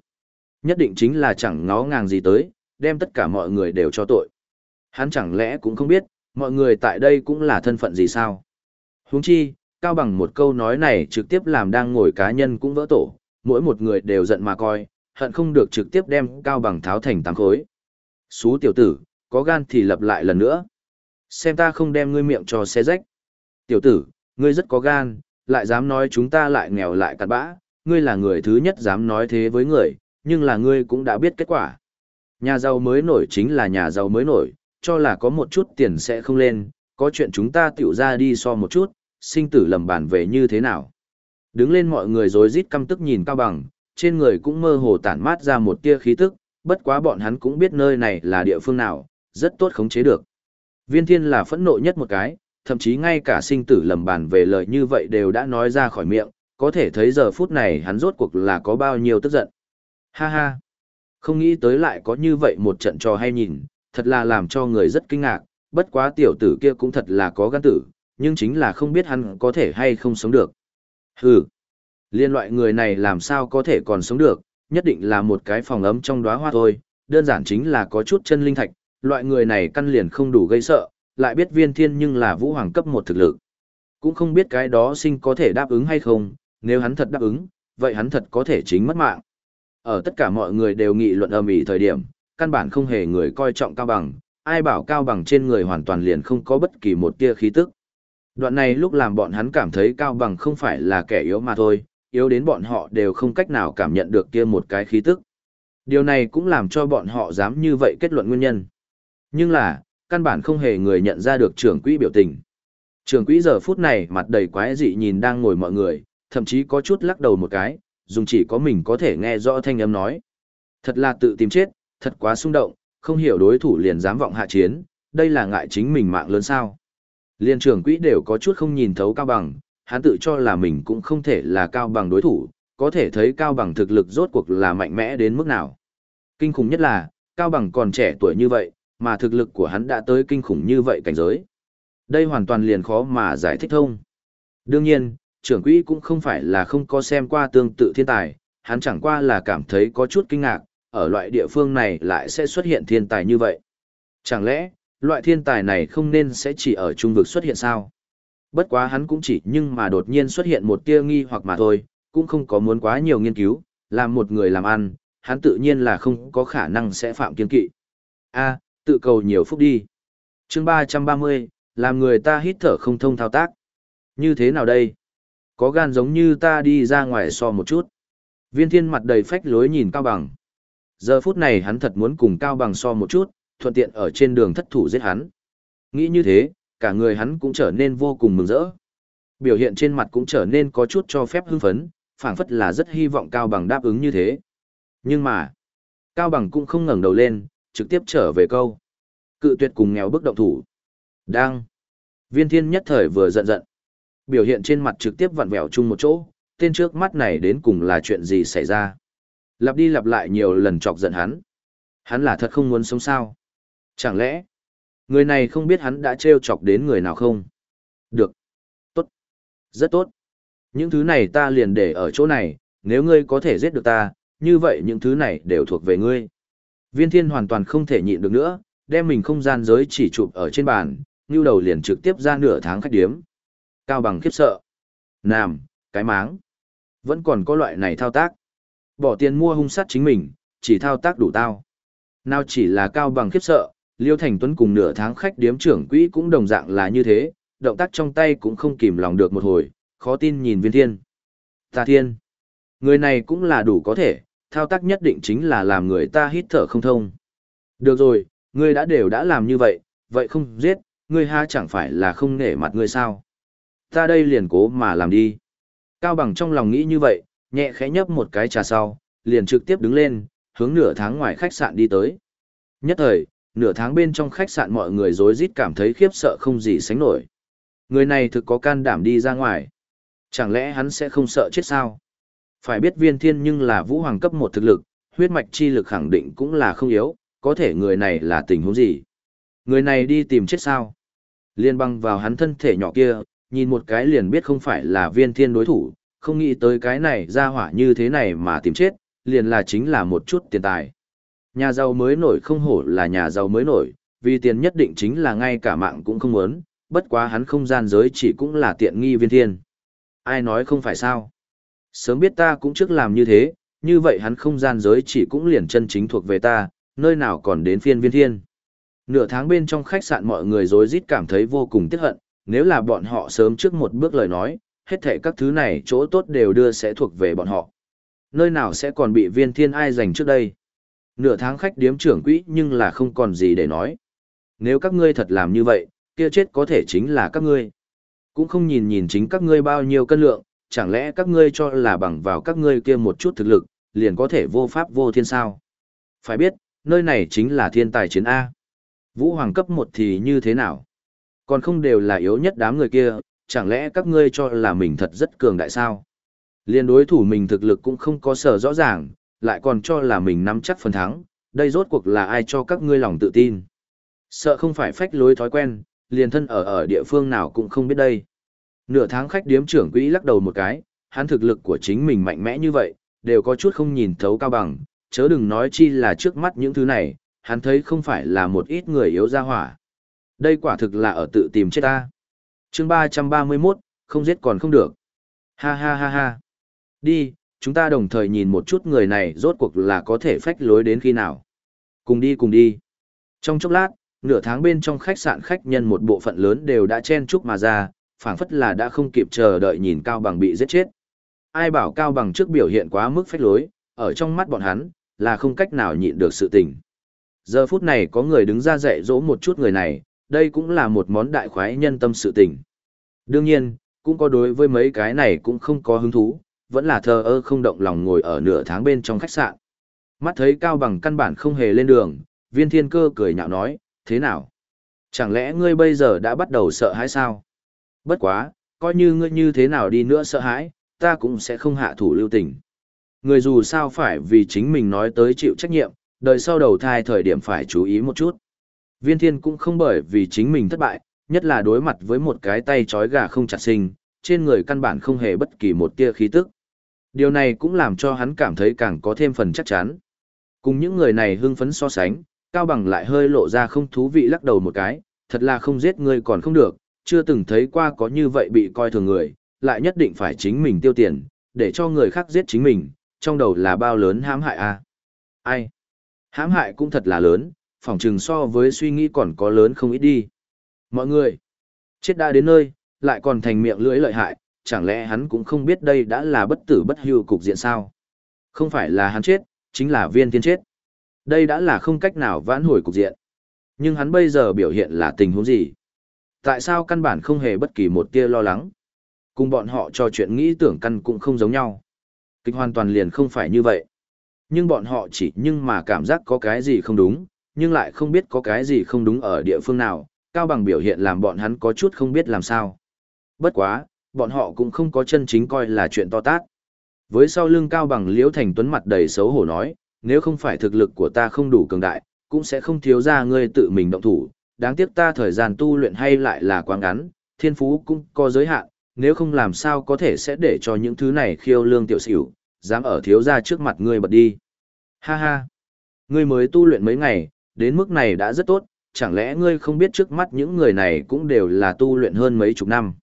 Nhất định chính là chẳng ngó ngàng gì tới, đem tất cả mọi người đều cho tội. Hắn chẳng lẽ cũng không biết, mọi người tại đây cũng là thân phận gì sao? Huống chi, cao bằng một câu nói này trực tiếp làm đang ngồi cá nhân cũng vỡ tổ, mỗi một người đều giận mà coi, hận không được trực tiếp đem cao bằng tháo thành tám khối. Xú tiểu tử, có gan thì lập lại lần nữa. Xem ta không đem ngươi miệng cho xe rách. Tiểu tử, ngươi rất có gan, lại dám nói chúng ta lại nghèo lại cặn bã, ngươi là người thứ nhất dám nói thế với người, nhưng là ngươi cũng đã biết kết quả. Nhà giàu mới nổi chính là nhà giàu mới nổi, cho là có một chút tiền sẽ không lên, có chuyện chúng ta tiểu ra đi so một chút, sinh tử lầm bản về như thế nào. Đứng lên mọi người rối rít căm tức nhìn Cao Bằng, trên người cũng mơ hồ tản mát ra một tia khí tức, bất quá bọn hắn cũng biết nơi này là địa phương nào, rất tốt khống chế được. Viên thiên là phẫn nộ nhất một cái, thậm chí ngay cả sinh tử lầm bàn về lời như vậy đều đã nói ra khỏi miệng, có thể thấy giờ phút này hắn rốt cuộc là có bao nhiêu tức giận. Ha ha! Không nghĩ tới lại có như vậy một trận trò hay nhìn, thật là làm cho người rất kinh ngạc, bất quá tiểu tử kia cũng thật là có gan tử, nhưng chính là không biết hắn có thể hay không sống được. Hừ! Liên loại người này làm sao có thể còn sống được, nhất định là một cái phòng ấm trong đóa hoa thôi, đơn giản chính là có chút chân linh thạch, loại người này căn liền không đủ gây sợ, lại biết viên thiên nhưng là vũ hoàng cấp một thực lực. Cũng không biết cái đó sinh có thể đáp ứng hay không, nếu hắn thật đáp ứng, vậy hắn thật có thể chính mất mạng. Ở tất cả mọi người đều nghị luận âm ỉ thời điểm, căn bản không hề người coi trọng Cao Bằng, ai bảo Cao Bằng trên người hoàn toàn liền không có bất kỳ một tia khí tức. Đoạn này lúc làm bọn hắn cảm thấy Cao Bằng không phải là kẻ yếu mà thôi, yếu đến bọn họ đều không cách nào cảm nhận được kia một cái khí tức. Điều này cũng làm cho bọn họ dám như vậy kết luận nguyên nhân. Nhưng là, căn bản không hề người nhận ra được trưởng quỹ biểu tình. Trưởng quỹ giờ phút này mặt đầy quái dị nhìn đang ngồi mọi người, thậm chí có chút lắc đầu một cái, dùng chỉ có mình có thể nghe rõ thanh âm nói. Thật là tự tìm chết, thật quá xung động, không hiểu đối thủ liền dám vọng hạ chiến, đây là ngại chính mình mạng lớn sao. Liên trưởng quỹ đều có chút không nhìn thấu cao bằng, hắn tự cho là mình cũng không thể là cao bằng đối thủ, có thể thấy cao bằng thực lực rốt cuộc là mạnh mẽ đến mức nào. Kinh khủng nhất là, cao bằng còn trẻ tuổi như vậy, mà thực lực của hắn đã tới kinh khủng như vậy cảnh giới. Đây hoàn toàn liền khó mà giải thích thông. Đương nhiên, trưởng quỹ cũng không phải là không có xem qua tương tự thiên tài, hắn chẳng qua là cảm thấy có chút kinh ngạc, ở loại địa phương này lại sẽ xuất hiện thiên tài như vậy. Chẳng lẽ, loại thiên tài này không nên sẽ chỉ ở trung vực xuất hiện sao? Bất quá hắn cũng chỉ nhưng mà đột nhiên xuất hiện một tia nghi hoặc mà thôi, cũng không có muốn quá nhiều nghiên cứu, làm một người làm ăn, hắn tự nhiên là không có khả năng sẽ phạm kiên kỵ. A, tự cầu nhiều phúc đi. chương 330, làm người ta hít thở không thông thao tác. Như thế nào đây? Có gan giống như ta đi ra ngoài so một chút. Viên thiên mặt đầy phách lối nhìn Cao Bằng. Giờ phút này hắn thật muốn cùng Cao Bằng so một chút, thuận tiện ở trên đường thất thủ giết hắn. Nghĩ như thế, cả người hắn cũng trở nên vô cùng mừng rỡ. Biểu hiện trên mặt cũng trở nên có chút cho phép hưng phấn, phảng phất là rất hy vọng Cao Bằng đáp ứng như thế. Nhưng mà, Cao Bằng cũng không ngẩng đầu lên, trực tiếp trở về câu. Cự tuyệt cùng nghèo bước động thủ. Đang. Viên thiên nhất thời vừa giận giận. Biểu hiện trên mặt trực tiếp vặn vẹo chung một chỗ, tên trước mắt này đến cùng là chuyện gì xảy ra. Lặp đi lặp lại nhiều lần chọc giận hắn. Hắn là thật không muốn sống sao. Chẳng lẽ, người này không biết hắn đã trêu chọc đến người nào không? Được. Tốt. Rất tốt. Những thứ này ta liền để ở chỗ này, nếu ngươi có thể giết được ta, như vậy những thứ này đều thuộc về ngươi. Viên thiên hoàn toàn không thể nhịn được nữa, đem mình không gian giới chỉ chụp ở trên bàn, như đầu liền trực tiếp ra nửa tháng khách điếm. Cao bằng khiếp sợ. Nam, cái máng. Vẫn còn có loại này thao tác. Bỏ tiền mua hung sát chính mình, chỉ thao tác đủ tao. Nào chỉ là cao bằng khiếp sợ, Liêu Thành Tuấn cùng nửa tháng khách điếm trưởng quỹ cũng đồng dạng là như thế, động tác trong tay cũng không kìm lòng được một hồi, khó tin nhìn viên thiên. Ta thiên. Người này cũng là đủ có thể, thao tác nhất định chính là làm người ta hít thở không thông. Được rồi, ngươi đã đều đã làm như vậy, vậy không giết, ngươi ha chẳng phải là không nể mặt ngươi sao. Ta đây liền cố mà làm đi. Cao bằng trong lòng nghĩ như vậy, nhẹ khẽ nhấp một cái trà sau, liền trực tiếp đứng lên, hướng nửa tháng ngoài khách sạn đi tới. Nhất thời, nửa tháng bên trong khách sạn mọi người rối rít cảm thấy khiếp sợ không gì sánh nổi. Người này thực có can đảm đi ra ngoài. Chẳng lẽ hắn sẽ không sợ chết sao? Phải biết viên thiên nhưng là vũ hoàng cấp một thực lực, huyết mạch chi lực khẳng định cũng là không yếu, có thể người này là tình huống gì? Người này đi tìm chết sao? Liên băng vào hắn thân thể nhỏ kia, nhìn một cái liền biết không phải là viên thiên đối thủ, không nghĩ tới cái này ra hỏa như thế này mà tìm chết, liền là chính là một chút tiền tài. Nhà giàu mới nổi không hổ là nhà giàu mới nổi, vì tiền nhất định chính là ngay cả mạng cũng không muốn, bất quá hắn không gian giới chỉ cũng là tiện nghi viên thiên. Ai nói không phải sao? Sớm biết ta cũng trước làm như thế, như vậy hắn không gian giới chỉ cũng liền chân chính thuộc về ta, nơi nào còn đến phiên viên thiên. Nửa tháng bên trong khách sạn mọi người rối rít cảm thấy vô cùng tiếc hận, nếu là bọn họ sớm trước một bước lời nói, hết thảy các thứ này chỗ tốt đều đưa sẽ thuộc về bọn họ. Nơi nào sẽ còn bị viên thiên ai giành trước đây. Nửa tháng khách điếm trưởng quỹ nhưng là không còn gì để nói. Nếu các ngươi thật làm như vậy, kia chết có thể chính là các ngươi. Cũng không nhìn nhìn chính các ngươi bao nhiêu cân lượng, chẳng lẽ các ngươi cho là bằng vào các ngươi kia một chút thực lực, liền có thể vô pháp vô thiên sao? Phải biết, nơi này chính là thiên tài chiến A. Vũ Hoàng cấp một thì như thế nào? Còn không đều là yếu nhất đám người kia, chẳng lẽ các ngươi cho là mình thật rất cường đại sao? Liên đối thủ mình thực lực cũng không có sở rõ ràng, lại còn cho là mình nắm chắc phần thắng, đây rốt cuộc là ai cho các ngươi lòng tự tin. Sợ không phải phách lối thói quen, liền thân ở ở địa phương nào cũng không biết đây. Nửa tháng khách điếm trưởng quỹ lắc đầu một cái, hắn thực lực của chính mình mạnh mẽ như vậy, đều có chút không nhìn thấu cao bằng, chớ đừng nói chi là trước mắt những thứ này, hắn thấy không phải là một ít người yếu ra hỏa. Đây quả thực là ở tự tìm chết ta. chương 331, không giết còn không được. Ha ha ha ha. Đi, chúng ta đồng thời nhìn một chút người này rốt cuộc là có thể phách lối đến khi nào. Cùng đi cùng đi. Trong chốc lát, nửa tháng bên trong khách sạn khách nhân một bộ phận lớn đều đã chen chúc mà ra, phảng phất là đã không kịp chờ đợi nhìn Cao Bằng bị giết chết. Ai bảo Cao Bằng trước biểu hiện quá mức phách lối, ở trong mắt bọn hắn, là không cách nào nhịn được sự tình. Giờ phút này có người đứng ra dạy dỗ một chút người này, đây cũng là một món đại khoái nhân tâm sự tình. Đương nhiên, cũng có đối với mấy cái này cũng không có hứng thú, vẫn là thờ ơ không động lòng ngồi ở nửa tháng bên trong khách sạn. Mắt thấy Cao Bằng căn bản không hề lên đường, viên thiên cơ cười nhạo nói, thế nào? Chẳng lẽ ngươi bây giờ đã bắt đầu sợ hãi sao? Bất quá, coi như ngươi như thế nào đi nữa sợ hãi, ta cũng sẽ không hạ thủ lưu tình. Người dù sao phải vì chính mình nói tới chịu trách nhiệm, đợi sau đầu thai thời điểm phải chú ý một chút. Viên thiên cũng không bởi vì chính mình thất bại, nhất là đối mặt với một cái tay trói gà không chặt sinh, trên người căn bản không hề bất kỳ một tia khí tức. Điều này cũng làm cho hắn cảm thấy càng có thêm phần chắc chắn. Cùng những người này hưng phấn so sánh, Cao Bằng lại hơi lộ ra không thú vị lắc đầu một cái, thật là không giết người còn không được, chưa từng thấy qua có như vậy bị coi thường người, lại nhất định phải chính mình tiêu tiền, để cho người khác giết chính mình, trong đầu là bao lớn hãm hại a à? Ai? Hãm hại cũng thật là lớn, phỏng chừng so với suy nghĩ còn có lớn không ít đi. Mọi người, chết đã đến nơi, lại còn thành miệng lưỡi lợi hại, chẳng lẽ hắn cũng không biết đây đã là bất tử bất hưu cục diện sao? Không phải là hắn chết, chính là viên tiên chết. Đây đã là không cách nào vãn hồi cục diện. Nhưng hắn bây giờ biểu hiện là tình huống gì? Tại sao căn bản không hề bất kỳ một tia lo lắng? Cùng bọn họ trò chuyện nghĩ tưởng căn cũng không giống nhau. Kịch hoàn toàn liền không phải như vậy. Nhưng bọn họ chỉ nhưng mà cảm giác có cái gì không đúng, nhưng lại không biết có cái gì không đúng ở địa phương nào, Cao Bằng biểu hiện làm bọn hắn có chút không biết làm sao. Bất quá, bọn họ cũng không có chân chính coi là chuyện to tát. Với sau lưng Cao Bằng Liễu Thành Tuấn mặt đầy xấu hổ nói, nếu không phải thực lực của ta không đủ cường đại, cũng sẽ không thiếu ra ngươi tự mình động thủ, đáng tiếc ta thời gian tu luyện hay lại là quá ngắn, thiên phú cũng có giới hạn, nếu không làm sao có thể sẽ để cho những thứ này khiêu lương tiểu xỉu, dám ở thiếu ra trước mặt ngươi bật đi. Ha ha, ngươi mới tu luyện mấy ngày, đến mức này đã rất tốt, chẳng lẽ ngươi không biết trước mắt những người này cũng đều là tu luyện hơn mấy chục năm.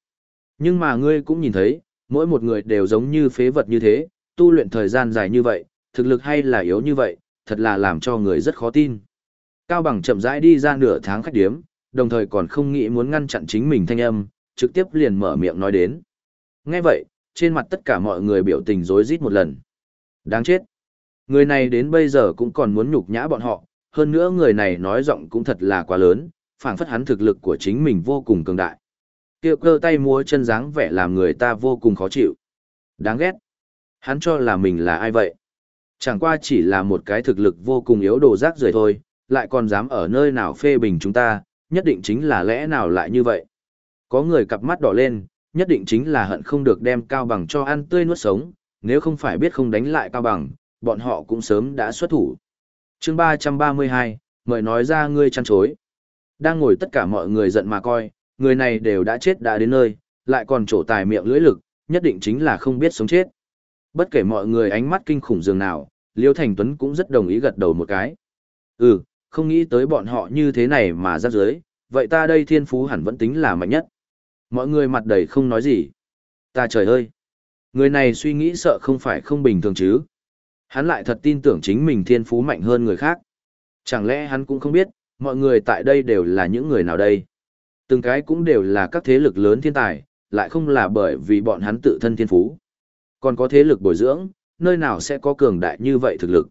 Nhưng mà ngươi cũng nhìn thấy, mỗi một người đều giống như phế vật như thế, tu luyện thời gian dài như vậy, thực lực hay là yếu như vậy, thật là làm cho người rất khó tin. Cao Bằng chậm rãi đi ra nửa tháng khách điếm, đồng thời còn không nghĩ muốn ngăn chặn chính mình thanh âm, trực tiếp liền mở miệng nói đến. Nghe vậy, trên mặt tất cả mọi người biểu tình rối rít một lần. Đáng chết. Người này đến bây giờ cũng còn muốn nhục nhã bọn họ, hơn nữa người này nói giọng cũng thật là quá lớn, phảng phất hắn thực lực của chính mình vô cùng cường đại kia cơ tay múa chân dáng vẻ làm người ta vô cùng khó chịu. Đáng ghét. Hắn cho là mình là ai vậy? Chẳng qua chỉ là một cái thực lực vô cùng yếu đồ rác rưởi thôi, lại còn dám ở nơi nào phê bình chúng ta, nhất định chính là lẽ nào lại như vậy. Có người cặp mắt đỏ lên, nhất định chính là hận không được đem cao bằng cho ăn tươi nuốt sống, nếu không phải biết không đánh lại cao bằng, bọn họ cũng sớm đã xuất thủ. chương 332, mời nói ra ngươi chăn chối. Đang ngồi tất cả mọi người giận mà coi, người này đều đã chết đã đến nơi, lại còn trổ tài miệng lưỡi lực, nhất định chính là không biết sống chết. Bất kể mọi người ánh mắt kinh khủng dường nào, Liêu Thành Tuấn cũng rất đồng ý gật đầu một cái. Ừ, không nghĩ tới bọn họ như thế này mà ra dưới, vậy ta đây thiên phú hẳn vẫn tính là mạnh nhất. Mọi người mặt đầy không nói gì. Ta trời ơi! Người này suy nghĩ sợ không phải không bình thường chứ. Hắn lại thật tin tưởng chính mình thiên phú mạnh hơn người khác. Chẳng lẽ hắn cũng không biết, mọi người tại đây đều là những người nào đây? Từng cái cũng đều là các thế lực lớn thiên tài, lại không là bởi vì bọn hắn tự thân thiên phú. Còn có thế lực bồi dưỡng, nơi nào sẽ có cường đại như vậy thực lực.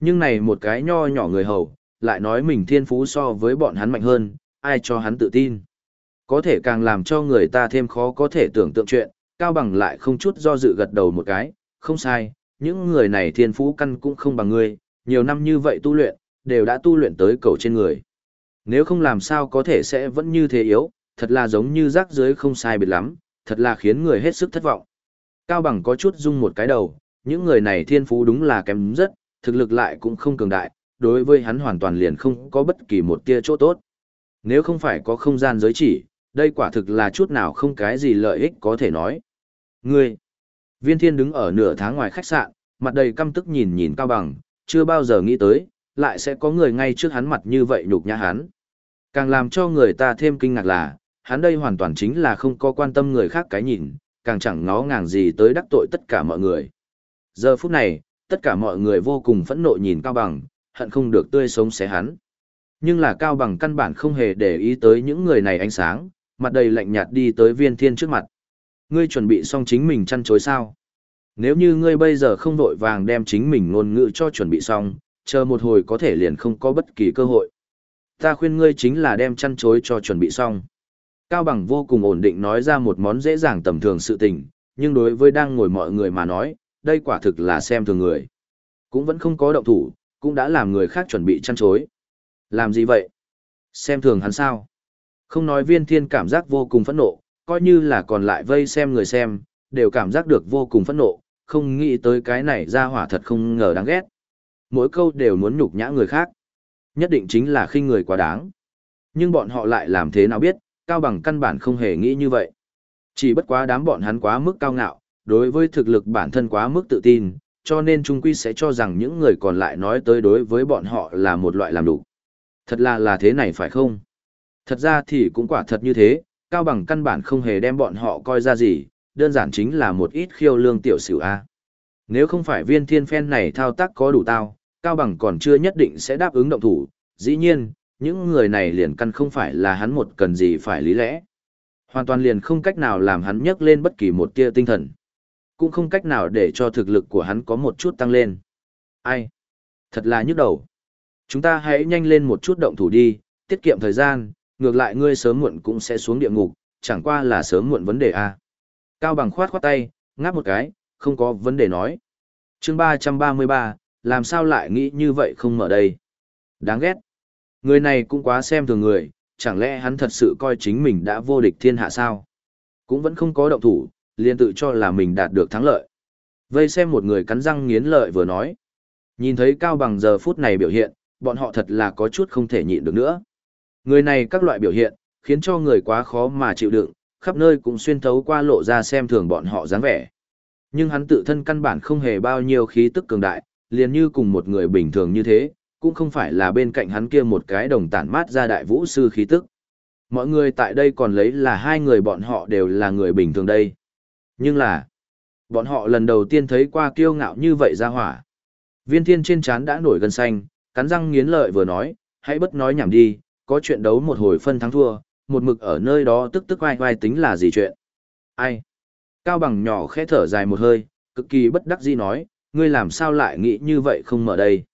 Nhưng này một cái nho nhỏ người hầu, lại nói mình thiên phú so với bọn hắn mạnh hơn, ai cho hắn tự tin. Có thể càng làm cho người ta thêm khó có thể tưởng tượng chuyện, Cao Bằng lại không chút do dự gật đầu một cái, không sai, những người này thiên phú căn cũng không bằng ngươi, nhiều năm như vậy tu luyện, đều đã tu luyện tới cầu trên người. Nếu không làm sao có thể sẽ vẫn như thế yếu, thật là giống như rác dưới không sai biệt lắm, thật là khiến người hết sức thất vọng. Cao Bằng có chút rung một cái đầu, những người này thiên phú đúng là kém rất, thực lực lại cũng không cường đại, đối với hắn hoàn toàn liền không có bất kỳ một tia chỗ tốt. Nếu không phải có không gian giới chỉ, đây quả thực là chút nào không cái gì lợi ích có thể nói. Ngươi, viên thiên đứng ở nửa tháng ngoài khách sạn, mặt đầy căm tức nhìn nhìn Cao Bằng, chưa bao giờ nghĩ tới, lại sẽ có người ngay trước hắn mặt như vậy nhục nhã hắn. Càng làm cho người ta thêm kinh ngạc là, hắn đây hoàn toàn chính là không có quan tâm người khác cái nhìn, càng chẳng ngó ngàng gì tới đắc tội tất cả mọi người. Giờ phút này, tất cả mọi người vô cùng phẫn nộ nhìn Cao Bằng, hận không được tươi sống xé hắn. Nhưng là Cao Bằng căn bản không hề để ý tới những người này ánh sáng, mặt đầy lạnh nhạt đi tới viên thiên trước mặt. Ngươi chuẩn bị xong chính mình chăn chối sao? Nếu như ngươi bây giờ không vội vàng đem chính mình ngôn ngữ cho chuẩn bị xong, chờ một hồi có thể liền không có bất kỳ cơ hội. Ta khuyên ngươi chính là đem chăn chối cho chuẩn bị xong. Cao Bằng vô cùng ổn định nói ra một món dễ dàng tầm thường sự tình, nhưng đối với đang ngồi mọi người mà nói, đây quả thực là xem thường người. Cũng vẫn không có động thủ, cũng đã làm người khác chuẩn bị chăn chối. Làm gì vậy? Xem thường hắn sao? Không nói viên thiên cảm giác vô cùng phẫn nộ, coi như là còn lại vây xem người xem, đều cảm giác được vô cùng phẫn nộ, không nghĩ tới cái này ra hỏa thật không ngờ đáng ghét. Mỗi câu đều muốn nhục nhã người khác. Nhất định chính là khinh người quá đáng. Nhưng bọn họ lại làm thế nào biết, Cao Bằng căn bản không hề nghĩ như vậy. Chỉ bất quá đám bọn hắn quá mức cao ngạo, đối với thực lực bản thân quá mức tự tin, cho nên trung quy sẽ cho rằng những người còn lại nói tới đối với bọn họ là một loại làm đủ. Thật là là thế này phải không? Thật ra thì cũng quả thật như thế, Cao Bằng căn bản không hề đem bọn họ coi ra gì, đơn giản chính là một ít khiêu lương tiểu xỉu A. Nếu không phải viên thiên phen này thao tác có đủ tao, Cao Bằng còn chưa nhất định sẽ đáp ứng động thủ, dĩ nhiên, những người này liền căn không phải là hắn một cần gì phải lý lẽ. Hoàn toàn liền không cách nào làm hắn nhấc lên bất kỳ một tia tinh thần. Cũng không cách nào để cho thực lực của hắn có một chút tăng lên. Ai? Thật là nhức đầu. Chúng ta hãy nhanh lên một chút động thủ đi, tiết kiệm thời gian, ngược lại ngươi sớm muộn cũng sẽ xuống địa ngục, chẳng qua là sớm muộn vấn đề a. Cao bằng khoát khoát tay, ngáp một cái, không có vấn đề nói. chương 333, làm sao lại nghĩ như vậy không mở đây? Đáng ghét. Người này cũng quá xem thường người, chẳng lẽ hắn thật sự coi chính mình đã vô địch thiên hạ sao? Cũng vẫn không có động thủ, liền tự cho là mình đạt được thắng lợi. Vây xem một người cắn răng nghiến lợi vừa nói. Nhìn thấy Cao Bằng giờ phút này biểu hiện, bọn họ thật là có chút không thể nhịn được nữa. Người này các loại biểu hiện, khiến cho người quá khó mà chịu đựng, khắp nơi cũng xuyên thấu qua lộ ra xem thường bọn họ dáng vẻ. Nhưng hắn tự thân căn bản không hề bao nhiêu khí tức cường đại, liền như cùng một người bình thường như thế, cũng không phải là bên cạnh hắn kia một cái đồng tản mát ra đại vũ sư khí tức. Mọi người tại đây còn lấy là hai người bọn họ đều là người bình thường đây. Nhưng là, bọn họ lần đầu tiên thấy qua kiêu ngạo như vậy ra hỏa. Viên thiên trên trán đã nổi gân xanh, cắn răng nghiến lợi vừa nói, hãy bất nói nhảm đi, có chuyện đấu một hồi phân thắng thua, một mực ở nơi đó tức tức vai vai tính là gì chuyện. Ai? Cao bằng nhỏ khẽ thở dài một hơi, cực kỳ bất đắc dĩ nói, ngươi làm sao lại nghĩ như vậy không mở đây.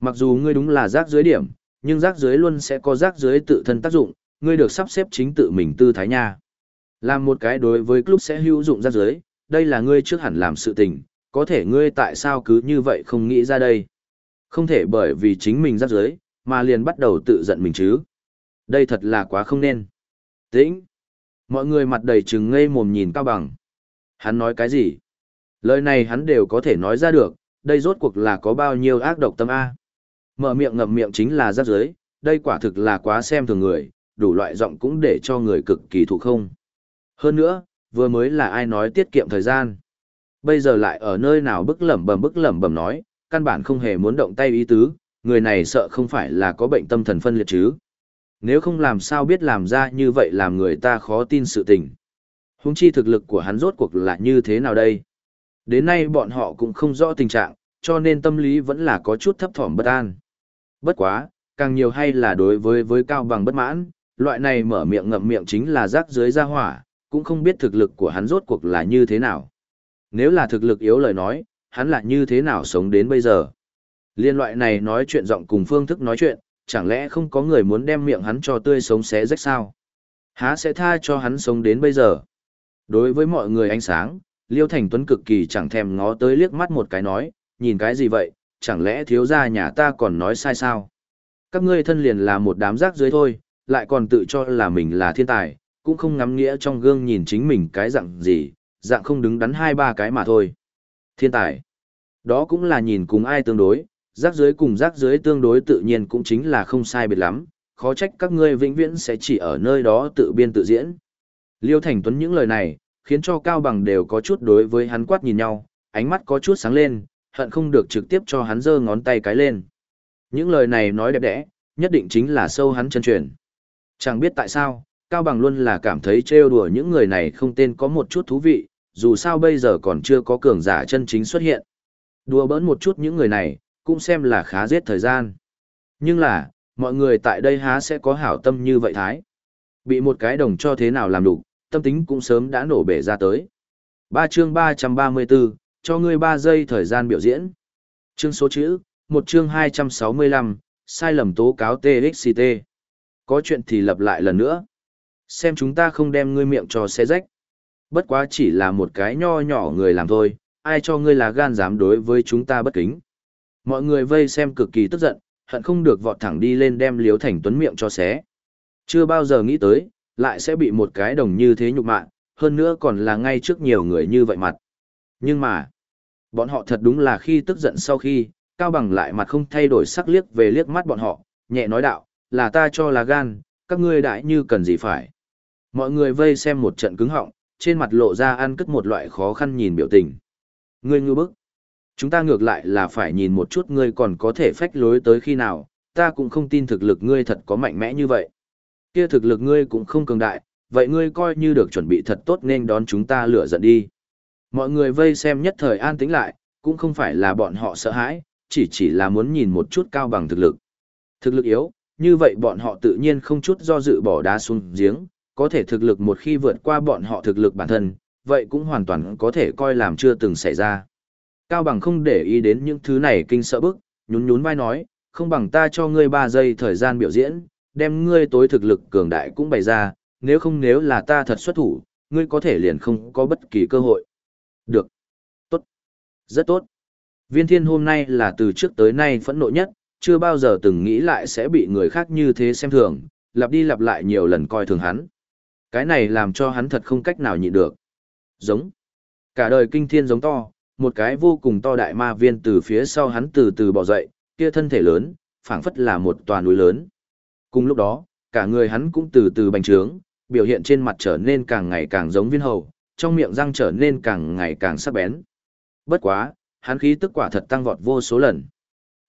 Mặc dù ngươi đúng là rác dưới điểm, nhưng rác dưới luôn sẽ có rác dưới tự thân tác dụng, ngươi được sắp xếp chính tự mình tư thái nha. Làm một cái đối với club sẽ hữu dụng rác dưới, đây là ngươi trước hẳn làm sự tình, có thể ngươi tại sao cứ như vậy không nghĩ ra đây. Không thể bởi vì chính mình rác dưới, mà liền bắt đầu tự giận mình chứ. Đây thật là quá không nên. Tĩnh. Mọi người mặt đầy trừng ngây mồm nhìn Cao Bằng. Hắn nói cái gì? Lời này hắn đều có thể nói ra được, đây rốt cuộc là có bao nhiêu ác độc tâm A. Mở miệng ngậm miệng chính là giáp giới, đây quả thực là quá xem thường người, đủ loại giọng cũng để cho người cực kỳ thụ không. Hơn nữa, vừa mới là ai nói tiết kiệm thời gian. Bây giờ lại ở nơi nào bức lẩm bẩm bức lẩm bẩm nói, căn bản không hề muốn động tay ý tứ, người này sợ không phải là có bệnh tâm thần phân liệt chứ. Nếu không làm sao biết làm ra như vậy làm người ta khó tin sự tình. Húng chi thực lực của hắn rốt cuộc là như thế nào đây? Đến nay bọn họ cũng không rõ tình trạng, cho nên tâm lý vẫn là có chút thấp thỏm bất an. Bất quá, càng nhiều hay là đối với với cao bằng bất mãn, loại này mở miệng ngậm miệng chính là rác dưới ra hỏa, cũng không biết thực lực của hắn rốt cuộc là như thế nào. Nếu là thực lực yếu lời nói, hắn là như thế nào sống đến bây giờ. Liên loại này nói chuyện giọng cùng phương thức nói chuyện, chẳng lẽ không có người muốn đem miệng hắn cho tươi sống xé rách sao? Há sẽ tha cho hắn sống đến bây giờ? Đối với mọi người ánh sáng, Liêu Thành Tuấn cực kỳ chẳng thèm ngó tới liếc mắt một cái nói, nhìn cái gì vậy, chẳng lẽ thiếu gia nhà ta còn nói sai sao? Các ngươi thân liền là một đám rác dưới thôi, lại còn tự cho là mình là thiên tài, cũng không ngắm nghĩa trong gương nhìn chính mình cái dạng gì, dạng không đứng đắn hai ba cái mà thôi. Thiên tài. Đó cũng là nhìn cùng ai tương đối, rác dưới cùng rác dưới tương đối tự nhiên cũng chính là không sai biệt lắm, khó trách các ngươi vĩnh viễn sẽ chỉ ở nơi đó tự biên tự diễn. Liêu Thành Tuấn những lời này, khiến cho Cao Bằng đều có chút đối với hắn quát nhìn nhau, ánh mắt có chút sáng lên, hận không được trực tiếp cho hắn giơ ngón tay cái lên. Những lời này nói đẹp đẽ, nhất định chính là sâu hắn chân truyền. Chẳng biết tại sao, Cao Bằng luôn là cảm thấy trêu đùa những người này không tên có một chút thú vị, dù sao bây giờ còn chưa có cường giả chân chính xuất hiện. Đùa bỡn một chút những người này, cũng xem là khá giết thời gian. Nhưng là, mọi người tại đây há sẽ có hảo tâm như vậy thái. Bị một cái đồng cho thế nào làm đủ, tâm tính cũng sớm đã nổ bể ra tới. Ba chương 334, cho ngươi 3 giây thời gian biểu diễn. Chương số chữ, một chương 265, sai lầm tố cáo TXT. Có chuyện thì lặp lại lần nữa. Xem chúng ta không đem ngươi miệng cho xe rách. Bất quá chỉ là một cái nho nhỏ người làm thôi, ai cho ngươi là gan dám đối với chúng ta bất kính. Mọi người vây xem cực kỳ tức giận, hận không được vọt thẳng đi lên đem Liếu Thành Tuấn miệng cho xé. Chưa bao giờ nghĩ tới, lại sẽ bị một cái đồng như thế nhục mạ, hơn nữa còn là ngay trước nhiều người như vậy mặt. Nhưng mà, bọn họ thật đúng là khi tức giận sau khi, Cao Bằng lại mặt không thay đổi sắc liếc về liếc mắt bọn họ, nhẹ nói đạo, là ta cho là gan, các ngươi đại như cần gì phải. Mọi người vây xem một trận cứng họng, trên mặt lộ ra ăn cất một loại khó khăn nhìn biểu tình. Ngươi ngư bức. Chúng ta ngược lại là phải nhìn một chút ngươi còn có thể phách lối tới khi nào, ta cũng không tin thực lực ngươi thật có mạnh mẽ như vậy. Kia thực lực ngươi cũng không cường đại, vậy ngươi coi như được chuẩn bị thật tốt nên đón chúng ta lửa giận đi. Mọi người vây xem nhất thời an tĩnh lại, cũng không phải là bọn họ sợ hãi, chỉ chỉ là muốn nhìn một chút cao bằng thực lực. Thực lực yếu, như vậy bọn họ tự nhiên không chút do dự bỏ đá xuống giếng, có thể thực lực một khi vượt qua bọn họ thực lực bản thân, vậy cũng hoàn toàn có thể coi làm chưa từng xảy ra. Cao bằng không để ý đến những thứ này kinh sợ bức, nhún nhún vai nói, không bằng ta cho ngươi 3 giây thời gian biểu diễn, đem ngươi tối thực lực cường đại cũng bày ra, nếu không nếu là ta thật xuất thủ, ngươi có thể liền không có bất kỳ cơ hội. Được. Tốt. Rất tốt. Viên thiên hôm nay là từ trước tới nay phẫn nộ nhất, chưa bao giờ từng nghĩ lại sẽ bị người khác như thế xem thường, lặp đi lặp lại nhiều lần coi thường hắn. Cái này làm cho hắn thật không cách nào nhịn được. Giống. Cả đời kinh thiên giống to, một cái vô cùng to đại ma viên từ phía sau hắn từ từ bò dậy, kia thân thể lớn, phảng phất là một tòa núi lớn. Cùng lúc đó, cả người hắn cũng từ từ bành trướng, biểu hiện trên mặt trở nên càng ngày càng giống viên hầu, trong miệng răng trở nên càng ngày càng sắc bén. Bất quá, hắn khí tức quả thật tăng vọt vô số lần.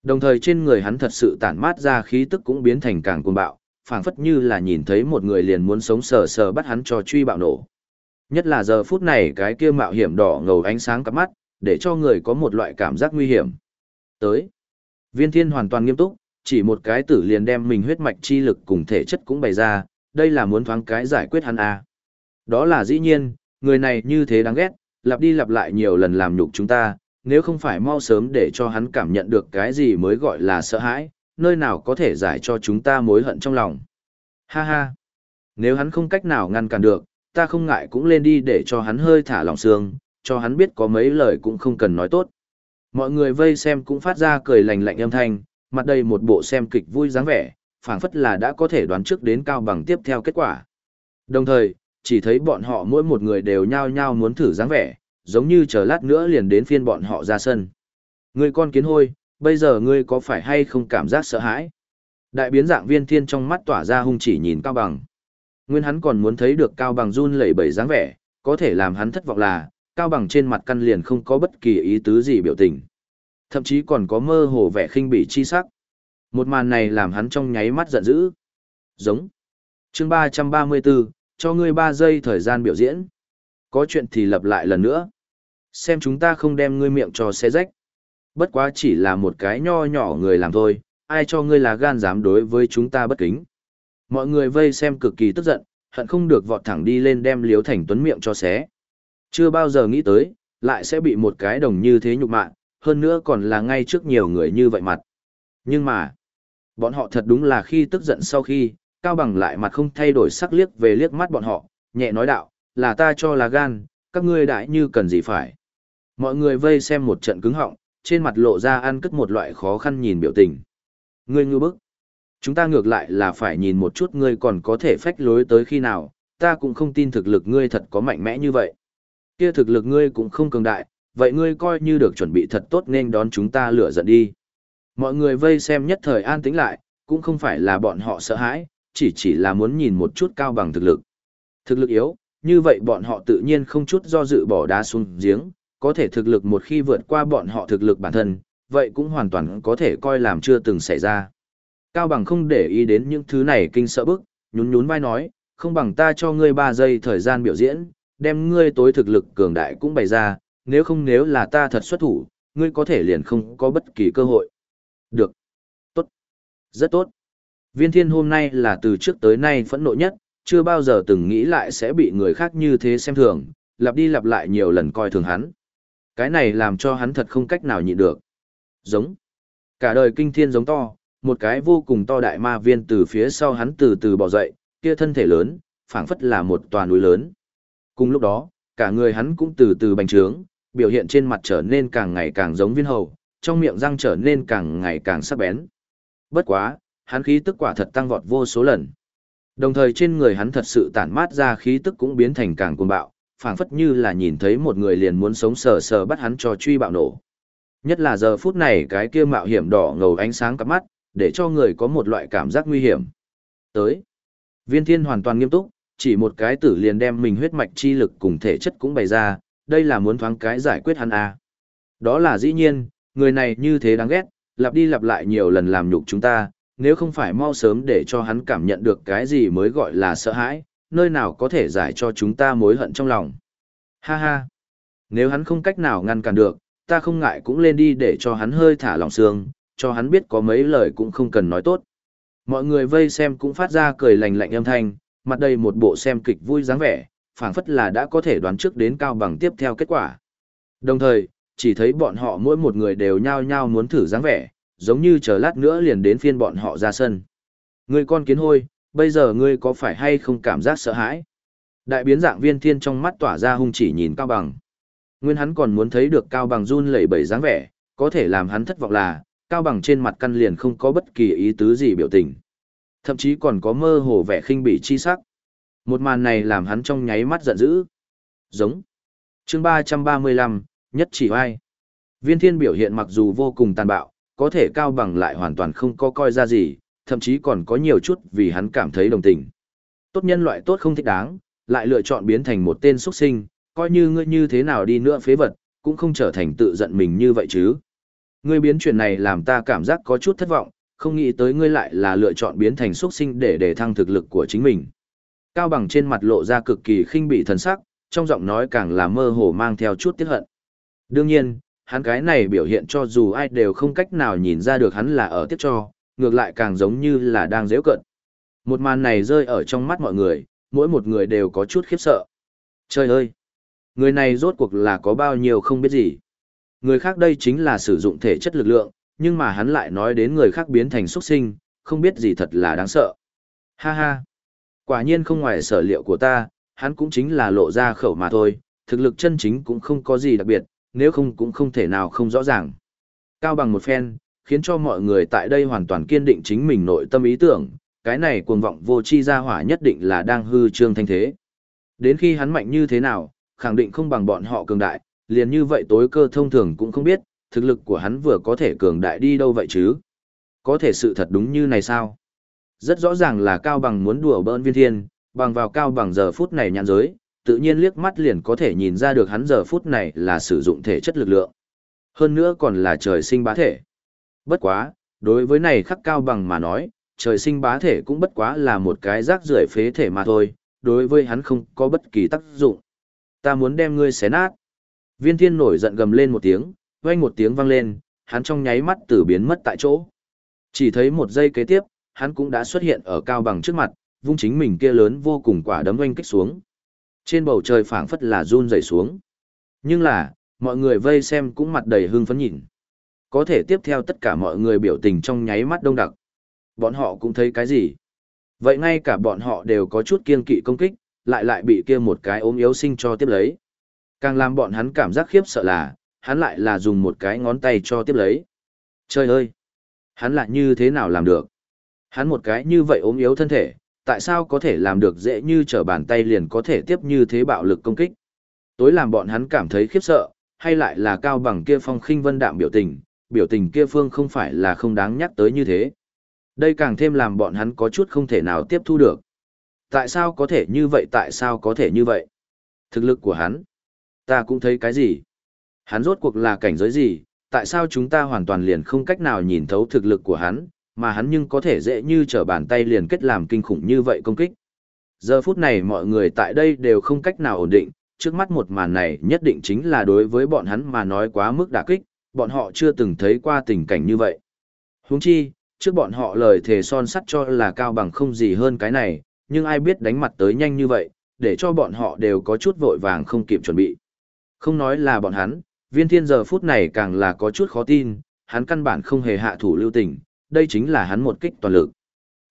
Đồng thời trên người hắn thật sự tản mát ra khí tức cũng biến thành càng cuồng bạo, phảng phất như là nhìn thấy một người liền muốn sống sờ sờ bắt hắn cho truy bạo nổ. Nhất là giờ phút này cái kia mạo hiểm đỏ ngầu ánh sáng cặp mắt, để cho người có một loại cảm giác nguy hiểm. Tới, viên thiên hoàn toàn nghiêm túc, chỉ một cái tử liền đem mình huyết mạch chi lực cùng thể chất cũng bày ra, đây là muốn thoáng cái giải quyết hắn à. Đó là dĩ nhiên, người này như thế đáng ghét, lặp đi lặp lại nhiều lần làm nhục chúng ta, nếu không phải mau sớm để cho hắn cảm nhận được cái gì mới gọi là sợ hãi, nơi nào có thể giải cho chúng ta mối hận trong lòng. Ha ha, nếu hắn không cách nào ngăn cản được, ta không ngại cũng lên đi để cho hắn hơi thả lòng xương, cho hắn biết có mấy lời cũng không cần nói tốt. Mọi người vây xem cũng phát ra cười lạnh lạnh âm thanh, mặt đầy một bộ xem kịch vui dáng vẻ, phảng phất là đã có thể đoán trước đến cao bằng tiếp theo kết quả. Đồng thời, chỉ thấy bọn họ mỗi một người đều nhao nhao muốn thử dáng vẻ, giống như chờ lát nữa liền đến phiên bọn họ ra sân. Ngươi con kiến hôi, bây giờ ngươi có phải hay không cảm giác sợ hãi? Đại biến dạng viên thiên trong mắt tỏa ra hung chỉ nhìn cao bằng. Nguyên hắn còn muốn thấy được cao bằng run lẩy bẩy dáng vẻ, có thể làm hắn thất vọng là, cao bằng trên mặt căn liền không có bất kỳ ý tứ gì biểu tình. Thậm chí còn có mơ hồ vẻ khinh bỉ chi sắc. Một màn này làm hắn trong nháy mắt giận dữ. Giống. chương 334, cho ngươi 3 giây thời gian biểu diễn. Có chuyện thì lặp lại lần nữa. Xem chúng ta không đem ngươi miệng cho xe rách. Bất quá chỉ là một cái nho nhỏ người làm thôi, ai cho ngươi là gan dám đối với chúng ta bất kính. Mọi người vây xem cực kỳ tức giận, hận không được vọt thẳng đi lên đem Liếu Thành Tuấn miệng cho xé. Chưa bao giờ nghĩ tới, lại sẽ bị một cái đồng như thế nhục mạ, hơn nữa còn là ngay trước nhiều người như vậy mặt. Nhưng mà, bọn họ thật đúng là khi tức giận sau khi, Cao Bằng lại mặt không thay đổi sắc liếc về liếc mắt bọn họ, nhẹ nói đạo, là ta cho là gan, các ngươi đại như cần gì phải. Mọi người vây xem một trận cứng họng, trên mặt lộ ra ăn cất một loại khó khăn nhìn biểu tình. Ngươi ngư bức. Chúng ta ngược lại là phải nhìn một chút ngươi còn có thể phách lối tới khi nào, ta cũng không tin thực lực ngươi thật có mạnh mẽ như vậy. Kia thực lực ngươi cũng không cường đại, vậy ngươi coi như được chuẩn bị thật tốt nên đón chúng ta lửa giận đi. Mọi người vây xem nhất thời an tĩnh lại, cũng không phải là bọn họ sợ hãi, chỉ chỉ là muốn nhìn một chút cao bằng thực lực. Thực lực yếu, như vậy bọn họ tự nhiên không chút do dự bỏ đá xuống giếng, có thể thực lực một khi vượt qua bọn họ thực lực bản thân, vậy cũng hoàn toàn có thể coi làm chưa từng xảy ra. Cao bằng không để ý đến những thứ này kinh sợ bức, nhún nhún vai nói, không bằng ta cho ngươi 3 giây thời gian biểu diễn, đem ngươi tối thực lực cường đại cũng bày ra, nếu không nếu là ta thật xuất thủ, ngươi có thể liền không có bất kỳ cơ hội. Được. Tốt. Rất tốt. Viên thiên hôm nay là từ trước tới nay phẫn nộ nhất, chưa bao giờ từng nghĩ lại sẽ bị người khác như thế xem thường, lặp đi lặp lại nhiều lần coi thường hắn. Cái này làm cho hắn thật không cách nào nhịn được. Giống. Cả đời kinh thiên giống to, một cái vô cùng to đại ma viên từ phía sau hắn từ từ bò dậy, kia thân thể lớn, phảng phất là một tòa núi lớn. Cùng lúc đó, cả người hắn cũng từ từ bành trướng, biểu hiện trên mặt trở nên càng ngày càng giống viên hầu, trong miệng răng trở nên càng ngày càng sắc bén. Bất quá, hắn khí tức quả thật tăng vọt vô số lần. Đồng thời trên người hắn thật sự tản mát ra khí tức cũng biến thành càng cuồng bạo, phảng phất như là nhìn thấy một người liền muốn sống sờ sờ bắt hắn cho truy bạo nổ. Nhất là giờ phút này cái kia mạo hiểm đỏ ngầu ánh sáng cặp mắt, để cho người có một loại cảm giác nguy hiểm. Tới, viên thiên hoàn toàn nghiêm túc, chỉ một cái tử liền đem mình huyết mạch chi lực cùng thể chất cũng bày ra, đây là muốn thoáng cái giải quyết hắn à. Đó là dĩ nhiên, người này như thế đáng ghét, lặp đi lặp lại nhiều lần làm nhục chúng ta, nếu không phải mau sớm để cho hắn cảm nhận được cái gì mới gọi là sợ hãi, nơi nào có thể giải cho chúng ta mối hận trong lòng. Ha ha, nếu hắn không cách nào ngăn cản được, ta không ngại cũng lên đi để cho hắn hơi thả lòng xương, cho hắn biết có mấy lời cũng không cần nói tốt. Mọi người vây xem cũng phát ra cười lành lạnh âm thanh, mặt đầy một bộ xem kịch vui dáng vẻ, phảng phất là đã có thể đoán trước đến cao bằng tiếp theo kết quả. Đồng thời, chỉ thấy bọn họ mỗi một người đều nhao nhao muốn thử dáng vẻ, giống như chờ lát nữa liền đến phiên bọn họ ra sân. Ngươi con kiến hôi, bây giờ ngươi có phải hay không cảm giác sợ hãi? Đại biến dạng viên thiên trong mắt tỏa ra hung chỉ nhìn cao bằng. Nguyên hắn còn muốn thấy được cao bằng run lẩy bẩy dáng vẻ, có thể làm hắn thất vọng là, Cao Bằng trên mặt căn liền không có bất kỳ ý tứ gì biểu tình. Thậm chí còn có mơ hồ vẻ khinh bỉ chi sắc. Một màn này làm hắn trong nháy mắt giận dữ. Giống. chương 335, nhất chỉ vai. Viên thiên biểu hiện mặc dù vô cùng tàn bạo, có thể Cao Bằng lại hoàn toàn không có coi ra gì, thậm chí còn có nhiều chút vì hắn cảm thấy đồng tình. Tốt nhân loại tốt không thích đáng, lại lựa chọn biến thành một tên xuất sinh, coi như ngươi như thế nào đi nữa phế vật, cũng không trở thành tự giận mình như vậy chứ. Ngươi biến chuyện này làm ta cảm giác có chút thất vọng, không nghĩ tới ngươi lại là lựa chọn biến thành xuất sinh để đề thăng thực lực của chính mình. Cao bằng trên mặt lộ ra cực kỳ khinh bị thần sắc, trong giọng nói càng là mơ hồ mang theo chút tiếc hận. Đương nhiên, hắn cái này biểu hiện cho dù ai đều không cách nào nhìn ra được hắn là ở tiếc cho, ngược lại càng giống như là đang dễ cận. Một màn này rơi ở trong mắt mọi người, mỗi một người đều có chút khiếp sợ. Trời ơi! Người này rốt cuộc là có bao nhiêu không biết gì. Người khác đây chính là sử dụng thể chất lực lượng, nhưng mà hắn lại nói đến người khác biến thành xuất sinh, không biết gì thật là đáng sợ. Ha ha! Quả nhiên không ngoài sở liệu của ta, hắn cũng chính là lộ ra khẩu mà thôi, thực lực chân chính cũng không có gì đặc biệt, nếu không cũng không thể nào không rõ ràng. Cao bằng một phen, khiến cho mọi người tại đây hoàn toàn kiên định chính mình nội tâm ý tưởng, cái này cuồng vọng vô chi ra hỏa nhất định là đang hư trương thanh thế. Đến khi hắn mạnh như thế nào, khẳng định không bằng bọn họ cường đại, liền như vậy tối cơ thông thường cũng không biết, thực lực của hắn vừa có thể cường đại đi đâu vậy chứ. Có thể sự thật đúng như này sao? Rất rõ ràng là Cao Bằng muốn đùa bỡn viên thiên, bằng vào Cao Bằng giờ phút này nhãn giới, tự nhiên liếc mắt liền có thể nhìn ra được hắn giờ phút này là sử dụng thể chất lực lượng. Hơn nữa còn là trời sinh bá thể. Bất quá, đối với này khắc Cao Bằng mà nói, trời sinh bá thể cũng bất quá là một cái rác rưởi phế thể mà thôi, đối với hắn không có bất kỳ tác dụng. Ta muốn đem ngươi xé nát. Viên thiên nổi giận gầm lên một tiếng, vang một tiếng vang lên, hắn trong nháy mắt tử biến mất tại chỗ. Chỉ thấy một giây kế tiếp, hắn cũng đã xuất hiện ở cao bằng trước mặt, vung chính mình kia lớn vô cùng quả đấm oanh kích xuống. Trên bầu trời phảng phất là run rẩy xuống. Nhưng là, mọi người vây xem cũng mặt đầy hưng phấn nhìn. Có thể tiếp theo tất cả mọi người biểu tình trong nháy mắt đông đặc. Bọn họ cũng thấy cái gì? Vậy ngay cả bọn họ đều có chút kiên kỵ công kích, lại lại bị kia một cái ốm yếu sinh cho tiếp lấy. Càng làm bọn hắn cảm giác khiếp sợ là, hắn lại là dùng một cái ngón tay cho tiếp lấy. Trời ơi! Hắn lại như thế nào làm được? Hắn một cái như vậy ốm yếu thân thể, tại sao có thể làm được dễ như trở bàn tay liền có thể tiếp như thế bạo lực công kích? Tối làm bọn hắn cảm thấy khiếp sợ, hay lại là cao bằng kia phong khinh vân đạm biểu tình, biểu tình kia phương không phải là không đáng nhắc tới như thế. Đây càng thêm làm bọn hắn có chút không thể nào tiếp thu được. Tại sao có thể như vậy tại sao có thể như vậy? Thực lực của hắn. Ta cũng thấy cái gì? Hắn rốt cuộc là cảnh giới gì? Tại sao chúng ta hoàn toàn liền không cách nào nhìn thấu thực lực của hắn, mà hắn nhưng có thể dễ như trở bàn tay liền kết làm kinh khủng như vậy công kích? Giờ phút này mọi người tại đây đều không cách nào ổn định, trước mắt một màn này nhất định chính là đối với bọn hắn mà nói quá mức đả kích, bọn họ chưa từng thấy qua tình cảnh như vậy. Huống chi, trước bọn họ lời thề son sắt cho là cao bằng không gì hơn cái này, nhưng ai biết đánh mặt tới nhanh như vậy, để cho bọn họ đều có chút vội vàng không kịp chuẩn bị. Không nói là bọn hắn, viên thiên giờ phút này càng là có chút khó tin, hắn căn bản không hề hạ thủ lưu tình, đây chính là hắn một kích toàn lực.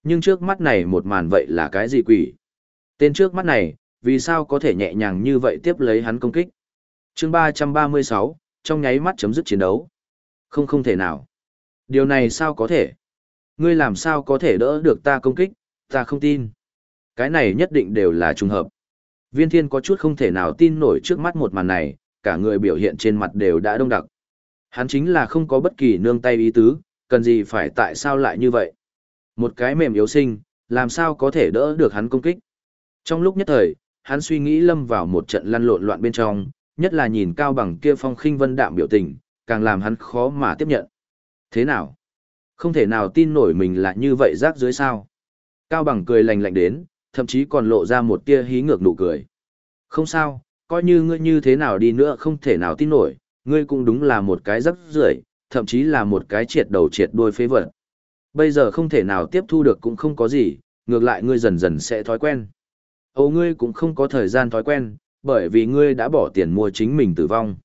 Nhưng trước mắt này một màn vậy là cái gì quỷ? Tên trước mắt này, vì sao có thể nhẹ nhàng như vậy tiếp lấy hắn công kích? chương 336, trong nháy mắt chấm dứt chiến đấu. Không không thể nào. Điều này sao có thể? Ngươi làm sao có thể đỡ được ta công kích, ta không tin. Cái này nhất định đều là trùng hợp. Viên thiên có chút không thể nào tin nổi trước mắt một màn này, cả người biểu hiện trên mặt đều đã đông đặc. Hắn chính là không có bất kỳ nương tay ý tứ, cần gì phải tại sao lại như vậy. Một cái mềm yếu sinh, làm sao có thể đỡ được hắn công kích. Trong lúc nhất thời, hắn suy nghĩ lâm vào một trận lăn lộn loạn bên trong, nhất là nhìn cao bằng kia phong khinh vân đạm biểu tình, càng làm hắn khó mà tiếp nhận. Thế nào? Không thể nào tin nổi mình là như vậy rác dưới sao. Cao bằng cười lành lạnh đến, thậm chí còn lộ ra một tia hí ngược nụ cười. Không sao, coi như ngươi như thế nào đi nữa không thể nào tin nổi, ngươi cũng đúng là một cái rắc rưởi, thậm chí là một cái triệt đầu triệt đuôi phế vật. Bây giờ không thể nào tiếp thu được cũng không có gì, ngược lại ngươi dần dần sẽ thói quen. Âu ngươi cũng không có thời gian thói quen, bởi vì ngươi đã bỏ tiền mua chính mình tử vong.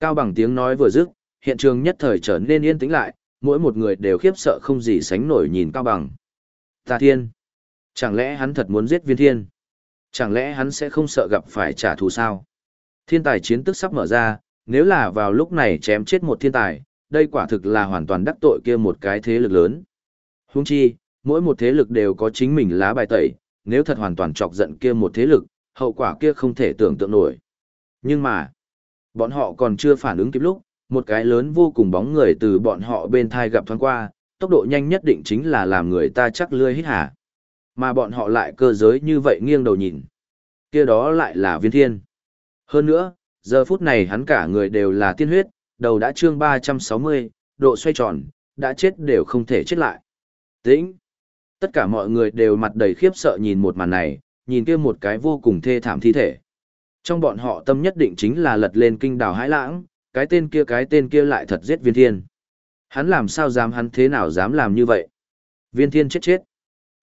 Cao bằng tiếng nói vừa dứt, hiện trường nhất thời trở nên yên tĩnh lại, mỗi một người đều khiếp sợ không gì sánh nổi nhìn Cao bằng. ta thiên. Chẳng lẽ hắn thật muốn giết viên thiên? Chẳng lẽ hắn sẽ không sợ gặp phải trả thù sao? Thiên tài chiến tức sắp mở ra, nếu là vào lúc này chém chết một thiên tài, đây quả thực là hoàn toàn đắc tội kia một cái thế lực lớn. Huống chi, mỗi một thế lực đều có chính mình lá bài tẩy, nếu thật hoàn toàn chọc giận kia một thế lực, hậu quả kia không thể tưởng tượng nổi. Nhưng mà, bọn họ còn chưa phản ứng kịp lúc, một cái lớn vô cùng bóng người từ bọn họ bên thai gặp thoáng qua, tốc độ nhanh nhất định chính là làm người ta chắc lươi hít hả. Mà bọn họ lại cơ giới như vậy nghiêng đầu nhìn. kia đó lại là viên thiên. Hơn nữa, giờ phút này hắn cả người đều là tiên huyết, đầu đã trương 360, độ xoay tròn, đã chết đều không thể chết lại. Tĩnh! Tất cả mọi người đều mặt đầy khiếp sợ nhìn một màn này, nhìn kia một cái vô cùng thê thảm thi thể. Trong bọn họ tâm nhất định chính là lật lên kinh đảo hãi lãng, cái tên kia cái tên kia lại thật giết viên thiên. Hắn làm sao dám hắn thế nào dám làm như vậy? Viên thiên chết chết.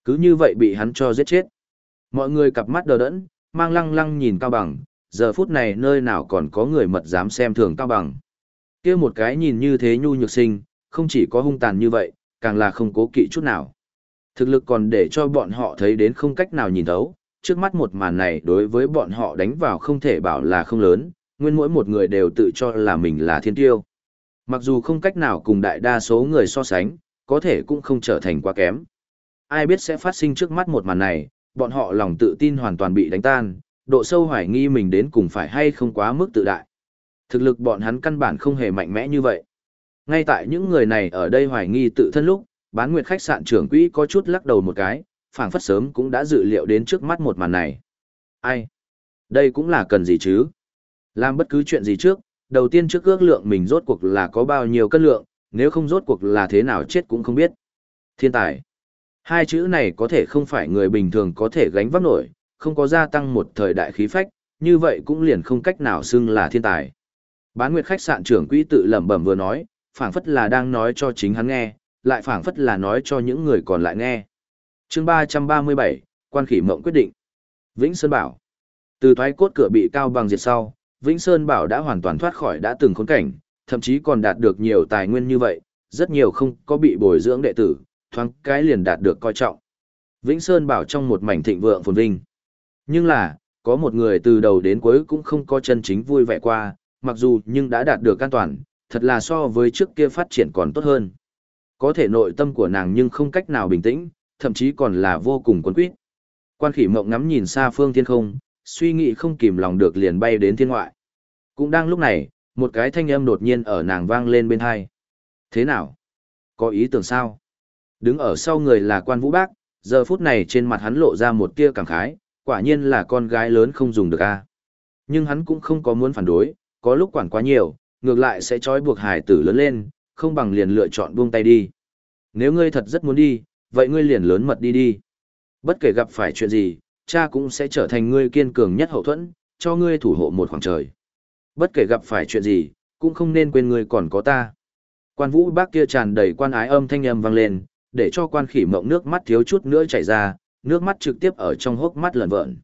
Cứ như vậy bị hắn cho giết chết. Mọi người cặp mắt đờ đẫn, mang lăng lăng nhìn cao bằng, giờ phút này nơi nào còn có người mật dám xem thường cao bằng kia một cái nhìn như thế nhu nhược sinh, không chỉ có hung tàn như vậy, càng là không cố kỵ chút nào. Thực lực còn để cho bọn họ thấy đến không cách nào nhìn thấu, trước mắt một màn này đối với bọn họ đánh vào không thể bảo là không lớn, nguyên mỗi một người đều tự cho là mình là thiên tiêu. Mặc dù không cách nào cùng đại đa số người so sánh, có thể cũng không trở thành quá kém. Ai biết sẽ phát sinh trước mắt một màn này, bọn họ lòng tự tin hoàn toàn bị đánh tan, độ sâu hoài nghi mình đến cùng phải hay không quá mức tự đại. Thực lực bọn hắn căn bản không hề mạnh mẽ như vậy. Ngay tại những người này ở đây hoài nghi tự thân lúc, bán nguyệt khách sạn trưởng quỹ có chút lắc đầu một cái, phảng phất sớm cũng đã dự liệu đến trước mắt một màn này. Ai? Đây cũng là cần gì chứ? Làm bất cứ chuyện gì trước, đầu tiên trước ước lượng mình rốt cuộc là có bao nhiêu cân lượng, nếu không rốt cuộc là thế nào chết cũng không biết. Thiên tài. Hai chữ này có thể không phải người bình thường có thể gánh vác nổi, không có gia tăng một thời đại khí phách, như vậy cũng liền không cách nào xưng là thiên tài. Bán nguyệt khách sạn trưởng quỹ tự lẩm bẩm vừa nói, phảng phất là đang nói cho chính hắn nghe, lại phảng phất là nói cho những người còn lại nghe. chương 337, quan khỉ mộng quyết định. Vĩnh Sơn Bảo. Từ thoái cốt cửa bị cao bằng diệt sau, Vĩnh Sơn Bảo đã hoàn toàn thoát khỏi đã từng khốn cảnh, thậm chí còn đạt được nhiều tài nguyên như vậy, rất nhiều không có bị bồi dưỡng đệ tử, thoáng cái liền đạt được coi trọng. Vĩnh Sơn Bảo trong một mảnh thịnh vượng phồn vinh. Nhưng là, có một người từ đầu đến cuối cũng không có chân chính vui vẻ qua, mặc dù nhưng đã đạt được an toàn, thật là so với trước kia phát triển còn tốt hơn. Có thể nội tâm của nàng nhưng không cách nào bình tĩnh, thậm chí còn là vô cùng quấn quýt. Quan khỉ mộng ngắm nhìn xa phương thiên không, suy nghĩ không kìm lòng được liền bay đến thiên ngoại. Cũng đang lúc này, một cái thanh âm đột nhiên ở nàng vang lên bên hai. Thế nào? Có ý tưởng sao? Đứng ở sau người là quan vũ bác, giờ phút này trên mặt hắn lộ ra một tia cảm khái, quả nhiên là con gái lớn không dùng được a. Nhưng hắn cũng không có muốn phản đối, có lúc quản quá nhiều, ngược lại sẽ trói buộc hải tử lớn lên, không bằng liền lựa chọn buông tay đi. Nếu ngươi thật rất muốn đi, vậy ngươi liền lớn mật đi đi. Bất kể gặp phải chuyện gì, cha cũng sẽ trở thành ngươi kiên cường nhất hậu thuẫn, cho ngươi thủ hộ một khoảng trời. Bất kể gặp phải chuyện gì, cũng không nên quên ngươi còn có ta. Quan vũ bác kia tràn đầy quan ái âm thanh âm vang lên, để cho quan khỉ mộng nước mắt thiếu chút nữa chảy ra, nước mắt trực tiếp ở trong hốc mắt lợn vợn.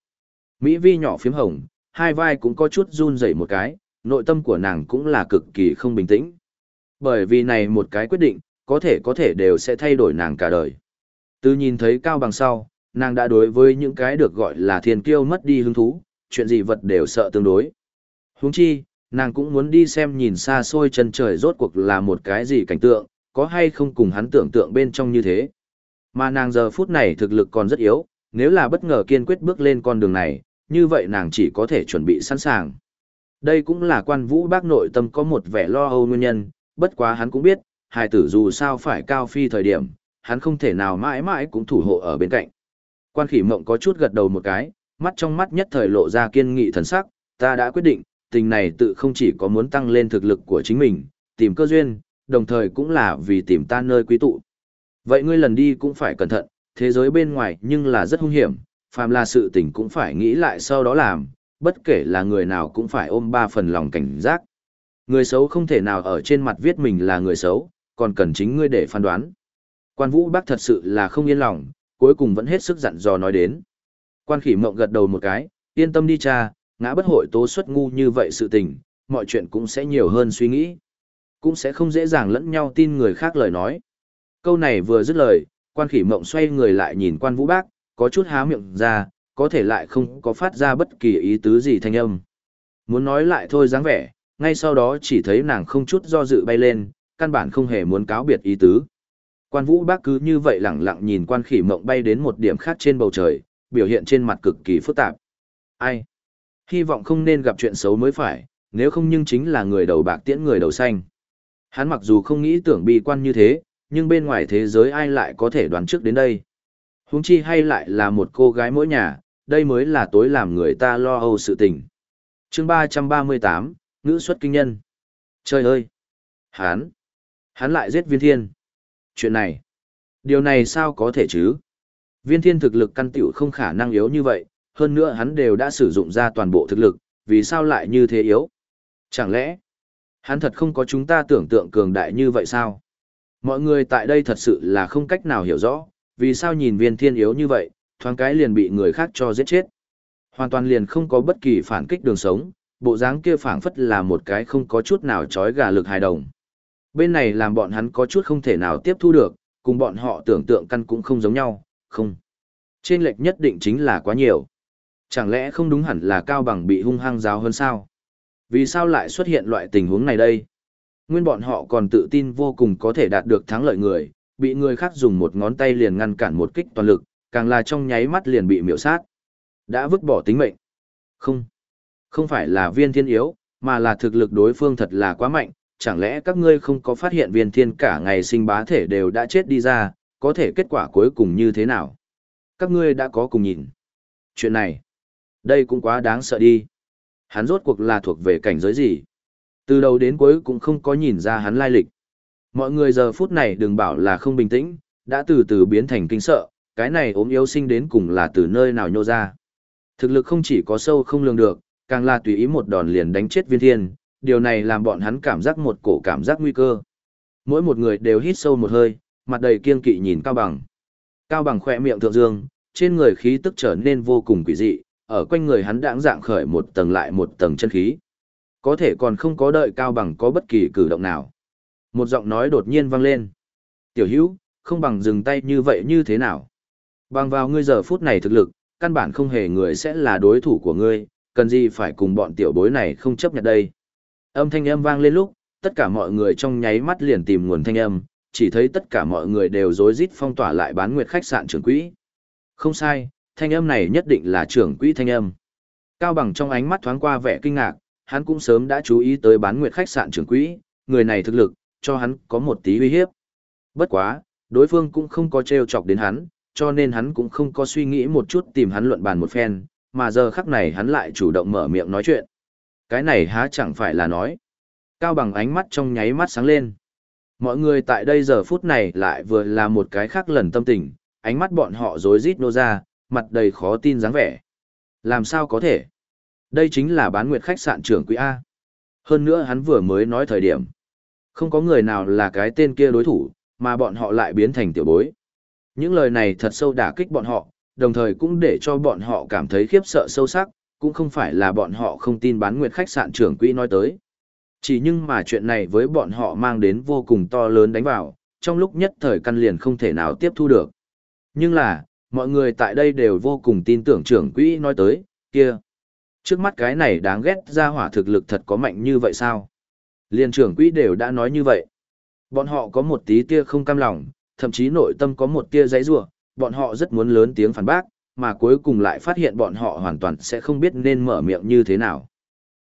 Mỹ vi nhỏ phím hồng, hai vai cũng có chút run rẩy một cái, nội tâm của nàng cũng là cực kỳ không bình tĩnh. Bởi vì này một cái quyết định, có thể có thể đều sẽ thay đổi nàng cả đời. Từ nhìn thấy cao bằng sau, nàng đã đối với những cái được gọi là thiên kiêu mất đi hứng thú, chuyện gì vật đều sợ tương đối. Huống chi, nàng cũng muốn đi xem nhìn xa xôi chân trời rốt cuộc là một cái gì cảnh tượng, có hay không cùng hắn tưởng tượng bên trong như thế. Mà nàng giờ phút này thực lực còn rất yếu, nếu là bất ngờ kiên quyết bước lên con đường này, như vậy nàng chỉ có thể chuẩn bị sẵn sàng. Đây cũng là quan vũ bác nội tâm có một vẻ lo âu nguyên nhân, bất quá hắn cũng biết, hài tử dù sao phải cao phi thời điểm, hắn không thể nào mãi mãi cũng thủ hộ ở bên cạnh. Quan khỉ mộng có chút gật đầu một cái, mắt trong mắt nhất thời lộ ra kiên nghị thần sắc, ta đã quyết định, tình này tự không chỉ có muốn tăng lên thực lực của chính mình, tìm cơ duyên, đồng thời cũng là vì tìm ta nơi quý tụ. Vậy ngươi lần đi cũng phải cẩn thận, thế giới bên ngoài nhưng là rất hung hiểm, phàm là sự tình cũng phải nghĩ lại sau đó làm, bất kể là người nào cũng phải ôm ba phần lòng cảnh giác. Người xấu không thể nào ở trên mặt viết mình là người xấu, còn cần chính ngươi để phán đoán. Quan Vũ Bác thật sự là không yên lòng, cuối cùng vẫn hết sức dặn dò nói đến. Quan Khỉ Mộng gật đầu một cái, yên tâm đi cha, ngã bất hội tố xuất ngu như vậy sự tình, mọi chuyện cũng sẽ nhiều hơn suy nghĩ. Cũng sẽ không dễ dàng lẫn nhau tin người khác lời nói. Câu này vừa dứt lời, quan khỉ mộng xoay người lại nhìn quan vũ bác, có chút há miệng ra, có thể lại không có phát ra bất kỳ ý tứ gì thanh âm. Muốn nói lại thôi dáng vẻ, ngay sau đó chỉ thấy nàng không chút do dự bay lên, căn bản không hề muốn cáo biệt ý tứ. Quan vũ bác cứ như vậy lẳng lặng nhìn quan khỉ mộng bay đến một điểm khác trên bầu trời, biểu hiện trên mặt cực kỳ phức tạp. Ai? Hy vọng không nên gặp chuyện xấu mới phải, nếu không nhưng chính là người đầu bạc tiễn người đầu xanh. Hắn mặc dù không nghĩ tưởng bi quan như thế, nhưng bên ngoài thế giới ai lại có thể đoán trước đến đây. Huống chi hay lại là một cô gái mỗi nhà, đây mới là tối làm người ta lo âu sự tình. chương 338, Ngữ xuất kinh nhân. Trời ơi! Hắn! Hắn lại giết viên thiên. Chuyện này! Điều này sao có thể chứ? Viên thiên thực lực căn tiểu không khả năng yếu như vậy, hơn nữa hắn đều đã sử dụng ra toàn bộ thực lực, vì sao lại như thế yếu? Chẳng lẽ, hắn thật không có chúng ta tưởng tượng cường đại như vậy sao? Mọi người tại đây thật sự là không cách nào hiểu rõ, vì sao nhìn viên thiên yếu như vậy, thoáng cái liền bị người khác cho giết chết. Hoàn toàn liền không có bất kỳ phản kích đường sống, bộ dáng kia phảng phất là một cái không có chút nào trói gà lực hài đồng. Bên này làm bọn hắn có chút không thể nào tiếp thu được, cùng bọn họ tưởng tượng căn cũng không giống nhau, không. Trên lệch nhất định chính là quá nhiều. Chẳng lẽ không đúng hẳn là cao bằng bị hung hăng giáo hơn sao? Vì sao lại xuất hiện loại tình huống này đây? Nguyên bọn họ còn tự tin vô cùng có thể đạt được thắng lợi người, bị người khác dùng một ngón tay liền ngăn cản một kích toàn lực, càng là trong nháy mắt liền bị miểu sát. Đã vứt bỏ tính mệnh. Không. Không phải là viên thiên yếu, mà là thực lực đối phương thật là quá mạnh, chẳng lẽ các ngươi không có phát hiện viên thiên cả ngày sinh bá thể đều đã chết đi ra, có thể kết quả cuối cùng như thế nào? Các ngươi đã có cùng nhìn. Chuyện này, đây cũng quá đáng sợ đi. Hắn rốt cuộc là thuộc về cảnh giới gì? Từ đầu đến cuối cũng không có nhìn ra hắn lai lịch. Mọi người giờ phút này đừng bảo là không bình tĩnh, đã từ từ biến thành kinh sợ, cái này ốm yếu sinh đến cùng là từ nơi nào nhô ra. Thực lực không chỉ có sâu không lường được, càng là tùy ý một đòn liền đánh chết viên thiên, điều này làm bọn hắn cảm giác một cổ cảm giác nguy cơ. Mỗi một người đều hít sâu một hơi, mặt đầy kiên kỵ nhìn Cao Bằng. Cao Bằng khỏe miệng thượng dương, trên người khí tức trở nên vô cùng quỷ dị, ở quanh người hắn đãng dạng khởi một tầng lại một tầng chân khí. Có thể còn không có đợi Cao Bằng có bất kỳ cử động nào. Một giọng nói đột nhiên vang lên. Tiểu hữu, không bằng dừng tay như vậy như thế nào? Bằng vào ngươi giờ phút này thực lực, căn bản không hề người sẽ là đối thủ của ngươi, cần gì phải cùng bọn tiểu bối này không chấp nhận đây. Âm thanh âm vang lên lúc, tất cả mọi người trong nháy mắt liền tìm nguồn thanh âm, chỉ thấy tất cả mọi người đều rối rít phong tỏa lại bán nguyệt khách sạn trưởng quỹ. Không sai, thanh âm này nhất định là trưởng quỹ thanh âm. Cao bằng trong ánh mắt thoáng qua vẻ kinh ngạc, hắn cũng sớm đã chú ý tới bán nguyệt khách sạn trưởng quỹ, người này thực lực, cho hắn có một tí uy hiếp. Bất quá, đối phương cũng không có treo chọc đến hắn, cho nên hắn cũng không có suy nghĩ một chút tìm hắn luận bàn một phen, mà giờ khắc này hắn lại chủ động mở miệng nói chuyện. Cái này há chẳng phải là nói. Cao bằng ánh mắt trong nháy mắt sáng lên. Mọi người tại đây giờ phút này lại vừa là một cái khác lần tâm tình, ánh mắt bọn họ rối rít nô ra, mặt đầy khó tin dáng vẻ. Làm sao có thể? Đây chính là bán nguyệt khách sạn trưởng quỹ A. Hơn nữa hắn vừa mới nói thời điểm. Không có người nào là cái tên kia đối thủ, mà bọn họ lại biến thành tiểu bối. Những lời này thật sâu đả kích bọn họ, đồng thời cũng để cho bọn họ cảm thấy khiếp sợ sâu sắc, cũng không phải là bọn họ không tin bán nguyệt khách sạn trưởng quỹ nói tới. Chỉ nhưng mà chuyện này với bọn họ mang đến vô cùng to lớn đánh vào, trong lúc nhất thời căn liền không thể nào tiếp thu được. Nhưng là, mọi người tại đây đều vô cùng tin tưởng trưởng quỹ nói tới, kia. Trước mắt cái này đáng ghét ra hỏa thực lực thật có mạnh như vậy sao? Liên trưởng quỹ đều đã nói như vậy. Bọn họ có một tí tia không cam lòng, thậm chí nội tâm có một tia giấy rủa bọn họ rất muốn lớn tiếng phản bác, mà cuối cùng lại phát hiện bọn họ hoàn toàn sẽ không biết nên mở miệng như thế nào.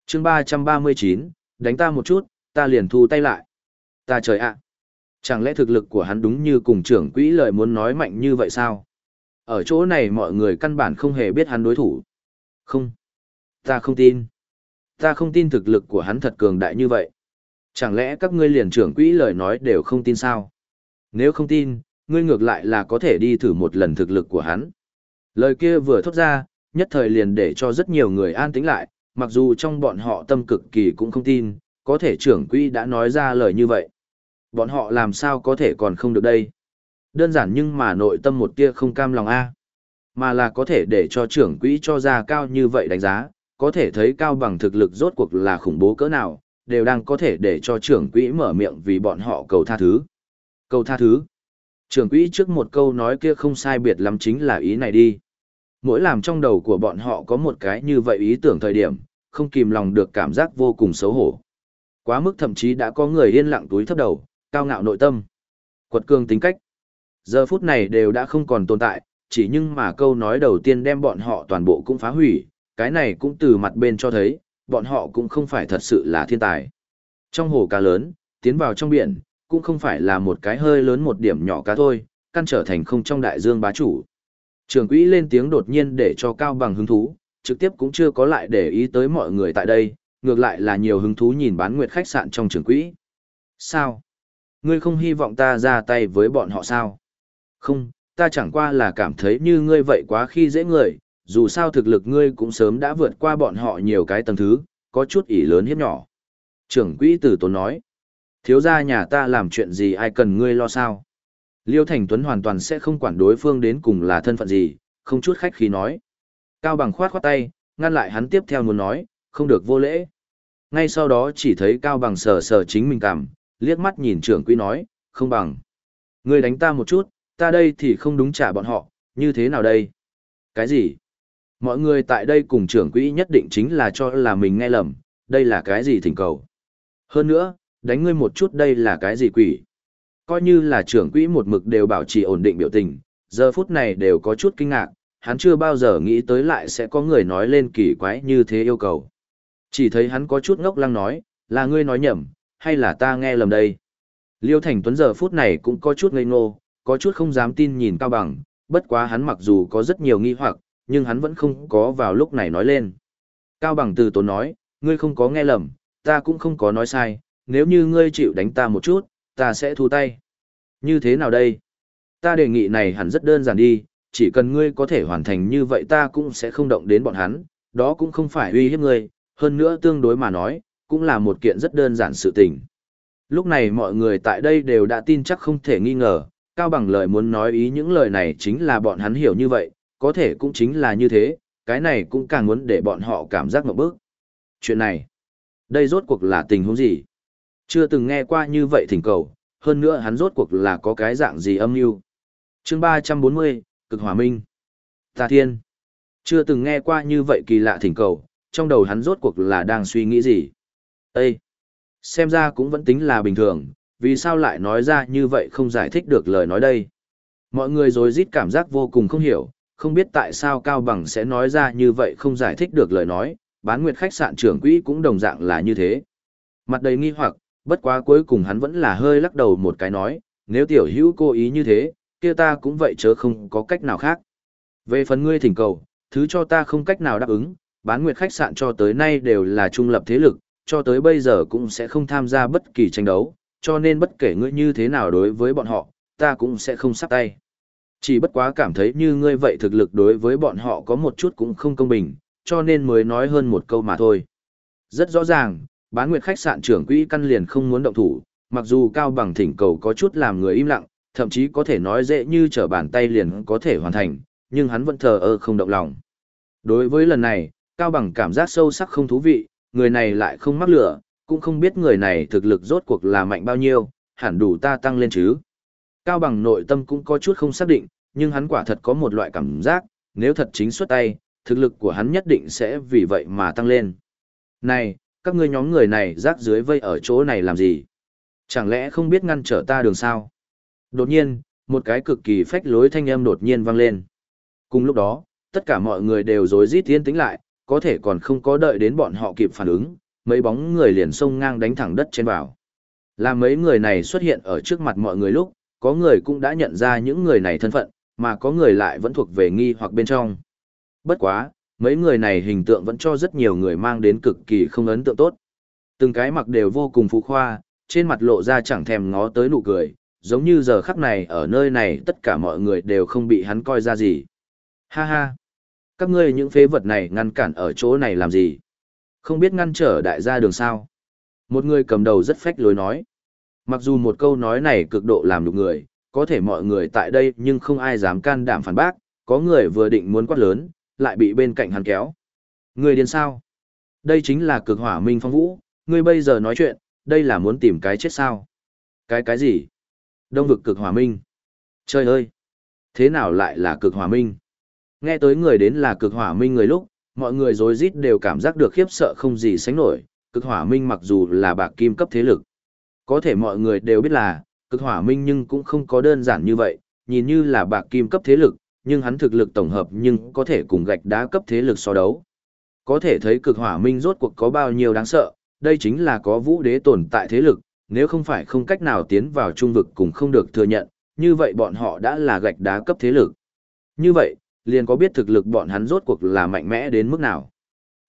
chương 339, đánh ta một chút, ta liền thu tay lại. Ta trời ạ! Chẳng lẽ thực lực của hắn đúng như cùng trưởng quỹ lời muốn nói mạnh như vậy sao? Ở chỗ này mọi người căn bản không hề biết hắn đối thủ. Không. Ta không tin. Ta không tin thực lực của hắn thật cường đại như vậy. Chẳng lẽ các ngươi liền trưởng quỹ lời nói đều không tin sao? Nếu không tin, ngươi ngược lại là có thể đi thử một lần thực lực của hắn. Lời kia vừa thốt ra, nhất thời liền để cho rất nhiều người an tĩnh lại, mặc dù trong bọn họ tâm cực kỳ cũng không tin, có thể trưởng quỹ đã nói ra lời như vậy. Bọn họ làm sao có thể còn không được đây? Đơn giản nhưng mà nội tâm một tia không cam lòng a Mà là có thể để cho trưởng quỹ cho ra cao như vậy đánh giá, có thể thấy cao bằng thực lực rốt cuộc là khủng bố cỡ nào, đều đang có thể để cho trưởng quỹ mở miệng vì bọn họ cầu tha thứ. Cầu tha thứ. Trưởng quỹ trước một câu nói kia không sai biệt lắm chính là ý này đi. Mỗi làm trong đầu của bọn họ có một cái như vậy ý tưởng thời điểm, không kìm lòng được cảm giác vô cùng xấu hổ. Quá mức thậm chí đã có người yên lặng túi thấp đầu, cao ngạo nội tâm, quật cường tính cách. Giờ phút này đều đã không còn tồn tại, chỉ nhưng mà câu nói đầu tiên đem bọn họ toàn bộ cũng phá hủy, cái này cũng từ mặt bên cho thấy, bọn họ cũng không phải thật sự là thiên tài. Trong hồ cá lớn, tiến vào trong biển, cũng không phải là một cái hơi lớn một điểm nhỏ cá thôi, căn trở thành không trong đại dương bá chủ. Trường quỹ lên tiếng đột nhiên để cho Cao Bằng hứng thú, trực tiếp cũng chưa có lại để ý tới mọi người tại đây, ngược lại là nhiều hứng thú nhìn bán nguyệt khách sạn trong trường quỹ. Sao? Ngươi không hy vọng ta ra tay với bọn họ sao? Không, ta chẳng qua là cảm thấy như ngươi vậy quá khi dễ người, dù sao thực lực ngươi cũng sớm đã vượt qua bọn họ nhiều cái tầng thứ, có chút ỷ lớn hiếp nhỏ. Trưởng quỹ tử tốn nói, thiếu gia nhà ta làm chuyện gì ai cần ngươi lo sao? Liêu Thành Tuấn hoàn toàn sẽ không quản đối phương đến cùng là thân phận gì, không chút khách khí nói. Cao bằng khoát khoát tay, ngăn lại hắn tiếp theo muốn nói, không được vô lễ. Ngay sau đó chỉ thấy Cao bằng sờ sờ chính mình cảm, liếc mắt nhìn trưởng quỹ nói, không bằng. Ngươi đánh ta một chút, ta đây thì không đúng trả bọn họ, như thế nào đây? Cái gì? Mọi người tại đây cùng trưởng quỹ nhất định chính là cho là mình nghe lầm, đây là cái gì thỉnh cầu. Hơn nữa, đánh ngươi một chút đây là cái gì quỷ. Coi như là trưởng quỹ một mực đều bảo trì ổn định biểu tình, giờ phút này đều có chút kinh ngạc, hắn chưa bao giờ nghĩ tới lại sẽ có người nói lên kỳ quái như thế yêu cầu. Chỉ thấy hắn có chút ngốc lăng nói, là ngươi nói nhầm, hay là ta nghe lầm đây. Liêu Thành Tuấn giờ phút này cũng có chút ngây ngô, có chút không dám tin nhìn Cao Bằng, bất quá hắn mặc dù có rất nhiều nghi hoặc, nhưng hắn vẫn không có vào lúc này nói lên. Cao Bằng từ tốn nói, ngươi không có nghe lầm, ta cũng không có nói sai, nếu như ngươi chịu đánh ta một chút, ta sẽ thu tay. Như thế nào đây? Ta đề nghị này hẳn rất đơn giản đi, chỉ cần ngươi có thể hoàn thành như vậy ta cũng sẽ không động đến bọn hắn, đó cũng không phải uy hiếp ngươi, hơn nữa tương đối mà nói, cũng là một kiện rất đơn giản sự tình. Lúc này mọi người tại đây đều đã tin chắc không thể nghi ngờ, Cao Bằng lời muốn nói ý những lời này chính là bọn hắn hiểu như vậy, có thể cũng chính là như thế, cái này cũng càng muốn để bọn họ cảm giác một bước. Chuyện này, đây rốt cuộc là tình huống gì? Chưa từng nghe qua như vậy thỉnh cầu, hơn nữa hắn rốt cuộc là có cái dạng gì âm mưu. Chương 340, Cực Hòa Minh. Tà Thiên. Chưa từng nghe qua như vậy kỳ lạ thỉnh cầu, trong đầu hắn rốt cuộc là đang suy nghĩ gì. Ê! Xem ra cũng vẫn tính là bình thường, vì sao lại nói ra như vậy không giải thích được lời nói đây. Mọi người rồi rít cảm giác vô cùng không hiểu, không biết tại sao Cao Bằng sẽ nói ra như vậy không giải thích được lời nói, bán nguyệt khách sạn trưởng quỹ cũng đồng dạng là như thế. Mặt đầy nghi hoặc, bất quá cuối cùng hắn vẫn là hơi lắc đầu một cái nói, nếu tiểu hữu cố ý như thế, kia ta cũng vậy chớ không có cách nào khác. Về phần ngươi thỉnh cầu, thứ cho ta không cách nào đáp ứng, bán nguyệt khách sạn cho tới nay đều là trung lập thế lực, cho tới bây giờ cũng sẽ không tham gia bất kỳ tranh đấu, cho nên bất kể ngươi như thế nào đối với bọn họ, ta cũng sẽ không sắp tay. Chỉ bất quá cảm thấy như ngươi vậy thực lực đối với bọn họ có một chút cũng không công bình, cho nên mới nói hơn một câu mà thôi. Rất rõ ràng, bán nguyệt khách sạn trưởng quỹ căn liền không muốn động thủ, mặc dù cao bằng thỉnh cầu có chút làm người im lặng, thậm chí có thể nói dễ như trở bàn tay liền có thể hoàn thành, nhưng hắn vẫn thờ ơ không động lòng. Đối với lần này, cao bằng cảm giác sâu sắc không thú vị, người này lại không mắc lửa, cũng không biết người này thực lực rốt cuộc là mạnh bao nhiêu, hẳn đủ ta tăng lên chứ. Cao bằng nội tâm cũng có chút không xác định, nhưng hắn quả thật có một loại cảm giác, nếu thật chính xuất tay, thực lực của hắn nhất định sẽ vì vậy mà tăng lên. Này, các ngươi nhóm người này rác dưới vây ở chỗ này làm gì? Chẳng lẽ không biết ngăn trở ta đường sao? Đột nhiên, một cái cực kỳ phách lối thanh âm đột nhiên vang lên. Cùng lúc đó, tất cả mọi người đều rối rít tiến tính lại, có thể còn không có đợi đến bọn họ kịp phản ứng, mấy bóng người liền xông ngang đánh thẳng đất trên vào. Là mấy người này xuất hiện ở trước mặt mọi người lúc, có người cũng đã nhận ra những người này thân phận, mà có người lại vẫn thuộc về nghi hoặc bên trong. Bất quá, mấy người này hình tượng vẫn cho rất nhiều người mang đến cực kỳ không ấn tượng tốt. Từng cái mặc đều vô cùng phú khoa, trên mặt lộ ra chẳng thèm ngó tới nụ cười, giống như giờ khắc này ở nơi này tất cả mọi người đều không bị hắn coi ra gì. Ha ha! Các ngươi những phế vật này ngăn cản ở chỗ này làm gì? Không biết ngăn trở đại gia đường sao? Một người cầm đầu rất phách lối nói. Mặc dù một câu nói này cực độ làm nhục người, có thể mọi người tại đây nhưng không ai dám can đảm phản bác, có người vừa định muốn quát lớn, lại bị bên cạnh hắn kéo. Người điên sao? Đây chính là cực hỏa minh phong vũ, ngươi bây giờ nói chuyện, đây là muốn tìm cái chết sao? Cái cái gì? Đông vực cực hỏa minh. Trời ơi! Thế nào lại là cực hỏa minh? Nghe tới người đến là cực hỏa minh người lúc, mọi người rối rít đều cảm giác được khiếp sợ không gì sánh nổi, cực hỏa minh mặc dù là bạc kim cấp thế lực. Có thể mọi người đều biết là, cực hỏa minh nhưng cũng không có đơn giản như vậy, nhìn như là bạc kim cấp thế lực, nhưng hắn thực lực tổng hợp nhưng có thể cùng gạch đá cấp thế lực so đấu. Có thể thấy cực hỏa minh rốt cuộc có bao nhiêu đáng sợ, đây chính là có vũ đế tồn tại thế lực, nếu không phải không cách nào tiến vào trung vực cũng không được thừa nhận, như vậy bọn họ đã là gạch đá cấp thế lực. Như vậy, liền có biết thực lực bọn hắn rốt cuộc là mạnh mẽ đến mức nào.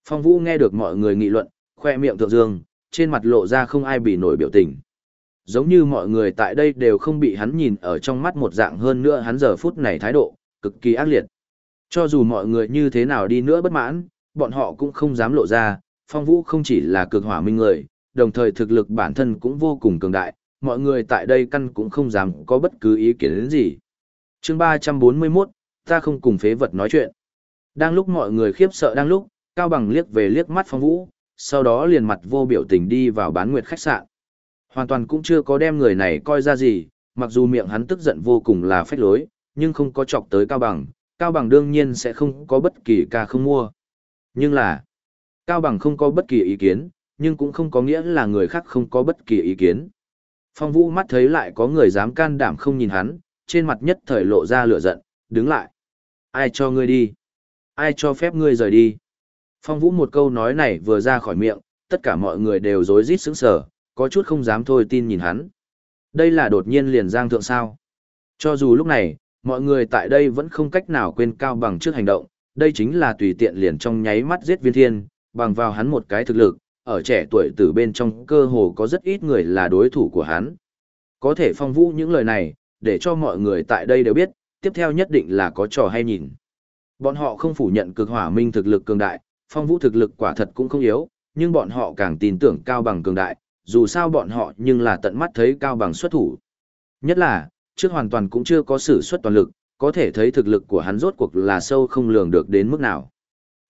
Phong Vũ nghe được mọi người nghị luận, khoe miệng thượng dương, trên mặt lộ ra không ai bị nổi biểu tình. Giống như mọi người tại đây đều không bị hắn nhìn ở trong mắt một dạng hơn nữa hắn giờ phút này thái độ, cực kỳ ác liệt. Cho dù mọi người như thế nào đi nữa bất mãn, bọn họ cũng không dám lộ ra, Phong Vũ không chỉ là cực hỏa minh người, đồng thời thực lực bản thân cũng vô cùng cường đại, mọi người tại đây căn cũng không dám có bất cứ ý kiến đến gì. chương 341, ta không cùng phế vật nói chuyện. Đang lúc mọi người khiếp sợ đang lúc, Cao Bằng liếc về liếc mắt Phong Vũ, sau đó liền mặt vô biểu tình đi vào bán nguyệt khách sạn. Hoàn toàn cũng chưa có đem người này coi ra gì, mặc dù miệng hắn tức giận vô cùng là phách lối, nhưng không có chọc tới Cao Bằng, Cao Bằng đương nhiên sẽ không có bất kỳ ca không mua. Nhưng là, Cao Bằng không có bất kỳ ý kiến, nhưng cũng không có nghĩa là người khác không có bất kỳ ý kiến. Phong Vũ mắt thấy lại có người dám can đảm không nhìn hắn, trên mặt nhất thời lộ ra lửa giận, đứng lại. Ai cho ngươi đi? Ai cho phép ngươi rời đi? Phong Vũ một câu nói này vừa ra khỏi miệng, tất cả mọi người đều rối rít sững sờ, có chút không dám thôi tin nhìn hắn. Đây là đột nhiên liền giang thượng sao? Cho dù lúc này, mọi người tại đây vẫn không cách nào quên cao bằng trước hành động, đây chính là tùy tiện liền trong nháy mắt giết viên thiên, bằng vào hắn một cái thực lực, ở trẻ tuổi từ bên trong cơ hồ có rất ít người là đối thủ của hắn. Có thể phong vũ những lời này, để cho mọi người tại đây đều biết, tiếp theo nhất định là có trò hay nhìn. Bọn họ không phủ nhận cực hỏa minh thực lực cường đại, phong vũ thực lực quả thật cũng không yếu, nhưng bọn họ càng tin tưởng cao bằng cường đại, dù sao bọn họ nhưng là tận mắt thấy cao bằng xuất thủ. Nhất là, trước hoàn toàn cũng chưa có sử xuất toàn lực, có thể thấy thực lực của hắn rốt cuộc là sâu không lường được đến mức nào.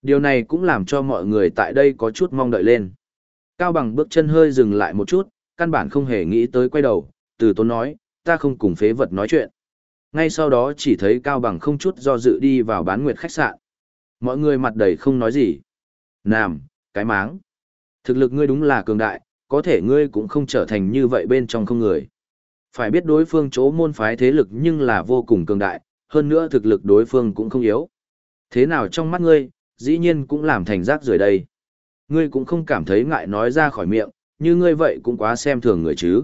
Điều này cũng làm cho mọi người tại đây có chút mong đợi lên. Cao bằng bước chân hơi dừng lại một chút, căn bản không hề nghĩ tới quay đầu, từ tốn nói, ta không cùng phế vật nói chuyện. Ngay sau đó chỉ thấy Cao bằng không chút do dự đi vào bán nguyệt khách sạn. Mọi người mặt đầy không nói gì. Nam, cái máng. Thực lực ngươi đúng là cường đại, có thể ngươi cũng không trở thành như vậy bên trong không người. Phải biết đối phương chỗ môn phái thế lực nhưng là vô cùng cường đại, hơn nữa thực lực đối phương cũng không yếu. Thế nào trong mắt ngươi, dĩ nhiên cũng làm thành rác rưởi đây. Ngươi cũng không cảm thấy ngại nói ra khỏi miệng, như ngươi vậy cũng quá xem thường người chứ.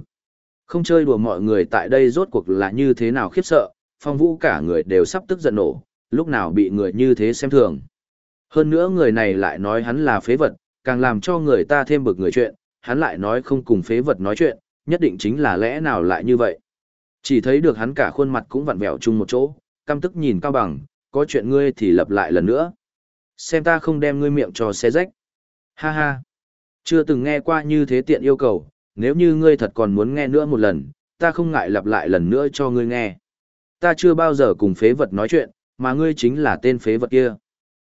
Không chơi đùa mọi người tại đây rốt cuộc là như thế nào khiếp sợ, phong vũ cả người đều sắp tức giận nổ, lúc nào bị người như thế xem thường. Hơn nữa người này lại nói hắn là phế vật, càng làm cho người ta thêm bực người chuyện, hắn lại nói không cùng phế vật nói chuyện, nhất định chính là lẽ nào lại như vậy. Chỉ thấy được hắn cả khuôn mặt cũng vặn vẹo chung một chỗ, căm tức nhìn cao bằng, có chuyện ngươi thì lặp lại lần nữa. Xem ta không đem ngươi miệng cho xé rách. Ha ha. Chưa từng nghe qua như thế tiện yêu cầu, nếu như ngươi thật còn muốn nghe nữa một lần, ta không ngại lặp lại lần nữa cho ngươi nghe. Ta chưa bao giờ cùng phế vật nói chuyện, mà ngươi chính là tên phế vật kia.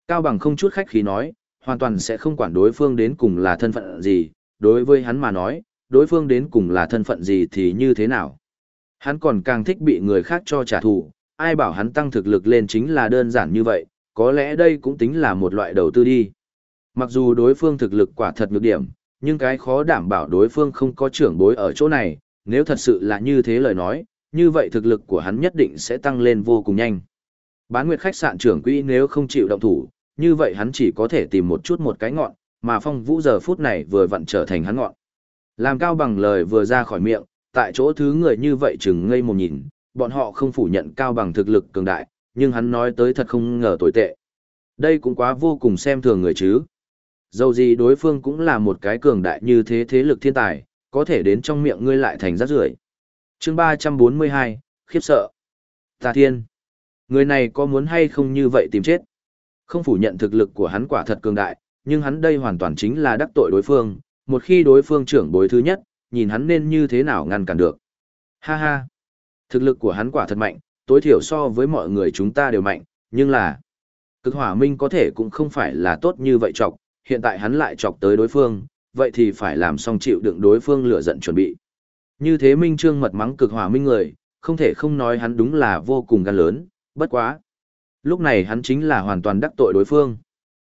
Cao bằng không chút khách khí nói, hoàn toàn sẽ không quản đối phương đến cùng là thân phận gì, đối với hắn mà nói, đối phương đến cùng là thân phận gì thì như thế nào. Hắn còn càng thích bị người khác cho trả thù, ai bảo hắn tăng thực lực lên chính là đơn giản như vậy, có lẽ đây cũng tính là một loại đầu tư đi. Mặc dù đối phương thực lực quả thật nhược điểm, nhưng cái khó đảm bảo đối phương không có trưởng bối ở chỗ này, nếu thật sự là như thế lời nói, như vậy thực lực của hắn nhất định sẽ tăng lên vô cùng nhanh. Bán nguyệt khách sạn trưởng quỹ nếu không chịu động thủ, như vậy hắn chỉ có thể tìm một chút một cái ngọn, mà phong vũ giờ phút này vừa vặn trở thành hắn ngọn. Làm cao bằng lời vừa ra khỏi miệng, tại chỗ thứ người như vậy chừng ngây một nhìn, bọn họ không phủ nhận cao bằng thực lực cường đại, nhưng hắn nói tới thật không ngờ tồi tệ. Đây cũng quá vô cùng xem thường người chứ. Dầu gì đối phương cũng là một cái cường đại như thế thế lực thiên tài, có thể đến trong miệng ngươi lại thành rác rưởi. Chương 342, khiếp sợ. Tà Thiên. Người này có muốn hay không như vậy tìm chết? Không phủ nhận thực lực của hắn quả thật cường đại, nhưng hắn đây hoàn toàn chính là đắc tội đối phương, một khi đối phương trưởng bối thứ nhất, nhìn hắn nên như thế nào ngăn cản được. Ha ha. Thực lực của hắn quả thật mạnh, tối thiểu so với mọi người chúng ta đều mạnh, nhưng là cực hỏa minh có thể cũng không phải là tốt như vậy chọc, hiện tại hắn lại chọc tới đối phương, vậy thì phải làm xong chịu đựng đối phương lửa giận chuẩn bị. Như thế minh trương mật mắng cực hỏa minh người, không thể không nói hắn đúng là vô cùng gan lớn, bất quá. Lúc này hắn chính là hoàn toàn đắc tội đối phương.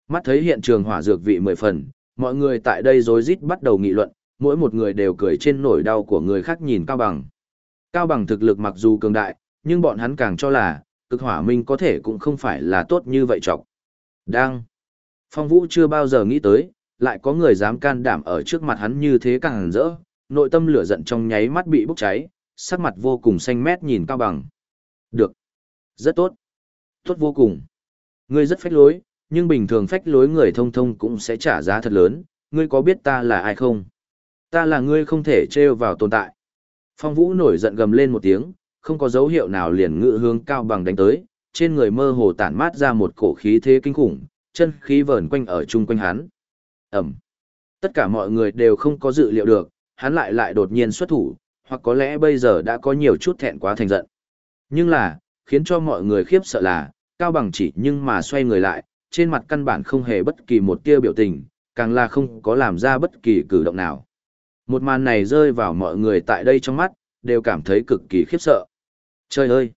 Mắt thấy hiện trường hỏa dược vị mười phần, mọi người tại đây rối rít bắt đầu nghị luận, mỗi một người đều cười trên nỗi đau của người khác nhìn Cao Bằng. Cao Bằng thực lực mặc dù cường đại, nhưng bọn hắn càng cho là, cực hỏa minh có thể cũng không phải là tốt như vậy trọc. Đang. Phong Vũ chưa bao giờ nghĩ tới, lại có người dám can đảm ở trước mặt hắn như thế càng rỡ, nội tâm lửa giận trong nháy mắt bị bốc cháy, sắc mặt vô cùng xanh mét nhìn Cao Bằng. Được. Rất tốt. Tốt vô cùng. Ngươi rất phách lối, nhưng bình thường phách lối người thông thông cũng sẽ trả giá thật lớn, ngươi có biết ta là ai không? Ta là ngươi không thể trêu vào tồn tại. Phong Vũ nổi giận gầm lên một tiếng, không có dấu hiệu nào liền ngự hướng Cao Bằng đánh tới, trên người mơ hồ tản mát ra một cổ khí thế kinh khủng, chân khí vờn quanh ở chung quanh hắn. Ẩm. Tất cả mọi người đều không có dự liệu được, hắn lại lại đột nhiên xuất thủ, hoặc có lẽ bây giờ đã có nhiều chút thẹn quá thành giận. Nhưng là, khiến cho mọi người khiếp sợ là, Cao Bằng chỉ nhưng mà xoay người lại, trên mặt căn bản không hề bất kỳ một tia biểu tình, càng là không có làm ra bất kỳ cử động nào. Một màn này rơi vào mọi người tại đây trong mắt, đều cảm thấy cực kỳ khiếp sợ. Trời ơi!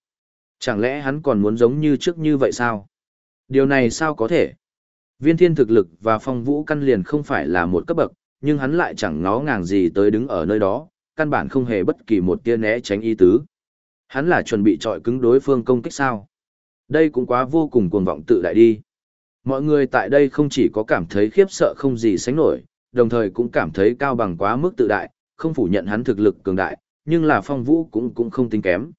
Chẳng lẽ hắn còn muốn giống như trước như vậy sao? Điều này sao có thể? Viên thiên thực lực và phong vũ căn liền không phải là một cấp bậc, nhưng hắn lại chẳng ngó ngàng gì tới đứng ở nơi đó, căn bản không hề bất kỳ một tia né tránh ý tứ. Hắn là chuẩn bị trọi cứng đối phương công kích sao? Đây cũng quá vô cùng cuồng vọng tự đại đi. Mọi người tại đây không chỉ có cảm thấy khiếp sợ không gì sánh nổi, đồng thời cũng cảm thấy cao bằng quá mức tự đại, không phủ nhận hắn thực lực cường đại, nhưng là phong vũ cũng cũng không tính kém.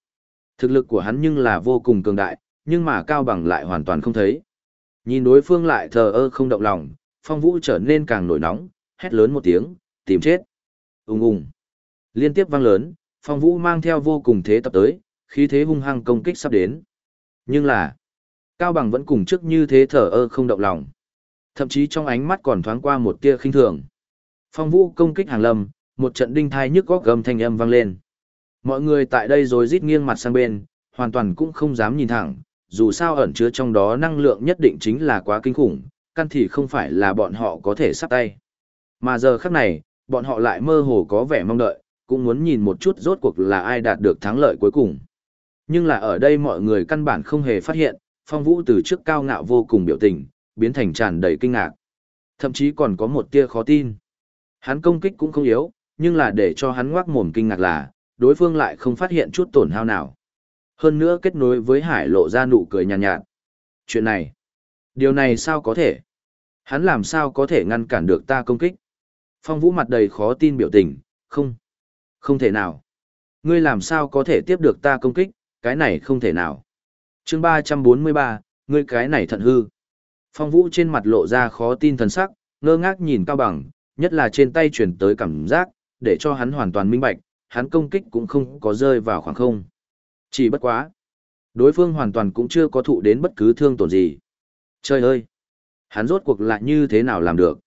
Thực lực của hắn nhưng là vô cùng cường đại, nhưng mà cao bằng lại hoàn toàn không thấy. Nhìn đối phương lại thờ ơ không động lòng, phong vũ trở nên càng nổi nóng, hét lớn một tiếng, tìm chết. Ung ung. Liên tiếp vang lớn, phong vũ mang theo vô cùng thế tập tới, khí thế hung hăng công kích sắp đến. Nhưng là, Cao Bằng vẫn cùng trước như thế thở ơ không động lòng. Thậm chí trong ánh mắt còn thoáng qua một tia khinh thường. Phong vũ công kích hàng lâm, một trận đinh thai nhức góc gầm thanh âm vang lên. Mọi người tại đây rồi rít nghiêng mặt sang bên, hoàn toàn cũng không dám nhìn thẳng, dù sao ẩn chứa trong đó năng lượng nhất định chính là quá kinh khủng, căn thì không phải là bọn họ có thể sắp tay. Mà giờ khắc này, bọn họ lại mơ hồ có vẻ mong đợi, cũng muốn nhìn một chút rốt cuộc là ai đạt được thắng lợi cuối cùng. Nhưng là ở đây mọi người căn bản không hề phát hiện, phong vũ từ trước cao ngạo vô cùng biểu tình, biến thành tràn đầy kinh ngạc. Thậm chí còn có một tia khó tin. Hắn công kích cũng không yếu, nhưng là để cho hắn ngoác mồm kinh ngạc là, đối phương lại không phát hiện chút tổn hao nào. Hơn nữa kết nối với hải lộ ra nụ cười nhàn nhạt, nhạt. Chuyện này, điều này sao có thể? Hắn làm sao có thể ngăn cản được ta công kích? Phong vũ mặt đầy khó tin biểu tình, không, không thể nào. Ngươi làm sao có thể tiếp được ta công kích, cái này không thể nào chương ba trăm bốn mươi ba, ngươi cái này thận hư. Phong vũ trên mặt lộ ra khó tin thần sắc, ngơ ngác nhìn cao bằng, nhất là trên tay chuyển tới cảm giác, để cho hắn hoàn toàn minh bạch, hắn công kích cũng không có rơi vào khoảng không. Chỉ bất quá. Đối phương hoàn toàn cũng chưa có thụ đến bất cứ thương tổn gì. Trời ơi! Hắn rốt cuộc lại như thế nào làm được?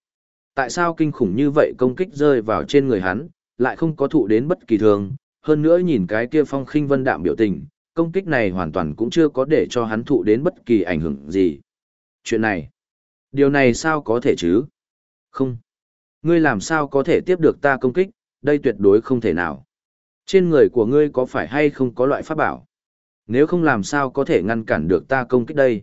Tại sao kinh khủng như vậy công kích rơi vào trên người hắn, lại không có thụ đến bất kỳ thương, hơn nữa nhìn cái kia phong khinh vân đạm biểu tình, công kích này hoàn toàn cũng chưa có để cho hắn thụ đến bất kỳ ảnh hưởng gì. Chuyện này, điều này sao có thể chứ? Không. Ngươi làm sao có thể tiếp được ta công kích, đây tuyệt đối không thể nào. Trên người của ngươi có phải hay không có loại pháp bảo? Nếu không làm sao có thể ngăn cản được ta công kích đây?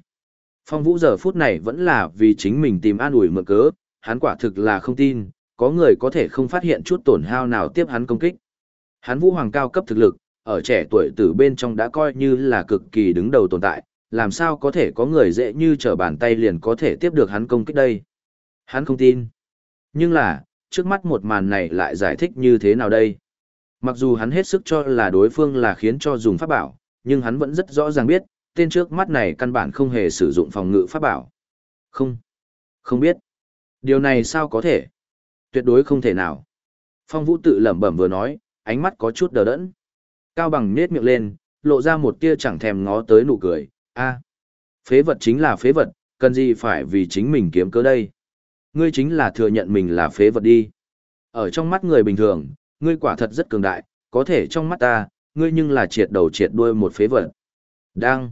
Phong Vũ giờ phút này vẫn là vì chính mình tìm an ủi mượn cớ, hắn quả thực là không tin, có người có thể không phát hiện chút tổn hao nào tiếp hắn công kích. Hắn Vũ Hoàng cao cấp thực lực, ở trẻ tuổi từ bên trong đã coi như là cực kỳ đứng đầu tồn tại, làm sao có thể có người dễ như trở bàn tay liền có thể tiếp được hắn công kích đây. Hắn không tin. Nhưng là, trước mắt một màn này lại giải thích như thế nào đây? Mặc dù hắn hết sức cho là đối phương là khiến cho dùng pháp bảo, nhưng hắn vẫn rất rõ ràng biết, tên trước mắt này căn bản không hề sử dụng phòng ngự pháp bảo. Không. Không biết. Điều này sao có thể? Tuyệt đối không thể nào. Phong Vũ tự lẩm bẩm vừa nói, ánh mắt có chút đờ đẫn. Cao bằng nết miệng lên, lộ ra một tia chẳng thèm ngó tới nụ cười. a phế vật chính là phế vật, cần gì phải vì chính mình kiếm cớ đây. Ngươi chính là thừa nhận mình là phế vật đi. Ở trong mắt người bình thường, ngươi quả thật rất cường đại, có thể trong mắt ta, ngươi nhưng là triệt đầu triệt đuôi một phế vật. Đang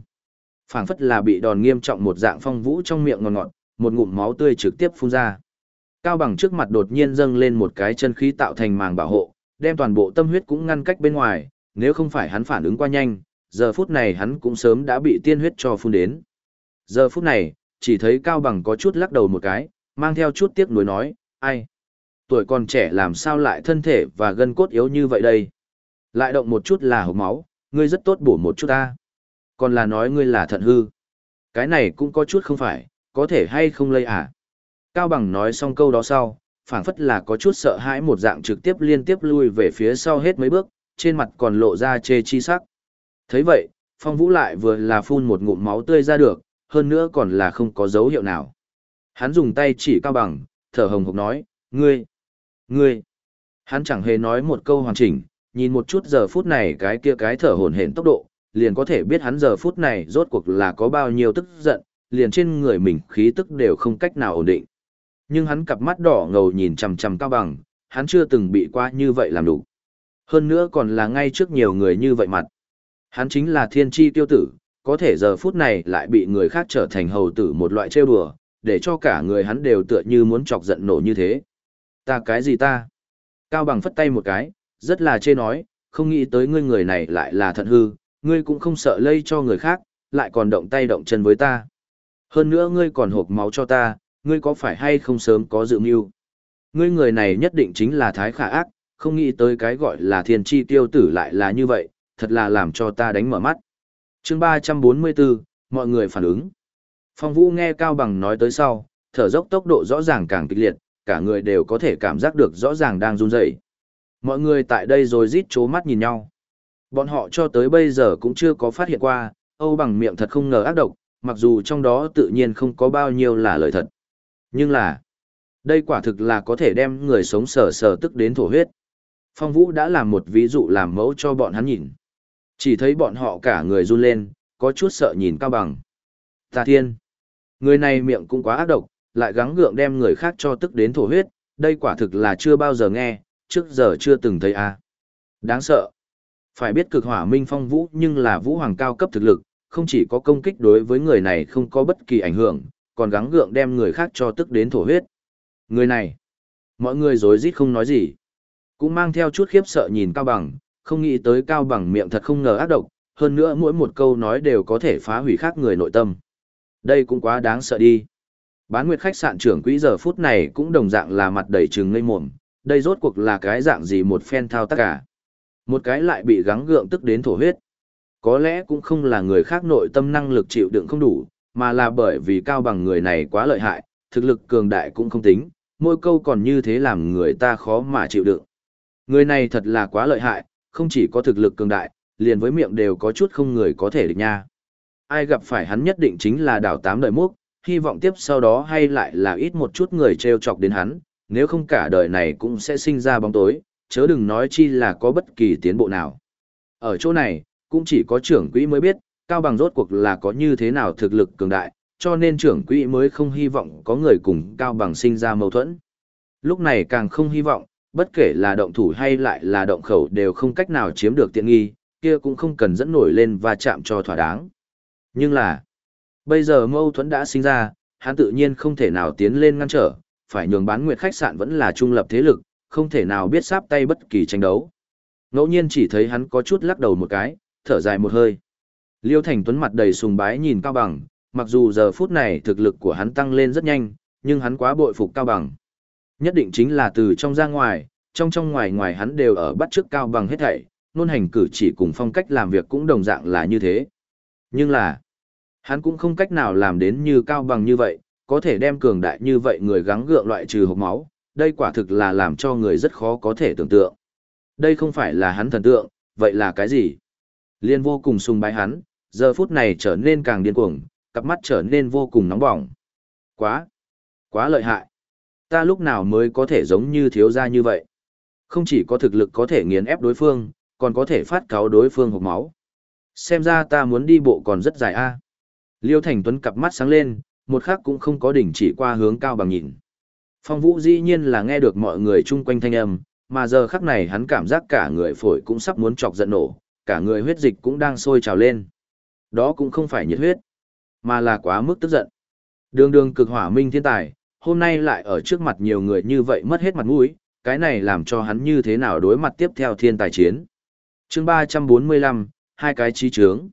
phảng phất là bị đòn nghiêm trọng một dạng phong vũ trong miệng ngọt ngọt, một ngụm máu tươi trực tiếp phun ra. Cao bằng trước mặt đột nhiên dâng lên một cái chân khí tạo thành màng bảo hộ, đem toàn bộ tâm huyết cũng ngăn cách bên ngoài, nếu không phải hắn phản ứng quá nhanh, giờ phút này hắn cũng sớm đã bị tiên huyết cho phun đến. Giờ phút này, chỉ thấy Cao bằng có chút lắc đầu một cái, mang theo chút tiếc nuối nói, ai? Tuổi còn trẻ làm sao lại thân thể và gân cốt yếu như vậy đây? Lại động một chút là hộp máu, ngươi rất tốt bổ một chút ta. Còn là nói ngươi là thận hư. Cái này cũng có chút không phải, có thể hay không lây à? Cao Bằng nói xong câu đó sau, phảng phất là có chút sợ hãi một dạng trực tiếp liên tiếp lui về phía sau hết mấy bước, trên mặt còn lộ ra chê chi sắc. thấy vậy, Phong Vũ lại vừa là phun một ngụm máu tươi ra được, hơn nữa còn là không có dấu hiệu nào. Hắn dùng tay chỉ Cao Bằng, thở hồng hộc nói, ngươi, ngươi. Hắn chẳng hề nói một câu hoàn chỉnh, nhìn một chút giờ phút này cái kia cái thở hổn hển tốc độ, liền có thể biết hắn giờ phút này rốt cuộc là có bao nhiêu tức giận, liền trên người mình khí tức đều không cách nào ổn định. Nhưng hắn cặp mắt đỏ ngầu nhìn chằm chằm Cao Bằng, hắn chưa từng bị qua như vậy làm đủ. Hơn nữa còn là ngay trước nhiều người như vậy mặt. Hắn chính là thiên tri tiêu tử, có thể giờ phút này lại bị người khác trở thành hầu tử một loại trêu đùa, để cho cả người hắn đều tựa như muốn chọc giận nổ như thế. Ta cái gì ta? Cao bằng phất tay một cái, rất là chê nói, không nghĩ tới ngươi người này lại là thận hư, ngươi cũng không sợ lây cho người khác, lại còn động tay động chân với ta. Hơn nữa ngươi còn hộp máu cho ta, ngươi có phải hay không sớm có dự mưu? Ngươi người này nhất định chính là thái khả ác, không nghĩ tới cái gọi là thiên chi tiêu tử lại là như vậy, thật là làm cho ta đánh mở mắt. chương 344, mọi người phản ứng. Phong Vũ nghe Cao Bằng nói tới sau, thở dốc tốc độ rõ ràng càng kịch liệt, cả người đều có thể cảm giác được rõ ràng đang run rẩy. Mọi người tại đây rồi rít chố mắt nhìn nhau. Bọn họ cho tới bây giờ cũng chưa có phát hiện qua, Âu bằng miệng thật không ngờ ác độc, mặc dù trong đó tự nhiên không có bao nhiêu là lời thật. Nhưng là, đây quả thực là có thể đem người sống sờ sờ tức đến thổ huyết. Phong Vũ đã làm một ví dụ làm mẫu cho bọn hắn nhìn. Chỉ thấy bọn họ cả người run lên, có chút sợ nhìn Cao Bằng. Tà Thiên. Người này miệng cũng quá ác độc, lại gắng gượng đem người khác cho tức đến thổ huyết, đây quả thực là chưa bao giờ nghe, trước giờ chưa từng thấy a. À. Đáng sợ. Phải biết cực hỏa minh phong vũ nhưng là vũ hoàng cao cấp thực lực, không chỉ có công kích đối với người này không có bất kỳ ảnh hưởng, còn gắng gượng đem người khác cho tức đến thổ huyết. Người này, mọi người rối rít không nói gì, cũng mang theo chút khiếp sợ nhìn Cao Bằng, không nghĩ tới Cao Bằng miệng thật không ngờ ác độc, hơn nữa mỗi một câu nói đều có thể phá hủy khác người nội tâm. Đây cũng quá đáng sợ đi. Bán nguyệt khách sạn trưởng quỹ giờ phút này cũng đồng dạng là mặt đầy trừng ngây mồm, đây rốt cuộc là cái dạng gì một phen thao tác cả. Một cái lại bị gắng gượng tức đến thổ huyết. Có lẽ cũng không là người khác nội tâm năng lực chịu đựng không đủ, mà là bởi vì cao bằng người này quá lợi hại, thực lực cường đại cũng không tính, mỗi câu còn như thế làm người ta khó mà chịu đựng. Người này thật là quá lợi hại, không chỉ có thực lực cường đại, liền với miệng đều có chút không người có thể địch nha. Ai gặp phải hắn nhất định chính là đảo tám đời múc, hy vọng tiếp sau đó hay lại là ít một chút người treo chọc đến hắn, nếu không cả đời này cũng sẽ sinh ra bóng tối, chớ đừng nói chi là có bất kỳ tiến bộ nào. Ở chỗ này, cũng chỉ có trưởng quỹ mới biết, Cao Bằng rốt cuộc là có như thế nào thực lực cường đại, cho nên trưởng quỹ mới không hy vọng có người cùng Cao Bằng sinh ra mâu thuẫn. Lúc này càng không hy vọng, bất kể là động thủ hay lại là động khẩu đều không cách nào chiếm được tiện nghi, kia cũng không cần dẫn nổi lên và chạm cho thỏa đáng. Nhưng là, bây giờ mâu thuẫn đã sinh ra, hắn tự nhiên không thể nào tiến lên ngăn trở, phải nhường bán nguyệt khách sạn vẫn là trung lập thế lực, không thể nào biết sáp tay bất kỳ tranh đấu. Ngẫu nhiên chỉ thấy hắn có chút lắc đầu một cái, thở dài một hơi. Liêu Thành Tuấn mặt đầy sùng bái nhìn Cao Bằng, mặc dù giờ phút này thực lực của hắn tăng lên rất nhanh, nhưng hắn quá bội phục Cao Bằng. Nhất định chính là từ trong ra ngoài, trong trong ngoài ngoài hắn đều ở bắt trước Cao Bằng hết thảy, nôn hành cử chỉ cùng phong cách làm việc cũng đồng dạng là như thế. Nhưng là, hắn cũng không cách nào làm đến như Cao Bằng như vậy, có thể đem cường đại như vậy người gắng gượng loại trừ hộp máu, đây quả thực là làm cho người rất khó có thể tưởng tượng. Đây không phải là hắn thần tượng, vậy là cái gì? Liên vô cùng sùng bái hắn, giờ phút này trở nên càng điên cuồng, cặp mắt trở nên vô cùng nóng bỏng. Quá, quá lợi hại. Ta lúc nào mới có thể giống như thiếu gia như vậy? Không chỉ có thực lực có thể nghiền ép đối phương, còn có thể phát cáo đối phương hộp máu. Xem ra ta muốn đi bộ còn rất dài a. Liêu Thành Tuấn cặp mắt sáng lên, một khắc cũng không có đỉnh chỉ qua hướng cao bằng nhìn. Phong Vũ dĩ nhiên là nghe được mọi người chung quanh thanh âm, mà giờ khắc này hắn cảm giác cả người phổi cũng sắp muốn chọc giận nổ, cả người huyết dịch cũng đang sôi trào lên. Đó cũng không phải nhiệt huyết, mà là quá mức tức giận. Đường đường cực hỏa minh thiên tài, hôm nay lại ở trước mặt nhiều người như vậy mất hết mặt mũi, cái này làm cho hắn như thế nào đối mặt tiếp theo thiên tài chiến. chương 345, hai cái trí trướng.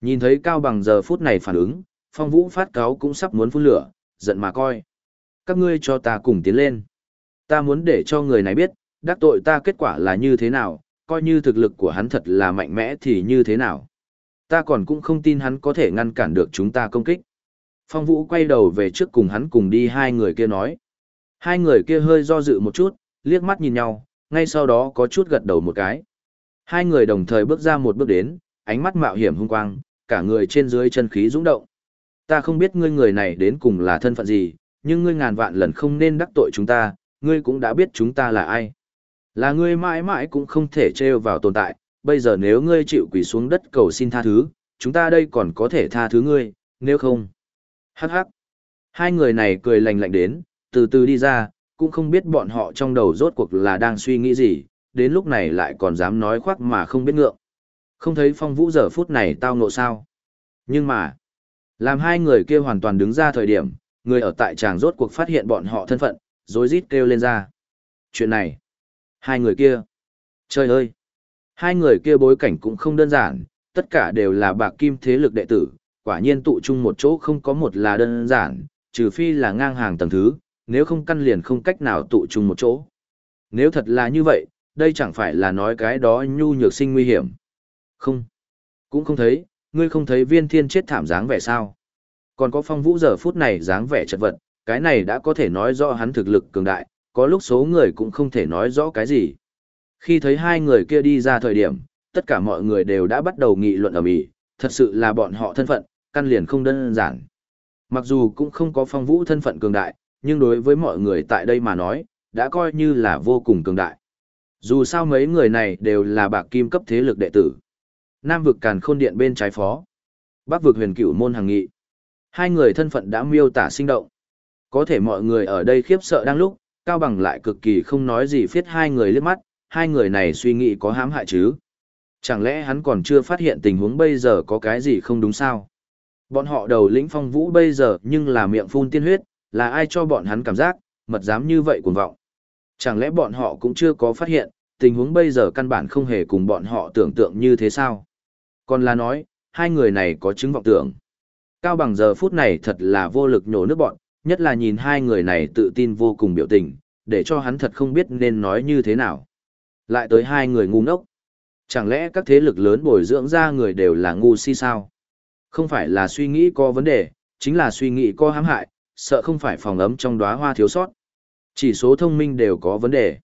Nhìn thấy Cao Bằng giờ phút này phản ứng, phong vũ phát cáo cũng sắp muốn phun lửa, giận mà coi. Các ngươi cho ta cùng tiến lên. Ta muốn để cho người này biết, đắc tội ta kết quả là như thế nào, coi như thực lực của hắn thật là mạnh mẽ thì như thế nào. Ta còn cũng không tin hắn có thể ngăn cản được chúng ta công kích. Phong Vũ quay đầu về trước cùng hắn cùng đi hai người kia nói. Hai người kia hơi do dự một chút, liếc mắt nhìn nhau, ngay sau đó có chút gật đầu một cái. Hai người đồng thời bước ra một bước đến, ánh mắt mạo hiểm hung quang, cả người trên dưới chân khí dũng động. Ta không biết ngươi người này đến cùng là thân phận gì, nhưng ngươi ngàn vạn lần không nên đắc tội chúng ta, ngươi cũng đã biết chúng ta là ai. Là ngươi mãi mãi cũng không thể trêu vào tồn tại, bây giờ nếu ngươi chịu quỳ xuống đất cầu xin tha thứ, chúng ta đây còn có thể tha thứ ngươi, nếu không. Hắc hắc. Hai người này cười lành lạnh đến, từ từ đi ra, cũng không biết bọn họ trong đầu rốt cuộc là đang suy nghĩ gì, đến lúc này lại còn dám nói khoác mà không biết ngượng. Không thấy phong vũ giờ phút này tao nộ sao. Nhưng mà, làm hai người kia hoàn toàn đứng ra thời điểm, người ở tại tràng rốt cuộc phát hiện bọn họ thân phận, rồi rít kêu lên ra. Chuyện này, hai người kia, trời ơi, hai người kia bối cảnh cũng không đơn giản, tất cả đều là bạc kim thế lực đệ tử, quả nhiên tụ chung một chỗ không có một là đơn giản, trừ phi là ngang hàng tầng thứ, nếu không căn liền không cách nào tụ chung một chỗ. Nếu thật là như vậy, đây chẳng phải là nói cái đó nhu nhược sinh nguy hiểm. Không, cũng không thấy, ngươi không thấy viên thiên chết thảm dáng vẻ sao. Còn có phong vũ giờ phút này dáng vẻ chật vật, cái này đã có thể nói rõ hắn thực lực cường đại, có lúc số người cũng không thể nói rõ cái gì. Khi thấy hai người kia đi ra thời điểm, tất cả mọi người đều đã bắt đầu nghị luận ở mỹ, thật sự là bọn họ thân phận, căn liền không đơn giản. Mặc dù cũng không có phong vũ thân phận cường đại, nhưng đối với mọi người tại đây mà nói, đã coi như là vô cùng cường đại. Dù sao mấy người này đều là bạc kim cấp thế lực đệ tử. Nam vực càn khôn điện bên trái phó. Bắc vực huyền cửu môn hàng nghị. Hai người thân phận đã miêu tả sinh động. Có thể mọi người ở đây khiếp sợ đang lúc, Cao Bằng lại cực kỳ không nói gì phiết hai người liếc mắt, hai người này suy nghĩ có hãm hại chứ. Chẳng lẽ hắn còn chưa phát hiện tình huống bây giờ có cái gì không đúng sao? Bọn họ đầu lĩnh phong vũ bây giờ nhưng là miệng phun tiên huyết, là ai cho bọn hắn cảm giác, mật dám như vậy cuồng vọng. Chẳng lẽ bọn họ cũng chưa có phát hiện, tình huống bây giờ căn bản không hề cùng bọn họ tưởng tượng như thế sao? Còn là nói, hai người này có chứng vọng tưởng. Cao bằng giờ phút này thật là vô lực nhổ nước bọn, nhất là nhìn hai người này tự tin vô cùng biểu tình, để cho hắn thật không biết nên nói như thế nào. Lại tới hai người ngu ngốc. Chẳng lẽ các thế lực lớn bồi dưỡng ra người đều là ngu si sao? Không phải là suy nghĩ có vấn đề, chính là suy nghĩ có hãm hại, sợ không phải phòng ấm trong đóa hoa thiếu sót. Chỉ số thông minh đều có vấn đề.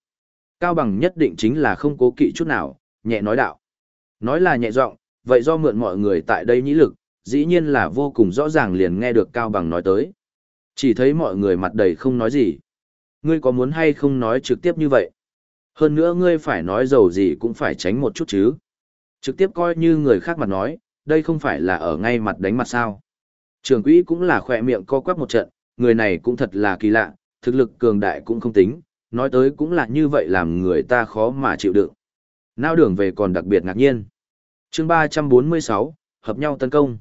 Cao bằng nhất định chính là không cố kỵ chút nào, nhẹ nói đạo. Nói là nhẹ giọng, vậy do mượn mọi người tại đây nhĩ lực, dĩ nhiên là vô cùng rõ ràng liền nghe được Cao bằng nói tới. Chỉ thấy mọi người mặt đầy không nói gì. Ngươi có muốn hay không nói trực tiếp như vậy? Hơn nữa ngươi phải nói giàu gì cũng phải tránh một chút chứ. Trực tiếp coi như người khác mặt nói, đây không phải là ở ngay mặt đánh mặt sao. Trường quỹ cũng là khỏe miệng co quắp một trận, người này cũng thật là kỳ lạ, thực lực cường đại cũng không tính, nói tới cũng là như vậy làm người ta khó mà chịu đựng. Nao đường về còn đặc biệt ngạc nhiên. chương 346, hợp nhau tấn công.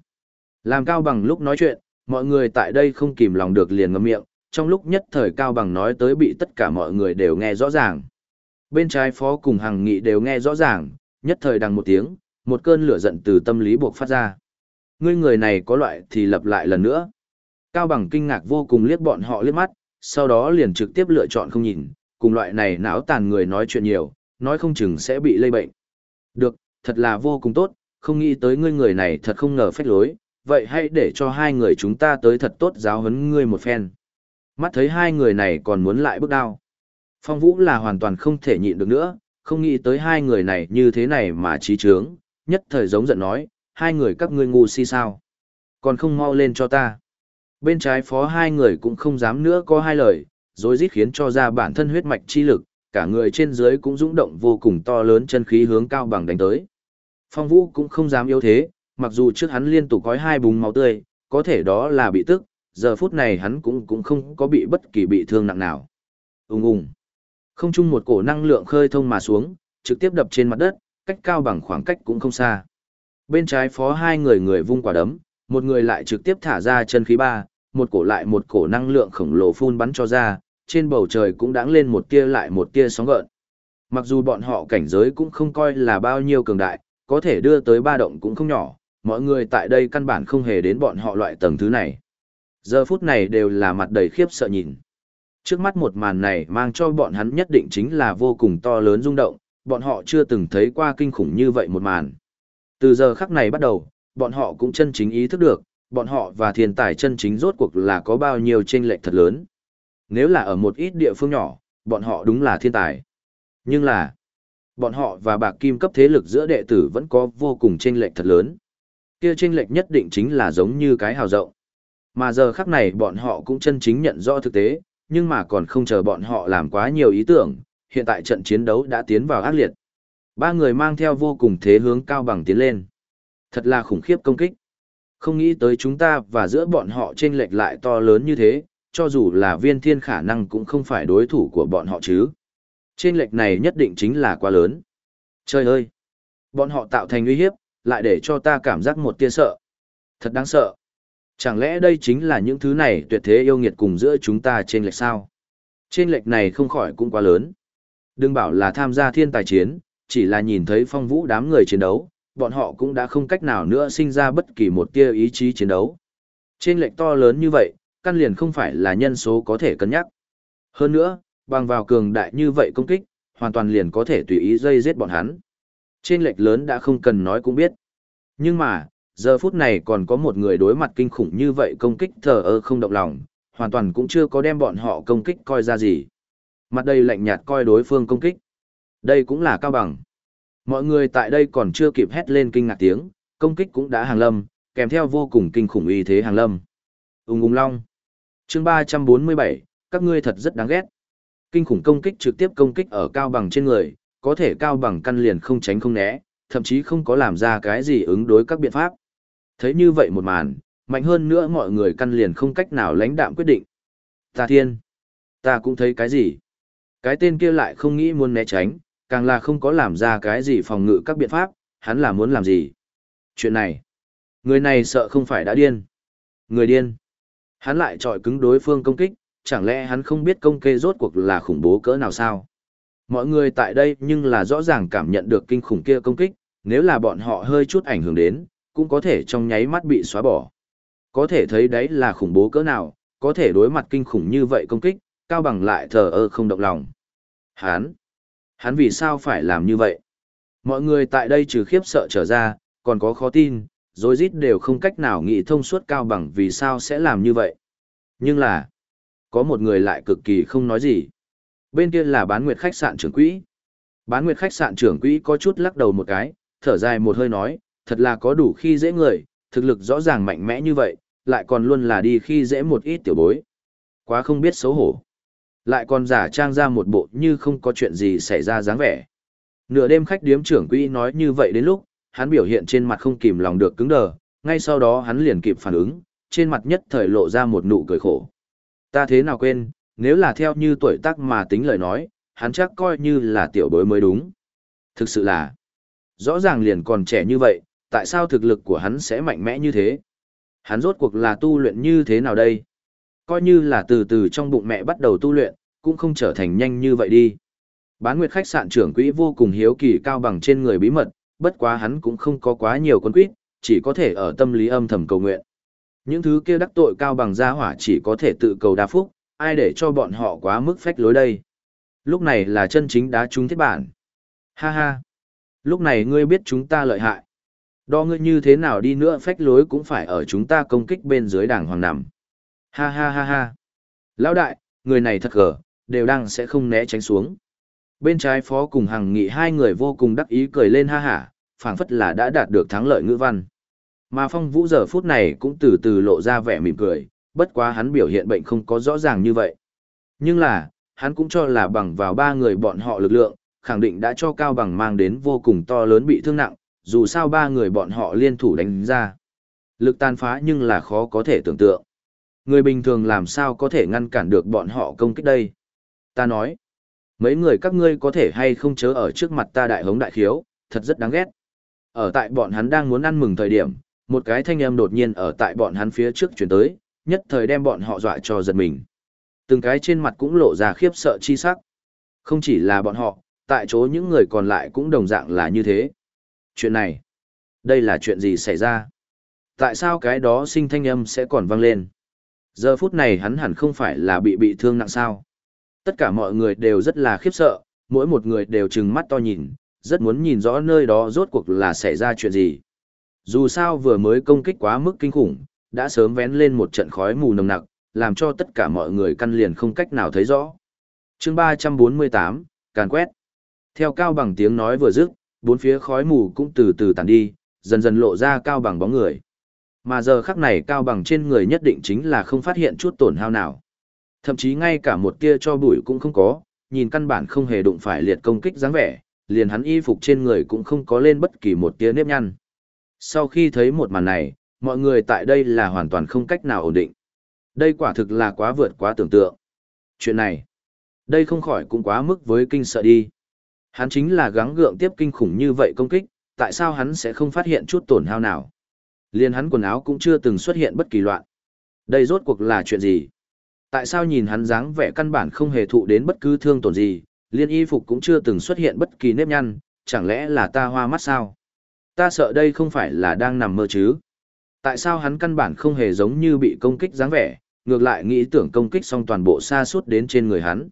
Làm cao bằng lúc nói chuyện, mọi người tại đây không kìm lòng được liền ngậm miệng, trong lúc nhất thời cao bằng nói tới bị tất cả mọi người đều nghe rõ ràng. Bên trái phó cùng hàng nghị đều nghe rõ ràng, nhất thời đằng một tiếng, một cơn lửa giận từ tâm lý buộc phát ra. Ngươi người này có loại thì lập lại lần nữa. Cao bằng kinh ngạc vô cùng liếc bọn họ liếc mắt, sau đó liền trực tiếp lựa chọn không nhìn, cùng loại này não tàn người nói chuyện nhiều, nói không chừng sẽ bị lây bệnh. Được, thật là vô cùng tốt, không nghĩ tới ngươi người này thật không ngờ phách lối, vậy hãy để cho hai người chúng ta tới thật tốt giáo huấn ngươi một phen. Mắt thấy hai người này còn muốn lại bước đao. Phong Vũ là hoàn toàn không thể nhịn được nữa, không nghĩ tới hai người này như thế này mà trí trướng, nhất thời giống giận nói, hai người các ngươi ngu si sao. Còn không mau lên cho ta. Bên trái phó hai người cũng không dám nữa có hai lời, rồi rít khiến cho ra bản thân huyết mạch chi lực, cả người trên dưới cũng dũng động vô cùng to lớn chân khí hướng cao bằng đánh tới. Phong Vũ cũng không dám yếu thế, mặc dù trước hắn liên tục gói hai búng máu tươi, có thể đó là bị tức, giờ phút này hắn cũng cũng không có bị bất kỳ bị thương nặng nào. Ùng ùng. Không chung một cổ năng lượng khơi thông mà xuống, trực tiếp đập trên mặt đất, cách cao bằng khoảng cách cũng không xa. Bên trái phó hai người người vung quả đấm, một người lại trực tiếp thả ra chân khí ba, một cổ lại một cổ năng lượng khổng lồ phun bắn cho ra, trên bầu trời cũng đãng lên một tia lại một tia sóng gợn. Mặc dù bọn họ cảnh giới cũng không coi là bao nhiêu cường đại, có thể đưa tới ba động cũng không nhỏ, mọi người tại đây căn bản không hề đến bọn họ loại tầng thứ này. Giờ phút này đều là mặt đầy khiếp sợ nhìn. Trước mắt một màn này mang cho bọn hắn nhất định chính là vô cùng to lớn rung động, bọn họ chưa từng thấy qua kinh khủng như vậy một màn. Từ giờ khắc này bắt đầu, bọn họ cũng chân chính ý thức được, bọn họ và thiên tài chân chính rốt cuộc là có bao nhiêu chênh lệch thật lớn. Nếu là ở một ít địa phương nhỏ, bọn họ đúng là thiên tài. Nhưng là, bọn họ và bạc kim cấp thế lực giữa đệ tử vẫn có vô cùng chênh lệch thật lớn. Kia chênh lệch nhất định chính là giống như cái hào rộng. Mà giờ khắc này bọn họ cũng chân chính nhận rõ thực tế, nhưng mà còn không chờ bọn họ làm quá nhiều ý tưởng, hiện tại trận chiến đấu đã tiến vào ác liệt. Ba người mang theo vô cùng thế hướng cao bằng tiến lên. Thật là khủng khiếp công kích. Không nghĩ tới chúng ta và giữa bọn họ trên lệch lại to lớn như thế, cho dù là viên thiên khả năng cũng không phải đối thủ của bọn họ chứ. Trên lệch này nhất định chính là quá lớn. Trời ơi! Bọn họ tạo thành uy hiếp, lại để cho ta cảm giác một tia sợ. Thật đáng sợ. Chẳng lẽ đây chính là những thứ này tuyệt thế yêu nghiệt cùng giữa chúng ta trên lệch sao? Trên lệch này không khỏi cũng quá lớn. Đừng bảo là tham gia thiên tài chiến, chỉ là nhìn thấy phong vũ đám người chiến đấu, bọn họ cũng đã không cách nào nữa sinh ra bất kỳ một tia ý chí chiến đấu. Trên lệch to lớn như vậy, căn liền không phải là nhân số có thể cân nhắc. Hơn nữa, bằng vào cường đại như vậy công kích, hoàn toàn liền có thể tùy ý dây giết bọn hắn. Trên lệch lớn đã không cần nói cũng biết. Nhưng mà, giờ phút này còn có một người đối mặt kinh khủng như vậy công kích thờ ơ không động lòng, hoàn toàn cũng chưa có đem bọn họ công kích coi ra gì. Mặt đây lạnh nhạt coi đối phương công kích. Đây cũng là cao bằng. Mọi người tại đây còn chưa kịp hét lên kinh ngạc tiếng, công kích cũng đã hàng lâm, kèm theo vô cùng kinh khủng uy thế hàng lâm. Ung ung long. chương 347, các ngươi thật rất đáng ghét. Kinh khủng công kích trực tiếp công kích ở cao bằng trên người, có thể cao bằng căn liền không tránh không né, thậm chí không có làm ra cái gì ứng đối các biện pháp. Thấy như vậy một màn, mạnh hơn nữa mọi người căn liền không cách nào lãnh đạm quyết định. Ta thiên, ta cũng thấy cái gì. Cái tên kia lại không nghĩ muốn né tránh, càng là không có làm ra cái gì phòng ngự các biện pháp, hắn là muốn làm gì. Chuyện này, người này sợ không phải đã điên. Người điên. Hắn lại trọi cứng đối phương công kích, chẳng lẽ hắn không biết công kê rốt cuộc là khủng bố cỡ nào sao? Mọi người tại đây nhưng là rõ ràng cảm nhận được kinh khủng kia công kích, nếu là bọn họ hơi chút ảnh hưởng đến, cũng có thể trong nháy mắt bị xóa bỏ. Có thể thấy đấy là khủng bố cỡ nào, có thể đối mặt kinh khủng như vậy công kích, Cao Bằng lại thờ ơ không động lòng. Hắn, hắn vì sao phải làm như vậy? Mọi người tại đây trừ khiếp sợ trở ra, còn có khó tin, rồi rít đều không cách nào nghĩ thông suốt Cao Bằng vì sao sẽ làm như vậy. Nhưng là, có một người lại cực kỳ không nói gì. Bên kia là bán nguyệt khách sạn trưởng quỹ. Bán nguyệt khách sạn trưởng quỹ có chút lắc đầu một cái, thở dài một hơi nói, thật là có đủ khi dễ người, thực lực rõ ràng mạnh mẽ như vậy, lại còn luôn là đi khi dễ một ít tiểu bối. Quá không biết xấu hổ. Lại còn giả trang ra một bộ như không có chuyện gì xảy ra dáng vẻ. Nửa đêm khách điếm trưởng quỹ nói như vậy đến lúc, hắn biểu hiện trên mặt không kìm lòng được cứng đờ, ngay sau đó hắn liền kịp phản ứng, trên mặt nhất thời lộ ra một nụ cười khổ. Ta thế nào quên, nếu là theo như tuổi tác mà tính lời nói, hắn chắc coi như là tiểu bối mới đúng. Thực sự là, rõ ràng liền còn trẻ như vậy, tại sao thực lực của hắn sẽ mạnh mẽ như thế? Hắn rốt cuộc là tu luyện như thế nào đây? Coi như là từ từ trong bụng mẹ bắt đầu tu luyện, cũng không trở thành nhanh như vậy đi. Bán nguyệt khách sạn trưởng quỹ vô cùng hiếu kỳ cao bằng trên người bí mật, bất quá hắn cũng không có quá nhiều con quýt, chỉ có thể ở tâm lý âm thầm cầu nguyện. Những thứ kia đắc tội cao bằng gia hỏa chỉ có thể tự cầu đa phúc, ai để cho bọn họ quá mức phách lối đây. Lúc này là chân chính đá trúng thiết bản. Ha ha. Lúc này ngươi biết chúng ta lợi hại. Đo ngươi như thế nào đi nữa phách lối cũng phải ở chúng ta công kích bên dưới đảng hoàng nằm. Ha ha ha ha. Lão đại, người này thật gở, đều đang sẽ không né tránh xuống. Bên trái phó cùng hàng nghị hai người vô cùng đắc ý cười lên ha hả, phảng phất là đã đạt được thắng lợi ngữ văn. Mà phong vũ giờ phút này cũng từ từ lộ ra vẻ mỉm cười, bất quá hắn biểu hiện bệnh không có rõ ràng như vậy. Nhưng là, hắn cũng cho là bằng vào ba người bọn họ lực lượng, khẳng định đã cho Cao Bằng mang đến vô cùng to lớn bị thương nặng, dù sao ba người bọn họ liên thủ đánh ra. Lực tan phá nhưng là khó có thể tưởng tượng. Người bình thường làm sao có thể ngăn cản được bọn họ công kích đây? Ta nói, mấy người các ngươi có thể hay không chớ ở trước mặt ta đại hống đại khiếu, thật rất đáng ghét. Ở tại bọn hắn đang muốn ăn mừng thời điểm, một cái thanh âm đột nhiên ở tại bọn hắn phía trước chuyển tới, nhất thời đem bọn họ dọa cho giật mình. Từng cái trên mặt cũng lộ ra khiếp sợ chi sắc. Không chỉ là bọn họ, tại chỗ những người còn lại cũng đồng dạng là như thế. Chuyện này, đây là chuyện gì xảy ra? Tại sao cái đó sinh thanh âm sẽ còn vang lên? Giờ phút này hắn hẳn không phải là bị bị thương nặng sao? Tất cả mọi người đều rất là khiếp sợ, mỗi một người đều trừng mắt to nhìn, rất muốn nhìn rõ nơi đó rốt cuộc là xảy ra chuyện gì. Dù sao vừa mới công kích quá mức kinh khủng, đã sớm vén lên một trận khói mù nồng nặc, làm cho tất cả mọi người căn liền không cách nào thấy rõ. chương 348, Càn quét. Theo cao bằng tiếng nói vừa dứt, bốn phía khói mù cũng từ từ tàn đi, dần dần lộ ra cao bằng bóng người. Mà giờ khắc này cao bằng trên người nhất định chính là không phát hiện chút tổn hao nào. Thậm chí ngay cả một tia cho bụi cũng không có, nhìn căn bản không hề đụng phải liệt công kích dáng vẻ, liền hắn y phục trên người cũng không có lên bất kỳ một tia nếp nhăn. Sau khi thấy một màn này, mọi người tại đây là hoàn toàn không cách nào ổn định. Đây quả thực là quá vượt quá tưởng tượng. Chuyện này, đây không khỏi cũng quá mức với kinh sợ đi. Hắn chính là gắng gượng tiếp kinh khủng như vậy công kích, tại sao hắn sẽ không phát hiện chút tổn hao nào? Liên hắn quần áo cũng chưa từng xuất hiện bất kỳ loạn. Đây rốt cuộc là chuyện gì? Tại sao nhìn hắn dáng vẻ căn bản không hề thụ đến bất cứ thương tổn gì, liên y phục cũng chưa từng xuất hiện bất kỳ nếp nhăn, chẳng lẽ là ta hoa mắt sao? Ta sợ đây không phải là đang nằm mơ chứ? Tại sao hắn căn bản không hề giống như bị công kích dáng vẻ, ngược lại nghĩ tưởng công kích xong toàn bộ xa suốt đến trên người hắn?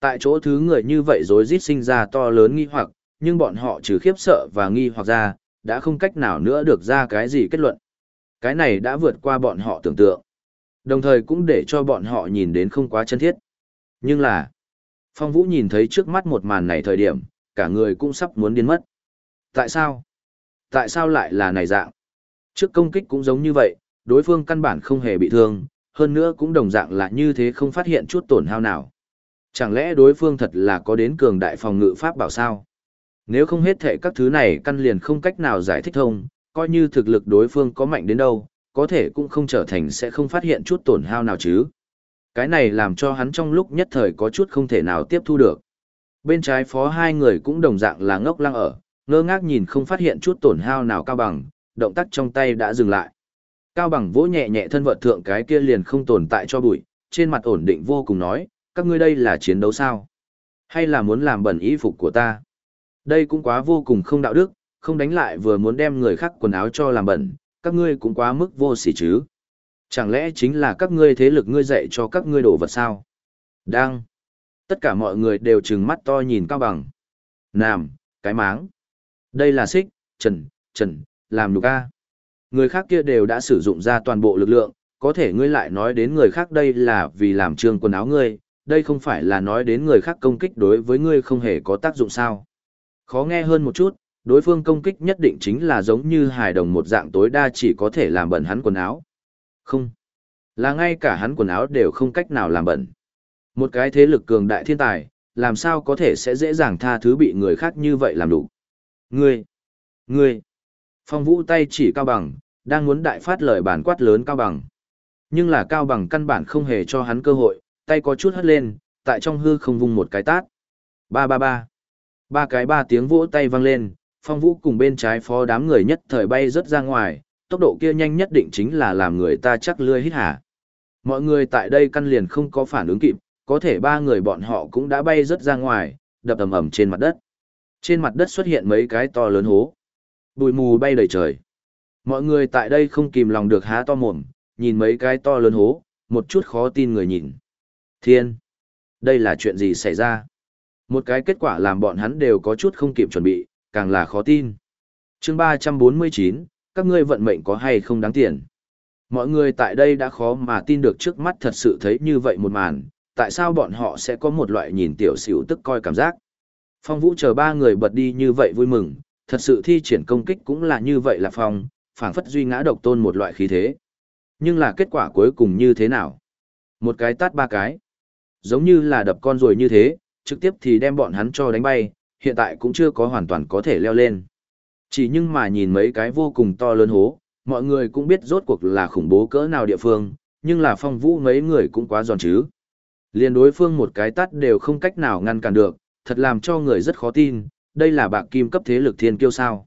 Tại chỗ thứ người như vậy rối rít sinh ra to lớn nghi hoặc, nhưng bọn họ trừ khiếp sợ và nghi hoặc ra, đã không cách nào nữa được ra cái gì kết luận. Cái này đã vượt qua bọn họ tưởng tượng. Đồng thời cũng để cho bọn họ nhìn đến không quá chân thiết. Nhưng là, Phong Vũ nhìn thấy trước mắt một màn này thời điểm, cả người cũng sắp muốn điên mất. Tại sao? Tại sao lại là này dạng? Trước công kích cũng giống như vậy, đối phương căn bản không hề bị thương, hơn nữa cũng đồng dạng là như thế không phát hiện chút tổn hao nào. Chẳng lẽ đối phương thật là có đến cường đại phòng ngự pháp bảo sao? Nếu không hết thệ các thứ này căn liền không cách nào giải thích thông, coi như thực lực đối phương có mạnh đến đâu, có thể cũng không trở thành sẽ không phát hiện chút tổn hao nào chứ. Cái này làm cho hắn trong lúc nhất thời có chút không thể nào tiếp thu được. Bên trái phó hai người cũng đồng dạng là ngốc lăng ở, ngơ ngác nhìn không phát hiện chút tổn hao nào cao bằng, động tác trong tay đã dừng lại. Cao bằng vỗ nhẹ nhẹ thân vật thượng cái kia liền không tồn tại cho bụi, trên mặt ổn định vô cùng nói, các ngươi đây là chiến đấu sao? Hay là muốn làm bẩn y phục của ta? Đây cũng quá vô cùng không đạo đức, không đánh lại vừa muốn đem người khác quần áo cho làm bẩn, các ngươi cũng quá mức vô sỉ chứ. Chẳng lẽ chính là các ngươi thế lực ngươi dạy cho các ngươi đổ vật sao? Đang. Tất cả mọi người đều trừng mắt to nhìn cao bằng. Nam, cái máng. Đây là xích, trần, trần, làm nhục ca. Người khác kia đều đã sử dụng ra toàn bộ lực lượng, có thể ngươi lại nói đến người khác đây là vì làm trương quần áo ngươi, đây không phải là nói đến người khác công kích đối với ngươi không hề có tác dụng sao. Khó nghe hơn một chút, đối phương công kích nhất định chính là giống như hài đồng một dạng tối đa chỉ có thể làm bẩn hắn quần áo. Không. Là ngay cả hắn quần áo đều không cách nào làm bẩn. Một cái thế lực cường đại thiên tài, làm sao có thể sẽ dễ dàng tha thứ bị người khác như vậy làm đủ. Ngươi! Ngươi! Phong vũ tay chỉ cao bằng, đang muốn đại phát lời bản quát lớn cao bằng. Nhưng là cao bằng căn bản không hề cho hắn cơ hội, tay có chút hất lên, tại trong hư không vung một cái tát. Ba ba ba. Ba cái ba tiếng vỗ tay vang lên, phong vũ cùng bên trái phó đám người nhất thời bay rất ra ngoài, tốc độ kia nhanh nhất định chính là làm người ta chắc lươi hít hả. Mọi người tại đây căn liền không có phản ứng kịp, có thể ba người bọn họ cũng đã bay rất ra ngoài, đập ầm ầm trên mặt đất. Trên mặt đất xuất hiện mấy cái to lớn hố. Bụi mù bay đầy trời. Mọi người tại đây không kìm lòng được há to mồm, nhìn mấy cái to lớn hố, một chút khó tin người nhìn. Thiên! Đây là chuyện gì xảy ra? Một cái kết quả làm bọn hắn đều có chút không kịp chuẩn bị, càng là khó tin. chương 349, các ngươi vận mệnh có hay không đáng tiền? Mọi người tại đây đã khó mà tin được trước mắt thật sự thấy như vậy một màn, tại sao bọn họ sẽ có một loại nhìn tiểu xỉu tức coi cảm giác. Phong Vũ chờ ba người bật đi như vậy vui mừng, thật sự thi triển công kích cũng là như vậy là phong, phảng phất duy ngã độc tôn một loại khí thế. Nhưng là kết quả cuối cùng như thế nào? Một cái tát ba cái. Giống như là đập con rồi như thế, trực tiếp thì đem bọn hắn cho đánh bay, hiện tại cũng chưa có hoàn toàn có thể leo lên. Chỉ nhưng mà nhìn mấy cái vô cùng to lớn hố, mọi người cũng biết rốt cuộc là khủng bố cỡ nào địa phương, nhưng là phong vũ mấy người cũng quá giòn chứ. Liên đối phương một cái tắt đều không cách nào ngăn cản được, thật làm cho người rất khó tin, đây là bạc kim cấp thế lực thiên kiêu sao.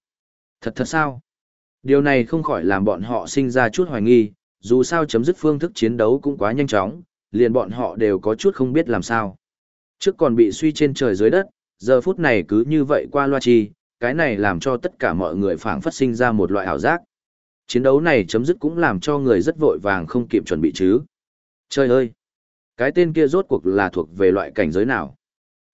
Thật thật sao? Điều này không khỏi làm bọn họ sinh ra chút hoài nghi, dù sao chấm dứt phương thức chiến đấu cũng quá nhanh chóng, liền bọn họ đều có chút không biết làm sao. Trước còn bị suy trên trời dưới đất, giờ phút này cứ như vậy qua loa chi, cái này làm cho tất cả mọi người phảng phất sinh ra một loại ảo giác. Chiến đấu này chấm dứt cũng làm cho người rất vội vàng không kịp chuẩn bị chứ. Trời ơi! Cái tên kia rốt cuộc là thuộc về loại cảnh giới nào?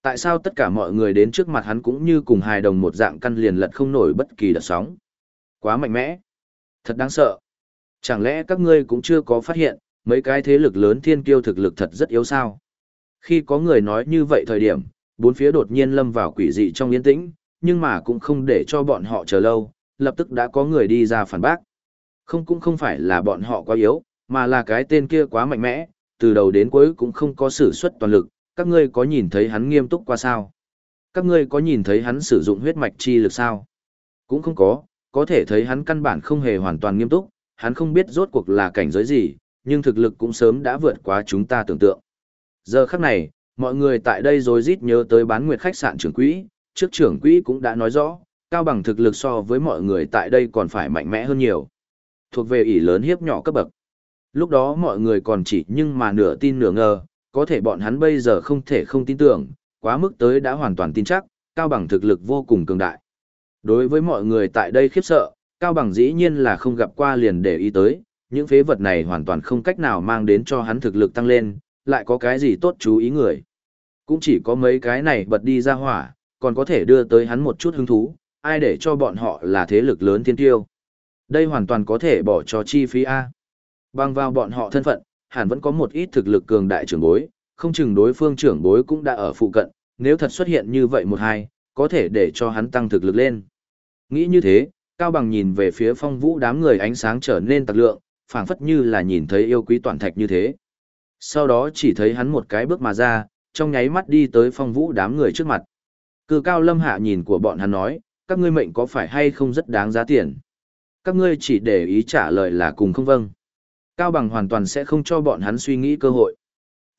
Tại sao tất cả mọi người đến trước mặt hắn cũng như cùng hài đồng một dạng căn liền lật không nổi bất kỳ đợt sóng? Quá mạnh mẽ. Thật đáng sợ. Chẳng lẽ các ngươi cũng chưa có phát hiện, mấy cái thế lực lớn thiên kiêu thực lực thật rất yếu sao? Khi có người nói như vậy thời điểm, bốn phía đột nhiên lâm vào quỷ dị trong yên tĩnh, nhưng mà cũng không để cho bọn họ chờ lâu, lập tức đã có người đi ra phản bác. Không cũng không phải là bọn họ quá yếu, mà là cái tên kia quá mạnh mẽ, từ đầu đến cuối cũng không có sử xuất toàn lực, các ngươi có nhìn thấy hắn nghiêm túc qua sao? Các ngươi có nhìn thấy hắn sử dụng huyết mạch chi lực sao? Cũng không có, có thể thấy hắn căn bản không hề hoàn toàn nghiêm túc, hắn không biết rốt cuộc là cảnh giới gì, nhưng thực lực cũng sớm đã vượt quá chúng ta tưởng tượng. Giờ khắc này, mọi người tại đây rồi rít nhớ tới bán nguyệt khách sạn trưởng quỹ, trước trưởng quỹ cũng đã nói rõ, cao bằng thực lực so với mọi người tại đây còn phải mạnh mẽ hơn nhiều. Thuộc về ỷ lớn hiếp nhỏ cấp bậc. Lúc đó mọi người còn chỉ nhưng mà nửa tin nửa ngờ, có thể bọn hắn bây giờ không thể không tin tưởng, quá mức tới đã hoàn toàn tin chắc, cao bằng thực lực vô cùng cường đại. Đối với mọi người tại đây khiếp sợ, cao bằng dĩ nhiên là không gặp qua liền để ý tới, những phế vật này hoàn toàn không cách nào mang đến cho hắn thực lực tăng lên, lại có cái gì tốt chú ý người. Cũng chỉ có mấy cái này bật đi ra hỏa, còn có thể đưa tới hắn một chút hứng thú, ai để cho bọn họ là thế lực lớn thiên tiêu. Đây hoàn toàn có thể bỏ cho chi phí A. Bằng vào bọn họ thân phận, hẳn vẫn có một ít thực lực cường đại trưởng bối, không chừng đối phương trưởng bối cũng đã ở phụ cận, nếu thật xuất hiện như vậy một hai, có thể để cho hắn tăng thực lực lên. Nghĩ như thế, Cao Bằng nhìn về phía phong vũ đám người ánh sáng trở nên tạc lượng, phảng phất như là nhìn thấy yêu quý toàn thạch như thế. Sau đó chỉ thấy hắn một cái bước mà ra, trong nháy mắt đi tới phong vũ đám người trước mặt. Cử cao lâm hạ nhìn của bọn hắn nói, các ngươi mệnh có phải hay không rất đáng giá tiền. Các ngươi chỉ để ý trả lời là cùng không vâng. Cao bằng hoàn toàn sẽ không cho bọn hắn suy nghĩ cơ hội.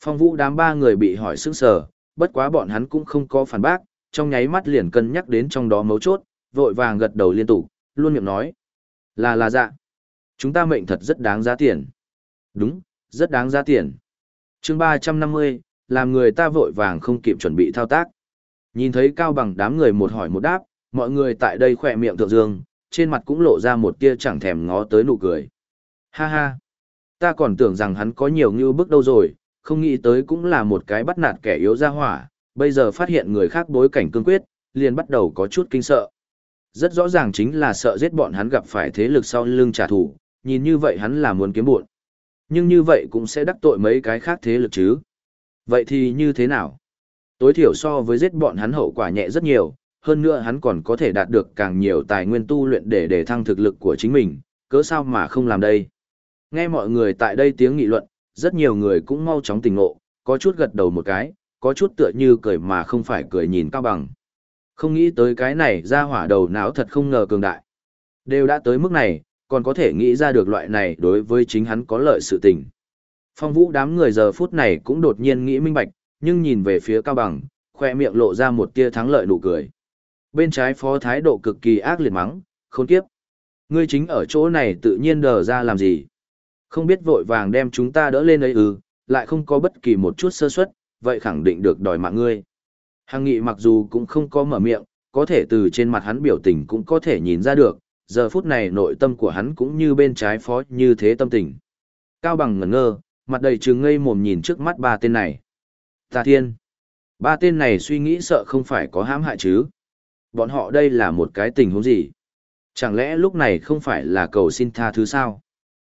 Phong vũ đám ba người bị hỏi sững sờ, bất quá bọn hắn cũng không có phản bác, trong nháy mắt liền cân nhắc đến trong đó mấu chốt, vội vàng gật đầu liên tục, luôn miệng nói. Là là dạ. Chúng ta mệnh thật rất đáng giá tiền. Đúng, rất đáng giá tiền chương ba trăm năm mươi, làm người ta vội vàng không kịp chuẩn bị thao tác. Nhìn thấy cao bằng đám người một hỏi một đáp, mọi người tại đây khỏe miệng thượng dương, trên mặt cũng lộ ra một tia chẳng thèm ngó tới nụ cười. Ha ha, ta còn tưởng rằng hắn có nhiều như bước đâu rồi, không nghĩ tới cũng là một cái bắt nạt kẻ yếu ra hỏa, bây giờ phát hiện người khác bối cảnh cương quyết, liền bắt đầu có chút kinh sợ. Rất rõ ràng chính là sợ giết bọn hắn gặp phải thế lực sau lưng trả thù, nhìn như vậy hắn là muốn kiếm buồn. Nhưng như vậy cũng sẽ đắc tội mấy cái khác thế lực chứ. Vậy thì như thế nào? Tối thiểu so với giết bọn hắn hậu quả nhẹ rất nhiều, hơn nữa hắn còn có thể đạt được càng nhiều tài nguyên tu luyện để để thăng thực lực của chính mình, cớ sao mà không làm đây. Nghe mọi người tại đây tiếng nghị luận, rất nhiều người cũng mau chóng tỉnh ngộ, có chút gật đầu một cái, có chút tựa như cười mà không phải cười nhìn cao bằng. Không nghĩ tới cái này ra hỏa đầu não thật không ngờ cường đại. Đều đã tới mức này, còn có thể nghĩ ra được loại này đối với chính hắn có lợi sự tình. Phong vũ đám người giờ phút này cũng đột nhiên nghĩ minh bạch, nhưng nhìn về phía cao bằng, khoe miệng lộ ra một tia thắng lợi nụ cười. Bên trái phó thái độ cực kỳ ác liệt mắng, khốn kiếp. Ngươi chính ở chỗ này tự nhiên đờ ra làm gì. Không biết vội vàng đem chúng ta đỡ lên ấy ư, lại không có bất kỳ một chút sơ suất, vậy khẳng định được đòi mạng ngươi. Hàng nghị mặc dù cũng không có mở miệng, có thể từ trên mặt hắn biểu tình cũng có thể nhìn ra được, giờ phút này nội tâm của hắn cũng như bên trái phó như thế tâm tình. Cao bằng ngẩn ngơ, mặt đầy trừng ngây mồm nhìn trước mắt ba tên này. Tà thiên. Ba tên này suy nghĩ sợ không phải có hãm hại chứ. Bọn họ đây là một cái tình huống gì? Chẳng lẽ lúc này không phải là cầu xin tha thứ sao?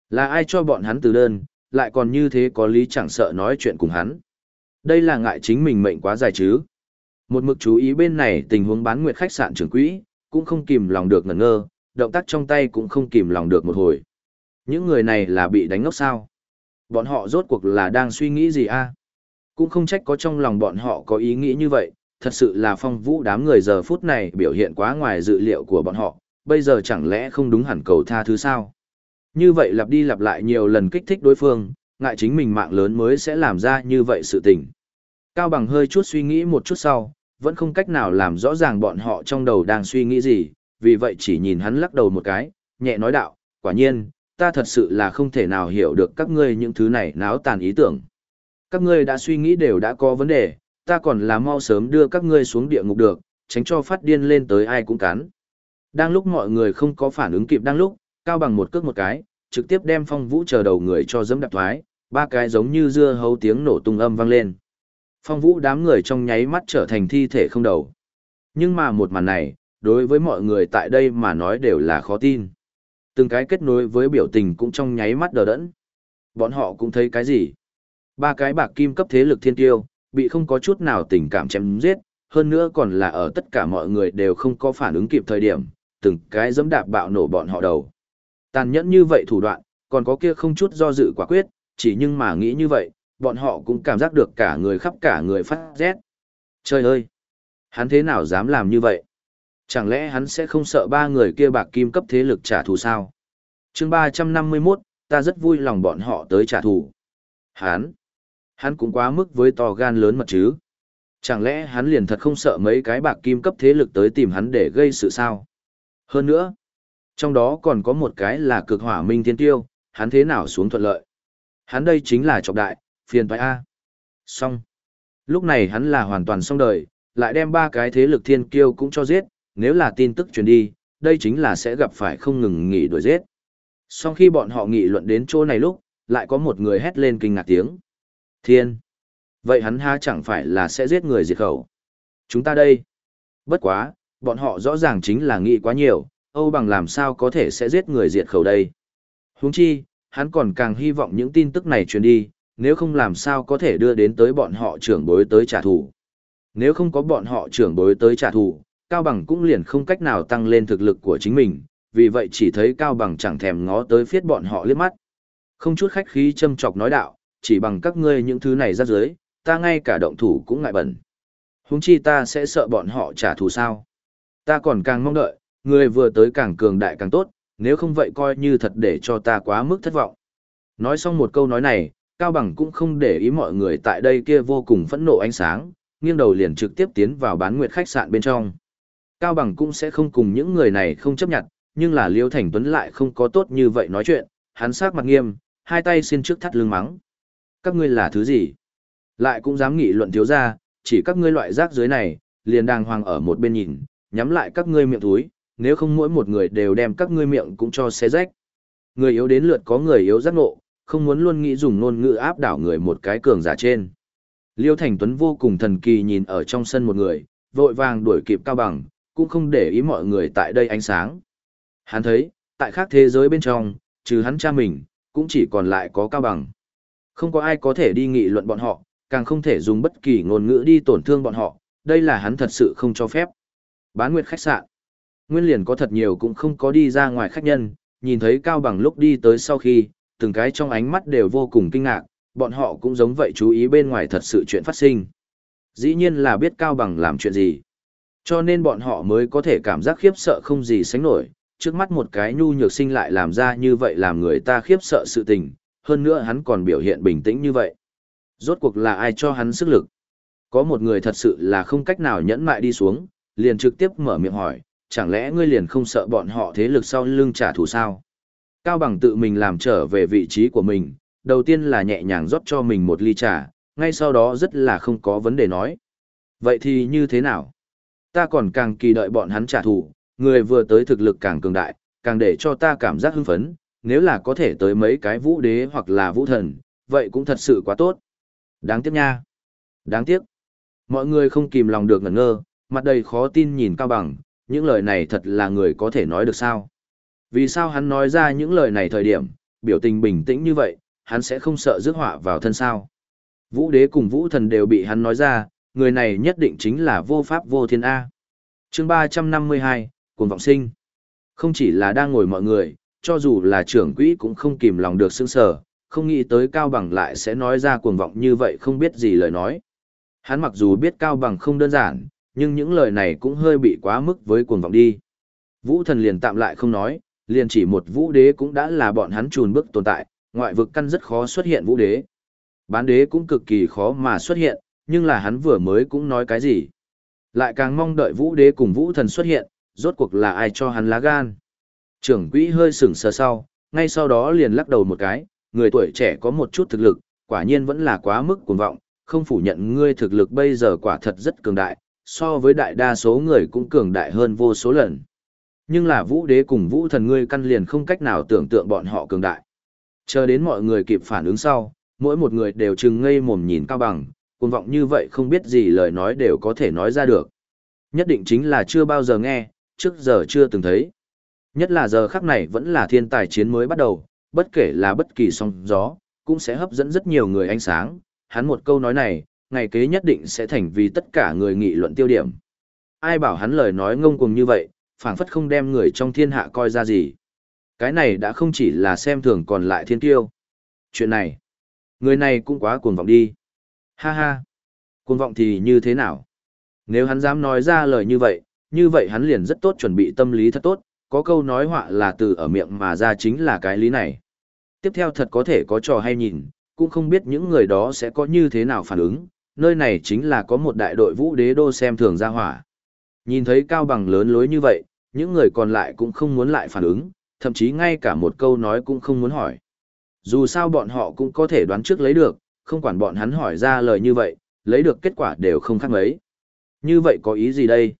Là ai cho bọn hắn từ đơn, lại còn như thế có lý chẳng sợ nói chuyện cùng hắn. Đây là ngại chính mình mệnh quá dài chứ. Một mực chú ý bên này tình huống bán nguyệt khách sạn trưởng quỹ, cũng không kìm lòng được ngẩn ngơ, động tác trong tay cũng không kìm lòng được một hồi. Những người này là bị đánh ngốc sao? Bọn họ rốt cuộc là đang suy nghĩ gì a? Cũng không trách có trong lòng bọn họ có ý nghĩ như vậy, thật sự là phong vũ đám người giờ phút này biểu hiện quá ngoài dự liệu của bọn họ, bây giờ chẳng lẽ không đúng hẳn cầu tha thứ sao? Như vậy lặp đi lặp lại nhiều lần kích thích đối phương, ngại chính mình mạng lớn mới sẽ làm ra như vậy sự tình. Cao bằng hơi chút suy nghĩ một chút sau, vẫn không cách nào làm rõ ràng bọn họ trong đầu đang suy nghĩ gì, vì vậy chỉ nhìn hắn lắc đầu một cái, nhẹ nói đạo, quả nhiên, ta thật sự là không thể nào hiểu được các ngươi những thứ này náo tàn ý tưởng. Các ngươi đã suy nghĩ đều đã có vấn đề, ta còn là mau sớm đưa các ngươi xuống địa ngục được, tránh cho phát điên lên tới ai cũng cắn. Đang lúc mọi người không có phản ứng kịp đang lúc, cao bằng một cước một cái, trực tiếp đem phong vũ chờ đầu người cho dẫm đạp thoái, ba cái giống như dưa hấu tiếng nổ tung âm vang lên. Phong vũ đám người trong nháy mắt trở thành thi thể không đầu. Nhưng mà một màn này, đối với mọi người tại đây mà nói đều là khó tin. Từng cái kết nối với biểu tình cũng trong nháy mắt đờ đẫn. Bọn họ cũng thấy cái gì? Ba cái bạc kim cấp thế lực thiên tiêu, bị không có chút nào tình cảm chém giết, hơn nữa còn là ở tất cả mọi người đều không có phản ứng kịp thời điểm, từng cái dẫm đạp bạo nổ bọn họ đầu. Tàn nhẫn như vậy thủ đoạn, còn có kia không chút do dự quả quyết, chỉ nhưng mà nghĩ như vậy, bọn họ cũng cảm giác được cả người khắp cả người phát rét. Trời ơi! Hắn thế nào dám làm như vậy? Chẳng lẽ hắn sẽ không sợ ba người kia bạc kim cấp thế lực trả thù sao? chương 351, ta rất vui lòng bọn họ tới trả thù. Hắn! Hắn cũng quá mức với to gan lớn mật chứ. Chẳng lẽ hắn liền thật không sợ mấy cái bạc kim cấp thế lực tới tìm hắn để gây sự sao? Hơn nữa, trong đó còn có một cái là cực hỏa minh thiên tiêu, hắn thế nào xuống thuận lợi? Hắn đây chính là trọng đại, phiền toái A. Xong. Lúc này hắn là hoàn toàn xong đời, lại đem ba cái thế lực thiên kiêu cũng cho giết, nếu là tin tức truyền đi, đây chính là sẽ gặp phải không ngừng nghỉ đuổi giết. Sau khi bọn họ nghị luận đến chỗ này lúc, lại có một người hét lên kinh ngạc tiếng. Thiên! Vậy hắn ha chẳng phải là sẽ giết người diệt khẩu. Chúng ta đây. Bất quá, bọn họ rõ ràng chính là nghĩ quá nhiều, Âu bằng làm sao có thể sẽ giết người diệt khẩu đây. Huống chi, hắn còn càng hy vọng những tin tức này truyền đi, nếu không làm sao có thể đưa đến tới bọn họ trưởng bối tới trả thù. Nếu không có bọn họ trưởng bối tới trả thù, Cao Bằng cũng liền không cách nào tăng lên thực lực của chính mình, vì vậy chỉ thấy Cao Bằng chẳng thèm ngó tới phiết bọn họ liếc mắt. Không chút khách khí châm chọc nói đạo, chỉ bằng các ngươi những thứ này ra dưới, ta ngay cả động thủ cũng ngại bẩn. Húng chi ta sẽ sợ bọn họ trả thù sao. Ta còn càng mong đợi, người vừa tới càng cường đại càng tốt, nếu không vậy coi như thật để cho ta quá mức thất vọng. Nói xong một câu nói này, Cao Bằng cũng không để ý mọi người tại đây kia vô cùng phẫn nộ ánh sáng, nghiêng đầu liền trực tiếp tiến vào bán nguyệt khách sạn bên trong. Cao Bằng cũng sẽ không cùng những người này không chấp nhận, nhưng là Liêu Thành Tuấn lại không có tốt như vậy nói chuyện, hắn sát mặt nghiêm, hai tay xin trước thắt lưng mắng. Các ngươi là thứ gì? Lại cũng dám nghị luận thiếu gia, chỉ các ngươi loại rác dưới này, liền đàng hoàng ở một bên nhìn, nhắm lại các ngươi miệng túi, nếu không mỗi một người đều đem các ngươi miệng cũng cho xé rách. Người yếu đến lượt có người yếu giác ngộ, không muốn luôn nghĩ dùng ngôn ngữ áp đảo người một cái cường giả trên. Liêu Thành Tuấn vô cùng thần kỳ nhìn ở trong sân một người, vội vàng đuổi kịp cao bằng, cũng không để ý mọi người tại đây ánh sáng. Hắn thấy, tại khác thế giới bên trong, trừ hắn cha mình, cũng chỉ còn lại có cao bằng. Không có ai có thể đi nghị luận bọn họ, càng không thể dùng bất kỳ ngôn ngữ đi tổn thương bọn họ, đây là hắn thật sự không cho phép. Bán nguyệt khách sạn. Nguyên liền có thật nhiều cũng không có đi ra ngoài khách nhân, nhìn thấy Cao Bằng lúc đi tới sau khi, từng cái trong ánh mắt đều vô cùng kinh ngạc, bọn họ cũng giống vậy chú ý bên ngoài thật sự chuyện phát sinh. Dĩ nhiên là biết Cao Bằng làm chuyện gì. Cho nên bọn họ mới có thể cảm giác khiếp sợ không gì sánh nổi, trước mắt một cái nhu nhược sinh lại làm ra như vậy làm người ta khiếp sợ sự tình, hơn nữa hắn còn biểu hiện bình tĩnh như vậy. Rốt cuộc là ai cho hắn sức lực? Có một người thật sự là không cách nào nhẫn mại đi xuống, liền trực tiếp mở miệng hỏi, chẳng lẽ ngươi liền không sợ bọn họ thế lực sau lưng trả thù sao? Cao bằng tự mình làm trở về vị trí của mình, đầu tiên là nhẹ nhàng rót cho mình một ly trà, ngay sau đó rất là không có vấn đề nói. Vậy thì như thế nào? Ta còn càng kỳ đợi bọn hắn trả thù, người vừa tới thực lực càng cường đại, càng để cho ta cảm giác hưng phấn, nếu là có thể tới mấy cái vũ đế hoặc là vũ thần, vậy cũng thật sự quá tốt. Đáng tiếc nha. Đáng tiếc. Mọi người không kìm lòng được ngẩn ngơ, mặt đầy khó tin nhìn Cao Bằng, những lời này thật là người có thể nói được sao? Vì sao hắn nói ra những lời này thời điểm, biểu tình bình tĩnh như vậy, hắn sẽ không sợ rước họa vào thân sao? Vũ đế cùng vũ thần đều bị hắn nói ra, người này nhất định chính là vô pháp vô thiên A. chương 352, Cuồng Vọng Sinh. Không chỉ là đang ngồi mọi người, cho dù là trưởng quỹ cũng không kìm lòng được sững sờ, không nghĩ tới Cao Bằng lại sẽ nói ra cuồng vọng như vậy không biết gì lời nói. Hắn mặc dù biết Cao Bằng không đơn giản, nhưng những lời này cũng hơi bị quá mức với cuồng vọng đi. Vũ thần liền tạm lại không nói, liền chỉ một vũ đế cũng đã là bọn hắn trùn bước tồn tại, ngoại vực căn rất khó xuất hiện vũ đế. Bán đế cũng cực kỳ khó mà xuất hiện, nhưng là hắn vừa mới cũng nói cái gì. Lại càng mong đợi vũ đế cùng vũ thần xuất hiện, rốt cuộc là ai cho hắn lá gan. Trưởng quỹ hơi sửng sờ sau, ngay sau đó liền lắc đầu một cái, người tuổi trẻ có một chút thực lực, quả nhiên vẫn là quá mức cuồng vọng, không phủ nhận ngươi thực lực bây giờ quả thật rất cường đại, so với đại đa số người cũng cường đại hơn vô số lần. Nhưng là vũ đế cùng vũ thần ngươi căn liền không cách nào tưởng tượng bọn họ cường đại. Chờ đến mọi người kịp phản ứng sau, mỗi một người đều chừng ngây mồm nhìn Cao Bằng, cuồng vọng như vậy không biết gì lời nói đều có thể nói ra được. Nhất định chính là chưa bao giờ nghe, trước giờ chưa từng thấy. Nhất là giờ khắc này vẫn là thiên tài chiến mới bắt đầu, bất kể là bất kỳ sóng gió, cũng sẽ hấp dẫn rất nhiều người ánh sáng. Hắn một câu nói này, ngày kế nhất định sẽ thành vì tất cả người nghị luận tiêu điểm. Ai bảo hắn lời nói ngông cuồng như vậy, phảng phất không đem người trong thiên hạ coi ra gì. Cái này đã không chỉ là xem thường còn lại thiên tiêu. Chuyện này, người này cũng quá cuồng vọng đi. Ha ha, cuồng vọng thì như thế nào? Nếu hắn dám nói ra lời như vậy, như vậy hắn liền rất tốt chuẩn bị tâm lý thật tốt, có câu nói họa là từ ở miệng mà ra chính là cái lý này. Tiếp theo thật có thể có trò hay nhìn, cũng không biết những người đó sẽ có như thế nào phản ứng, nơi này chính là có một đại đội vũ đế đô xem thường ra hỏa. Nhìn thấy cao bằng lớn lối như vậy, những người còn lại cũng không muốn lại phản ứng, thậm chí ngay cả một câu nói cũng không muốn hỏi. Dù sao bọn họ cũng có thể đoán trước lấy được, không quản bọn hắn hỏi ra lời như vậy, lấy được kết quả đều không khác mấy. Như vậy có ý gì đây?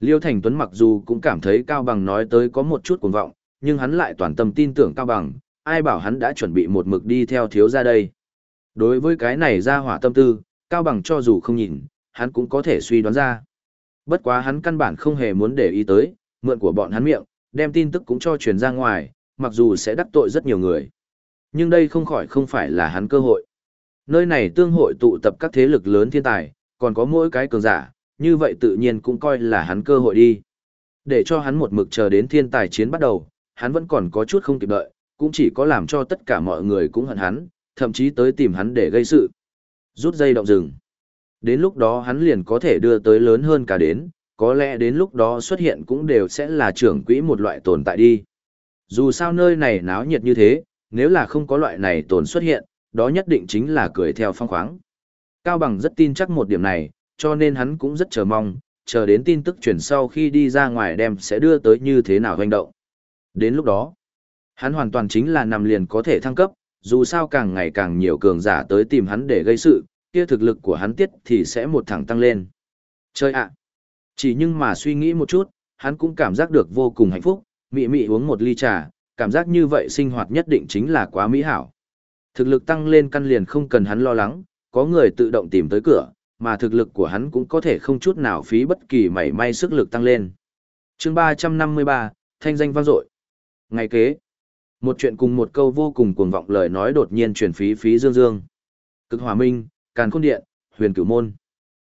Liêu Thành Tuấn mặc dù cũng cảm thấy Cao Bằng nói tới có một chút cuồng vọng, nhưng hắn lại toàn tâm tin tưởng Cao Bằng, ai bảo hắn đã chuẩn bị một mực đi theo thiếu gia đây. Đối với cái này ra hỏa tâm tư, Cao Bằng cho dù không nhìn, hắn cũng có thể suy đoán ra. Bất quá hắn căn bản không hề muốn để ý tới, mượn của bọn hắn miệng, đem tin tức cũng cho truyền ra ngoài, mặc dù sẽ đắc tội rất nhiều người. Nhưng đây không khỏi không phải là hắn cơ hội. Nơi này tương hội tụ tập các thế lực lớn thiên tài, còn có mỗi cái cường giả, như vậy tự nhiên cũng coi là hắn cơ hội đi. Để cho hắn một mực chờ đến thiên tài chiến bắt đầu, hắn vẫn còn có chút không kịp đợi, cũng chỉ có làm cho tất cả mọi người cũng hận hắn, thậm chí tới tìm hắn để gây sự. Rút dây động rừng. Đến lúc đó hắn liền có thể đưa tới lớn hơn cả đến, có lẽ đến lúc đó xuất hiện cũng đều sẽ là trưởng quỹ một loại tồn tại đi. Dù sao nơi này náo nhiệt như thế, nếu là không có loại này tồn xuất hiện, đó nhất định chính là cười theo phong khoáng. Cao Bằng rất tin chắc một điểm này, cho nên hắn cũng rất chờ mong, chờ đến tin tức chuyển sau khi đi ra ngoài đem sẽ đưa tới như thế nào hoành động. Đến lúc đó, hắn hoàn toàn chính là nằm liền có thể thăng cấp, dù sao càng ngày càng nhiều cường giả tới tìm hắn để gây sự, kia thực lực của hắn tiết thì sẽ một thẳng tăng lên. Chơi ạ! Chỉ nhưng mà suy nghĩ một chút, hắn cũng cảm giác được vô cùng hạnh phúc, mị mị uống một ly trà, cảm giác như vậy sinh hoạt nhất định chính là quá mỹ hảo. Thực lực tăng lên căn liền không cần hắn lo lắng, có người tự động tìm tới cửa, mà thực lực của hắn cũng có thể không chút nào phí bất kỳ mảy may sức lực tăng lên. chương 353, thanh danh vang dội. Ngày kế, một chuyện cùng một câu vô cùng cuồng vọng lời nói đột nhiên truyền phí phí dương dương. Cực hòa minh, càn khôn điện, huyền cửu môn.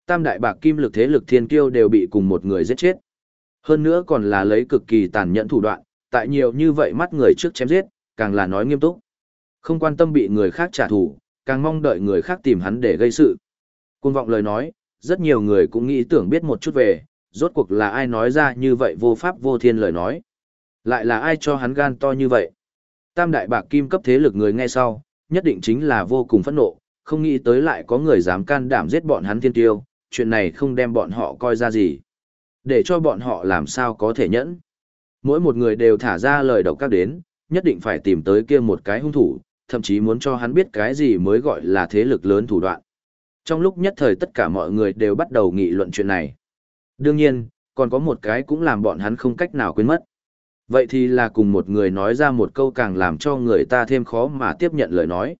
Tam đại bạc kim lực thế lực thiên kiêu đều bị cùng một người giết chết. Hơn nữa còn là lấy cực kỳ tàn nhẫn thủ đoạn, tại nhiều như vậy mắt người trước chém giết, càng là nói nghiêm túc. Không quan tâm bị người khác trả thù, càng mong đợi người khác tìm hắn để gây sự. Cuồng vọng lời nói, rất nhiều người cũng nghĩ tưởng biết một chút về, rốt cuộc là ai nói ra như vậy vô pháp vô thiên lời nói. Lại là ai cho hắn gan to như vậy. Tam đại bạc kim cấp thế lực người nghe sau, nhất định chính là vô cùng phẫn nộ, không nghĩ tới lại có người dám can đảm giết bọn hắn thiên tiêu, chuyện này không đem bọn họ coi ra gì. Để cho bọn họ làm sao có thể nhẫn. Mỗi một người đều thả ra lời độc các đến, nhất định phải tìm tới kia một cái hung thủ, thậm chí muốn cho hắn biết cái gì mới gọi là thế lực lớn thủ đoạn. Trong lúc nhất thời tất cả mọi người đều bắt đầu nghị luận chuyện này. Đương nhiên, còn có một cái cũng làm bọn hắn không cách nào quên mất. Vậy thì là cùng một người nói ra một câu càng làm cho người ta thêm khó mà tiếp nhận lời nói.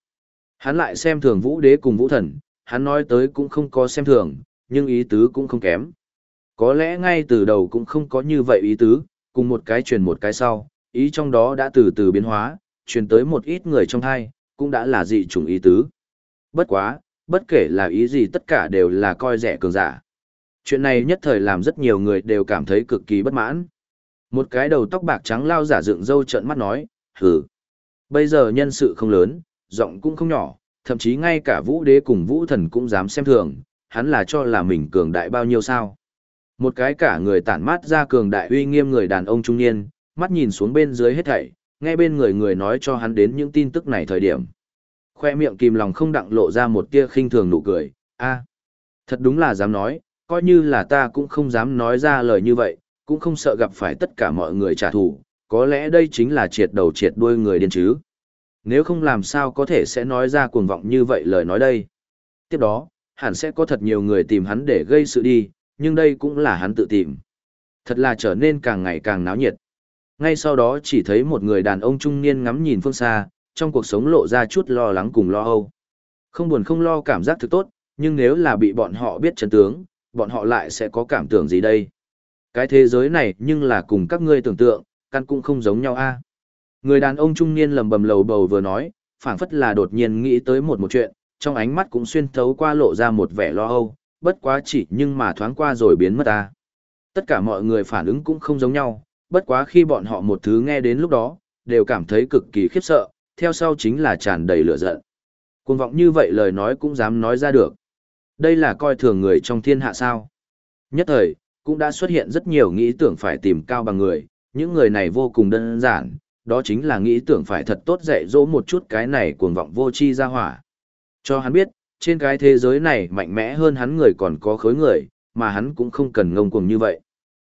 Hắn lại xem thường vũ đế cùng vũ thần, hắn nói tới cũng không có xem thường, nhưng ý tứ cũng không kém. Có lẽ ngay từ đầu cũng không có như vậy ý tứ, cùng một cái truyền một cái sau, ý trong đó đã từ từ biến hóa, truyền tới một ít người trong thai, cũng đã là dị chủng ý tứ. Bất quá, bất kể là ý gì tất cả đều là coi rẻ cường giả. Chuyện này nhất thời làm rất nhiều người đều cảm thấy cực kỳ bất mãn. Một cái đầu tóc bạc trắng lao giả dựng râu trợn mắt nói, hừ. Bây giờ nhân sự không lớn, giọng cũng không nhỏ, thậm chí ngay cả vũ đế cùng vũ thần cũng dám xem thường, hắn là cho là mình cường đại bao nhiêu sao. Một cái cả người tản mát ra cường đại uy nghiêm người đàn ông trung niên, mắt nhìn xuống bên dưới hết thảy, nghe bên người người nói cho hắn đến những tin tức này thời điểm. Khoe miệng kìm lòng không đặng lộ ra một tia khinh thường nụ cười, a thật đúng là dám nói, coi như là ta cũng không dám nói ra lời như vậy, cũng không sợ gặp phải tất cả mọi người trả thù, có lẽ đây chính là triệt đầu triệt đuôi người điên chứ. Nếu không làm sao có thể sẽ nói ra cuồng vọng như vậy lời nói đây. Tiếp đó, hẳn sẽ có thật nhiều người tìm hắn để gây sự đi, nhưng đây cũng là hắn tự tìm. Thật là trở nên càng ngày càng náo nhiệt. Ngay sau đó chỉ thấy một người đàn ông trung niên ngắm nhìn phương xa, trong cuộc sống lộ ra chút lo lắng cùng lo âu. Không buồn không lo cảm giác thực tốt, nhưng nếu là bị bọn họ biết chân tướng, bọn họ lại sẽ có cảm tưởng gì đây? Cái thế giới này nhưng là cùng các ngươi tưởng tượng, căn cũng không giống nhau a. Người đàn ông trung niên lầm bầm lầu bầu vừa nói, phảng phất là đột nhiên nghĩ tới một một chuyện, trong ánh mắt cũng xuyên thấu qua lộ ra một vẻ lo âu, bất quá chỉ nhưng mà thoáng qua rồi biến mất ta. Tất cả mọi người phản ứng cũng không giống nhau, bất quá khi bọn họ một thứ nghe đến lúc đó, đều cảm thấy cực kỳ khiếp sợ, theo sau chính là tràn đầy lửa giận. Cuồng vọng như vậy lời nói cũng dám nói ra được. Đây là coi thường người trong thiên hạ sao. Nhất thời, cũng đã xuất hiện rất nhiều nghĩ tưởng phải tìm cao bằng người, những người này vô cùng đơn giản, đó chính là nghĩ tưởng phải thật tốt dạy dỗ một chút cái này cuồng vọng vô chi ra hỏa. Cho hắn biết, trên cái thế giới này mạnh mẽ hơn hắn người còn có khối người, mà hắn cũng không cần ngông cuồng như vậy.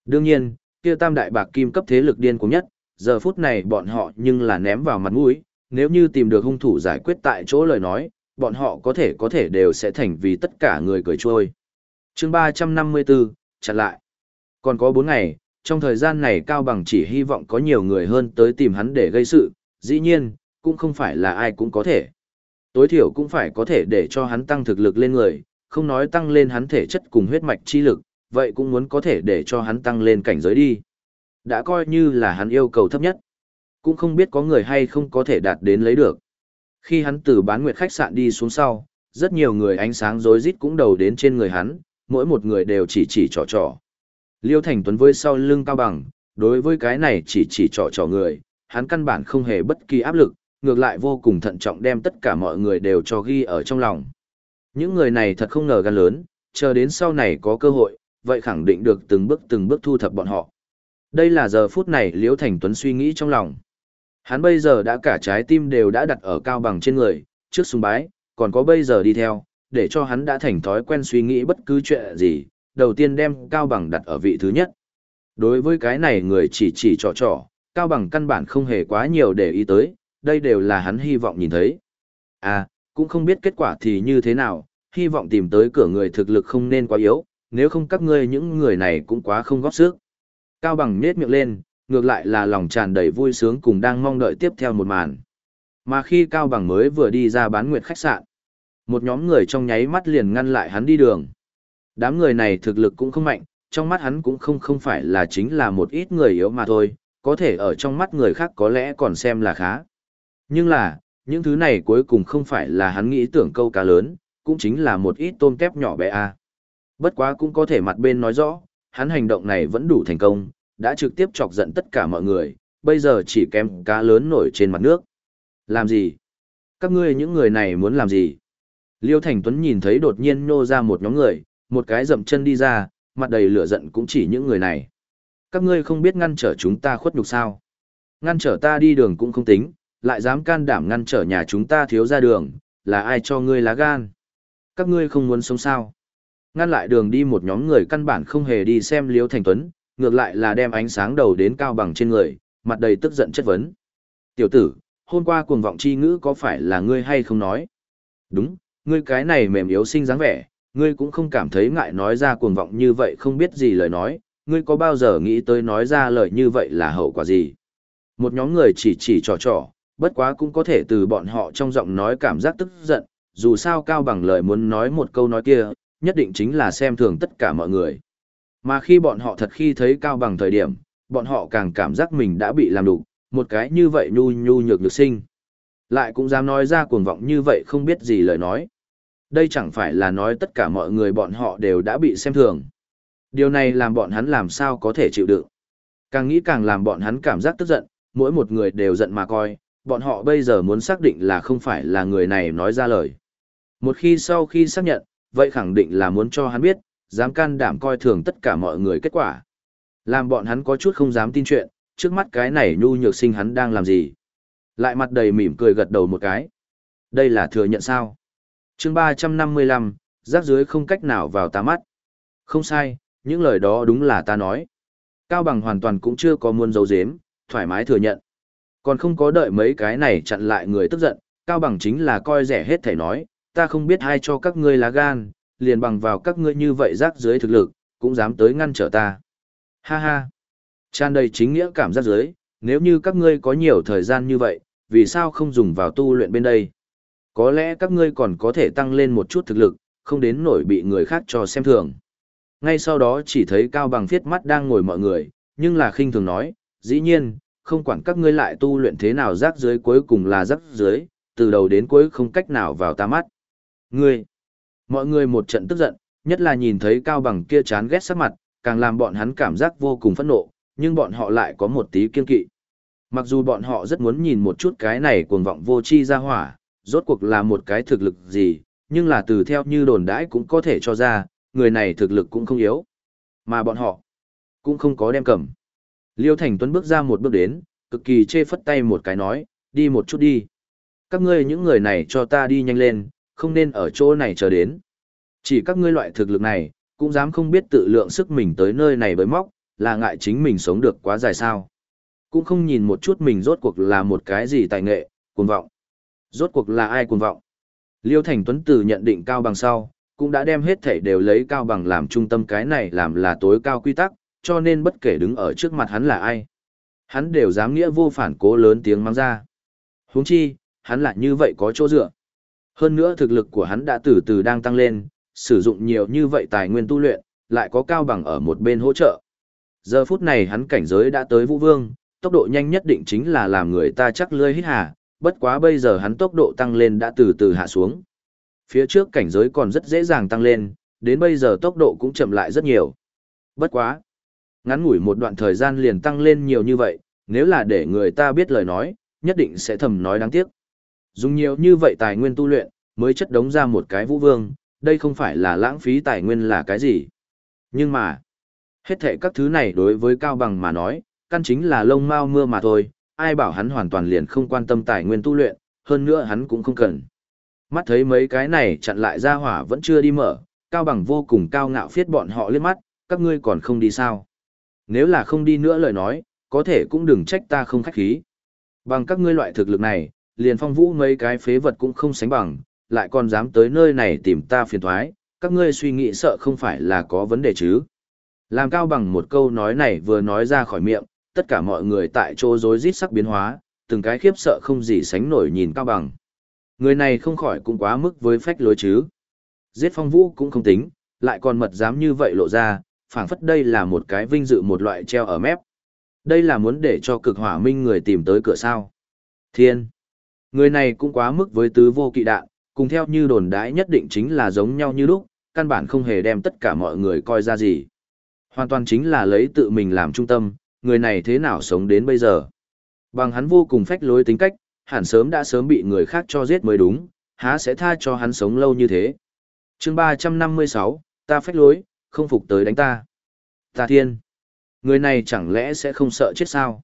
Đương nhiên, kia tam đại bạc kim cấp thế lực điên cuồng nhất, giờ phút này bọn họ nhưng là ném vào mặt mũi, nếu như tìm được hung thủ giải quyết tại chỗ lời nói, bọn họ có thể có thể đều sẽ thành vì tất cả người cười trôi. chương 354, chặn lại. Còn có 4 ngày, trong thời gian này Cao Bằng chỉ hy vọng có nhiều người hơn tới tìm hắn để gây sự, dĩ nhiên, cũng không phải là ai cũng có thể. Tối thiểu cũng phải có thể để cho hắn tăng thực lực lên người, không nói tăng lên hắn thể chất cùng huyết mạch chi lực, vậy cũng muốn có thể để cho hắn tăng lên cảnh giới đi. Đã coi như là hắn yêu cầu thấp nhất. Cũng không biết có người hay không có thể đạt đến lấy được. Khi hắn từ bán nguyệt khách sạn đi xuống sau, rất nhiều người ánh sáng rối rít cũng đầu đến trên người hắn, mỗi một người đều chỉ chỉ trò trò. Liêu Thành Tuấn với sau lưng cao bằng, đối với cái này chỉ chỉ trò trò người, hắn căn bản không hề bất kỳ áp lực, ngược lại vô cùng thận trọng đem tất cả mọi người đều cho ghi ở trong lòng. Những người này thật không ngờ gan lớn, chờ đến sau này có cơ hội, vậy khẳng định được từng bước từng bước thu thập bọn họ. Đây là giờ phút này Liễu Thành Tuấn suy nghĩ trong lòng. Hắn bây giờ đã cả trái tim đều đã đặt ở cao bằng trên người, trước sùng bái, còn có bây giờ đi theo, để cho hắn đã thành thói quen suy nghĩ bất cứ chuyện gì, đầu tiên đem cao bằng đặt ở vị thứ nhất. Đối với cái này người chỉ chỉ trò trò, cao bằng căn bản không hề quá nhiều để ý tới, đây đều là hắn hy vọng nhìn thấy. À, cũng không biết kết quả thì như thế nào, hy vọng tìm tới cửa người thực lực không nên quá yếu, nếu không các ngươi những người này cũng quá không góp sức. Cao bằng nết miệng lên, ngược lại là lòng tràn đầy vui sướng cùng đang mong đợi tiếp theo một màn. Mà khi Cao bằng mới vừa đi ra bán nguyệt khách sạn, một nhóm người trong nháy mắt liền ngăn lại hắn đi đường. Đám người này thực lực cũng không mạnh, trong mắt hắn cũng không không phải là chính là một ít người yếu mà thôi, có thể ở trong mắt người khác có lẽ còn xem là khá. Nhưng là, những thứ này cuối cùng không phải là hắn nghĩ tưởng câu cá lớn, cũng chính là một ít tôm kép nhỏ bé a. Bất quá cũng có thể mặt bên nói rõ, hắn hành động này vẫn đủ thành công, đã trực tiếp chọc giận tất cả mọi người, bây giờ chỉ kém cá lớn nổi trên mặt nước. Làm gì? Các ngươi những người này muốn làm gì? Liêu Thành Tuấn nhìn thấy đột nhiên nô ra một nhóm người, một cái dậm chân đi ra, mặt đầy lửa giận cũng chỉ những người này. Các ngươi không biết ngăn trở chúng ta khuất nhục sao? Ngăn trở ta đi đường cũng không tính, lại dám can đảm ngăn trở nhà chúng ta thiếu ra đường, là ai cho ngươi lá gan? Các ngươi không muốn sống sao? Ngăn lại đường đi một nhóm người căn bản không hề đi xem Liêu Thành Tuấn, ngược lại là đem ánh sáng đầu đến cao bằng trên người, mặt đầy tức giận chất vấn. Tiểu tử, hôm qua cuồng vọng chi ngữ có phải là ngươi hay không nói? Đúng, ngươi cái này mềm yếu sinh dáng vẻ, ngươi cũng không cảm thấy ngại nói ra cuồng vọng như vậy không biết gì lời nói, ngươi có bao giờ nghĩ tới nói ra lời như vậy là hậu quả gì? Một nhóm người chỉ chỉ trò trò, bất quá cũng có thể từ bọn họ trong giọng nói cảm giác tức giận, dù sao cao bằng lời muốn nói một câu nói kia, nhất định chính là xem thường tất cả mọi người. Mà khi bọn họ thật khi thấy cao bằng thời điểm, bọn họ càng cảm giác mình đã bị làm đủ, một cái như vậy nhu nhu nhược nhược sinh. Lại cũng dám nói ra cuồng vọng như vậy không biết gì lời nói. Đây chẳng phải là nói tất cả mọi người bọn họ đều đã bị xem thường. Điều này làm bọn hắn làm sao có thể chịu đựng. Càng nghĩ càng làm bọn hắn cảm giác tức giận, mỗi một người đều giận mà coi, bọn họ bây giờ muốn xác định là không phải là người này nói ra lời. Một khi sau khi xác nhận, vậy khẳng định là muốn cho hắn biết, dám can đảm coi thường tất cả mọi người kết quả. Làm bọn hắn có chút không dám tin chuyện, trước mắt cái này nhu nhược sinh hắn đang làm gì. Lại mặt đầy mỉm cười gật đầu một cái. Đây là thừa nhận sao? chương 355, rác dưới không cách nào vào ta mắt. Không sai, những lời đó đúng là ta nói. Cao Bằng hoàn toàn cũng chưa có muốn giấu giếm, thoải mái thừa nhận. Còn không có đợi mấy cái này chặn lại người tức giận, Cao Bằng chính là coi rẻ hết thể nói, ta không biết ai cho các ngươi lá gan, liền bằng vào các ngươi như vậy rác dưới thực lực, cũng dám tới ngăn trở ta. Ha ha. Tràn đầy chính nghĩa cảm giác dưới, nếu như các ngươi có nhiều thời gian như vậy, vì sao không dùng vào tu luyện bên đây? Có lẽ các ngươi còn có thể tăng lên một chút thực lực, không đến nổi bị người khác cho xem thường. Ngay sau đó chỉ thấy Cao Bằng viết mắt đang ngồi mọi người, nhưng là khinh thường nói, dĩ nhiên, không quản các ngươi lại tu luyện thế nào rác dưới cuối cùng là rác dưới, từ đầu đến cuối không cách nào vào ta mắt. Ngươi, mọi người một trận tức giận, nhất là nhìn thấy Cao Bằng kia chán ghét sắc mặt, càng làm bọn hắn cảm giác vô cùng phẫn nộ, nhưng bọn họ lại có một tí kiên kỵ. Mặc dù bọn họ rất muốn nhìn một chút cái này cuồng vọng vô chi ra hỏa, rốt cuộc là một cái thực lực gì, nhưng là từ theo như đồn đãi cũng có thể cho ra, người này thực lực cũng không yếu. Mà bọn họ cũng không có đem cầm. Liêu Thành Tuấn bước ra một bước đến, cực kỳ chê phất tay một cái nói, đi một chút đi. Các ngươi những người này cho ta đi nhanh lên, không nên ở chỗ này chờ đến. Chỉ các ngươi loại thực lực này, cũng dám không biết tự lượng sức mình tới nơi này với móc, là ngại chính mình sống được quá dài sao. Cũng không nhìn một chút mình rốt cuộc là một cái gì tài nghệ, cuồng vọng. Rốt cuộc là ai cuồng vọng. Liêu Thành Tuấn từ nhận định cao bằng sau, cũng đã đem hết thảy đều lấy cao bằng làm trung tâm cái này làm là tối cao quy tắc, cho nên bất kể đứng ở trước mặt hắn là ai. Hắn đều dám nghĩa vô phản cố lớn tiếng mang ra. huống chi, hắn lại như vậy có chỗ dựa. Hơn nữa thực lực của hắn đã từ từ đang tăng lên, sử dụng nhiều như vậy tài nguyên tu luyện, lại có cao bằng ở một bên hỗ trợ. Giờ phút này hắn cảnh giới đã tới vũ vương, tốc độ nhanh nhất định chính là làm người ta chắc lươi hít hà, bất quá bây giờ hắn tốc độ tăng lên đã từ từ hạ xuống. Phía trước cảnh giới còn rất dễ dàng tăng lên, đến bây giờ tốc độ cũng chậm lại rất nhiều. Bất quá. Ngắn ngủi một đoạn thời gian liền tăng lên nhiều như vậy, nếu là để người ta biết lời nói, nhất định sẽ thầm nói đáng tiếc. Dùng nhiều như vậy tài nguyên tu luyện, mới chất đống ra một cái vũ vương, đây không phải là lãng phí tài nguyên là cái gì. Nhưng mà, hết thệ các thứ này đối với Cao Bằng mà nói, căn chính là lông mau mưa mà thôi, ai bảo hắn hoàn toàn liền không quan tâm tài nguyên tu luyện, hơn nữa hắn cũng không cần. Mắt thấy mấy cái này chặn lại ra hỏa vẫn chưa đi mở, Cao Bằng vô cùng cao ngạo phiết bọn họ liếc mắt, các ngươi còn không đi sao. Nếu là không đi nữa lời nói, có thể cũng đừng trách ta không khách khí. Bằng các ngươi loại thực lực này, liền phong vũ mấy cái phế vật cũng không sánh bằng, lại còn dám tới nơi này tìm ta phiền thoái, các ngươi suy nghĩ sợ không phải là có vấn đề chứ. Làm cao bằng một câu nói này vừa nói ra khỏi miệng, tất cả mọi người tại chỗ rối rít sắc biến hóa, từng cái khiếp sợ không gì sánh nổi nhìn cao bằng. Người này không khỏi cũng quá mức với phách lối chứ. Giết phong vũ cũng không tính, lại còn mật dám như vậy lộ ra, phảng phất đây là một cái vinh dự một loại treo ở mép. Đây là muốn để cho cực hỏa minh người tìm tới cửa sao. Thiên. Người này cũng quá mức với tứ vô kỵ đạn, cùng theo như đồn đãi nhất định chính là giống nhau như lúc, căn bản không hề đem tất cả mọi người coi ra gì. Hoàn toàn chính là lấy tự mình làm trung tâm, người này thế nào sống đến bây giờ. Bằng hắn vô cùng phách lối tính cách, hẳn sớm đã sớm bị người khác cho giết mới đúng, há sẽ tha cho hắn sống lâu như thế. chương 356, ta phách lối, không phục tới đánh ta. Ta thiên, người này chẳng lẽ sẽ không sợ chết sao?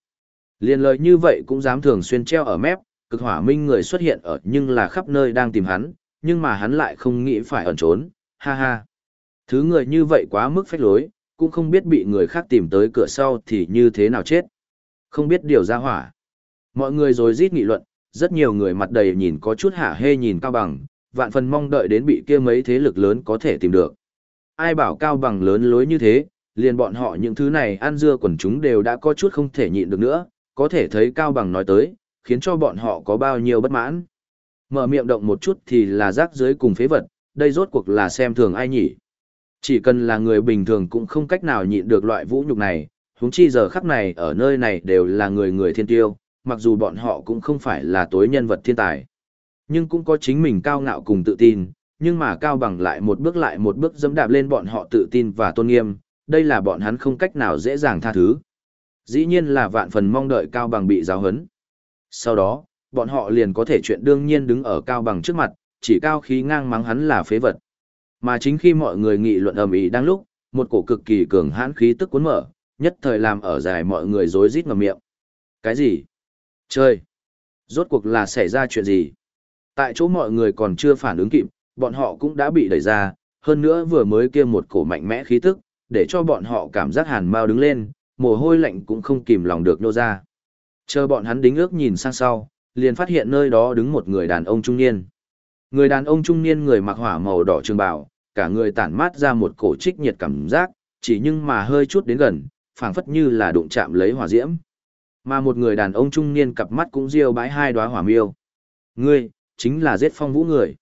Liên lời như vậy cũng dám thường xuyên treo ở mép, cực hỏa minh người xuất hiện ở nhưng là khắp nơi đang tìm hắn, nhưng mà hắn lại không nghĩ phải ẩn trốn, ha ha. Thứ người như vậy quá mức phách lối, cũng không biết bị người khác tìm tới cửa sau thì như thế nào chết. Không biết điều ra hỏa. Mọi người rồi rít nghị luận, rất nhiều người mặt đầy nhìn có chút hả hê nhìn cao bằng, vạn phần mong đợi đến bị kia mấy thế lực lớn có thể tìm được. Ai bảo cao bằng lớn lối như thế, liền bọn họ những thứ này ăn dưa quần chúng đều đã có chút không thể nhịn được nữa, có thể thấy cao bằng nói tới, khiến cho bọn họ có bao nhiêu bất mãn. Mở miệng động một chút thì là rác dưới cùng phế vật, đây rốt cuộc là xem thường ai nhỉ. Chỉ cần là người bình thường cũng không cách nào nhịn được loại vũ nhục này, huống chi giờ khắc này ở nơi này đều là người người thiên tiêu, mặc dù bọn họ cũng không phải là tối nhân vật thiên tài. Nhưng cũng có chính mình cao ngạo cùng tự tin, nhưng mà cao bằng lại một bước lại một bước dẫm đạp lên bọn họ tự tin và tôn nghiêm, đây là bọn hắn không cách nào dễ dàng tha thứ. Dĩ nhiên là vạn phần mong đợi cao bằng bị giáo huấn. Sau đó, bọn họ liền có thể chuyện đương nhiên đứng ở cao bằng trước mặt, chỉ cao khí ngang mắng hắn là phế vật. Mà chính khi mọi người nghị luận ầm ĩ đang lúc, một cổ cực kỳ cường hãn khí tức cuốn mở, nhất thời làm ở dài mọi người rối rít ngậm miệng. Cái gì? Trời! Rốt cuộc là xảy ra chuyện gì? Tại chỗ mọi người còn chưa phản ứng kịp, bọn họ cũng đã bị đẩy ra, hơn nữa vừa mới kia một cổ mạnh mẽ khí tức, để cho bọn họ cảm giác hàn mau đứng lên, mồ hôi lạnh cũng không kìm lòng được nô ra. Chờ bọn hắn đính ước nhìn sang sau, liền phát hiện nơi đó đứng một người đàn ông trung niên. Người đàn ông trung niên người mặc hỏa màu đỏ trường bào, cả người tản mát ra một cổ trích nhiệt cảm giác, chỉ nhưng mà hơi chút đến gần, phảng phất như là đụng chạm lấy hỏa diễm. Mà một người đàn ông trung niên cặp mắt cũng riêu bãi hai đóa hỏa miêu. Ngươi, chính là giết phong vũ người.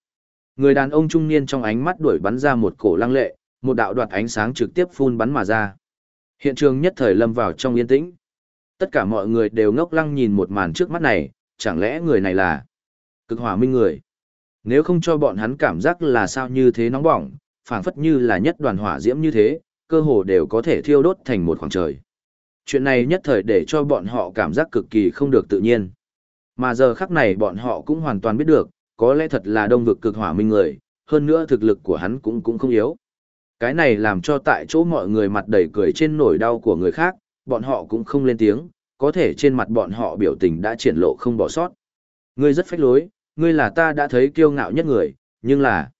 Người đàn ông trung niên trong ánh mắt đuổi bắn ra một cổ lăng lệ, một đạo đoạt ánh sáng trực tiếp phun bắn mà ra. Hiện trường nhất thời lâm vào trong yên tĩnh. Tất cả mọi người đều ngốc lăng nhìn một màn trước mắt này, chẳng lẽ người này là cực hỏa minh người. Nếu không cho bọn hắn cảm giác là sao như thế nóng bỏng, phảng phất như là nhất đoàn hỏa diễm như thế, cơ hồ đều có thể thiêu đốt thành một khoảng trời. Chuyện này nhất thời để cho bọn họ cảm giác cực kỳ không được tự nhiên. Mà giờ khắc này bọn họ cũng hoàn toàn biết được, có lẽ thật là đông vực cực hỏa minh người, hơn nữa thực lực của hắn cũng cũng không yếu. Cái này làm cho tại chỗ mọi người mặt đầy cười trên nỗi đau của người khác, bọn họ cũng không lên tiếng, có thể trên mặt bọn họ biểu tình đã triển lộ không bỏ sót. Ngươi rất phách lối, ngươi là ta đã thấy kiêu ngạo nhất người, nhưng là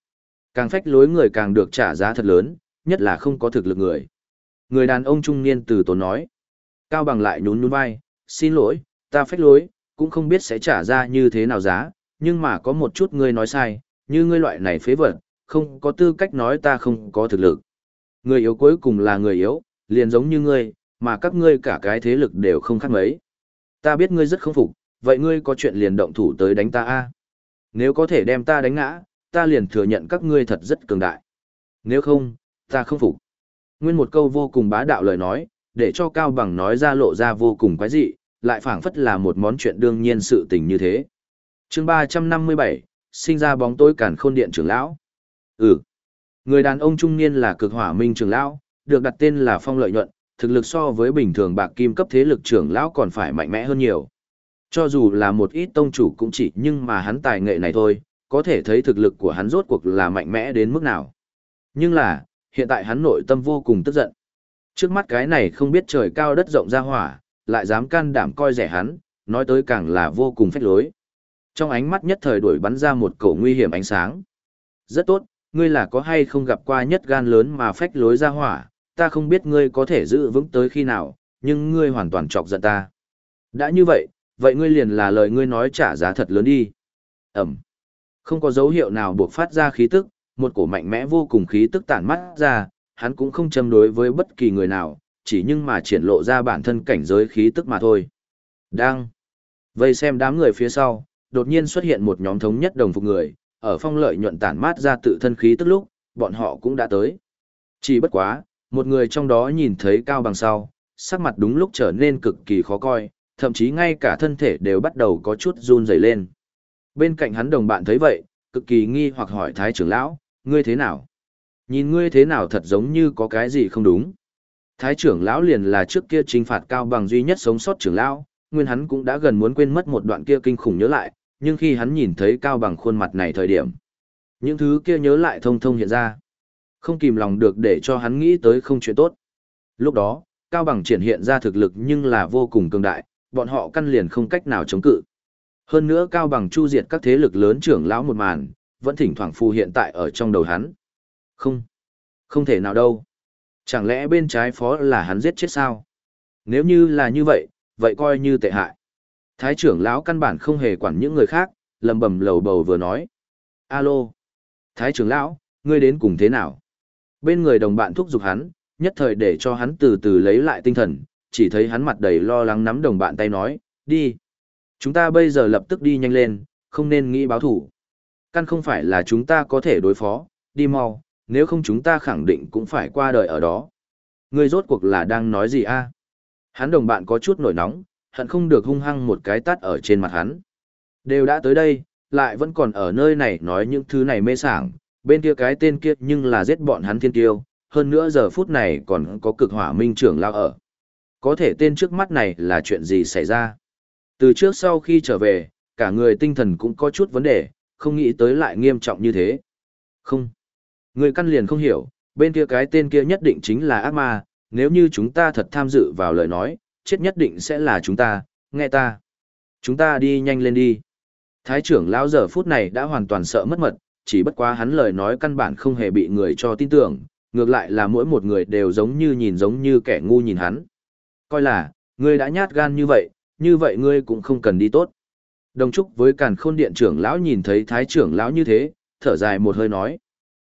càng phách lối người càng được trả giá thật lớn, nhất là không có thực lực người. Người đàn ông trung niên từ tốn nói. Cao bằng lại nhún nhún vai, xin lỗi, ta phách lối, cũng không biết sẽ trả ra như thế nào giá, nhưng mà có một chút ngươi nói sai, như ngươi loại này phế vật, không có tư cách nói ta không có thực lực. Người yếu cuối cùng là người yếu, liền giống như ngươi, mà các ngươi cả cái thế lực đều không khác mấy. Ta biết ngươi rất không phục, vậy ngươi có chuyện liền động thủ tới đánh ta a? Nếu có thể đem ta đánh ngã, ta liền thừa nhận các ngươi thật rất cường đại. Nếu không, ta không phục. Nguyên một câu vô cùng bá đạo lời nói, để cho Cao Bằng nói ra lộ ra vô cùng quái dị, lại phảng phất là một món chuyện đương nhiên sự tình như thế. chương 357, sinh ra bóng tối cản khôn điện trưởng lão. Ừ. Người đàn ông trung niên là cực hỏa minh trưởng lão, được đặt tên là phong lợi nhuận, thực lực so với bình thường bạc kim cấp thế lực trưởng lão còn phải mạnh mẽ hơn nhiều. Cho dù là một ít tông chủ cũng chỉ nhưng mà hắn tài nghệ này thôi, có thể thấy thực lực của hắn rốt cuộc là mạnh mẽ đến mức nào. Nhưng là, hiện tại hắn nội tâm vô cùng tức giận. Trước mắt cái này không biết trời cao đất rộng ra hỏa, lại dám can đảm coi rẻ hắn, nói tới càng là vô cùng phách lối. Trong ánh mắt nhất thời đuổi bắn ra một cổ nguy hiểm ánh sáng. Rất tốt, ngươi là có hay không gặp qua nhất gan lớn mà phách lối ra hỏa, ta không biết ngươi có thể giữ vững tới khi nào, nhưng ngươi hoàn toàn chọc giận ta. Đã như vậy, vậy ngươi liền là lời ngươi nói trả giá thật lớn đi. Ẩm. Không có dấu hiệu nào buộc phát ra khí tức, một cổ mạnh mẽ vô cùng khí tức tản mắt ra, hắn cũng không châm đối với bất kỳ người nào, chỉ nhưng mà triển lộ ra bản thân cảnh giới khí tức mà thôi. Đang vây xem đám người phía sau, đột nhiên xuất hiện một nhóm thống nhất đồng phục người, ở phong lợi nhuận tản mát ra tự thân khí tức lúc, bọn họ cũng đã tới. Chỉ bất quá, một người trong đó nhìn thấy cao bằng sau, sắc mặt đúng lúc trở nên cực kỳ khó coi, thậm chí ngay cả thân thể đều bắt đầu có chút run rẩy lên. Bên cạnh hắn đồng bạn thấy vậy, cực kỳ nghi hoặc hỏi thái trưởng lão, ngươi thế nào? Nhìn ngươi thế nào thật giống như có cái gì không đúng. Thái trưởng lão liền là trước kia trinh phạt cao bằng duy nhất sống sót trưởng lão, nguyên hắn cũng đã gần muốn quên mất một đoạn kia kinh khủng nhớ lại, nhưng khi hắn nhìn thấy cao bằng khuôn mặt này thời điểm, những thứ kia nhớ lại thông thông hiện ra. Không kìm lòng được để cho hắn nghĩ tới không chuyện tốt. Lúc đó, cao bằng triển hiện ra thực lực nhưng là vô cùng cường đại, bọn họ căn liền không cách nào chống cự. Hơn nữa cao bằng chu diệt các thế lực lớn trưởng lão một màn, vẫn thỉnh thoảng phù hiện tại ở trong đầu hắn. Không, không thể nào đâu. Chẳng lẽ bên trái phó là hắn giết chết sao? Nếu như là như vậy, vậy coi như tệ hại. Thái trưởng lão căn bản không hề quản những người khác, lầm bầm lầu bầu vừa nói. Alo, Thái trưởng lão, ngươi đến cùng thế nào? Bên người đồng bạn thúc giục hắn, nhất thời để cho hắn từ từ lấy lại tinh thần, chỉ thấy hắn mặt đầy lo lắng nắm đồng bạn tay nói, đi. Chúng ta bây giờ lập tức đi nhanh lên, không nên nghĩ báo thủ. Căn không phải là chúng ta có thể đối phó, đi mau, nếu không chúng ta khẳng định cũng phải qua đời ở đó. Ngươi rốt cuộc là đang nói gì a? Hắn đồng bạn có chút nổi nóng, hận không được hung hăng một cái tát ở trên mặt hắn. Đều đã tới đây, lại vẫn còn ở nơi này nói những thứ này mê sảng, bên kia cái tên kia nhưng là giết bọn hắn thiên tiêu, hơn nữa giờ phút này còn có cực hỏa minh trưởng lao ở. Có thể tên trước mắt này là chuyện gì xảy ra? Từ trước sau khi trở về, cả người tinh thần cũng có chút vấn đề, không nghĩ tới lại nghiêm trọng như thế. Không. Người căn liền không hiểu, bên kia cái tên kia nhất định chính là ác ma, nếu như chúng ta thật tham dự vào lời nói, chết nhất định sẽ là chúng ta, nghe ta. Chúng ta đi nhanh lên đi. Thái trưởng lão giờ phút này đã hoàn toàn sợ mất mật, chỉ bất quá hắn lời nói căn bản không hề bị người cho tin tưởng, ngược lại là mỗi một người đều giống như nhìn giống như kẻ ngu nhìn hắn. Coi là, ngươi đã nhát gan như vậy, như vậy ngươi cũng không cần đi tốt. Đồng chúc với càn khôn điện trưởng lão nhìn thấy thái trưởng lão như thế, thở dài một hơi nói.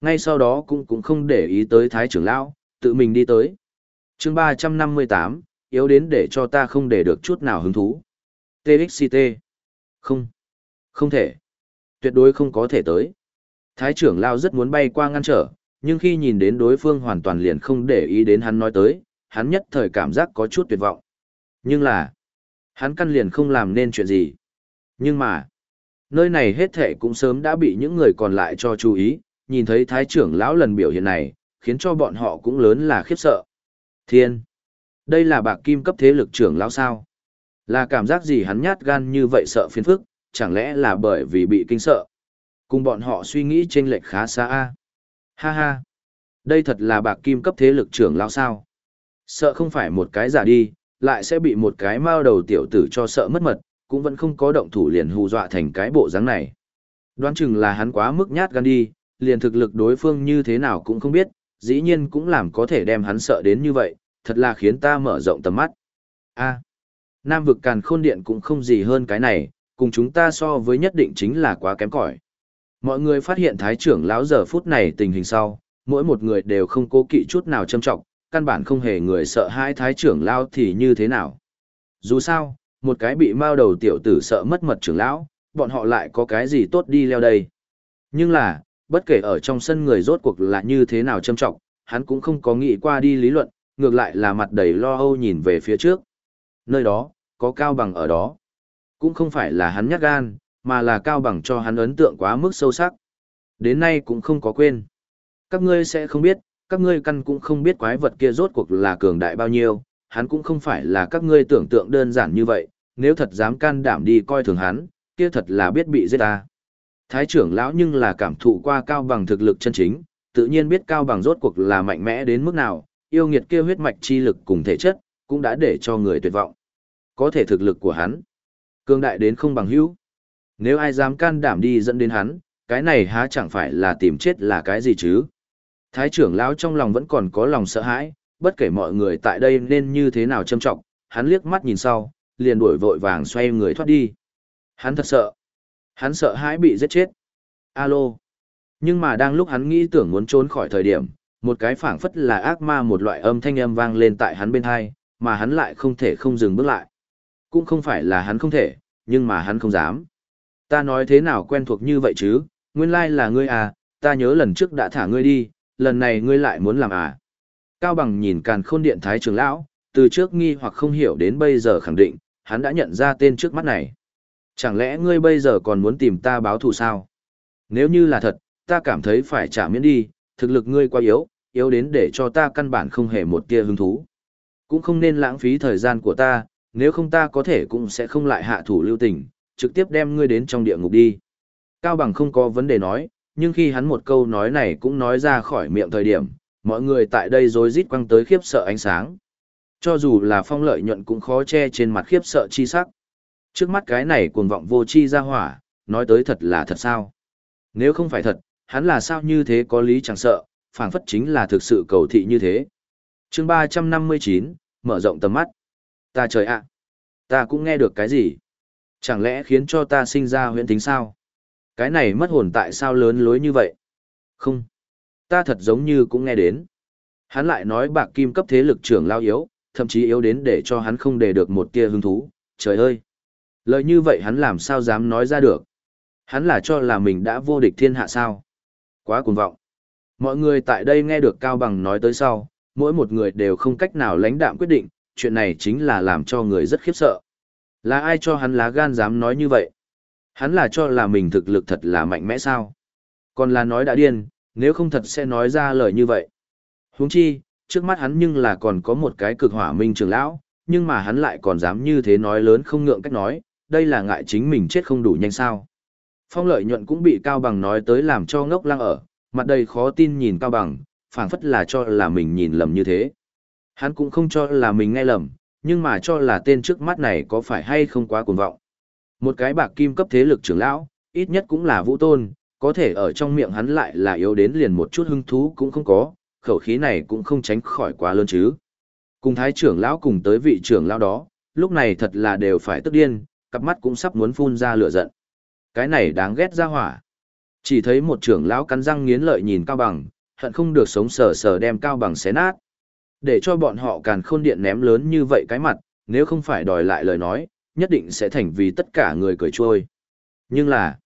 Ngay sau đó cũng cũng không để ý tới thái trưởng lão, tự mình đi tới. chương 358, yếu đến để cho ta không để được chút nào hứng thú. TXCT. Không. Không thể. tuyệt đối không có thể tới. Thái trưởng lao rất muốn bay qua ngăn trở, nhưng khi nhìn đến đối phương hoàn toàn liền không để ý đến hắn nói tới, hắn nhất thời cảm giác có chút tuyệt vọng. Nhưng là, hắn căn liền không làm nên chuyện gì. Nhưng mà, nơi này hết thệ cũng sớm đã bị những người còn lại cho chú ý, nhìn thấy thái trưởng lão lần biểu hiện này, khiến cho bọn họ cũng lớn là khiếp sợ. Thiên! Đây là bạc kim cấp thế lực trưởng lão sao? Là cảm giác gì hắn nhát gan như vậy sợ phiền phức, chẳng lẽ là bởi vì bị kinh sợ? Cùng bọn họ suy nghĩ chênh lệch khá xa a. Ha ha! Đây thật là bạc kim cấp thế lực trưởng lão sao? Sợ không phải một cái giả đi, lại sẽ bị một cái mao đầu tiểu tử cho sợ mất mật, cũng vẫn không có động thủ liền hù dọa thành cái bộ dáng này. Đoán chừng là hắn quá mức nhát gan đi, liền thực lực đối phương như thế nào cũng không biết, dĩ nhiên cũng làm có thể đem hắn sợ đến như vậy, thật là khiến ta mở rộng tầm mắt. A, Nam vực càn khôn điện cũng không gì hơn cái này, cùng chúng ta so với nhất định chính là quá kém cỏi. Mọi người phát hiện thái trưởng lão giờ phút này tình hình sau, mỗi một người đều không cố kỵ chút nào châm trọng, căn bản không hề người sợ hai thái trưởng lão thì như thế nào. Dù sao, một cái bị mao đầu tiểu tử sợ mất mật trưởng lão, bọn họ lại có cái gì tốt đi leo đây. Nhưng là, bất kể ở trong sân người rốt cuộc là như thế nào châm trọng, hắn cũng không có nghĩ qua đi lý luận, ngược lại là mặt đầy lo âu nhìn về phía trước. Nơi đó, có cao bằng ở đó. Cũng không phải là hắn nhát gan, mà là cao bằng cho hắn ấn tượng quá mức sâu sắc. Đến nay cũng không có quên. Các ngươi sẽ không biết, các ngươi căn cũng không biết quái vật kia rốt cuộc là cường đại bao nhiêu, hắn cũng không phải là các ngươi tưởng tượng đơn giản như vậy, nếu thật dám can đảm đi coi thường hắn, kia thật là biết bị giết ta. Thái trưởng lão nhưng là cảm thụ qua cao bằng thực lực chân chính, tự nhiên biết cao bằng rốt cuộc là mạnh mẽ đến mức nào, yêu nghiệt kia huyết mạch chi lực cùng thể chất, cũng đã để cho người tuyệt vọng. Có thể thực lực của hắn, cường đại đến không bằng hữu. Nếu ai dám can đảm đi dẫn đến hắn, cái này há chẳng phải là tìm chết là cái gì chứ? Thái trưởng lão trong lòng vẫn còn có lòng sợ hãi, bất kể mọi người tại đây nên như thế nào châm trọng, hắn liếc mắt nhìn sau, liền đuổi vội vàng xoay người thoát đi. Hắn thật sợ. Hắn sợ hãi bị giết chết. Alo. Nhưng mà đang lúc hắn nghĩ tưởng muốn trốn khỏi thời điểm, một cái phảng phất là ác ma một loại âm thanh âm vang lên tại hắn bên hai, mà hắn lại không thể không dừng bước lại. Cũng không phải là hắn không thể, nhưng mà hắn không dám. Ta nói thế nào quen thuộc như vậy chứ, nguyên lai là ngươi à, ta nhớ lần trước đã thả ngươi đi, lần này ngươi lại muốn làm à. Cao bằng nhìn càn khôn điện thái trưởng lão, từ trước nghi hoặc không hiểu đến bây giờ khẳng định, hắn đã nhận ra tên trước mắt này. Chẳng lẽ ngươi bây giờ còn muốn tìm ta báo thù sao? Nếu như là thật, ta cảm thấy phải trả miễn đi, thực lực ngươi quá yếu, yếu đến để cho ta căn bản không hề một tia hứng thú. Cũng không nên lãng phí thời gian của ta, nếu không ta có thể cũng sẽ không lại hạ thủ lưu tình, trực tiếp đem ngươi đến trong địa ngục đi. Cao Bằng không có vấn đề nói, nhưng khi hắn một câu nói này cũng nói ra khỏi miệng thời điểm, mọi người tại đây rối rít quăng tới khiếp sợ ánh sáng. Cho dù là phong lợi nhuận cũng khó che trên mặt khiếp sợ chi sắc. Trước mắt cái này cuồng vọng vô chi ra hỏa, nói tới thật là thật sao. Nếu không phải thật, hắn là sao như thế có lý chẳng sợ, phảng phất chính là thực sự cầu thị như thế. chương 359, mở rộng tầm mắt. Ta trời ạ! ta cũng nghe được cái gì? Chẳng lẽ khiến cho ta sinh ra huyễn tính sao? Cái này mất hồn tại sao lớn lối như vậy? Không. Ta thật giống như cũng nghe đến. Hắn lại nói bạc kim cấp thế lực trưởng lao yếu, thậm chí yếu đến để cho hắn không để được một tia hứng thú. Trời ơi! Lời như vậy hắn làm sao dám nói ra được? Hắn là cho là mình đã vô địch thiên hạ sao? Quá cuồng vọng. Mọi người tại đây nghe được Cao Bằng nói tới sau, mỗi một người đều không cách nào lãnh đạm quyết định, chuyện này chính là làm cho người rất khiếp sợ. Là ai cho hắn lá gan dám nói như vậy? Hắn là cho là mình thực lực thật là mạnh mẽ sao? Còn là nói đã điên, nếu không thật sẽ nói ra lời như vậy. Huống chi, trước mắt hắn nhưng là còn có một cái cực hỏa minh trường lão, nhưng mà hắn lại còn dám như thế nói lớn không ngượng cách nói, đây là ngại chính mình chết không đủ nhanh sao. Phong lợi nhuận cũng bị Cao Bằng nói tới làm cho ngốc lăng ở, mặt đầy khó tin nhìn Cao Bằng, phảng phất là cho là mình nhìn lầm như thế. Hắn cũng không cho là mình nghe lầm, nhưng mà cho là tên trước mắt này có phải hay không quá cuồng vọng. Một cái bạc kim cấp thế lực trưởng lão, ít nhất cũng là vũ tôn, có thể ở trong miệng hắn lại là yếu đến liền một chút hứng thú cũng không có, khẩu khí này cũng không tránh khỏi quá lớn chứ. Cùng thái trưởng lão cùng tới vị trưởng lão đó, lúc này thật là đều phải tức điên, cặp mắt cũng sắp muốn phun ra lửa giận. Cái này đáng ghét ra hỏa. Chỉ thấy một trưởng lão cắn răng nghiến lợi nhìn Cao Bằng, hận không được sống sờ sờ đem Cao Bằng xé nát. Để cho bọn họ càn khôn điện ném lớn như vậy cái mặt, nếu không phải đòi lại lời nói, nhất định sẽ thành vì tất cả người cười trôi. Nhưng là,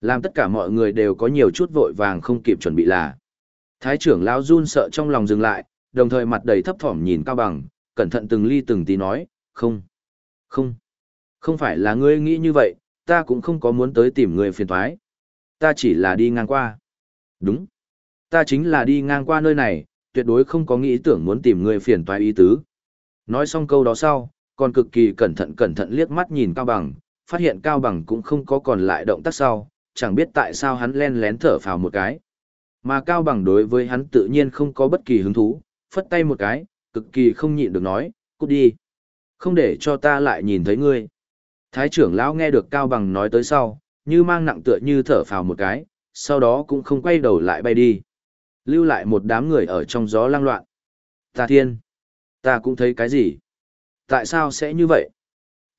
Làm tất cả mọi người đều có nhiều chút vội vàng không kịp chuẩn bị là. Thái trưởng lão run sợ trong lòng dừng lại, đồng thời mặt đầy thấp thỏm nhìn Cao Bằng, cẩn thận từng ly từng tí nói, không, không, không phải là ngươi nghĩ như vậy, ta cũng không có muốn tới tìm người phiền toái, Ta chỉ là đi ngang qua. Đúng. Ta chính là đi ngang qua nơi này, tuyệt đối không có nghĩ tưởng muốn tìm người phiền toái ý tứ. Nói xong câu đó sau, còn cực kỳ cẩn thận cẩn thận liếc mắt nhìn Cao Bằng, phát hiện Cao Bằng cũng không có còn lại động tác sau, chẳng biết tại sao hắn len lén thở phào một cái. Mà Cao Bằng đối với hắn tự nhiên không có bất kỳ hứng thú, phất tay một cái, cực kỳ không nhịn được nói, cút đi. Không để cho ta lại nhìn thấy ngươi. Thái trưởng lão nghe được Cao Bằng nói tới sau, như mang nặng tựa như thở phào một cái, sau đó cũng không quay đầu lại bay đi. Lưu lại một đám người ở trong gió lang loạn. Ta thiên! Ta cũng thấy cái gì? Tại sao sẽ như vậy?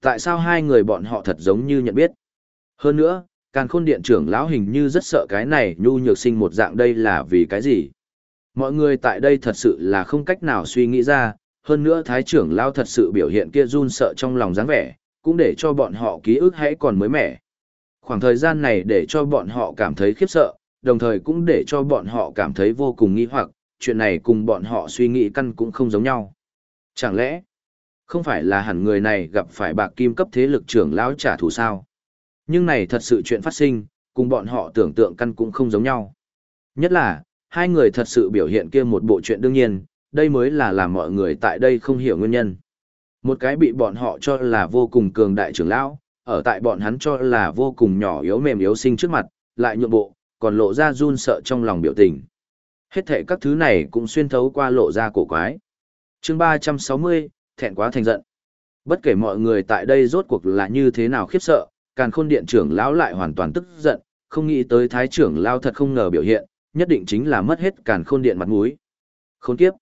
Tại sao hai người bọn họ thật giống như nhận biết? Hơn nữa, càn khôn điện trưởng lão hình như rất sợ cái này nhu nhược sinh một dạng đây là vì cái gì? Mọi người tại đây thật sự là không cách nào suy nghĩ ra, hơn nữa thái trưởng lão thật sự biểu hiện kia run sợ trong lòng dáng vẻ, cũng để cho bọn họ ký ức hãy còn mới mẻ. Khoảng thời gian này để cho bọn họ cảm thấy khiếp sợ, đồng thời cũng để cho bọn họ cảm thấy vô cùng nghi hoặc, chuyện này cùng bọn họ suy nghĩ căn cũng không giống nhau. Chẳng lẽ, không phải là hẳn người này gặp phải bạc kim cấp thế lực trưởng lão trả thù sao? Nhưng này thật sự chuyện phát sinh, cùng bọn họ tưởng tượng căn cũng không giống nhau. Nhất là, hai người thật sự biểu hiện kia một bộ chuyện đương nhiên, đây mới là làm mọi người tại đây không hiểu nguyên nhân. Một cái bị bọn họ cho là vô cùng cường đại trưởng lão, ở tại bọn hắn cho là vô cùng nhỏ yếu mềm yếu sinh trước mặt, lại nhượng bộ, còn lộ ra run sợ trong lòng biểu tình. Hết thệ các thứ này cũng xuyên thấu qua lộ ra cổ quái. chương 360, thẹn quá thành giận. Bất kể mọi người tại đây rốt cuộc là như thế nào khiếp sợ, càn khôn điện trưởng lão lại hoàn toàn tức giận, không nghĩ tới thái trưởng lao thật không ngờ biểu hiện, nhất định chính là mất hết càn khôn điện mặt mũi. Khốn kiếp.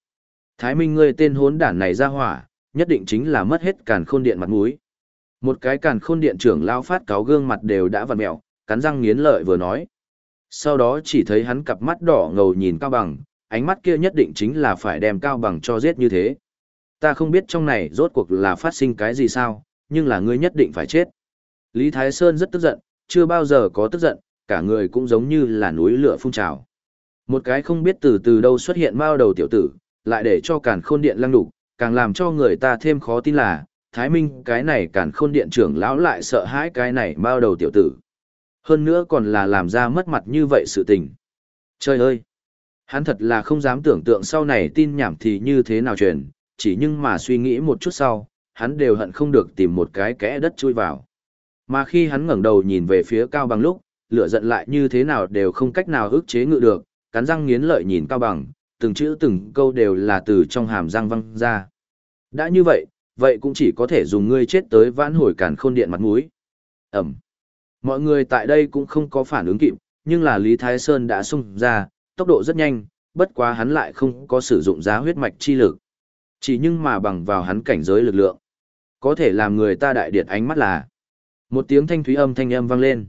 Thái Minh ngươi tên hốn đản này ra hỏa, nhất định chính là mất hết càn khôn điện mặt mũi. Một cái càn khôn điện trưởng lao phát cáo gương mặt đều đã vặn mẹo, cắn răng nghiến lợi vừa nói. Sau đó chỉ thấy hắn cặp mắt đỏ ngầu nhìn Cao Bằng, ánh mắt kia nhất định chính là phải đem Cao Bằng cho giết như thế. Ta không biết trong này rốt cuộc là phát sinh cái gì sao, nhưng là ngươi nhất định phải chết. Lý Thái Sơn rất tức giận, chưa bao giờ có tức giận, cả người cũng giống như là núi lửa phun trào. Một cái không biết từ từ đâu xuất hiện mao đầu tiểu tử, lại để cho càn khôn điện lăng đục, càng làm cho người ta thêm khó tin là, Thái Minh cái này càn khôn điện trưởng lão lại sợ hãi cái này mao đầu tiểu tử. Hơn nữa còn là làm ra mất mặt như vậy sự tình. Trời ơi! Hắn thật là không dám tưởng tượng sau này tin nhảm thì như thế nào truyền, chỉ nhưng mà suy nghĩ một chút sau, hắn đều hận không được tìm một cái kẽ đất chui vào. Mà khi hắn ngẩng đầu nhìn về phía Cao Bằng lúc, lửa giận lại như thế nào đều không cách nào ức chế ngự được, cắn răng nghiến lợi nhìn Cao Bằng, từng chữ từng câu đều là từ trong hàm răng văng ra. Đã như vậy, vậy cũng chỉ có thể dùng ngươi chết tới vãn hồi càn khôn điện mặt mũi. Ẩm. Mọi người tại đây cũng không có phản ứng kịp, nhưng là Lý Thái Sơn đã xung ra, tốc độ rất nhanh, bất quá hắn lại không có sử dụng giá huyết mạch chi lực. Chỉ nhưng mà bằng vào hắn cảnh giới lực lượng, có thể làm người ta đại điệt ánh mắt là một tiếng thanh thúy âm thanh âm vang lên.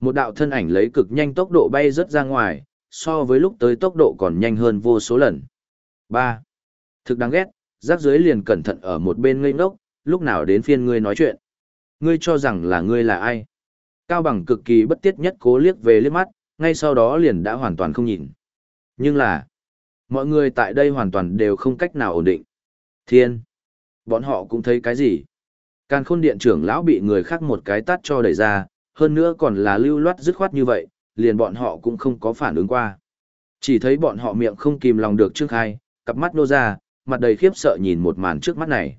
Một đạo thân ảnh lấy cực nhanh tốc độ bay rất ra ngoài, so với lúc tới tốc độ còn nhanh hơn vô số lần. 3. Thực đáng ghét, rác dưới liền cẩn thận ở một bên ngây ngốc, lúc nào đến phiên ngươi nói chuyện. Ngươi cho rằng là ngươi là ai? Cao bằng cực kỳ bất tiết nhất cố liếc về liếc mắt, ngay sau đó liền đã hoàn toàn không nhìn. Nhưng là, mọi người tại đây hoàn toàn đều không cách nào ổn định. Thiên, bọn họ cũng thấy cái gì? Càn khôn điện trưởng lão bị người khác một cái tát cho đẩy ra, hơn nữa còn là lưu loát dứt khoát như vậy, liền bọn họ cũng không có phản ứng qua. Chỉ thấy bọn họ miệng không kìm lòng được trước hai, cặp mắt nô ra, mặt đầy khiếp sợ nhìn một màn trước mắt này.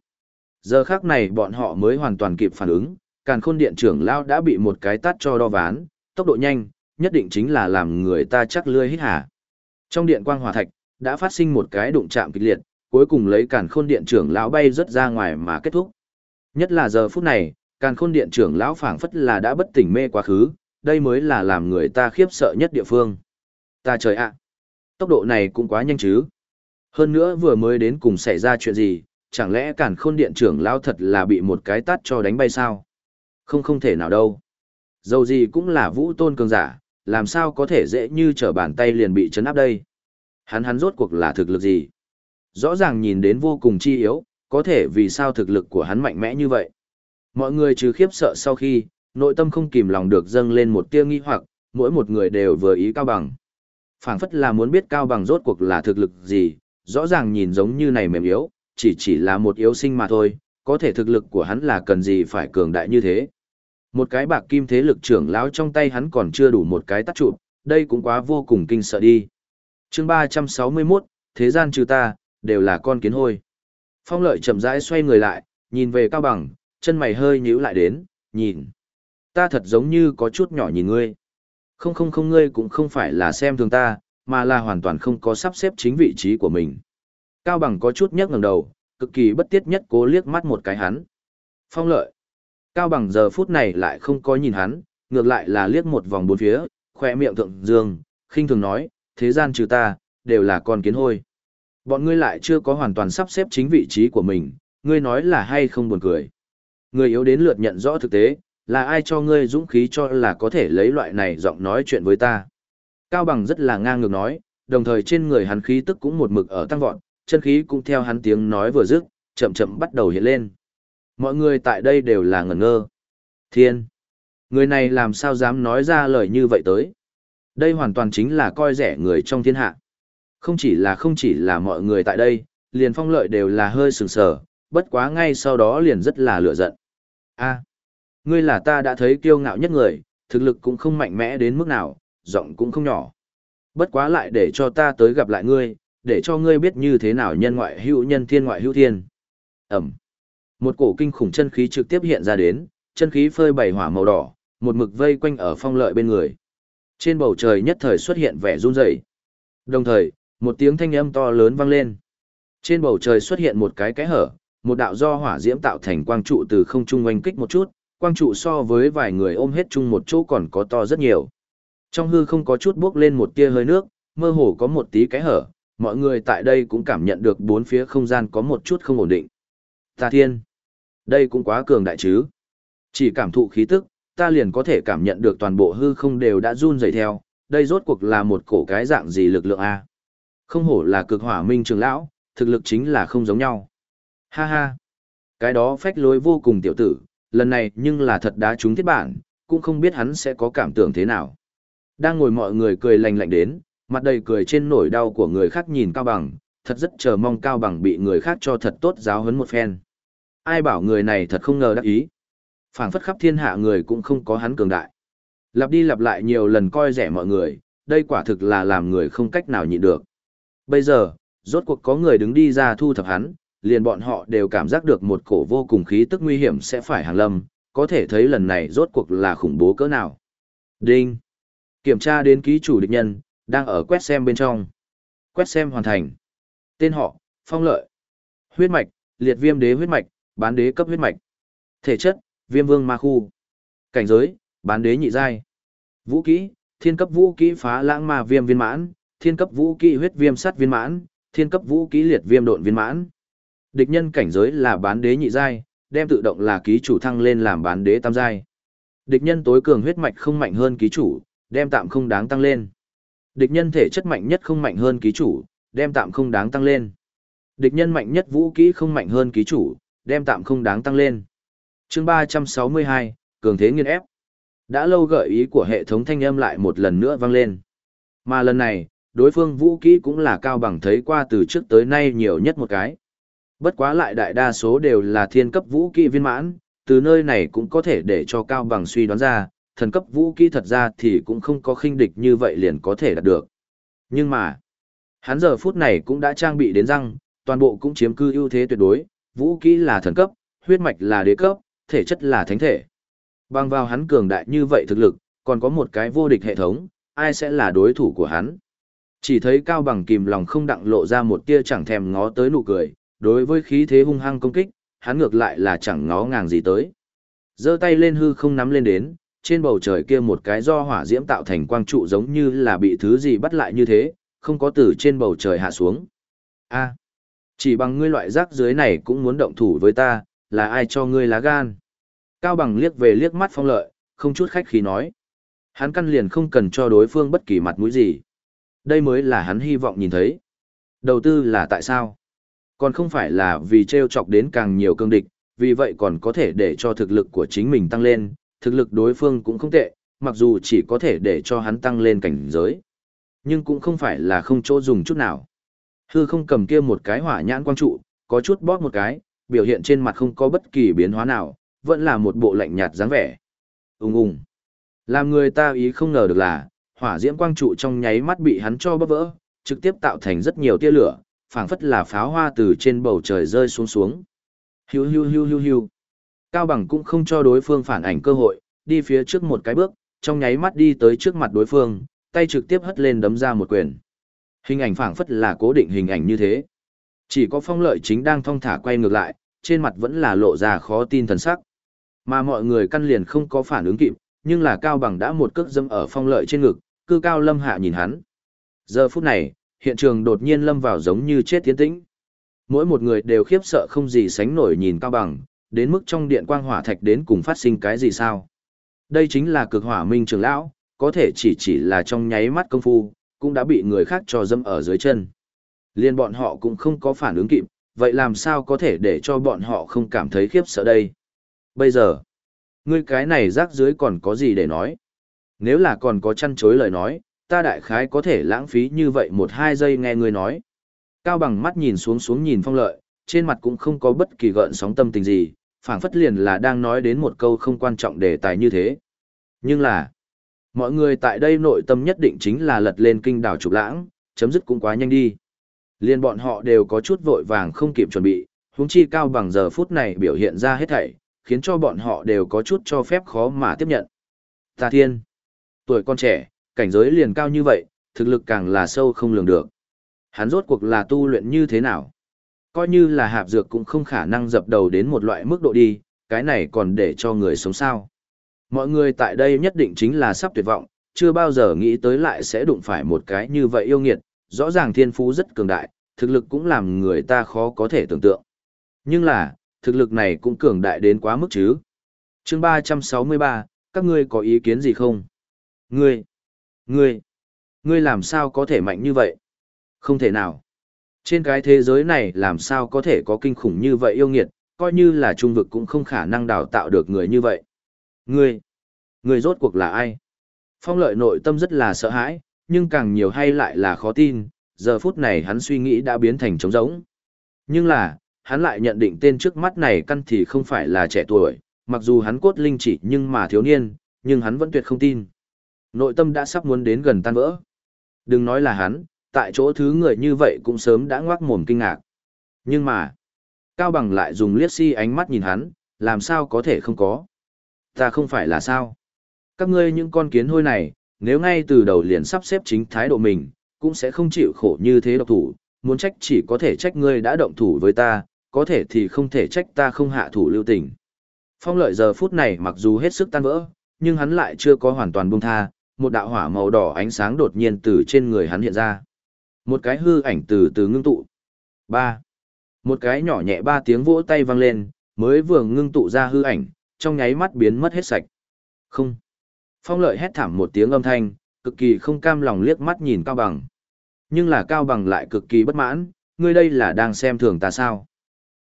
Giờ khác này bọn họ mới hoàn toàn kịp phản ứng, càn khôn điện trưởng lão đã bị một cái tát cho đo ván, tốc độ nhanh, nhất định chính là làm người ta chắc lươi hít hả. Trong điện quang hòa thạch, đã phát sinh một cái đụng chạm kịch liệt, cuối cùng lấy càn khôn điện trưởng lão bay rất ra ngoài mà kết thúc. Nhất là giờ phút này, càn khôn điện trưởng lão phảng phất là đã bất tỉnh mê quá khứ, đây mới là làm người ta khiếp sợ nhất địa phương. Ta trời ạ! tốc độ này cũng quá nhanh chứ. Hơn nữa vừa mới đến cùng xảy ra chuyện gì, chẳng lẽ càn khôn điện trưởng lão thật là bị một cái tát cho đánh bay sao? Không không thể nào đâu. Dầu gì cũng là vũ tôn cường giả, làm sao có thể dễ như trở bàn tay liền bị chấn áp đây. Hắn hắn rốt cuộc là thực lực gì? Rõ ràng nhìn đến vô cùng chi yếu, có thể vì sao thực lực của hắn mạnh mẽ như vậy. Mọi người trừ khiếp sợ sau khi, nội tâm không kìm lòng được dâng lên một tia nghi hoặc, mỗi một người đều vừa ý Cao Bằng. phảng phất là muốn biết Cao Bằng rốt cuộc là thực lực gì, rõ ràng nhìn giống như này mềm yếu, chỉ chỉ là một yếu sinh mà thôi, có thể thực lực của hắn là cần gì phải cường đại như thế. Một cái bạc kim thế lực trưởng lão trong tay hắn còn chưa đủ một cái tắt chụp, đây cũng quá vô cùng kinh sợ đi. chương 361, thế gian trừ ta, đều là con kiến hôi. Phong lợi chậm rãi xoay người lại, nhìn về Cao Bằng, chân mày hơi nhíu lại đến, nhìn. Ta thật giống như có chút nhỏ nhìn ngươi. Không không không ngươi cũng không phải là xem thường ta, mà là hoàn toàn không có sắp xếp chính vị trí của mình. Cao Bằng có chút nhấc ngẩng đầu, cực kỳ bất tiết nhất cố liếc mắt một cái hắn. Phong lợi. Cao Bằng giờ phút này lại không có nhìn hắn, ngược lại là liếc một vòng bốn phía, khoe miệng thượng dương, khinh thường nói, thế gian trừ ta, đều là con kiến hôi. Bọn ngươi lại chưa có hoàn toàn sắp xếp chính vị trí của mình, ngươi nói là hay không buồn cười. Người yếu đến lượt nhận rõ thực tế, là ai cho ngươi dũng khí cho là có thể lấy loại này giọng nói chuyện với ta. Cao Bằng rất là ngang ngược nói, đồng thời trên người hắn khí tức cũng một mực ở tăng vọt, chân khí cũng theo hắn tiếng nói vừa dứt, chậm chậm bắt đầu hiện lên. Mọi người tại đây đều là ngẩn ngơ. Thiên! Người này làm sao dám nói ra lời như vậy tới? Đây hoàn toàn chính là coi rẻ người trong thiên hạ. Không chỉ là không chỉ là mọi người tại đây, liền phong lợi đều là hơi sừng sờ, bất quá ngay sau đó liền rất là lửa giận. a ngươi là ta đã thấy kiêu ngạo nhất người, thực lực cũng không mạnh mẽ đến mức nào, giọng cũng không nhỏ. Bất quá lại để cho ta tới gặp lại ngươi, để cho ngươi biết như thế nào nhân ngoại hữu nhân thiên ngoại hữu thiên. Ẩm. Một cổ kinh khủng chân khí trực tiếp hiện ra đến, chân khí phơi bảy hỏa màu đỏ, một mực vây quanh ở phong lợi bên người. Trên bầu trời nhất thời xuất hiện vẻ run rẩy. Đồng thời, một tiếng thanh âm to lớn vang lên. Trên bầu trời xuất hiện một cái cái hở, một đạo do hỏa diễm tạo thành quang trụ từ không trung oanh kích một chút, quang trụ so với vài người ôm hết chung một chỗ còn có to rất nhiều. Trong hư không có chút bước lên một tia hơi nước, mơ hồ có một tí cái hở, mọi người tại đây cũng cảm nhận được bốn phía không gian có một chút không ổn định. Ta thiên, đây cũng quá cường đại chứ. Chỉ cảm thụ khí tức, ta liền có thể cảm nhận được toàn bộ hư không đều đã run rẩy theo, đây rốt cuộc là một cổ cái dạng gì lực lượng a? Không hổ là cực hỏa minh trường lão, thực lực chính là không giống nhau. Ha ha, cái đó phách lối vô cùng tiểu tử, lần này nhưng là thật đá trúng thiết bản, cũng không biết hắn sẽ có cảm tưởng thế nào. Đang ngồi mọi người cười lành lạnh đến, mặt đầy cười trên nỗi đau của người khác nhìn Cao Bằng, thật rất chờ mong Cao Bằng bị người khác cho thật tốt giáo huấn một phen. Ai bảo người này thật không ngờ đắc ý. phảng phất khắp thiên hạ người cũng không có hắn cường đại. Lặp đi lặp lại nhiều lần coi rẻ mọi người, đây quả thực là làm người không cách nào nhịn được. Bây giờ, rốt cuộc có người đứng đi ra thu thập hắn, liền bọn họ đều cảm giác được một cổ vô cùng khí tức nguy hiểm sẽ phải hàng lâm, có thể thấy lần này rốt cuộc là khủng bố cỡ nào. Đinh! Kiểm tra đến ký chủ địch nhân, đang ở quét xem bên trong. Quét xem hoàn thành. Tên họ, phong lợi. Huyết mạch, liệt viêm đế huyết mạch, bán đế cấp huyết mạch. Thể chất, viêm vương ma khu. Cảnh giới, bán đế nhị giai. Vũ kỹ, thiên cấp vũ kỹ phá lãng ma viêm viên mãn, thiên cấp vũ kỹ huyết viêm sắt viên mãn, thiên cấp vũ kỹ liệt viêm độn viên mãn. Địch nhân cảnh giới là bán đế nhị giai, đem tự động là ký chủ thăng lên làm bán đế tam giai. Địch nhân tối cường huyết mạch không mạnh hơn ký chủ, đem tạm không đáng tăng lên. Địch nhân thể chất mạnh nhất không mạnh hơn ký chủ, đem tạm không đáng tăng lên. Địch nhân mạnh nhất vũ kỹ không mạnh hơn ký chủ, đem tạm không đáng tăng lên. Chương 362, cường thế nghiên ép. Đã lâu gợi ý của hệ thống thanh âm lại một lần nữa vang lên. Mà lần này, đối phương vũ kỹ cũng là cao bằng thấy qua từ trước tới nay nhiều nhất một cái. Bất quá lại đại đa số đều là thiên cấp vũ kỹ viên mãn, từ nơi này cũng có thể để cho cao bằng suy đoán ra, thần cấp vũ kỹ thật ra thì cũng không có khinh địch như vậy liền có thể đạt được. Nhưng mà, hắn giờ phút này cũng đã trang bị đến răng, toàn bộ cũng chiếm cư ưu thế tuyệt đối, vũ kỹ là thần cấp, huyết mạch là đế cấp, thể chất là thánh thể. Bằng vào hắn cường đại như vậy thực lực, còn có một cái vô địch hệ thống, ai sẽ là đối thủ của hắn. Chỉ thấy cao bằng kìm lòng không đặng lộ ra một tia chẳng thèm ngó tới nụ cười, đối với khí thế hung hăng công kích, hắn ngược lại là chẳng ngó ngàng gì tới. giơ tay lên hư không nắm lên đến, trên bầu trời kia một cái do hỏa diễm tạo thành quang trụ giống như là bị thứ gì bắt lại như thế, không có từ trên bầu trời hạ xuống. A, chỉ bằng ngươi loại rác dưới này cũng muốn động thủ với ta, là ai cho ngươi lá gan? Cao bằng liếc về liếc mắt phong lợi, không chút khách khí nói. Hắn căn liền không cần cho đối phương bất kỳ mặt mũi gì. Đây mới là hắn hy vọng nhìn thấy. Đầu tư là tại sao? Còn không phải là vì treo chọc đến càng nhiều cương địch, vì vậy còn có thể để cho thực lực của chính mình tăng lên, thực lực đối phương cũng không tệ, mặc dù chỉ có thể để cho hắn tăng lên cảnh giới, nhưng cũng không phải là không chỗ dùng chút nào. Hư không cầm kia một cái hỏa nhãn quang trụ, có chút bóp một cái, biểu hiện trên mặt không có bất kỳ biến hóa nào, vẫn là một bộ lạnh nhạt dáng vẻ. Ung ung. Làm người ta ý không ngờ được là, hỏa diễm quang trụ trong nháy mắt bị hắn cho bóp vỡ, trực tiếp tạo thành rất nhiều tia lửa, phảng phất là pháo hoa từ trên bầu trời rơi xuống xuống. Hiu hiu hiu hiu hiu. Cao bằng cũng không cho đối phương phản ảnh cơ hội, đi phía trước một cái bước, trong nháy mắt đi tới trước mặt đối phương, tay trực tiếp hất lên đấm ra một quyền. Hình ảnh phảng phất là cố định hình ảnh như thế. Chỉ có phong lợi chính đang thong thả quay ngược lại, trên mặt vẫn là lộ ra khó tin thần sắc. Mà mọi người căn liền không có phản ứng kịp, nhưng là Cao Bằng đã một cước dâm ở phong lợi trên ngực, cư cao lâm hạ nhìn hắn. Giờ phút này, hiện trường đột nhiên lâm vào giống như chết tiến tĩnh. Mỗi một người đều khiếp sợ không gì sánh nổi nhìn Cao Bằng, đến mức trong điện quang hỏa thạch đến cùng phát sinh cái gì sao. Đây chính là cực hỏa minh trưởng lão, có thể chỉ chỉ là trong nháy mắt công phu, cũng đã bị người khác cho dâm ở dưới chân. Liên bọn họ cũng không có phản ứng kịp, vậy làm sao có thể để cho bọn họ không cảm thấy khiếp sợ đây? Bây giờ, ngươi cái này rác dưới còn có gì để nói? Nếu là còn có chăn chối lời nói, ta đại khái có thể lãng phí như vậy một hai giây nghe ngươi nói. Cao bằng mắt nhìn xuống xuống nhìn phong lợi, trên mặt cũng không có bất kỳ gợn sóng tâm tình gì, phảng phất liền là đang nói đến một câu không quan trọng đề tài như thế. Nhưng là, mọi người tại đây nội tâm nhất định chính là lật lên kinh đảo trục lãng, chấm dứt cũng quá nhanh đi. Liên bọn họ đều có chút vội vàng không kịp chuẩn bị, huống chi cao bằng giờ phút này biểu hiện ra hết thảy, khiến cho bọn họ đều có chút cho phép khó mà tiếp nhận. Tà thiên, tuổi con trẻ, cảnh giới liền cao như vậy, thực lực càng là sâu không lường được. Hắn rốt cuộc là tu luyện như thế nào? Coi như là hạp dược cũng không khả năng dập đầu đến một loại mức độ đi, cái này còn để cho người sống sao. Mọi người tại đây nhất định chính là sắp tuyệt vọng, chưa bao giờ nghĩ tới lại sẽ đụng phải một cái như vậy yêu nghiệt, rõ ràng thiên phú rất cường đại, thực lực cũng làm người ta khó có thể tưởng tượng. Nhưng là, thực lực này cũng cường đại đến quá mức chứ. chương 363, các ngươi có ý kiến gì không? Ngươi, ngươi, ngươi làm sao có thể mạnh như vậy? Không thể nào. Trên cái thế giới này làm sao có thể có kinh khủng như vậy yêu nghiệt, coi như là trung vực cũng không khả năng đào tạo được người như vậy. Ngươi, ngươi rốt cuộc là ai? Phong lợi nội tâm rất là sợ hãi, nhưng càng nhiều hay lại là khó tin, giờ phút này hắn suy nghĩ đã biến thành trống rỗng. Nhưng là, hắn lại nhận định tên trước mắt này căn thì không phải là trẻ tuổi, mặc dù hắn cốt linh chỉ nhưng mà thiếu niên, nhưng hắn vẫn tuyệt không tin. Nội tâm đã sắp muốn đến gần tan vỡ. Đừng nói là hắn, tại chỗ thứ người như vậy cũng sớm đã ngoác mồm kinh ngạc. Nhưng mà, Cao Bằng lại dùng liếc si ánh mắt nhìn hắn, làm sao có thể không có. Ta không phải là sao. Các ngươi những con kiến hôi này, nếu ngay từ đầu liền sắp xếp chính thái độ mình, cũng sẽ không chịu khổ như thế độc thủ, muốn trách chỉ có thể trách ngươi đã động thủ với ta, có thể thì không thể trách ta không hạ thủ lưu tình. Phong lợi giờ phút này mặc dù hết sức tan vỡ, nhưng hắn lại chưa có hoàn toàn buông tha, một đạo hỏa màu đỏ ánh sáng đột nhiên từ trên người hắn hiện ra. Một cái hư ảnh từ từ ngưng tụ. ba Một cái nhỏ nhẹ ba tiếng vỗ tay vang lên, mới vừa ngưng tụ ra hư ảnh, trong nháy mắt biến mất hết sạch. Không. Phong lợi hét thảm một tiếng âm thanh, cực kỳ không cam lòng liếc mắt nhìn Cao Bằng. Nhưng là Cao Bằng lại cực kỳ bất mãn, ngươi đây là đang xem thường ta sao?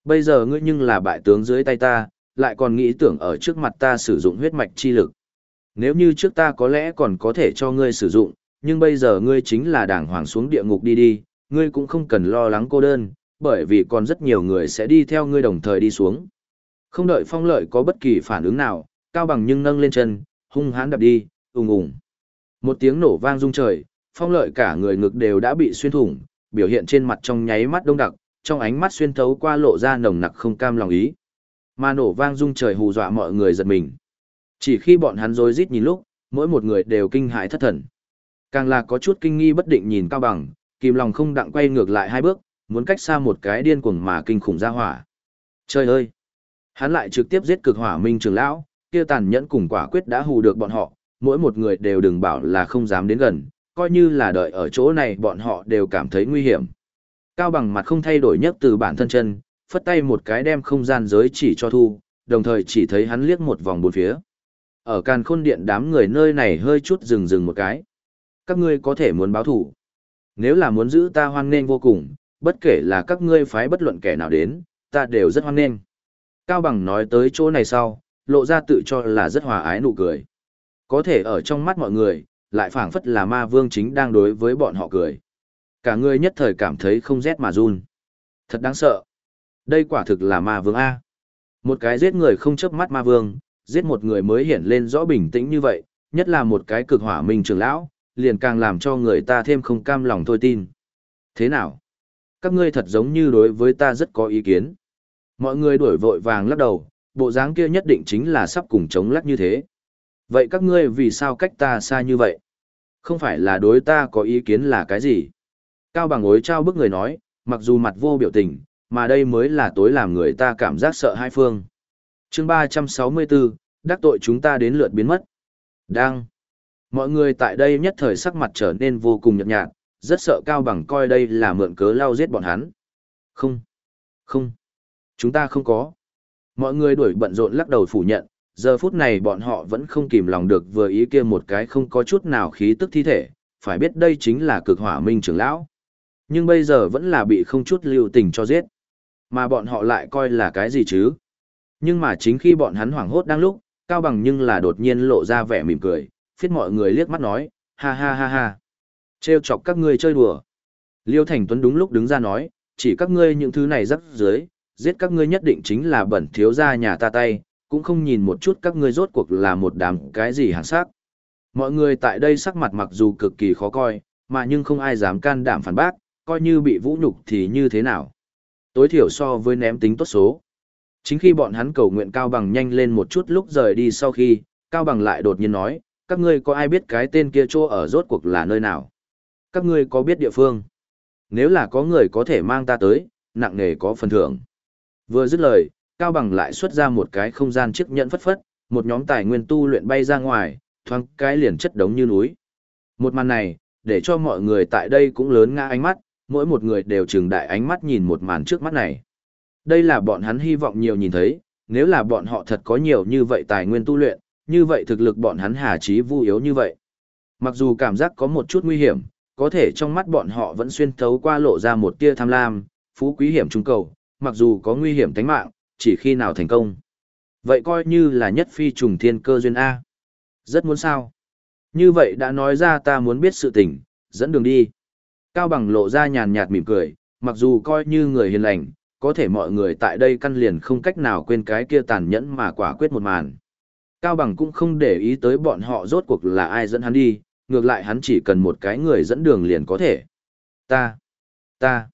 Bây giờ ngươi nhưng là bại tướng dưới tay ta, lại còn nghĩ tưởng ở trước mặt ta sử dụng huyết mạch chi lực. Nếu như trước ta có lẽ còn có thể cho ngươi sử dụng, nhưng bây giờ ngươi chính là đảng hoàng xuống địa ngục đi đi, ngươi cũng không cần lo lắng cô đơn, bởi vì còn rất nhiều người sẽ đi theo ngươi đồng thời đi xuống. Không đợi phong lợi có bất kỳ phản ứng nào, Cao Bằng nhưng nâng lên chân, hung hãn đập đi, ùng ùng. Một tiếng nổ vang rung trời, phong lợi cả người ngực đều đã bị xuyên thủng, biểu hiện trên mặt trong nháy mắt đông đặc, trong ánh mắt xuyên thấu qua lộ ra nồng nặc không cam lòng ý. Mà nổ vang rung trời hù dọa mọi người giật mình. Chỉ khi bọn hắn rối rít nhìn lúc, mỗi một người đều kinh hãi thất thần. Càng là có chút kinh nghi bất định nhìn cao bằng, kìm lòng không đặng quay ngược lại hai bước, muốn cách xa một cái điên cuồng mà kinh khủng ra hỏa. Trời ơi! Hắn lại trực tiếp giết cực hỏa minh trường lão, kia tàn nhẫn cùng quả quyết đã hù được bọn họ, mỗi một người đều đừng bảo là không dám đến gần, coi như là đợi ở chỗ này bọn họ đều cảm thấy nguy hiểm. Cao bằng mặt không thay đổi nhất từ bản thân chân, phất tay một cái đem không gian giới chỉ cho thu, đồng thời chỉ thấy hắn liếc một vòng bốn phía. Ở càn khôn điện đám người nơi này hơi chút dừng dừng một cái. Các ngươi có thể muốn báo thủ. Nếu là muốn giữ ta hoan nghênh vô cùng, bất kể là các ngươi phái bất luận kẻ nào đến, ta đều rất hoan nghênh. Cao bằng nói tới chỗ này sau, lộ ra tự cho là rất hòa ái nụ cười. có thể ở trong mắt mọi người, lại phảng phất là ma vương chính đang đối với bọn họ cười. Cả người nhất thời cảm thấy không rét mà run. Thật đáng sợ. Đây quả thực là ma vương A. Một cái giết người không chớp mắt ma vương, giết một người mới hiển lên rõ bình tĩnh như vậy, nhất là một cái cực hỏa minh trưởng lão, liền càng làm cho người ta thêm không cam lòng thôi tin. Thế nào? Các ngươi thật giống như đối với ta rất có ý kiến. Mọi người đuổi vội vàng lắc đầu, bộ dáng kia nhất định chính là sắp cùng chống lắc như thế. Vậy các ngươi vì sao cách ta xa như vậy? Không phải là đối ta có ý kiến là cái gì? Cao bằng ối trao bức người nói, mặc dù mặt vô biểu tình, mà đây mới là tối làm người ta cảm giác sợ hai phương. chương 364, đắc tội chúng ta đến lượt biến mất. Đang. Mọi người tại đây nhất thời sắc mặt trở nên vô cùng nhợt nhạt, rất sợ Cao Bằng coi đây là mượn cớ lao giết bọn hắn. Không. Không. Chúng ta không có. Mọi người đuổi bận rộn lắc đầu phủ nhận, giờ phút này bọn họ vẫn không kìm lòng được vừa ý kia một cái không có chút nào khí tức thi thể, phải biết đây chính là cực hỏa minh trưởng lão. Nhưng bây giờ vẫn là bị không chút lưu tình cho giết. Mà bọn họ lại coi là cái gì chứ? Nhưng mà chính khi bọn hắn hoảng hốt đang lúc, Cao Bằng nhưng là đột nhiên lộ ra vẻ mỉm cười, phiết mọi người liếc mắt nói, ha ha ha ha. Trêu chọc các ngươi chơi đùa. Liêu Thành Tuấn đúng lúc đứng ra nói, chỉ các ngươi những thứ này rắc dưới, giết các ngươi nhất định chính là bẩn thiếu gia nhà ta tay, cũng không nhìn một chút các ngươi rốt cuộc là một đám cái gì hàng sắc. Mọi người tại đây sắc mặt mặc dù cực kỳ khó coi, mà nhưng không ai dám can đảm phản bác, coi như bị vũ nhục thì như thế nào. Tối thiểu so với ném tính tốt số. Chính khi bọn hắn cầu nguyện Cao Bằng nhanh lên một chút lúc rời đi sau khi, Cao Bằng lại đột nhiên nói, các ngươi có ai biết cái tên kia chỗ ở rốt cuộc là nơi nào? Các ngươi có biết địa phương? Nếu là có người có thể mang ta tới, nặng nề có phần thưởng. Vừa dứt lời, Cao Bằng lại xuất ra một cái không gian chiếc nhẫn phất phất, một nhóm tài nguyên tu luyện bay ra ngoài, thoáng cái liền chất đống như núi. Một màn này, để cho mọi người tại đây cũng lớn ngã ánh mắt, mỗi một người đều trừng đại ánh mắt nhìn một màn trước mắt này. Đây là bọn hắn hy vọng nhiều nhìn thấy, nếu là bọn họ thật có nhiều như vậy tài nguyên tu luyện, như vậy thực lực bọn hắn hà trí vu yếu như vậy. Mặc dù cảm giác có một chút nguy hiểm, có thể trong mắt bọn họ vẫn xuyên thấu qua lộ ra một tia tham lam, phú quý hiểm trung cầu, mặc dù có nguy hiểm tính mạng, chỉ khi nào thành công. Vậy coi như là nhất phi trùng thiên cơ duyên A. Rất muốn sao. Như vậy đã nói ra ta muốn biết sự tình, dẫn đường đi. Cao bằng lộ ra nhàn nhạt mỉm cười, mặc dù coi như người hiền lành, có thể mọi người tại đây căn liền không cách nào quên cái kia tàn nhẫn mà quả quyết một màn. Cao bằng cũng không để ý tới bọn họ rốt cuộc là ai dẫn hắn đi, ngược lại hắn chỉ cần một cái người dẫn đường liền có thể. Ta, ta,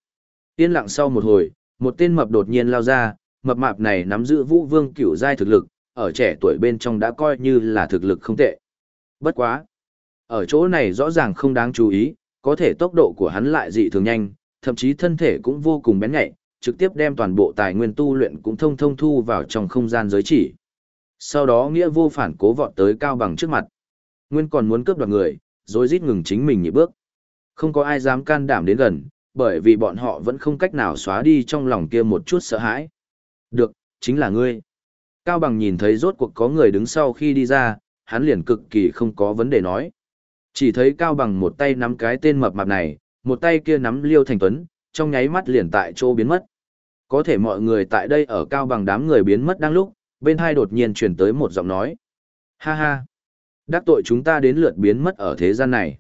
yên lặng sau một hồi, một tên mập đột nhiên lao ra, mập mạp này nắm giữ vũ vương cửu giai thực lực, ở trẻ tuổi bên trong đã coi như là thực lực không tệ. Bất quá. Ở chỗ này rõ ràng không đáng chú ý, có thể tốc độ của hắn lại dị thường nhanh, thậm chí thân thể cũng vô cùng bén nhạy, trực tiếp đem toàn bộ tài nguyên tu luyện cũng thông thông thu vào trong không gian giới chỉ. Sau đó nghĩa vô phản cố vọt tới cao bằng trước mặt. Nguyên còn muốn cướp đoạt người, rồi rít ngừng chính mình nhị bước. Không có ai dám can đảm đến gần, bởi vì bọn họ vẫn không cách nào xóa đi trong lòng kia một chút sợ hãi. Được, chính là ngươi. Cao Bằng nhìn thấy rốt cuộc có người đứng sau khi đi ra, hắn liền cực kỳ không có vấn đề nói. Chỉ thấy Cao Bằng một tay nắm cái tên mập mạp này, một tay kia nắm Liêu Thành Tuấn, trong nháy mắt liền tại chỗ biến mất. Có thể mọi người tại đây ở Cao Bằng đám người biến mất đang lúc, bên hai đột nhiên chuyển tới một giọng nói. Ha ha! Đắc tội chúng ta đến lượt biến mất ở thế gian này.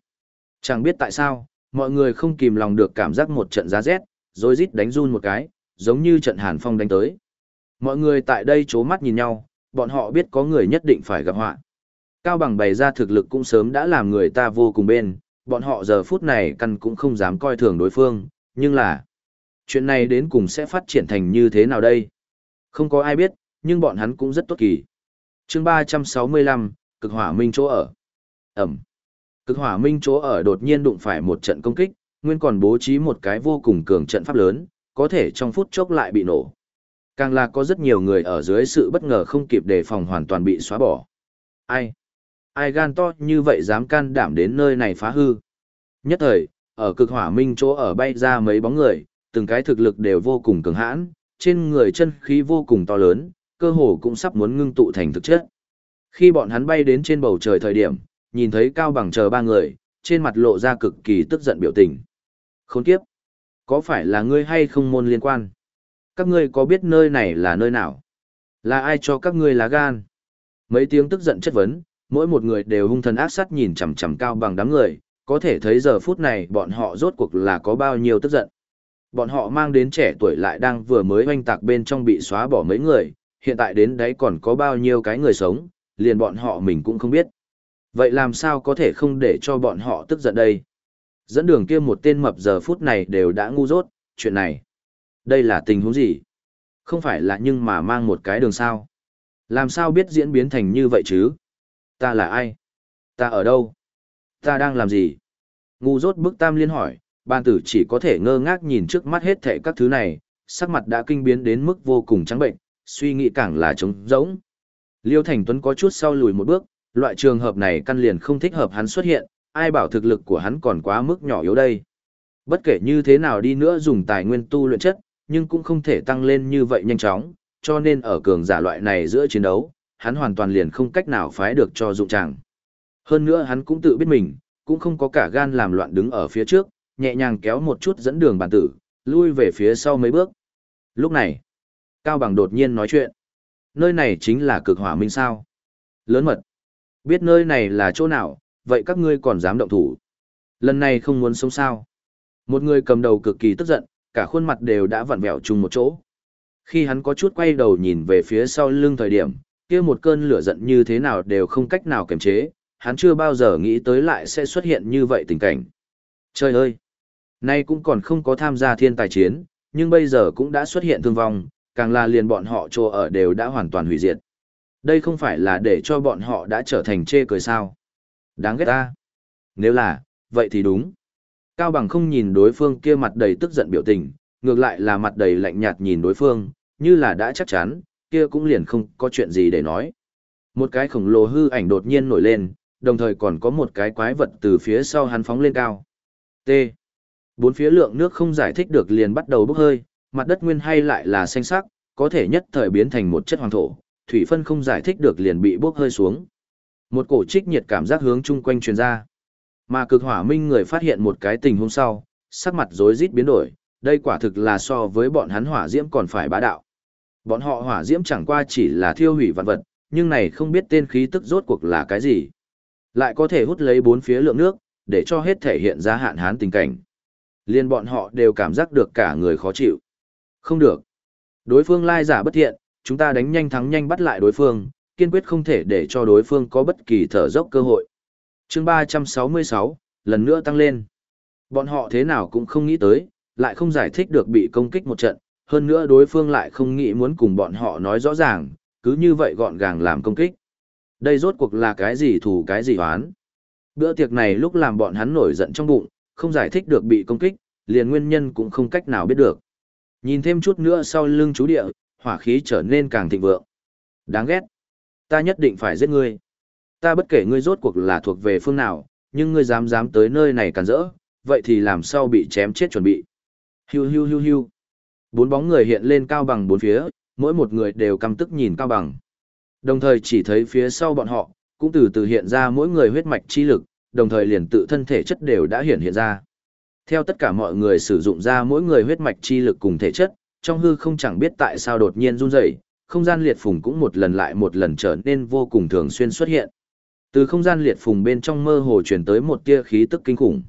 Chẳng biết tại sao, mọi người không kìm lòng được cảm giác một trận giá rét, rồi rít đánh run một cái, giống như trận hàn phong đánh tới. Mọi người tại đây chố mắt nhìn nhau, bọn họ biết có người nhất định phải gặp họa. Cao bằng bày ra thực lực cũng sớm đã làm người ta vô cùng bên, bọn họ giờ phút này căn cũng không dám coi thường đối phương, nhưng là chuyện này đến cùng sẽ phát triển thành như thế nào đây? Không có ai biết, nhưng bọn hắn cũng rất tốt kỳ. chương 365, cực hỏa minh chỗ ở. Ẩm. Cực hỏa minh chỗ ở đột nhiên đụng phải một trận công kích, nguyên còn bố trí một cái vô cùng cường trận pháp lớn, có thể trong phút chốc lại bị nổ. Càng là có rất nhiều người ở dưới sự bất ngờ không kịp đề phòng hoàn toàn bị xóa bỏ. Ai? Ai gan to như vậy dám can đảm đến nơi này phá hư? Nhất thời, ở cực hỏa minh chỗ ở bay ra mấy bóng người, từng cái thực lực đều vô cùng cường hãn, trên người chân khí vô cùng to lớn, cơ hồ cũng sắp muốn ngưng tụ thành thực chất. Khi bọn hắn bay đến trên bầu trời thời điểm, nhìn thấy cao bằng chờ ba người, trên mặt lộ ra cực kỳ tức giận biểu tình. Khốn kiếp! Có phải là ngươi hay không môn liên quan? Các ngươi có biết nơi này là nơi nào? Là ai cho các ngươi lá gan? Mấy tiếng tức giận chất vấn, mỗi một người đều hung thần ác sát nhìn chằm chằm cao bằng đám người, có thể thấy giờ phút này bọn họ rốt cuộc là có bao nhiêu tức giận. Bọn họ mang đến trẻ tuổi lại đang vừa mới hoanh tạc bên trong bị xóa bỏ mấy người, hiện tại đến đấy còn có bao nhiêu cái người sống, liền bọn họ mình cũng không biết. Vậy làm sao có thể không để cho bọn họ tức giận đây? Dẫn đường kia một tên mập giờ phút này đều đã ngu dốt, chuyện này. Đây là tình huống gì? Không phải là nhưng mà mang một cái đường sao? Làm sao biết diễn biến thành như vậy chứ? Ta là ai? Ta ở đâu? Ta đang làm gì? Ngu dốt bức tam liên hỏi, ban tử chỉ có thể ngơ ngác nhìn trước mắt hết thệ các thứ này, sắc mặt đã kinh biến đến mức vô cùng trắng bệnh, suy nghĩ càng là trống rỗng. Liêu Thành Tuấn có chút sau lùi một bước, loại trường hợp này căn liền không thích hợp hắn xuất hiện, ai bảo thực lực của hắn còn quá mức nhỏ yếu đây. Bất kể như thế nào đi nữa dùng tài nguyên tu luyện chất, nhưng cũng không thể tăng lên như vậy nhanh chóng, cho nên ở cường giả loại này giữa chiến đấu, hắn hoàn toàn liền không cách nào phái được cho dụng chàng Hơn nữa hắn cũng tự biết mình, cũng không có cả gan làm loạn đứng ở phía trước, nhẹ nhàng kéo một chút dẫn đường bản tử, lui về phía sau mấy bước. Lúc này, Cao Bằng đột nhiên nói chuyện. Nơi này chính là cực hỏa minh sao. Lớn mật. Biết nơi này là chỗ nào, vậy các ngươi còn dám động thủ. Lần này không muốn sống sao. Một người cầm đầu cực kỳ tức giận, cả khuôn mặt đều đã vặn vẹo chung một chỗ. Khi hắn có chút quay đầu nhìn về phía sau lưng thời điểm, kia một cơn lửa giận như thế nào đều không cách nào kiềm chế, hắn chưa bao giờ nghĩ tới lại sẽ xuất hiện như vậy tình cảnh. Trời ơi! Nay cũng còn không có tham gia thiên tài chiến, nhưng bây giờ cũng đã xuất hiện thương vong, càng là liền bọn họ chỗ ở đều đã hoàn toàn hủy diệt. Đây không phải là để cho bọn họ đã trở thành chê cười sao. Đáng ghét ta. Nếu là, vậy thì đúng. Cao Bằng không nhìn đối phương kia mặt đầy tức giận biểu tình, ngược lại là mặt đầy lạnh nhạt nhìn đối phương, như là đã chắc chắn, kia cũng liền không có chuyện gì để nói. Một cái khổng lồ hư ảnh đột nhiên nổi lên, đồng thời còn có một cái quái vật từ phía sau hắn phóng lên cao. T. Bốn phía lượng nước không giải thích được liền bắt đầu bốc hơi, mặt đất nguyên hay lại là xanh sắc, có thể nhất thời biến thành một chất hoàng thổ, thủy phân không giải thích được liền bị bốc hơi xuống. Một cổ trích nhiệt cảm giác hướng chung quanh truyền ra. Mà cực hỏa minh người phát hiện một cái tình huống sau, sắc mặt rối rít biến đổi, đây quả thực là so với bọn hắn hỏa diễm còn phải bá đạo. Bọn họ hỏa diễm chẳng qua chỉ là thiêu hủy vạn vật, nhưng này không biết tên khí tức rốt cuộc là cái gì. Lại có thể hút lấy bốn phía lượng nước, để cho hết thể hiện ra hạn hán tình cảnh. Liên bọn họ đều cảm giác được cả người khó chịu. Không được. Đối phương lai giả bất thiện, chúng ta đánh nhanh thắng nhanh bắt lại đối phương, kiên quyết không thể để cho đối phương có bất kỳ thở dốc cơ hội. chương 366, lần nữa tăng lên. Bọn họ thế nào cũng không nghĩ tới, lại không giải thích được bị công kích một trận, hơn nữa đối phương lại không nghĩ muốn cùng bọn họ nói rõ ràng, cứ như vậy gọn gàng làm công kích. Đây rốt cuộc là cái gì thù cái gì hoán. Bữa tiệc này lúc làm bọn hắn nổi giận trong bụng, không giải thích được bị công kích, liền nguyên nhân cũng không cách nào biết được. Nhìn thêm chút nữa sau lưng chú địa, hỏa khí trở nên càng thịnh vượng. Đáng ghét. Ta nhất định phải giết ngươi. Ta bất kể ngươi rốt cuộc là thuộc về phương nào, nhưng ngươi dám dám tới nơi này càn rỡ, vậy thì làm sao bị chém chết chuẩn bị. Hiu hiu hiu hiu. Bốn bóng người hiện lên cao bằng bốn phía, mỗi một người đều căm tức nhìn cao bằng. Đồng thời chỉ thấy phía sau bọn họ, cũng từ từ hiện ra mỗi người huyết mạch chi lực, đồng thời liền tự thân thể chất đều đã hiện hiện ra. Theo tất cả mọi người sử dụng ra mỗi người huyết mạch chi lực cùng thể chất, trong hư không chẳng biết tại sao đột nhiên run rẩy, không gian liệt phùng cũng một lần lại một lần trở nên vô cùng thường xuyên xuất hiện. Từ không gian liệt phùng bên trong mơ hồ truyền tới một tia khí tức kinh khủng.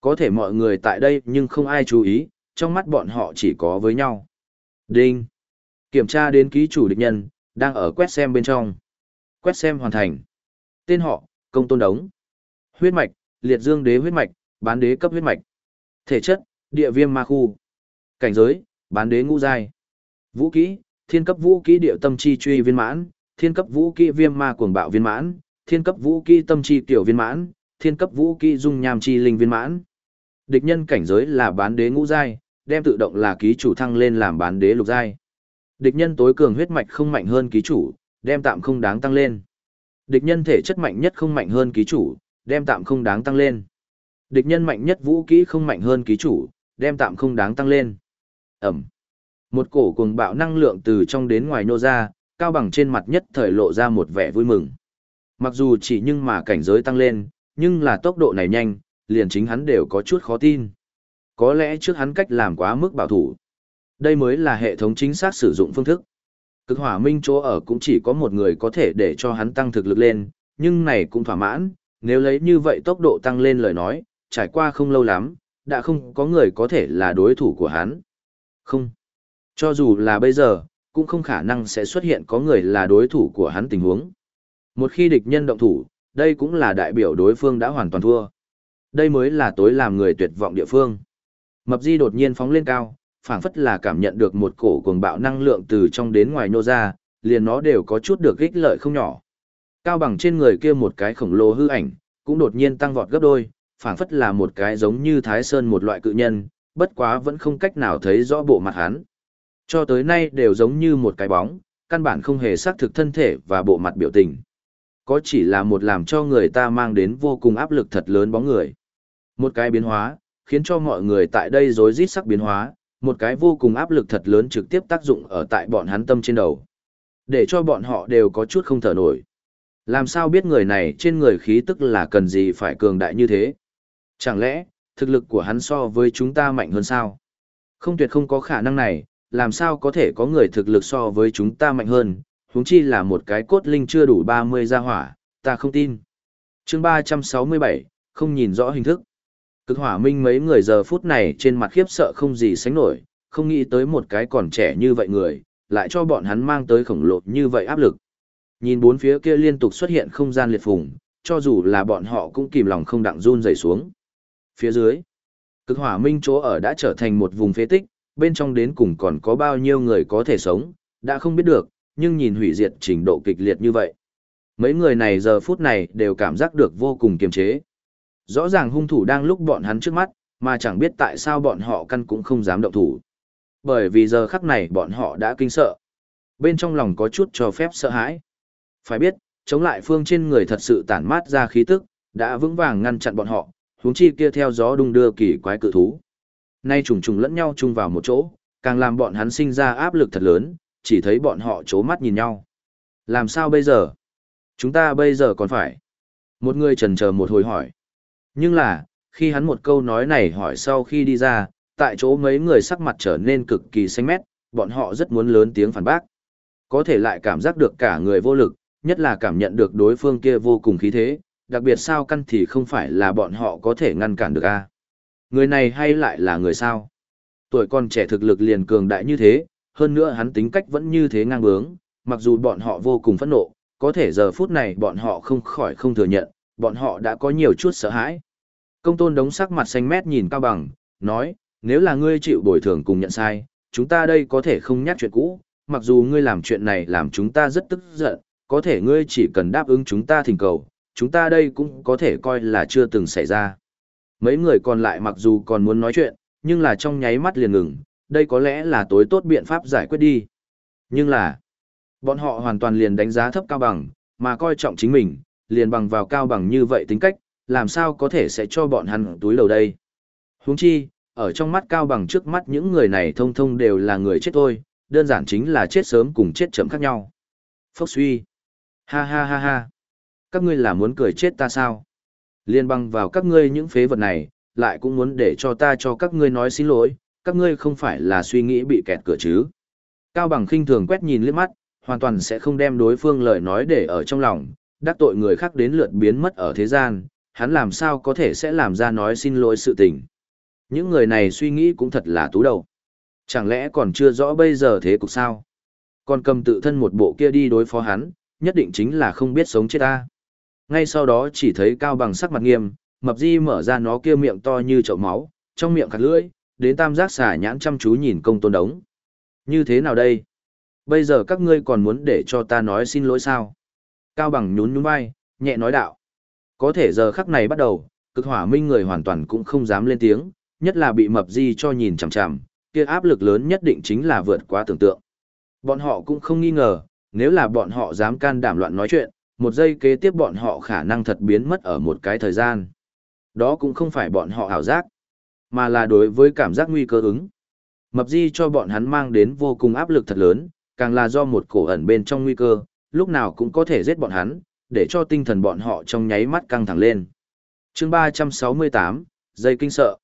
Có thể mọi người tại đây nhưng không ai chú ý, trong mắt bọn họ chỉ có với nhau. Đinh. Kiểm tra đến ký chủ địch nhân, đang ở quét xem bên trong. Quét xem hoàn thành. Tên họ, công tôn đống. Huyết mạch, liệt dương đế huyết mạch, bán đế cấp huyết mạch. Thể chất, địa viêm ma khu. Cảnh giới, bán đế ngũ giai. Vũ kỹ, thiên cấp vũ kỹ địa tâm chi truy viên mãn, thiên cấp vũ kỹ viêm ma cuồng bạo viên mãn, thiên cấp vũ kỹ tâm chi tiểu viên mãn, thiên cấp vũ kỹ dung nham chi linh viên mãn. Địch nhân cảnh giới là bán đế ngũ giai, đem tự động là ký chủ thăng lên làm bán đế lục giai. Địch nhân tối cường huyết mạch không mạnh hơn ký chủ, đem tạm không đáng tăng lên. Địch nhân thể chất mạnh nhất không mạnh hơn ký chủ, đem tạm không đáng tăng lên. Địch nhân mạnh nhất vũ kỹ không mạnh hơn ký chủ, đem tạm không đáng tăng lên. Ẩm. Một cổ cuồng bạo năng lượng từ trong đến ngoài nô ra, cao bằng trên mặt nhất thời lộ ra một vẻ vui mừng. Mặc dù chỉ nhưng mà cảnh giới tăng lên, nhưng là tốc độ này nhanh, liền chính hắn đều có chút khó tin. Có lẽ trước hắn cách làm quá mức bảo thủ. Đây mới là hệ thống chính xác sử dụng phương thức. Cực hỏa minh chỗ ở cũng chỉ có một người có thể để cho hắn tăng thực lực lên, nhưng này cũng thỏa mãn, nếu lấy như vậy tốc độ tăng lên lời nói, trải qua không lâu lắm, đã không có người có thể là đối thủ của hắn. Không. Cho dù là bây giờ, cũng không khả năng sẽ xuất hiện có người là đối thủ của hắn tình huống. Một khi địch nhân động thủ, đây cũng là đại biểu đối phương đã hoàn toàn thua. Đây mới là tối làm người tuyệt vọng địa phương. Mập di đột nhiên phóng lên cao, phảng phất là cảm nhận được một cổ cuồng bạo năng lượng từ trong đến ngoài nô ra, liền nó đều có chút được ích lợi không nhỏ. Cao bằng trên người kia một cái khổng lồ hư ảnh, cũng đột nhiên tăng vọt gấp đôi, phảng phất là một cái giống như Thái Sơn một loại cự nhân, bất quá vẫn không cách nào thấy rõ bộ mặt hắn. Cho tới nay đều giống như một cái bóng, căn bản không hề xác thực thân thể và bộ mặt biểu tình. Có chỉ là một làm cho người ta mang đến vô cùng áp lực thật lớn bóng người. Một cái biến hóa, khiến cho mọi người tại đây rối rít sắc biến hóa, một cái vô cùng áp lực thật lớn trực tiếp tác dụng ở tại bọn hắn tâm trên đầu. Để cho bọn họ đều có chút không thở nổi. Làm sao biết người này trên người khí tức là cần gì phải cường đại như thế? Chẳng lẽ, thực lực của hắn so với chúng ta mạnh hơn sao? Không tuyệt không có khả năng này, làm sao có thể có người thực lực so với chúng ta mạnh hơn, huống chi là một cái cốt linh chưa đủ 30 gia hỏa, ta không tin. chương 367, không nhìn rõ hình thức. Cực hỏa minh mấy người giờ phút này trên mặt khiếp sợ không gì sánh nổi, không nghĩ tới một cái còn trẻ như vậy người, lại cho bọn hắn mang tới khổng lồ như vậy áp lực. Nhìn bốn phía kia liên tục xuất hiện không gian liệt phùng, cho dù là bọn họ cũng kìm lòng không đặng run rẩy xuống. Phía dưới, cực hỏa minh chỗ ở đã trở thành một vùng phế tích, bên trong đến cùng còn có bao nhiêu người có thể sống, đã không biết được, nhưng nhìn hủy diệt trình độ kịch liệt như vậy. Mấy người này giờ phút này đều cảm giác được vô cùng kiềm chế. Rõ ràng hung thủ đang lúc bọn hắn trước mắt, mà chẳng biết tại sao bọn họ căn cũng không dám động thủ. Bởi vì giờ khắc này bọn họ đã kinh sợ. Bên trong lòng có chút cho phép sợ hãi. Phải biết, chống lại phương trên người thật sự tản mát ra khí tức, đã vững vàng ngăn chặn bọn họ, huống chi kia theo gió đung đưa kỳ quái cự thú. Nay trùng trùng lẫn nhau chung vào một chỗ, càng làm bọn hắn sinh ra áp lực thật lớn, chỉ thấy bọn họ chố mắt nhìn nhau. Làm sao bây giờ? Chúng ta bây giờ còn phải. Một người trần chờ một hồi hỏi. Nhưng là, khi hắn một câu nói này hỏi sau khi đi ra, tại chỗ mấy người sắc mặt trở nên cực kỳ xanh mét, bọn họ rất muốn lớn tiếng phản bác. Có thể lại cảm giác được cả người vô lực, nhất là cảm nhận được đối phương kia vô cùng khí thế, đặc biệt sao căn thì không phải là bọn họ có thể ngăn cản được a. Người này hay lại là người sao? Tuổi còn trẻ thực lực liền cường đại như thế, hơn nữa hắn tính cách vẫn như thế ngang bướng, mặc dù bọn họ vô cùng phẫn nộ, có thể giờ phút này bọn họ không khỏi không thừa nhận, bọn họ đã có nhiều chút sợ hãi. Công tôn đống sắc mặt xanh mét nhìn Cao Bằng, nói, nếu là ngươi chịu bồi thường cùng nhận sai, chúng ta đây có thể không nhắc chuyện cũ, mặc dù ngươi làm chuyện này làm chúng ta rất tức giận, có thể ngươi chỉ cần đáp ứng chúng ta thỉnh cầu, chúng ta đây cũng có thể coi là chưa từng xảy ra. Mấy người còn lại mặc dù còn muốn nói chuyện, nhưng là trong nháy mắt liền ngừng, đây có lẽ là tối tốt biện pháp giải quyết đi. Nhưng là, bọn họ hoàn toàn liền đánh giá thấp cao bằng, mà coi trọng chính mình, liền bằng vào cao bằng như vậy tính cách, làm sao có thể sẽ cho bọn hắn túi lầu đây. Huống chi, ở trong mắt cao bằng trước mắt những người này thông thông đều là người chết thôi, đơn giản chính là chết sớm cùng chết chậm khác nhau. Phốc suy. Ha ha ha ha. Các ngươi là muốn cười chết ta sao? Liên băng vào các ngươi những phế vật này, lại cũng muốn để cho ta cho các ngươi nói xin lỗi, các ngươi không phải là suy nghĩ bị kẹt cửa chứ. Cao bằng khinh thường quét nhìn liếc mắt, hoàn toàn sẽ không đem đối phương lời nói để ở trong lòng, đắc tội người khác đến lượt biến mất ở thế gian, hắn làm sao có thể sẽ làm ra nói xin lỗi sự tình. Những người này suy nghĩ cũng thật là tú đầu. Chẳng lẽ còn chưa rõ bây giờ thế cục sao? Còn cầm tự thân một bộ kia đi đối phó hắn, nhất định chính là không biết sống chết ta. Ngay sau đó chỉ thấy cao bằng sắc mặt nghiêm, mập di mở ra nó kia miệng to như chậu máu, trong miệng khát lưỡi, đến tam giác xả nhãn chăm chú nhìn công tôn đống. Như thế nào đây? Bây giờ các ngươi còn muốn để cho ta nói xin lỗi sao? Cao bằng nhún nhún vai, nhẹ nói đạo. Có thể giờ khắc này bắt đầu, cực hỏa minh người hoàn toàn cũng không dám lên tiếng, nhất là bị mập di cho nhìn chằm chằm, kia áp lực lớn nhất định chính là vượt quá tưởng tượng. Bọn họ cũng không nghi ngờ, nếu là bọn họ dám can đảm loạn nói chuyện, một giây kế tiếp bọn họ khả năng thật biến mất ở một cái thời gian. Đó cũng không phải bọn họ ảo giác, mà là đối với cảm giác nguy cơ ứng. Mập di cho bọn hắn mang đến vô cùng áp lực thật lớn, càng là do một cổ ẩn bên trong nguy cơ, lúc nào cũng có thể giết bọn hắn, để cho tinh thần bọn họ trong nháy mắt căng thẳng lên. chương 368, dây kinh sợ.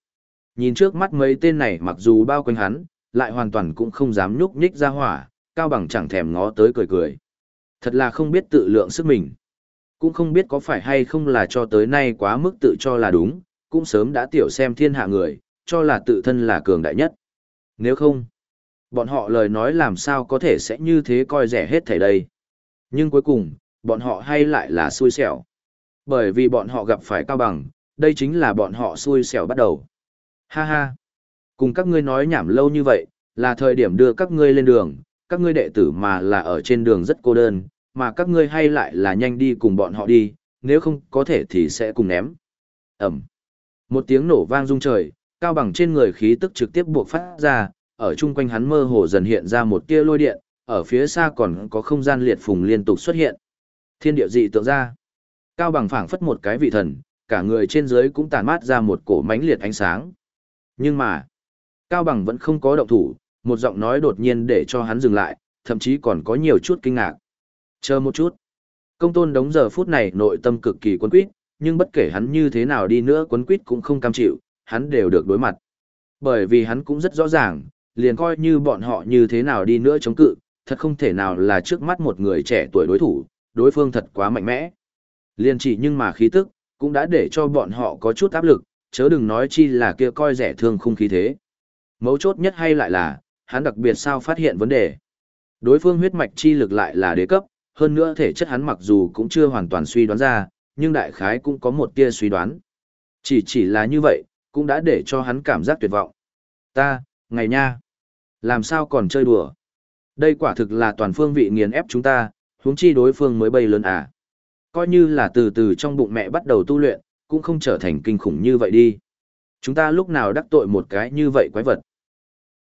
Nhìn trước mắt mấy tên này mặc dù bao quanh hắn, lại hoàn toàn cũng không dám nhúc nhích ra hỏa, cao bằng chẳng thèm ngó tới cười cười. Thật là không biết tự lượng sức mình. Cũng không biết có phải hay không là cho tới nay quá mức tự cho là đúng, cũng sớm đã tiểu xem thiên hạ người, cho là tự thân là cường đại nhất. Nếu không, bọn họ lời nói làm sao có thể sẽ như thế coi rẻ hết thảy đây. Nhưng cuối cùng, bọn họ hay lại là xui xẻo. Bởi vì bọn họ gặp phải cao bằng, đây chính là bọn họ xui xẻo bắt đầu. Ha ha! Cùng các ngươi nói nhảm lâu như vậy, là thời điểm đưa các ngươi lên đường, các ngươi đệ tử mà là ở trên đường rất cô đơn, mà các ngươi hay lại là nhanh đi cùng bọn họ đi, nếu không có thể thì sẽ cùng ném. Ẩm. Một tiếng nổ vang rung trời, cao bằng trên người khí tức trực tiếp buộc phát ra, ở chung quanh hắn mơ hồ dần hiện ra một tia lôi điện, ở phía xa còn có không gian liệt phùng liên tục xuất hiện. Thiên địa dị tượng ra. Cao bằng phảng phất một cái vị thần, cả người trên dưới cũng tàn mát ra một cổ mánh liệt ánh sáng. Nhưng mà, Cao bằng vẫn không có động thủ, một giọng nói đột nhiên để cho hắn dừng lại, thậm chí còn có nhiều chút kinh ngạc. Chờ một chút. Công tôn đống giờ phút này nội tâm cực kỳ quấn quýt, nhưng bất kể hắn như thế nào đi nữa quấn quýt cũng không cam chịu, hắn đều được đối mặt. Bởi vì hắn cũng rất rõ ràng, liền coi như bọn họ như thế nào đi nữa chống cự, thật không thể nào là trước mắt một người trẻ tuổi đối thủ, đối phương thật quá mạnh mẽ. Liền chỉ nhưng mà khí tức, cũng đã để cho bọn họ có chút áp lực, chớ đừng nói chi là kia coi rẻ thương khung khí thế. Mấu chốt nhất hay lại là, hắn đặc biệt sao phát hiện vấn đề. Đối phương huyết mạch chi lực lại là đế cấp, hơn nữa thể chất hắn mặc dù cũng chưa hoàn toàn suy đoán ra, nhưng đại khái cũng có một tia suy đoán. Chỉ chỉ là như vậy, cũng đã để cho hắn cảm giác tuyệt vọng. Ta, ngày nha, làm sao còn chơi đùa? Đây quả thực là toàn phương vị nghiền ép chúng ta, huống chi đối phương mới bay lớn à. Coi như là từ từ trong bụng mẹ bắt đầu tu luyện, cũng không trở thành kinh khủng như vậy đi. Chúng ta lúc nào đắc tội một cái như vậy quái vật.